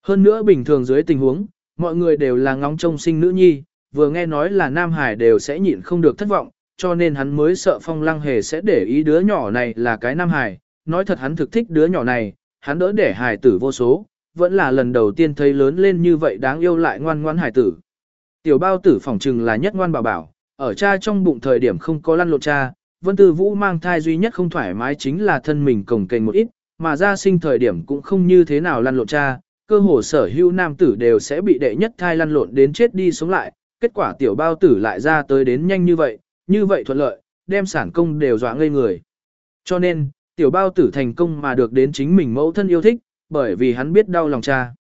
Hơn nữa bình thường dưới tình huống, mọi người đều là ngóng trông sinh nữ nhi, vừa nghe nói là Nam Hải đều sẽ nhịn không được thất vọng, cho nên hắn mới sợ phong lăng hề sẽ để ý đứa nhỏ này là cái Nam Hải, nói thật hắn thực thích đứa nhỏ này, hắn đỡ để hài tử vô số, vẫn là lần đầu tiên thấy lớn lên như vậy đáng yêu lại ngoan ngoan hài tử. Tiểu bao tử phỏng trừng là nhất ngoan bảo bảo, ở cha trong bụng thời điểm không có lăn lộn cha, Vân Tư Vũ mang thai duy nhất không thoải mái chính là thân mình cồng kềnh một ít, mà ra sinh thời điểm cũng không như thế nào lăn lộn cha, cơ hồ sở hữu nam tử đều sẽ bị đệ nhất thai lăn lộn đến chết đi sống lại, kết quả tiểu bao tử lại ra tới đến nhanh như vậy, như vậy thuận lợi, đem sản công đều dọa ngây người. Cho nên, tiểu bao tử thành công mà được đến chính mình mẫu thân yêu thích, bởi vì hắn biết đau lòng cha.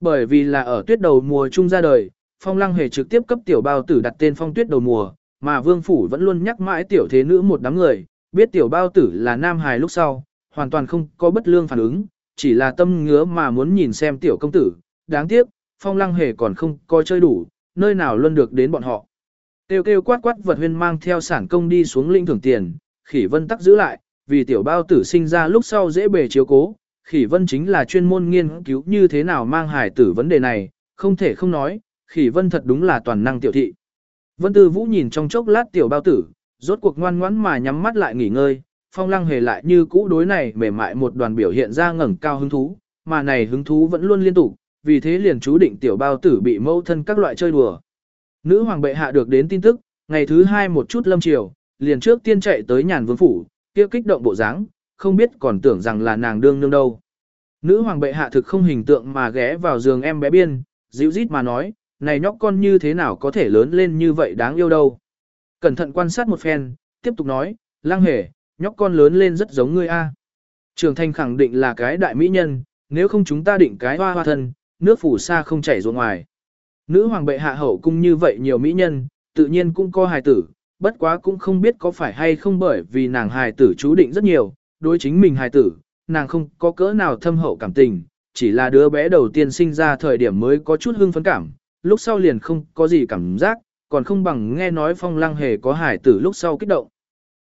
Bởi vì là ở tuyết đầu mùa chung ra đời, phong lăng hề trực tiếp cấp tiểu bao tử đặt tên phong tuyết đầu mùa, mà vương phủ vẫn luôn nhắc mãi tiểu thế nữ một đám người, biết tiểu bao tử là nam hài lúc sau, hoàn toàn không có bất lương phản ứng, chỉ là tâm ngứa mà muốn nhìn xem tiểu công tử, đáng tiếc, phong lăng hề còn không coi chơi đủ, nơi nào luôn được đến bọn họ. Tiêu kêu quát quát vật huyên mang theo sản công đi xuống linh thưởng tiền, khỉ vân tắc giữ lại, vì tiểu bao tử sinh ra lúc sau dễ bề chiếu cố, khỉ vân chính là chuyên môn nghiên cứu như thế nào mang hài tử vấn đề này, không thể không nói, khỉ vân thật đúng là toàn năng tiểu thị. Vân Tư Vũ nhìn trong chốc lát tiểu bao tử, rốt cuộc ngoan ngoãn mà nhắm mắt lại nghỉ ngơi, phong lăng hề lại như cũ đối này mềm mại một đoàn biểu hiện ra ngẩng cao hứng thú, mà này hứng thú vẫn luôn liên tục, vì thế liền chú định tiểu bao tử bị mâu thân các loại chơi đùa. Nữ hoàng bệ hạ được đến tin tức, ngày thứ hai một chút lâm chiều, liền trước tiên chạy tới nhàn vương phủ, kia kích động bộ dáng, không biết còn tưởng rằng là nàng đương nương đâu. Nữ hoàng bệ hạ thực không hình tượng mà ghé vào giường em bé biên, dịu rít mà nói, này nhóc con như thế nào có thể lớn lên như vậy đáng yêu đâu. Cẩn thận quan sát một phen, tiếp tục nói, lang hề, nhóc con lớn lên rất giống ngươi a. Trường thành khẳng định là cái đại mỹ nhân, nếu không chúng ta định cái hoa hoa thân, nước phủ xa không chảy ruộng ngoài. Nữ hoàng bệ hạ hậu cung như vậy nhiều mỹ nhân, tự nhiên cũng có hài tử, bất quá cũng không biết có phải hay không bởi vì nàng hài tử chú định rất nhiều, đối chính mình hài tử, nàng không có cỡ nào thâm hậu cảm tình, chỉ là đứa bé đầu tiên sinh ra thời điểm mới có chút hưng phấn cảm, lúc sau liền không có gì cảm giác, còn không bằng nghe nói phong lăng hề có hài tử lúc sau kích động.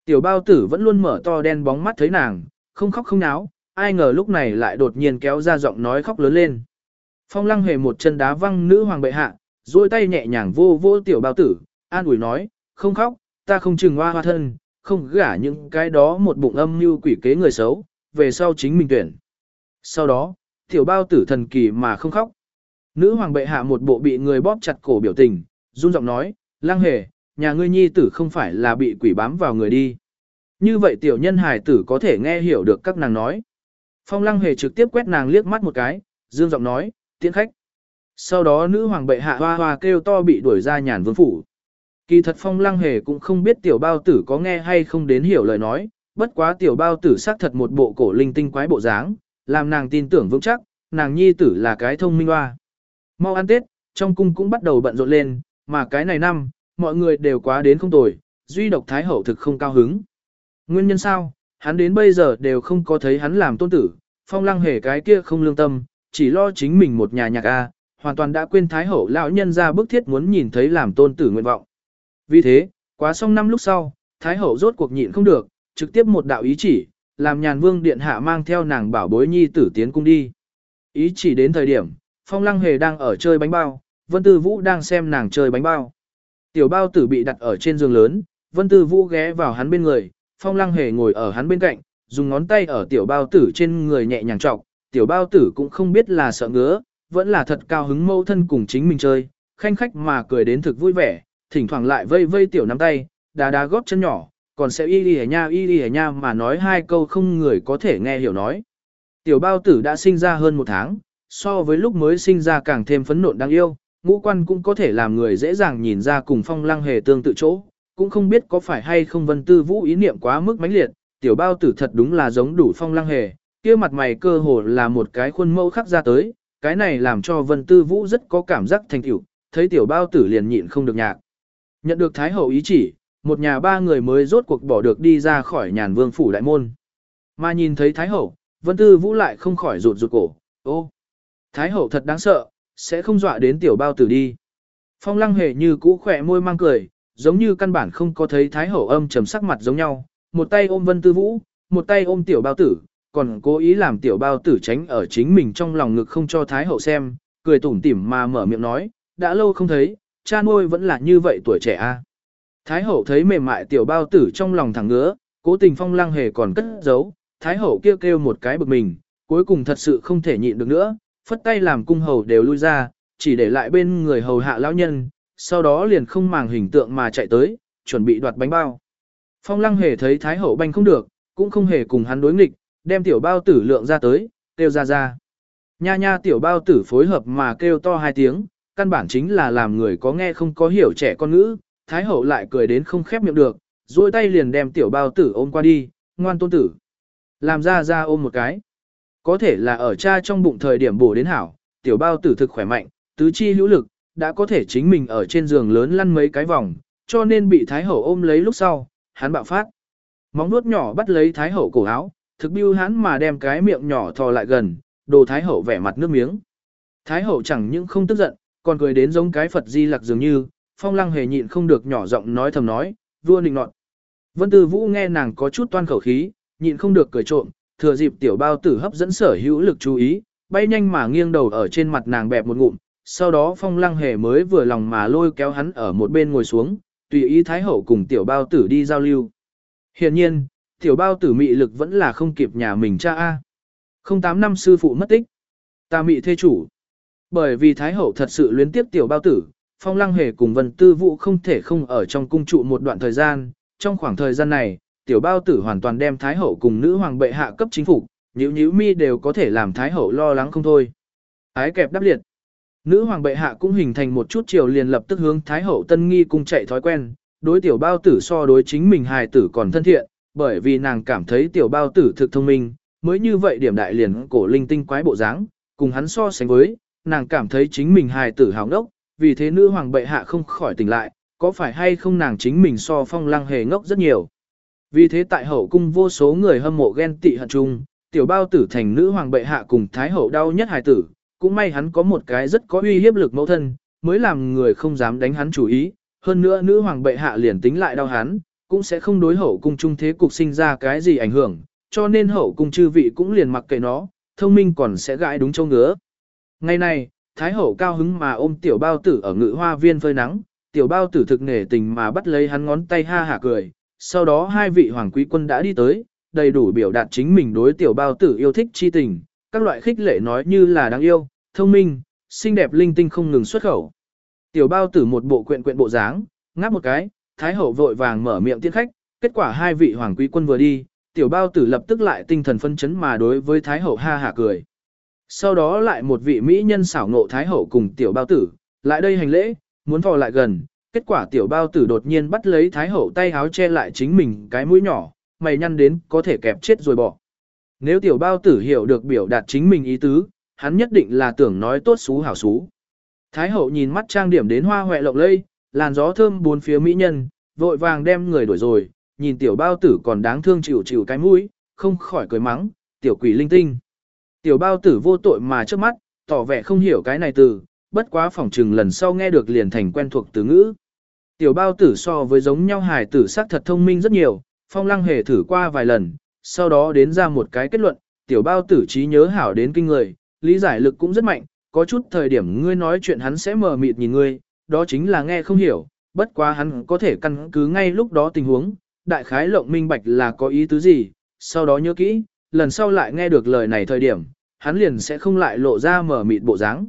Tiểu bao tử vẫn luôn mở to đen bóng mắt thấy nàng, không khóc không náo, ai ngờ lúc này lại đột nhiên kéo ra giọng nói khóc lớn lên. Phong lăng hề một chân đá văng nữ hoàng bệ hạ, duỗi tay nhẹ nhàng vô vô tiểu bao tử, an ủi nói, không khóc, ta không chừng hoa hoa thân, không gả những cái đó một bụng âm như quỷ kế người xấu, về sau chính mình tuyển. Sau đó, tiểu bao tử thần kỳ mà không khóc. Nữ hoàng bệ hạ một bộ bị người bóp chặt cổ biểu tình, run giọng nói, lang hề, nhà ngươi nhi tử không phải là bị quỷ bám vào người đi. Như vậy tiểu nhân hài tử có thể nghe hiểu được các nàng nói. Phong lăng hề trực tiếp quét nàng liếc mắt một cái, dương giọng nói, tiễn khách. Sau đó nữ hoàng bệ hạ hoa hoa kêu to bị đuổi ra nhàn vương phủ. Kỳ thật phong lăng hề cũng không biết tiểu bao tử có nghe hay không đến hiểu lời nói, bất quá tiểu bao tử xác thật một bộ cổ linh tinh quái bộ dáng, làm nàng tin tưởng vững chắc, nàng nhi tử là cái thông minh hoa. Mau ăn Tết, trong cung cũng bắt đầu bận rộn lên, mà cái này năm, mọi người đều quá đến không tồi, duy độc thái hậu thực không cao hứng. Nguyên nhân sao, hắn đến bây giờ đều không có thấy hắn làm tôn tử, phong lăng hề cái kia không lương tâm, chỉ lo chính mình một nhà nhạc A, hoàn toàn đã quên thái hậu lão nhân ra bức thiết muốn nhìn thấy làm tôn tử nguyện vọng. Vì thế, quá xong năm lúc sau, thái hậu rốt cuộc nhịn không được, trực tiếp một đạo ý chỉ, làm nhàn vương điện hạ mang theo nàng bảo bối nhi tử tiến cung đi. Ý chỉ đến thời điểm, phong lăng hề đang ở chơi bánh bao, vân tư vũ đang xem nàng chơi bánh bao. Tiểu bao tử bị đặt ở trên giường lớn, vân tư vũ ghé vào hắn bên người, phong lăng hề ngồi ở hắn bên cạnh, dùng ngón tay ở tiểu bao tử trên người nhẹ nhàng trọc, tiểu bao tử cũng không biết là sợ ngứa, vẫn là thật cao hứng mâu thân cùng chính mình chơi, khanh khách mà cười đến thực vui vẻ, thỉnh thoảng lại vây vây tiểu nắm tay, đá đá góp chân nhỏ, còn sẽ y lìa nha y lìa nha mà nói hai câu không người có thể nghe hiểu nói. Tiểu bao tử đã sinh ra hơn một tháng, so với lúc mới sinh ra càng thêm phấn nộn đáng yêu, ngũ quan cũng có thể làm người dễ dàng nhìn ra cùng phong lăng hề tương tự chỗ, cũng không biết có phải hay không vân tư vũ ý niệm quá mức mãnh liệt, tiểu bao tử thật đúng là giống đủ phong lăng hề, kia mặt mày cơ hồ là một cái khuôn mẫu khắc ra tới, cái này làm cho vân tư vũ rất có cảm giác thành tiểu, thấy tiểu bao tử liền nhịn không được nhạc. Nhận được Thái Hậu ý chỉ, một nhà ba người mới rốt cuộc bỏ được đi ra khỏi nhàn vương phủ đại môn. Mà nhìn thấy Thái Hậu, Vân Tư Vũ lại không khỏi rụt rụt cổ, ô, Thái Hậu thật đáng sợ, sẽ không dọa đến tiểu bao tử đi. Phong lăng hề như cũ khỏe môi mang cười, giống như căn bản không có thấy Thái Hậu âm trầm sắc mặt giống nhau, một tay ôm Vân Tư Vũ, một tay ôm tiểu bao tử, còn cố ý làm tiểu bao tử tránh ở chính mình trong lòng ngực không cho Thái Hậu xem, cười tủm tỉm mà mở miệng nói, đã lâu không thấy, cha nuôi vẫn là như vậy tuổi trẻ a. Thái hậu thấy mềm mại tiểu bao tử trong lòng thẳng ngứa, cố tình phong lăng hề còn cất giấu, thái hậu kêu kêu một cái bực mình, cuối cùng thật sự không thể nhịn được nữa, phất tay làm cung hầu đều lui ra, chỉ để lại bên người hầu hạ lão nhân, sau đó liền không màng hình tượng mà chạy tới, chuẩn bị đoạt bánh bao. Phong lăng hề thấy thái hậu banh không được, cũng không hề cùng hắn đối nghịch, đem tiểu bao tử lượng ra tới, kêu ra ra. Nha nha tiểu bao tử phối hợp mà kêu to hai tiếng, căn bản chính là làm người có nghe không có hiểu trẻ con ngữ, Thái hậu lại cười đến không khép miệng được, duỗi tay liền đem tiểu bao tử ôm qua đi, ngoan tôn tử. Làm ra ra ôm một cái. Có thể là ở cha trong bụng thời điểm bổ đến hảo, tiểu bao tử thực khỏe mạnh, tứ chi hữu lực, đã có thể chính mình ở trên giường lớn lăn mấy cái vòng, cho nên bị Thái hậu ôm lấy lúc sau, hắn bạo phát. Móng nuốt nhỏ bắt lấy Thái hậu cổ áo, thực biêu hắn mà đem cái miệng nhỏ thò lại gần, đồ Thái hậu vẻ mặt nước miếng. Thái hậu chẳng những không tức giận, còn cười đến giống cái Phật di lặc dường như, phong lăng hề nhịn không được nhỏ giọng nói thầm nói, vua nịnh nọt. Vân Tư Vũ nghe nàng có chút toan khẩu khí, nhịn không được cười trộm, thừa dịp tiểu bao tử hấp dẫn sở hữu lực chú ý, bay nhanh mà nghiêng đầu ở trên mặt nàng bẹp một ngụm, sau đó phong lăng hề mới vừa lòng mà lôi kéo hắn ở một bên ngồi xuống, tùy ý thái hậu cùng tiểu bao tử đi giao lưu. Hiện nhiên, tiểu bao tử mị lực vẫn là không kịp nhà mình cha A. 08 năm sư phụ mất tích. Ta mị thê chủ. Bởi vì Thái Hậu thật sự luyến tiếp tiểu bao tử, Phong Lăng Hề cùng Vân Tư Vũ không thể không ở trong cung trụ một đoạn thời gian, trong khoảng thời gian này, tiểu bao tử hoàn toàn đem Thái Hậu cùng nữ hoàng bệ hạ cấp chính phủ, nhíu nhíu mi đều có thể làm Thái Hậu lo lắng không thôi. Ái kẹp đáp liệt. Nữ hoàng bệ hạ cũng hình thành một chút chiều liền lập tức hướng Thái Hậu tân nghi cung chạy thói quen, đối tiểu bao tử so đối chính mình hài tử còn thân thiện, bởi vì nàng cảm thấy tiểu bao tử thực thông minh, mới như vậy điểm đại liền cổ linh tinh quái bộ dáng, cùng hắn so sánh với, nàng cảm thấy chính mình hài tử hào ngốc, vì thế nữ hoàng bệ hạ không khỏi tỉnh lại, có phải hay không nàng chính mình so phong lăng hề ngốc rất nhiều. Vì thế tại hậu cung vô số người hâm mộ ghen tị hận chung, tiểu bao tử thành nữ hoàng bệ hạ cùng thái hậu đau nhất hài tử, cũng may hắn có một cái rất có uy hiếp lực mẫu thân, mới làm người không dám đánh hắn chủ ý, hơn nữa nữ hoàng bệ hạ liền tính lại đau hắn, cũng sẽ không đối hậu cung trung thế cục sinh ra cái gì ảnh hưởng, cho nên hậu cung chư vị cũng liền mặc kệ nó, thông minh còn sẽ gãi đúng châu ngứa. Ngày này, Thái hậu cao hứng mà ôm tiểu bao tử ở ngự hoa viên phơi nắng, tiểu bao tử thực nể tình mà bắt lấy hắn ngón tay ha hả cười, sau đó hai vị hoàng quý quân đã đi tới, đầy đủ biểu đạt chính mình đối tiểu bao tử yêu thích chi tình, các loại khích lệ nói như là đáng yêu, thông minh, xinh đẹp linh tinh không ngừng xuất khẩu. Tiểu bao tử một bộ quyện quyện bộ dáng, ngáp một cái, thái hậu vội vàng mở miệng tiễn khách, kết quả hai vị hoàng quý quân vừa đi, tiểu bao tử lập tức lại tinh thần phân chấn mà đối với thái hậu ha hả cười. Sau đó lại một vị mỹ nhân xảo nộ thái hậu cùng tiểu bao tử, lại đây hành lễ, muốn thò lại gần, kết quả tiểu bao tử đột nhiên bắt lấy thái hậu tay háo che lại chính mình cái mũi nhỏ, mày nhăn đến có thể kẹp chết rồi bỏ. Nếu tiểu bao tử hiểu được biểu đạt chính mình ý tứ, hắn nhất định là tưởng nói tốt xú hảo xú. Thái hậu nhìn mắt trang điểm đến hoa hoẹ lộng lây, làn gió thơm bốn phía mỹ nhân, vội vàng đem người đuổi rồi, nhìn tiểu bao tử còn đáng thương chịu chịu cái mũi, không khỏi cười mắng, tiểu quỷ linh tinh. Tiểu bao tử vô tội mà trước mắt, tỏ vẻ không hiểu cái này từ, bất quá phỏng trừng lần sau nghe được liền thành quen thuộc từ ngữ. Tiểu bao tử so với giống nhau hài tử sắc thật thông minh rất nhiều, phong lăng hề thử qua vài lần, sau đó đến ra một cái kết luận, tiểu bao tử trí nhớ hảo đến kinh người, lý giải lực cũng rất mạnh, có chút thời điểm ngươi nói chuyện hắn sẽ mờ mịt nhìn ngươi, đó chính là nghe không hiểu, bất quá hắn có thể căn cứ ngay lúc đó tình huống, đại khái lộng minh bạch là có ý tứ gì, sau đó nhớ kỹ, lần sau lại nghe được lời này thời điểm, hắn liền sẽ không lại lộ ra mở mịt bộ dáng.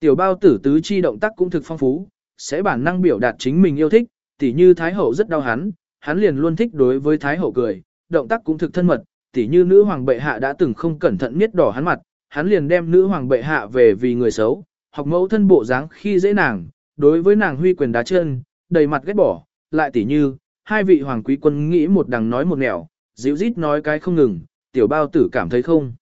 Tiểu bao tử tứ chi động tác cũng thực phong phú, sẽ bản năng biểu đạt chính mình yêu thích, tỉ như Thái Hậu rất đau hắn, hắn liền luôn thích đối với Thái Hậu cười, động tác cũng thực thân mật, tỉ như nữ hoàng bệ hạ đã từng không cẩn thận miết đỏ hắn mặt, hắn liền đem nữ hoàng bệ hạ về vì người xấu, học mẫu thân bộ dáng khi dễ nàng, đối với nàng huy quyền đá chân, đầy mặt ghét bỏ, lại tỉ như, hai vị hoàng quý quân nghĩ một đằng nói một nẻo, dịu rít nói cái không ngừng, tiểu bao tử cảm thấy không.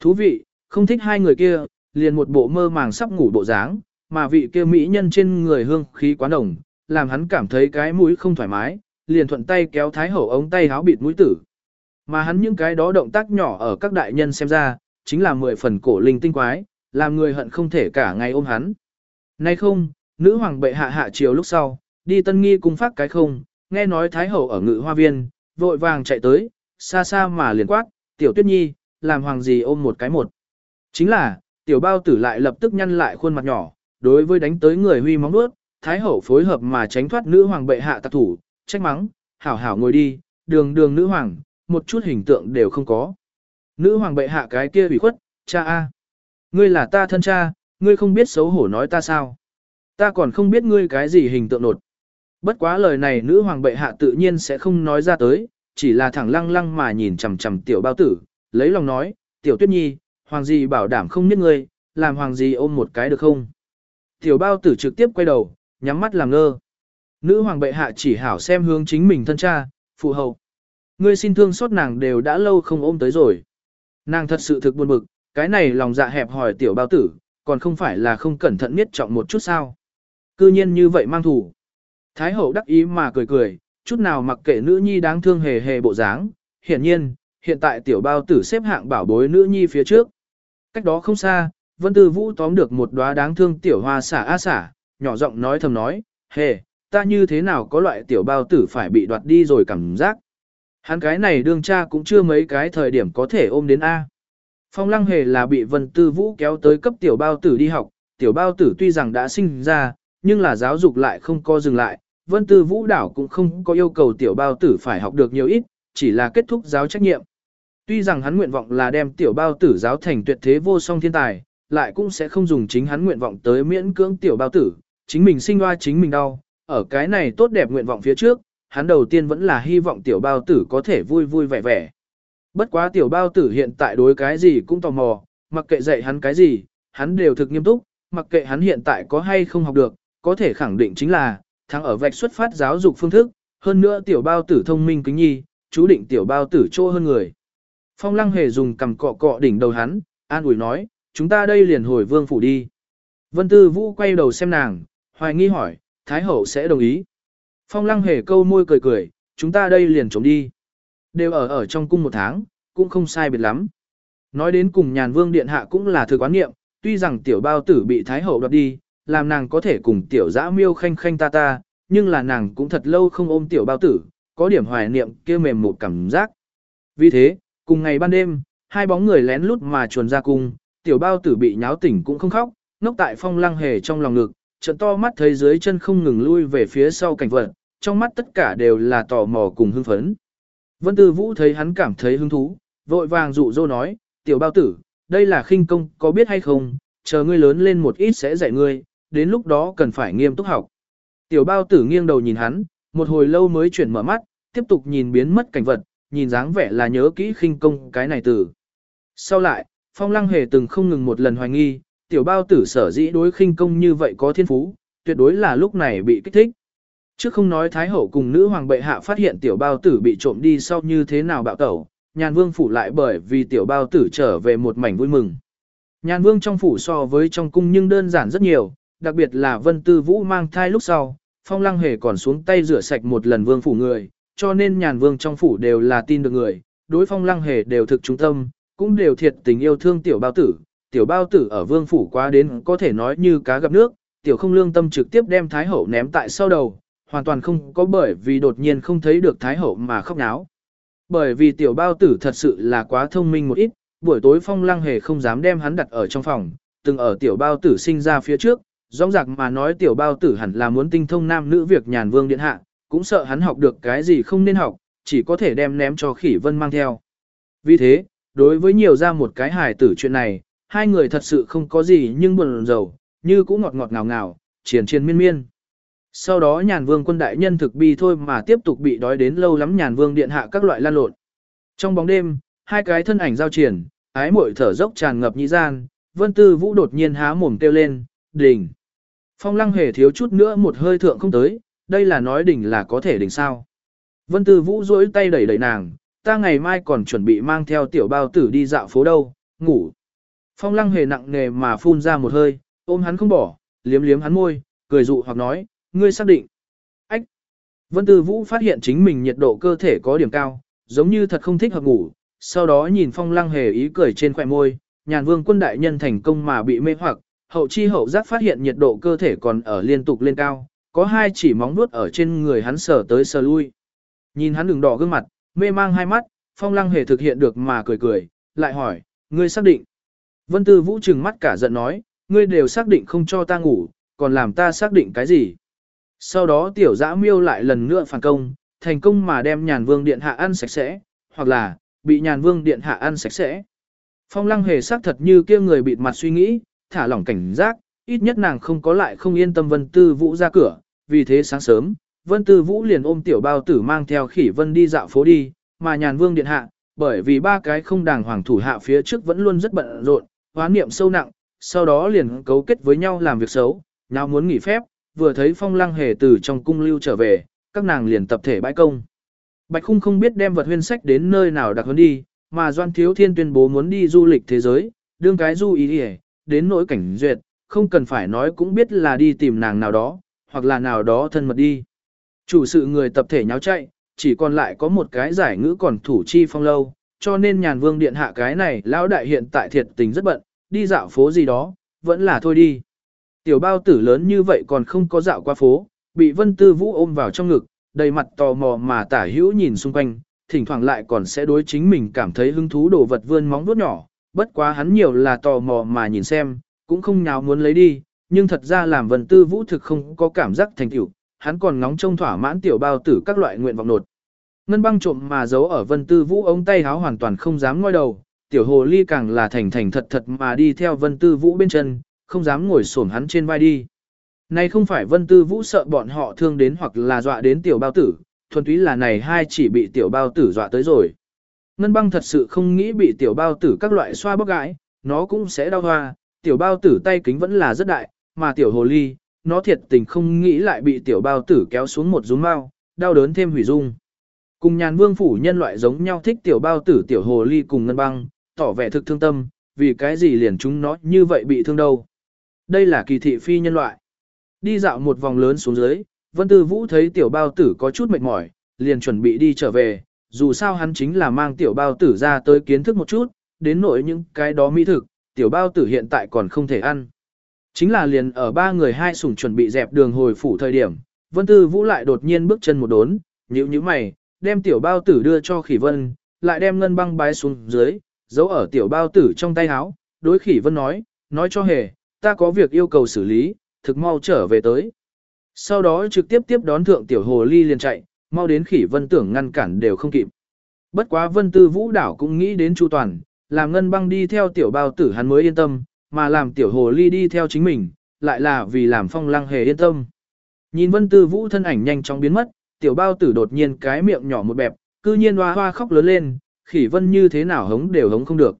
Thú vị, không thích hai người kia, liền một bộ mơ màng sắp ngủ bộ dáng, mà vị kia mỹ nhân trên người hương khí quá nồng, làm hắn cảm thấy cái mũi không thoải mái, liền thuận tay kéo thái hậu ống tay háo bịt mũi tử. Mà hắn những cái đó động tác nhỏ ở các đại nhân xem ra, chính là mười phần cổ linh tinh quái, làm người hận không thể cả ngày ôm hắn. Nay không, nữ hoàng bệ hạ hạ chiều lúc sau, đi tân nghi cung phát cái không, nghe nói thái hậu ở ngự hoa viên, vội vàng chạy tới, xa xa mà liền quát, tiểu tuyết nhi, làm hoàng gì ôm một cái một. Chính là, tiểu bao tử lại lập tức nhăn lại khuôn mặt nhỏ, đối với đánh tới người huy móng nuốt, thái hậu phối hợp mà tránh thoát nữ hoàng bệ hạ tạc thủ, trách mắng, hảo hảo ngồi đi, đường đường nữ hoàng, một chút hình tượng đều không có. Nữ hoàng bệ hạ cái kia bị khuất, cha a, Ngươi là ta thân cha, ngươi không biết xấu hổ nói ta sao. Ta còn không biết ngươi cái gì hình tượng nột. Bất quá lời này nữ hoàng bệ hạ tự nhiên sẽ không nói ra tới, chỉ là thẳng lăng lăng mà nhìn chằm chằm tiểu bao tử, lấy lòng nói, tiểu tuyết nhi, hoàng gì bảo đảm không biết ngươi, làm hoàng gì ôm một cái được không. Tiểu bao tử trực tiếp quay đầu, nhắm mắt làm ngơ. Nữ hoàng bệ hạ chỉ hảo xem hướng chính mình thân cha, phụ hậu. Ngươi xin thương xót nàng đều đã lâu không ôm tới rồi. Nàng thật sự thực buồn bực, cái này lòng dạ hẹp hỏi tiểu bao tử, còn không phải là không cẩn thận miết trọng một chút sao. Cư nhiên như vậy mang thủ. Thái hậu đắc ý mà cười cười, chút nào mặc kệ nữ nhi đáng thương hề hề bộ dáng. Hiển nhiên, hiện tại tiểu bao tử xếp hạng bảo bối nữ nhi phía trước. Cách đó không xa, Vân Tư Vũ tóm được một đóa đáng thương tiểu hoa xả a xả, nhỏ giọng nói thầm nói, hề, ta như thế nào có loại tiểu bao tử phải bị đoạt đi rồi cảm giác. Hắn cái này đương cha cũng chưa mấy cái thời điểm có thể ôm đến A. Phong lăng hề là bị Vân Tư Vũ kéo tới cấp tiểu bao tử đi học, tiểu bao tử tuy rằng đã sinh ra, nhưng là giáo dục lại không co dừng lại, Vân Tư Vũ đảo cũng không có yêu cầu tiểu bao tử phải học được nhiều ít, chỉ là kết thúc giáo trách nhiệm. Tuy rằng hắn nguyện vọng là đem tiểu bao tử giáo thành tuyệt thế vô song thiên tài, lại cũng sẽ không dùng chính hắn nguyện vọng tới miễn cưỡng tiểu bao tử, chính mình sinh hoa chính mình đau, ở cái này tốt đẹp nguyện vọng phía trước, hắn đầu tiên vẫn là hy vọng tiểu bao tử có thể vui vui vẻ vẻ. Bất quá tiểu bao tử hiện tại đối cái gì cũng tò mò, mặc kệ dạy hắn cái gì, hắn đều thực nghiêm túc, mặc kệ hắn hiện tại có hay không học được, có thể khẳng định chính là, thắng ở vạch xuất phát giáo dục phương thức, hơn nữa tiểu bao tử thông minh kính nhi, chú định tiểu bao tử trô hơn người. Phong lăng hề dùng cầm cọ cọ đỉnh đầu hắn, an ủi nói, chúng ta đây liền hồi vương phủ đi. Vân Tư Vũ quay đầu xem nàng, hoài nghi hỏi, Thái Hậu sẽ đồng ý. Phong lăng hề câu môi cười cười, chúng ta đây liền trốn đi. Đều ở ở trong cung một tháng, cũng không sai biệt lắm. Nói đến cùng nhàn vương điện hạ cũng là thực quán niệm tuy rằng tiểu bao tử bị Thái Hậu đoạt đi, làm nàng có thể cùng tiểu dã miêu khanh khanh ta ta, nhưng là nàng cũng thật lâu không ôm tiểu bao tử, có điểm hoài niệm kia mềm một cảm giác. Vì thế, cùng ngày ban đêm, hai bóng người lén lút mà chuồn ra cung, tiểu bao tử bị nháo tỉnh cũng không khóc, ngốc tại phong lăng hề trong lòng ngực, trận to mắt thấy dưới chân không ngừng lui về phía sau cảnh vật, trong mắt tất cả đều là tò mò cùng hưng phấn. Vân Tư Vũ thấy hắn cảm thấy hứng thú, vội vàng dụ dỗ nói, tiểu bao tử, đây là khinh công, có biết hay không, chờ ngươi lớn lên một ít sẽ dạy ngươi, đến lúc đó cần phải nghiêm túc học. Tiểu bao tử nghiêng đầu nhìn hắn, một hồi lâu mới chuyển mở mắt, tiếp tục nhìn biến mất cảnh vật, nhìn dáng vẻ là nhớ kỹ khinh công cái này từ. Sau lại, Phong Lăng Hề từng không ngừng một lần hoài nghi, tiểu bao tử sở dĩ đối khinh công như vậy có thiên phú, tuyệt đối là lúc này bị kích thích. Chứ không nói Thái Hậu cùng nữ hoàng bệ hạ phát hiện tiểu bao tử bị trộm đi sau như thế nào bạo tẩu, nhàn vương phủ lại bởi vì tiểu bao tử trở về một mảnh vui mừng. Nhàn vương trong phủ so với trong cung nhưng đơn giản rất nhiều, đặc biệt là vân tư vũ mang thai lúc sau, phong lăng hề còn xuống tay rửa sạch một lần vương phủ người, cho nên nhàn vương trong phủ đều là tin được người, đối phong lăng hề đều thực trung tâm, cũng đều thiệt tình yêu thương tiểu bao tử, tiểu bao tử ở vương phủ quá đến có thể nói như cá gặp nước, tiểu không lương tâm trực tiếp đem thái hậu ném tại sau đầu, hoàn toàn không có bởi vì đột nhiên không thấy được thái hậu mà khóc náo. Bởi vì tiểu bao tử thật sự là quá thông minh một ít, buổi tối phong lăng hề không dám đem hắn đặt ở trong phòng, từng ở tiểu bao tử sinh ra phía trước, rõ ràng mà nói tiểu bao tử hẳn là muốn tinh thông nam nữ việc nhàn vương điện hạ, cũng sợ hắn học được cái gì không nên học, chỉ có thể đem ném cho khỉ vân mang theo. Vì thế, đối với nhiều ra một cái hài tử chuyện này, hai người thật sự không có gì nhưng buồn rầu, như cũng ngọt ngọt ngào ngào, triền triền miên miên. Sau đó nhàn vương quân đại nhân thực bi thôi mà tiếp tục bị đói đến lâu lắm nhàn vương điện hạ các loại lan lộn. Trong bóng đêm, hai cái thân ảnh giao triển, ái muội thở dốc tràn ngập nhĩ gian, vân tư vũ đột nhiên há mồm kêu lên, đỉnh. Phong lăng hề thiếu chút nữa một hơi thượng không tới, đây là nói đỉnh là có thể đỉnh sao. Vân tư vũ duỗi tay đẩy đẩy nàng, ta ngày mai còn chuẩn bị mang theo tiểu bao tử đi dạo phố đâu, ngủ. Phong lăng hề nặng nề mà phun ra một hơi, ôm hắn không bỏ, liếm liếm hắn môi, cười dụ hoặc nói, ngươi xác định. Ách! Vân Tư Vũ phát hiện chính mình nhiệt độ cơ thể có điểm cao, giống như thật không thích hợp ngủ, sau đó nhìn phong lăng hề ý cười trên khỏe môi, nhàn vương quân đại nhân thành công mà bị mê hoặc, hậu chi hậu giác phát hiện nhiệt độ cơ thể còn ở liên tục lên cao, có hai chỉ móng nuốt ở trên người hắn sờ tới sờ lui. Nhìn hắn đường đỏ gương mặt, mê mang hai mắt, phong lăng hề thực hiện được mà cười cười, lại hỏi, ngươi xác định. Vân Tư Vũ trừng mắt cả giận nói, ngươi đều xác định không cho ta ngủ, còn làm ta xác định cái gì. Sau đó tiểu dã miêu lại lần nữa phản công, thành công mà đem nhàn vương điện hạ ăn sạch sẽ, hoặc là, bị nhàn vương điện hạ ăn sạch sẽ. Phong lăng hề xác thật như kia người bịt mặt suy nghĩ, thả lỏng cảnh giác, ít nhất nàng không có lại không yên tâm vân tư vũ ra cửa, vì thế sáng sớm, vân tư vũ liền ôm tiểu bao tử mang theo khỉ vân đi dạo phố đi, mà nhàn vương điện hạ, bởi vì ba cái không đàng hoàng thủ hạ phía trước vẫn luôn rất bận rộn, hóa niệm sâu nặng, sau đó liền cấu kết với nhau làm việc xấu, nào muốn nghỉ phép, vừa thấy phong lăng hề từ trong cung lưu trở về, các nàng liền tập thể bãi công. Bạch khung không biết đem vật huyên sách đến nơi nào đặc hơn đi, mà Doan Thiếu Thiên tuyên bố muốn đi du lịch thế giới, đương cái du ý đi đến nỗi cảnh duyệt, không cần phải nói cũng biết là đi tìm nàng nào đó, hoặc là nào đó thân mật đi. Chủ sự người tập thể nháo chạy, chỉ còn lại có một cái giải ngữ còn thủ chi phong lâu, cho nên nhàn vương điện hạ cái này lão đại hiện tại thiệt tình rất bận, đi dạo phố gì đó, vẫn là thôi đi. Tiểu bao tử lớn như vậy còn không có dạo qua phố, bị vân tư vũ ôm vào trong ngực, đầy mặt tò mò mà tả hữu nhìn xung quanh, thỉnh thoảng lại còn sẽ đối chính mình cảm thấy hứng thú đồ vật vươn móng vuốt nhỏ, bất quá hắn nhiều là tò mò mà nhìn xem, cũng không nào muốn lấy đi, nhưng thật ra làm vân tư vũ thực không có cảm giác thành tiểu, hắn còn ngóng trông thỏa mãn tiểu bao tử các loại nguyện vọng nột. Ngân băng trộm mà giấu ở vân tư vũ ống tay háo hoàn toàn không dám ngoi đầu, tiểu hồ ly càng là thành thành thật thật mà đi theo vân tư vũ bên chân, không dám ngồi xổm hắn trên vai đi. Này không phải vân tư vũ sợ bọn họ thương đến hoặc là dọa đến tiểu bao tử, thuần túy là này hai chỉ bị tiểu bao tử dọa tới rồi. Ngân băng thật sự không nghĩ bị tiểu bao tử các loại xoa bóc gãi, nó cũng sẽ đau hoa, tiểu bao tử tay kính vẫn là rất đại, mà tiểu hồ ly, nó thiệt tình không nghĩ lại bị tiểu bao tử kéo xuống một rúm mau, đau đớn thêm hủy dung. Cùng nhàn vương phủ nhân loại giống nhau thích tiểu bao tử tiểu hồ ly cùng ngân băng, tỏ vẻ thực thương tâm, vì cái gì liền chúng nó như vậy bị thương đâu. Đây là kỳ thị phi nhân loại. Đi dạo một vòng lớn xuống dưới, Vân Tư Vũ thấy tiểu bao tử có chút mệt mỏi, liền chuẩn bị đi trở về, dù sao hắn chính là mang tiểu bao tử ra tới kiến thức một chút, đến nỗi những cái đó mỹ thực, tiểu bao tử hiện tại còn không thể ăn. Chính là liền ở ba người hai sủng chuẩn bị dẹp đường hồi phủ thời điểm, Vân Tư Vũ lại đột nhiên bước chân một đốn, nhíu nhíu mày, đem tiểu bao tử đưa cho Khỉ Vân, lại đem ngân băng bái xuống dưới, giấu ở tiểu bao tử trong tay áo, đối Khỉ Vân nói, nói cho hề, ta có việc yêu cầu xử lý, thực mau trở về tới. Sau đó trực tiếp tiếp đón thượng tiểu hồ ly liền chạy, mau đến Khỉ Vân tưởng ngăn cản đều không kịp. Bất quá Vân Tư Vũ đảo cũng nghĩ đến Chu Toàn, làm ngân băng đi theo tiểu bao tử hắn mới yên tâm, mà làm tiểu hồ ly đi theo chính mình, lại là vì làm phong lăng hề yên tâm. Nhìn vân tư vũ thân ảnh nhanh chóng biến mất, tiểu bao tử đột nhiên cái miệng nhỏ một bẹp, cư nhiên hoa hoa khóc lớn lên, khỉ vân như thế nào hống đều hống không được.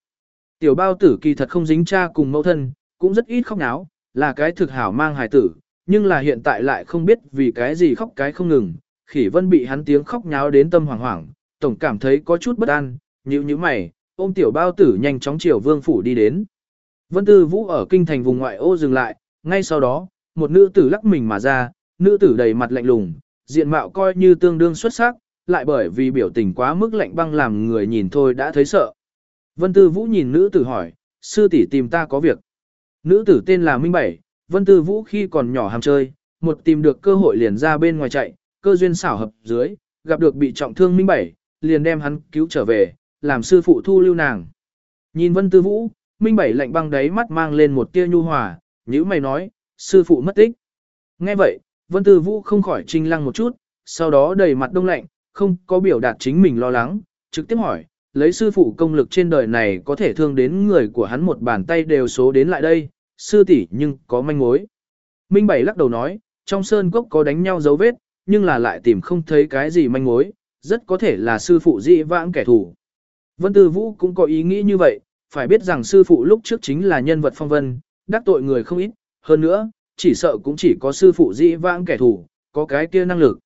Tiểu bao tử kỳ thật không dính cha cùng mẫu thân, cũng rất ít khóc náo, là cái thực hảo mang hài tử, nhưng là hiện tại lại không biết vì cái gì khóc cái không ngừng, khỉ vân bị hắn tiếng khóc nháo đến tâm hoảng hoảng, tổng cảm thấy có chút bất an, nhíu nhíu mày, ôm tiểu bao tử nhanh chóng chiều vương phủ đi đến. Vân Tư Vũ ở kinh thành vùng ngoại ô dừng lại, ngay sau đó, một nữ tử lắc mình mà ra, nữ tử đầy mặt lạnh lùng, diện mạo coi như tương đương xuất sắc, lại bởi vì biểu tình quá mức lạnh băng làm người nhìn thôi đã thấy sợ. Vân Tư Vũ nhìn nữ tử hỏi, sư tỷ tìm ta có việc. Nữ tử tên là Minh Bảy, Vân Tư Vũ khi còn nhỏ ham chơi, một tìm được cơ hội liền ra bên ngoài chạy, cơ duyên xảo hợp dưới, gặp được bị trọng thương Minh Bảy, liền đem hắn cứu trở về, làm sư phụ thu lưu nàng. Nhìn Vân Tư Vũ, Minh Bảy lạnh băng đáy mắt mang lên một tia nhu hòa, nhíu mày nói, sư phụ mất tích. Nghe vậy, Vân Tư Vũ không khỏi trinh lăng một chút, sau đó đầy mặt đông lạnh, không có biểu đạt chính mình lo lắng, trực tiếp hỏi, lấy sư phụ công lực trên đời này có thể thương đến người của hắn một bàn tay đều số đến lại đây, sư tỷ nhưng có manh mối. Minh Bảy lắc đầu nói, trong sơn cốc có đánh nhau dấu vết, nhưng là lại tìm không thấy cái gì manh mối, rất có thể là sư phụ dị vãng kẻ thù. Vân Tư Vũ cũng có ý nghĩ như vậy, phải biết rằng sư phụ lúc trước chính là nhân vật phong vân, đắc tội người không ít, hơn nữa, chỉ sợ cũng chỉ có sư phụ dị vãng kẻ thù, có cái kia năng lực.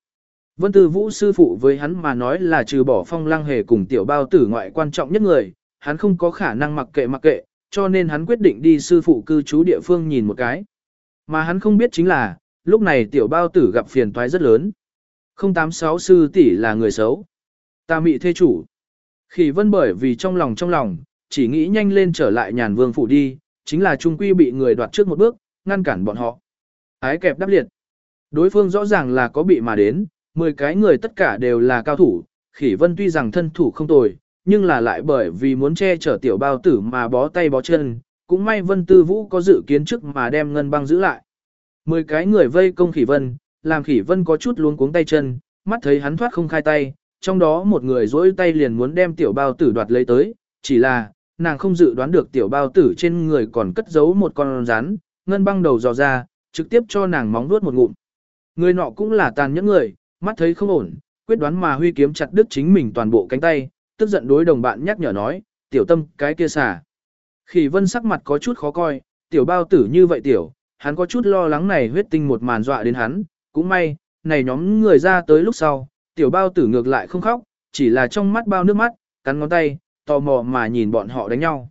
Vân Tư Vũ sư phụ với hắn mà nói là trừ bỏ phong lăng hề cùng tiểu bao tử ngoại quan trọng nhất người, hắn không có khả năng mặc kệ mặc kệ, cho nên hắn quyết định đi sư phụ cư trú địa phương nhìn một cái. Mà hắn không biết chính là, lúc này tiểu bao tử gặp phiền toái rất lớn. 086 sư tỷ là người xấu. Ta mị thê chủ. Khỉ vân bởi vì trong lòng trong lòng, chỉ nghĩ nhanh lên trở lại nhàn vương phủ đi, chính là trung quy bị người đoạt trước một bước, ngăn cản bọn họ. Ái kẹp đáp liệt. Đối phương rõ ràng là có bị mà đến, 10 cái người tất cả đều là cao thủ, khỉ vân tuy rằng thân thủ không tồi, nhưng là lại bởi vì muốn che chở tiểu bao tử mà bó tay bó chân, cũng may vân tư vũ có dự kiến trước mà đem ngân băng giữ lại. 10 cái người vây công khỉ vân, làm khỉ vân có chút luống cuống tay chân, mắt thấy hắn thoát không khai tay, trong đó một người dỗi tay liền muốn đem tiểu bao tử đoạt lấy tới, chỉ là, nàng không dự đoán được tiểu bao tử trên người còn cất giấu một con rắn, ngân băng đầu dò ra, trực tiếp cho nàng móng nuốt một ngụm. Người nọ cũng là tàn nhẫn người, mắt thấy không ổn, quyết đoán mà huy kiếm chặt đứt chính mình toàn bộ cánh tay, tức giận đối đồng bạn nhắc nhở nói, tiểu tâm cái kia xả. Khỉ vân sắc mặt có chút khó coi, tiểu bao tử như vậy tiểu, hắn có chút lo lắng này huyết tinh một màn dọa đến hắn, cũng may, này nhóm người ra tới lúc sau, tiểu bao tử ngược lại không khóc, chỉ là trong mắt bao nước mắt, cắn ngón tay, tò mò mà nhìn bọn họ đánh nhau.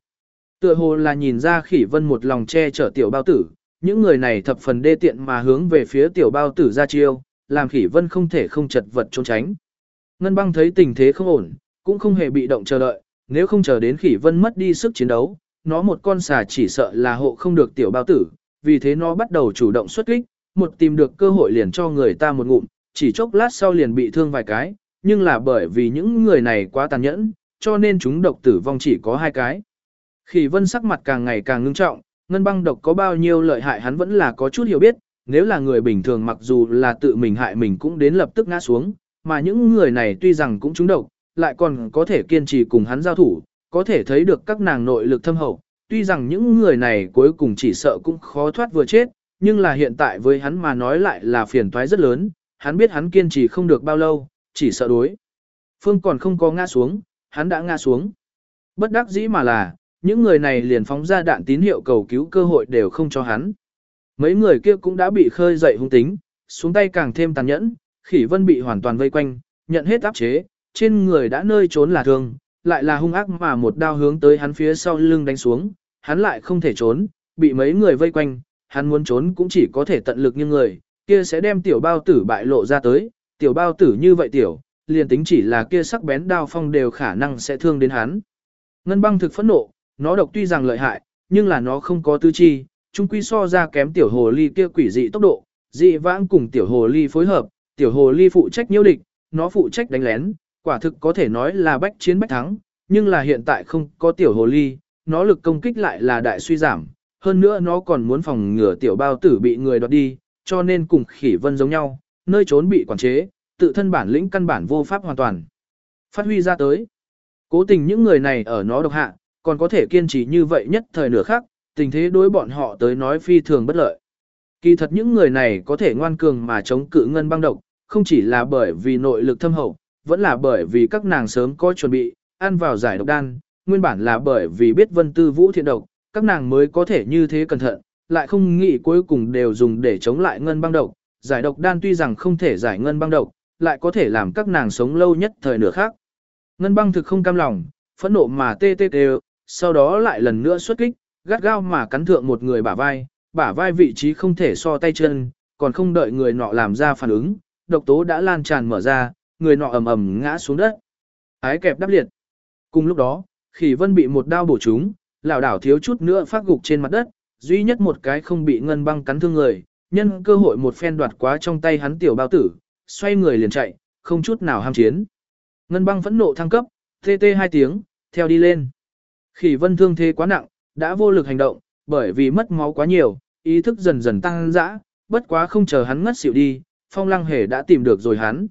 Tựa hồ là nhìn ra khỉ vân một lòng che chở tiểu bao tử, những người này thập phần đê tiện mà hướng về phía tiểu bao tử ra chiêu, làm khỉ vân không thể không chật vật trốn tránh. Ngân băng thấy tình thế không ổn, cũng không hề bị động chờ đợi, nếu không chờ đến khỉ vân mất đi sức chiến đấu, nó một con xà chỉ sợ là hộ không được tiểu bao tử, vì thế nó bắt đầu chủ động xuất kích, một tìm được cơ hội liền cho người ta một ngụm, chỉ chốc lát sau liền bị thương vài cái, nhưng là bởi vì những người này quá tàn nhẫn, cho nên chúng độc tử vong chỉ có hai cái. Khỉ vân sắc mặt càng ngày càng ngưng trọng, ngân băng độc có bao nhiêu lợi hại hắn vẫn là có chút hiểu biết, nếu là người bình thường mặc dù là tự mình hại mình cũng đến lập tức ngã xuống, mà những người này tuy rằng cũng trúng độc, lại còn có thể kiên trì cùng hắn giao thủ, có thể thấy được các nàng nội lực thâm hậu, tuy rằng những người này cuối cùng chỉ sợ cũng khó thoát vừa chết, nhưng là hiện tại với hắn mà nói lại là phiền toái rất lớn, hắn biết hắn kiên trì không được bao lâu, chỉ sợ đối. Phương còn không có ngã xuống, hắn đã ngã xuống. Bất đắc dĩ mà là, những người này liền phóng ra đạn tín hiệu cầu cứu cơ hội đều không cho hắn. Mấy người kia cũng đã bị khơi dậy hung tính, xuống tay càng thêm tàn nhẫn, khỉ vân bị hoàn toàn vây quanh, nhận hết áp chế, trên người đã nơi trốn là thương, lại là hung ác mà một đao hướng tới hắn phía sau lưng đánh xuống, hắn lại không thể trốn, bị mấy người vây quanh, hắn muốn trốn cũng chỉ có thể tận lực như người, kia sẽ đem tiểu bao tử bại lộ ra tới, tiểu bao tử như vậy tiểu, liền tính chỉ là kia sắc bén đao phong đều khả năng sẽ thương đến hắn. Ngân băng thực phẫn nộ, nó độc tuy rằng lợi hại, nhưng là nó không có tư chi, chung quy so ra kém tiểu hồ ly kia quỷ dị tốc độ, dị vãng cùng tiểu hồ ly phối hợp, tiểu hồ ly phụ trách nhiễu địch, nó phụ trách đánh lén, quả thực có thể nói là bách chiến bách thắng, nhưng là hiện tại không có tiểu hồ ly, nó lực công kích lại là đại suy giảm, hơn nữa nó còn muốn phòng ngừa tiểu bao tử bị người đoạt đi, cho nên cùng khỉ vân giống nhau, nơi trốn bị quản chế, tự thân bản lĩnh căn bản vô pháp hoàn toàn. Phát huy ra tới. Cố tình những người này ở nó độc hạ, còn có thể kiên trì như vậy nhất thời nửa khác, tình thế đối bọn họ tới nói phi thường bất lợi. Kỳ thật những người này có thể ngoan cường mà chống cự ngân băng độc, không chỉ là bởi vì nội lực thâm hậu, vẫn là bởi vì các nàng sớm có chuẩn bị, ăn vào giải độc đan, nguyên bản là bởi vì biết vân tư vũ thiện độc, các nàng mới có thể như thế cẩn thận, lại không nghĩ cuối cùng đều dùng để chống lại ngân băng độc. Giải độc đan tuy rằng không thể giải ngân băng độc, lại có thể làm các nàng sống lâu nhất thời nửa khác. Ngân băng thực không cam lòng, phẫn nộ mà tê tê tê, sau đó lại lần nữa xuất kích, gắt gao mà cắn thượng một người bả vai, bả vai vị trí không thể so tay chân, còn không đợi người nọ làm ra phản ứng, độc tố đã lan tràn mở ra, người nọ ầm ầm ngã xuống đất. Ái kẹp đắp liệt. Cùng lúc đó, khỉ vân bị một đao bổ trúng, lảo đảo thiếu chút nữa phát gục trên mặt đất, duy nhất một cái không bị ngân băng cắn thương người, nhân cơ hội một phen đoạt quá trong tay hắn tiểu bao tử, xoay người liền chạy, không chút nào ham chiến. Ngân băng phẫn nộ thăng cấp, tê tê hai tiếng, theo đi lên. Khỉ vân thương thế quá nặng, đã vô lực hành động, bởi vì mất máu quá nhiều, ý thức dần dần tăng dã, bất quá không chờ hắn ngất xỉu đi, phong lăng hề đã tìm được rồi hắn.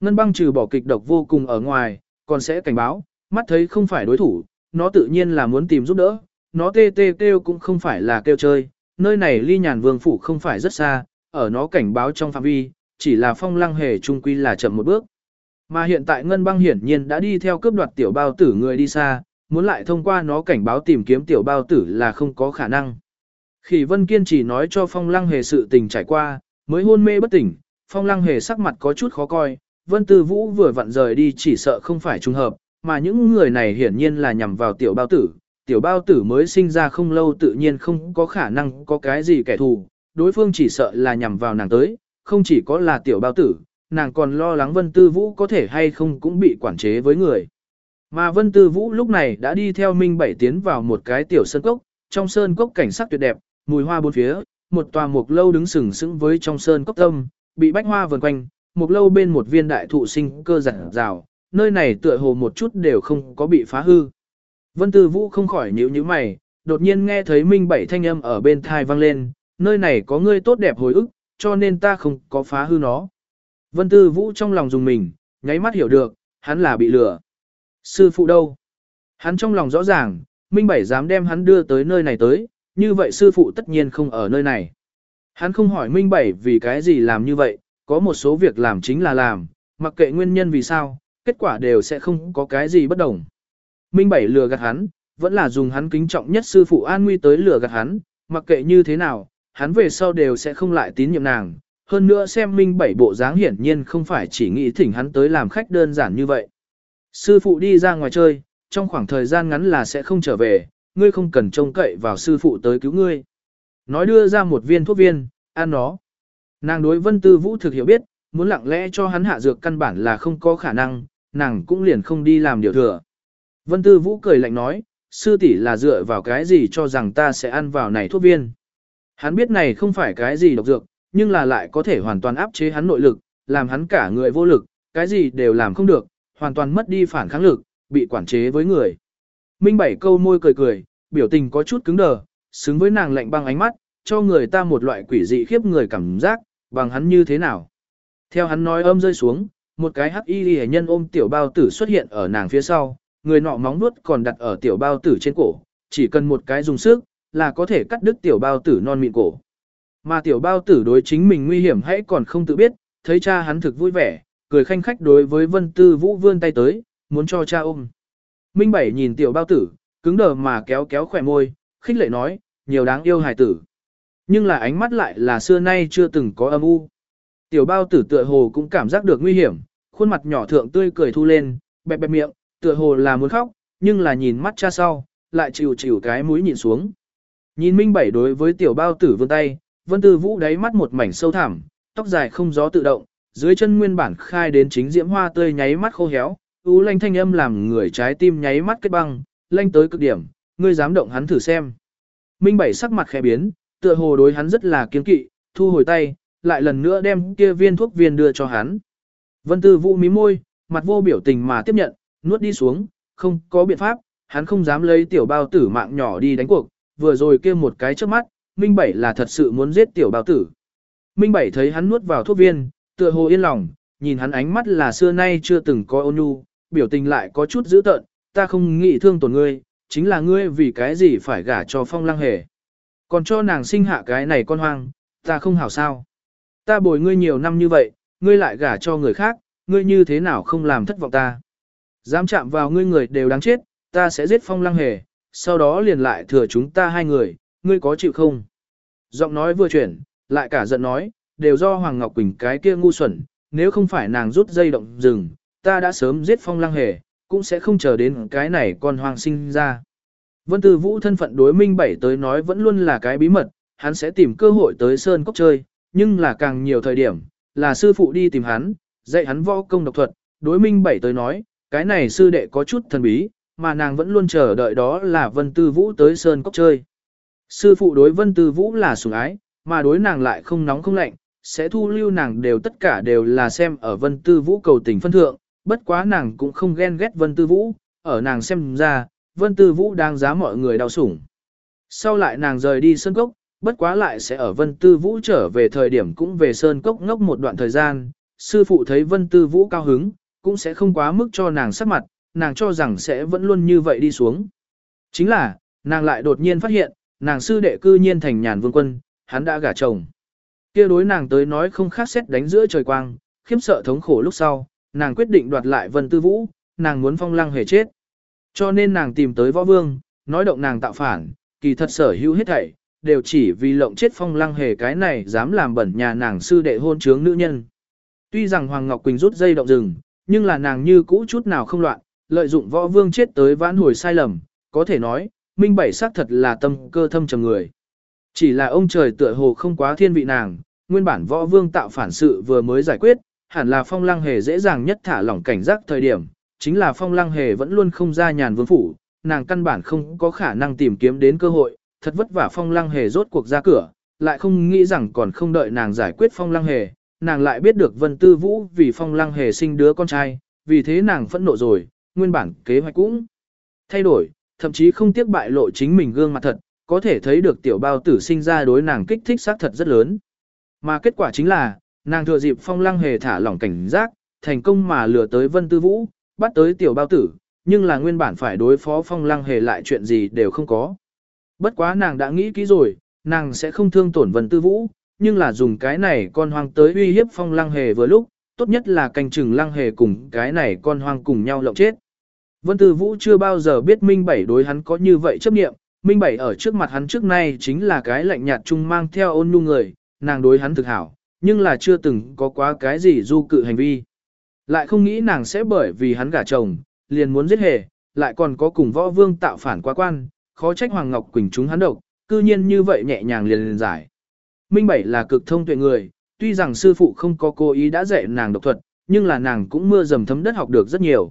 Ngân băng trừ bỏ kịch độc vô cùng ở ngoài, còn sẽ cảnh báo, mắt thấy không phải đối thủ, nó tự nhiên là muốn tìm giúp đỡ, nó tê tê kêu cũng không phải là kêu chơi, nơi này ly nhàn vương phủ không phải rất xa, ở nó cảnh báo trong phạm vi, chỉ là phong lăng hề trung quy là chậm một bước. Mà hiện tại Ngân băng hiển nhiên đã đi theo cướp đoạt tiểu bao tử người đi xa, muốn lại thông qua nó cảnh báo tìm kiếm tiểu bao tử là không có khả năng. Khỉ Vân kiên chỉ nói cho Phong Lăng Hề sự tình trải qua, mới hôn mê bất tỉnh, Phong Lăng Hề sắc mặt có chút khó coi, Vân Tư Vũ vừa vặn rời đi chỉ sợ không phải trùng hợp, mà những người này hiển nhiên là nhằm vào tiểu bao tử, tiểu bao tử mới sinh ra không lâu tự nhiên không có khả năng có cái gì kẻ thù, đối phương chỉ sợ là nhằm vào nàng tới, không chỉ có là tiểu bao tử, nàng còn lo lắng Vân Tư Vũ có thể hay không cũng bị quản chế với người. Mà Vân Tư Vũ lúc này đã đi theo Minh Bảy tiến vào một cái tiểu sơn cốc, trong sơn cốc cảnh sắc tuyệt đẹp, mùi hoa bốn phía, một tòa mục lâu đứng sừng sững với trong sơn cốc tâm, bị bách hoa vần quanh, mục lâu bên một viên đại thụ sinh cơ giản rào, nơi này tựa hồ một chút đều không có bị phá hư. Vân Tư Vũ không khỏi nhíu nhíu mày, đột nhiên nghe thấy Minh Bảy thanh âm ở bên thai vang lên, nơi này có ngươi tốt đẹp hồi ức, cho nên ta không có phá hư nó. Vân Tư Vũ trong lòng dùng mình, nháy mắt hiểu được, hắn là bị lừa. Sư phụ đâu? Hắn trong lòng rõ ràng, Minh Bảy dám đem hắn đưa tới nơi này tới, như vậy sư phụ tất nhiên không ở nơi này. Hắn không hỏi Minh Bảy vì cái gì làm như vậy, có một số việc làm chính là làm, mặc kệ nguyên nhân vì sao, kết quả đều sẽ không có cái gì bất đồng. Minh Bảy lừa gạt hắn, vẫn là dùng hắn kính trọng nhất sư phụ an nguy tới lừa gạt hắn, mặc kệ như thế nào, hắn về sau đều sẽ không lại tín nhiệm nàng. Hơn nữa xem Minh Bảy bộ dáng hiển nhiên không phải chỉ nghĩ thỉnh hắn tới làm khách đơn giản như vậy. Sư phụ đi ra ngoài chơi, trong khoảng thời gian ngắn là sẽ không trở về, ngươi không cần trông cậy vào sư phụ tới cứu ngươi. Nói đưa ra một viên thuốc viên, ăn nó. Nàng đối vân tư vũ thực hiểu biết, muốn lặng lẽ cho hắn hạ dược căn bản là không có khả năng, nàng cũng liền không đi làm điều thừa. Vân tư vũ cười lạnh nói, sư tỷ là dựa vào cái gì cho rằng ta sẽ ăn vào này thuốc viên. Hắn biết này không phải cái gì độc dược, nhưng là lại có thể hoàn toàn áp chế hắn nội lực, làm hắn cả người vô lực, cái gì đều làm không được, hoàn toàn mất đi phản kháng lực, bị quản chế với người. Minh Bảy câu môi cười cười, biểu tình có chút cứng đờ, xứng với nàng lạnh băng ánh mắt, cho người ta một loại quỷ dị khiếp người cảm giác, bằng hắn như thế nào. Theo hắn nói âm rơi xuống, một cái hắc y ghi nhân ôm tiểu bao tử xuất hiện ở nàng phía sau, người nọ móng nuốt còn đặt ở tiểu bao tử trên cổ, chỉ cần một cái dùng sức, là có thể cắt đứt tiểu bao tử non mịn cổ. Mà tiểu bao tử đối chính mình nguy hiểm hãy còn không tự biết, thấy cha hắn thực vui vẻ, cười khanh khách đối với Vân Tư Vũ vươn tay tới, muốn cho cha ôm. Minh Bảy nhìn tiểu bao tử, cứng đờ mà kéo kéo khỏe môi, khích lệ nói, nhiều đáng yêu hài tử. Nhưng là ánh mắt lại là xưa nay chưa từng có âm u. Tiểu bao tử tựa hồ cũng cảm giác được nguy hiểm, khuôn mặt nhỏ thượng tươi cười thu lên, bẹp bẹp miệng, tựa hồ là muốn khóc, nhưng là nhìn mắt cha sau, lại chịu chịu cái mũi nhìn xuống. Nhìn Minh Bảy đối với tiểu bao tử vươn tay, Vân Tư Vũ đáy mắt một mảnh sâu thẳm, tóc dài không gió tự động, dưới chân nguyên bản khai đến chính diễm hoa tươi nháy mắt khô héo, u lanh thanh âm làm người trái tim nháy mắt kết băng, lanh tới cực điểm, ngươi dám động hắn thử xem. Minh Bảy sắc mặt khẽ biến, tựa hồ đối hắn rất là kiên kỵ, thu hồi tay, lại lần nữa đem kia viên thuốc viên đưa cho hắn. Vân Tư Vũ mí môi, mặt vô biểu tình mà tiếp nhận, nuốt đi xuống, không có biện pháp, hắn không dám lấy tiểu bao tử mạng nhỏ đi đánh cuộc, vừa rồi kia một cái trước mắt, Minh Bảy là thật sự muốn giết tiểu bao tử. Minh Bảy thấy hắn nuốt vào thuốc viên, tựa hồ yên lòng, nhìn hắn ánh mắt là xưa nay chưa từng có ôn nhu, biểu tình lại có chút dữ tợn, ta không nghĩ thương tổn ngươi, chính là ngươi vì cái gì phải gả cho phong lăng hề. Còn cho nàng sinh hạ cái này con hoang, ta không hảo sao. Ta bồi ngươi nhiều năm như vậy, ngươi lại gả cho người khác, ngươi như thế nào không làm thất vọng ta. Dám chạm vào ngươi người đều đáng chết, ta sẽ giết phong lăng hề, sau đó liền lại thừa chúng ta hai người, ngươi có chịu không? Giọng nói vừa chuyển, lại cả giận nói, đều do Hoàng Ngọc Quỳnh cái kia ngu xuẩn, nếu không phải nàng rút dây động rừng, ta đã sớm giết phong lăng hề, cũng sẽ không chờ đến cái này con hoàng sinh ra. Vân Tư Vũ thân phận đối minh bảy tới nói vẫn luôn là cái bí mật, hắn sẽ tìm cơ hội tới Sơn Cốc chơi, nhưng là càng nhiều thời điểm, là sư phụ đi tìm hắn, dạy hắn võ công độc thuật, đối minh bảy tới nói, cái này sư đệ có chút thần bí, mà nàng vẫn luôn chờ đợi đó là Vân Tư Vũ tới Sơn Cốc chơi. Sư phụ đối Vân Tư Vũ là sủng ái, mà đối nàng lại không nóng không lạnh, sẽ thu lưu nàng đều tất cả đều là xem ở Vân Tư Vũ cầu tình phân thượng, bất quá nàng cũng không ghen ghét Vân Tư Vũ, ở nàng xem ra, Vân Tư Vũ đang giá mọi người đau sủng. Sau lại nàng rời đi Sơn Cốc, bất quá lại sẽ ở Vân Tư Vũ trở về thời điểm cũng về Sơn Cốc ngốc một đoạn thời gian, sư phụ thấy Vân Tư Vũ cao hứng, cũng sẽ không quá mức cho nàng sắc mặt, nàng cho rằng sẽ vẫn luôn như vậy đi xuống. Chính là, nàng lại đột nhiên phát hiện, nàng sư đệ cư nhiên thành nhàn vương quân, hắn đã gả chồng. Kia đối nàng tới nói không khác xét đánh giữa trời quang, khiếm sợ thống khổ lúc sau, nàng quyết định đoạt lại Vân Tư Vũ, nàng muốn phong lăng hề chết. Cho nên nàng tìm tới võ vương, nói động nàng tạo phản, kỳ thật sở hữu hết thảy, đều chỉ vì lộng chết phong lăng hề cái này dám làm bẩn nhà nàng sư đệ hôn trướng nữ nhân. Tuy rằng Hoàng Ngọc Quỳnh rút dây động rừng, nhưng là nàng như cũ chút nào không loạn, lợi dụng võ vương chết tới vãn hồi sai lầm, có thể nói, minh bảy xác thật là tâm cơ thâm trầm người. Chỉ là ông trời tựa hồ không quá thiên vị nàng, nguyên bản võ vương tạo phản sự vừa mới giải quyết, hẳn là phong lăng hề dễ dàng nhất thả lỏng cảnh giác thời điểm, chính là phong lăng hề vẫn luôn không ra nhàn vương phủ, nàng căn bản không có khả năng tìm kiếm đến cơ hội, thật vất vả phong lăng hề rốt cuộc ra cửa, lại không nghĩ rằng còn không đợi nàng giải quyết phong lăng hề, nàng lại biết được vân tư vũ vì phong lăng hề sinh đứa con trai, vì thế nàng phẫn nộ rồi, nguyên bản kế hoạch cũng thay đổi, thậm chí không tiếc bại lộ chính mình gương mặt thật, có thể thấy được tiểu bao tử sinh ra đối nàng kích thích xác thật rất lớn. Mà kết quả chính là, nàng thừa dịp phong lăng hề thả lỏng cảnh giác, thành công mà lừa tới vân tư vũ, bắt tới tiểu bao tử, nhưng là nguyên bản phải đối phó phong lăng hề lại chuyện gì đều không có. Bất quá nàng đã nghĩ kỹ rồi, nàng sẽ không thương tổn vân tư vũ, nhưng là dùng cái này con hoang tới uy hiếp phong lăng hề vừa lúc, tốt nhất là canh chừng lăng hề cùng cái này con hoang cùng nhau lộng chết. Vân Tư Vũ chưa bao giờ biết Minh Bảy đối hắn có như vậy chấp nghiệm, Minh Bảy ở trước mặt hắn trước nay chính là cái lạnh nhạt chung mang theo ôn nhu người, nàng đối hắn thực hảo, nhưng là chưa từng có quá cái gì du cự hành vi. Lại không nghĩ nàng sẽ bởi vì hắn gả chồng, liền muốn giết hề, lại còn có cùng võ vương tạo phản quá quan, khó trách Hoàng Ngọc Quỳnh chúng hắn độc, cư nhiên như vậy nhẹ nhàng liền liền giải. Minh Bảy là cực thông tuệ người, tuy rằng sư phụ không có cố ý đã dạy nàng độc thuật, nhưng là nàng cũng mưa dầm thấm đất học được rất nhiều.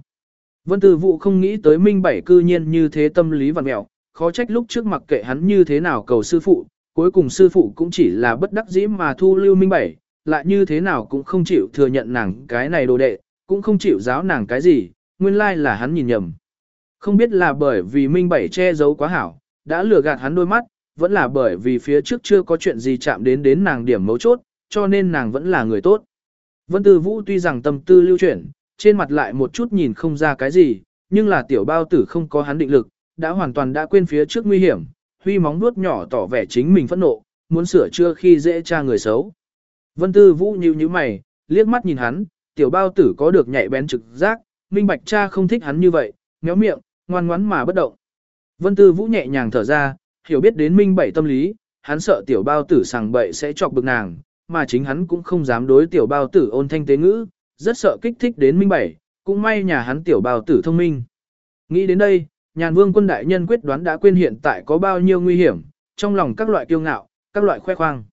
Vân Tư Vũ không nghĩ tới Minh Bảy cư nhiên như thế tâm lý vặn mẹo, khó trách lúc trước mặc kệ hắn như thế nào cầu sư phụ, cuối cùng sư phụ cũng chỉ là bất đắc dĩ mà thu lưu Minh Bảy, lại như thế nào cũng không chịu thừa nhận nàng cái này đồ đệ, cũng không chịu giáo nàng cái gì, nguyên lai là hắn nhìn nhầm. Không biết là bởi vì Minh Bảy che giấu quá hảo, đã lừa gạt hắn đôi mắt, vẫn là bởi vì phía trước chưa có chuyện gì chạm đến đến nàng điểm mấu chốt, cho nên nàng vẫn là người tốt. Vân Tư Vũ tuy rằng tâm tư lưu chuyển, trên mặt lại một chút nhìn không ra cái gì, nhưng là tiểu bao tử không có hắn định lực, đã hoàn toàn đã quên phía trước nguy hiểm, huy móng nuốt nhỏ tỏ vẻ chính mình phẫn nộ, muốn sửa chữa khi dễ tra người xấu. Vân Tư Vũ nhíu nhíu mày, liếc mắt nhìn hắn, tiểu bao tử có được nhạy bén trực giác, minh bạch cha không thích hắn như vậy, méo miệng, ngoan ngoắn mà bất động. Vân Tư Vũ nhẹ nhàng thở ra, hiểu biết đến minh bảy tâm lý, hắn sợ tiểu bao tử sàng bậy sẽ chọc bực nàng, mà chính hắn cũng không dám đối tiểu bao tử ôn thanh tế ngữ, rất sợ kích thích đến minh bảy, cũng may nhà hắn tiểu bao tử thông minh. Nghĩ đến đây, nhàn vương quân đại nhân quyết đoán đã quên hiện tại có bao nhiêu nguy hiểm, trong lòng các loại kiêu ngạo, các loại khoe khoang.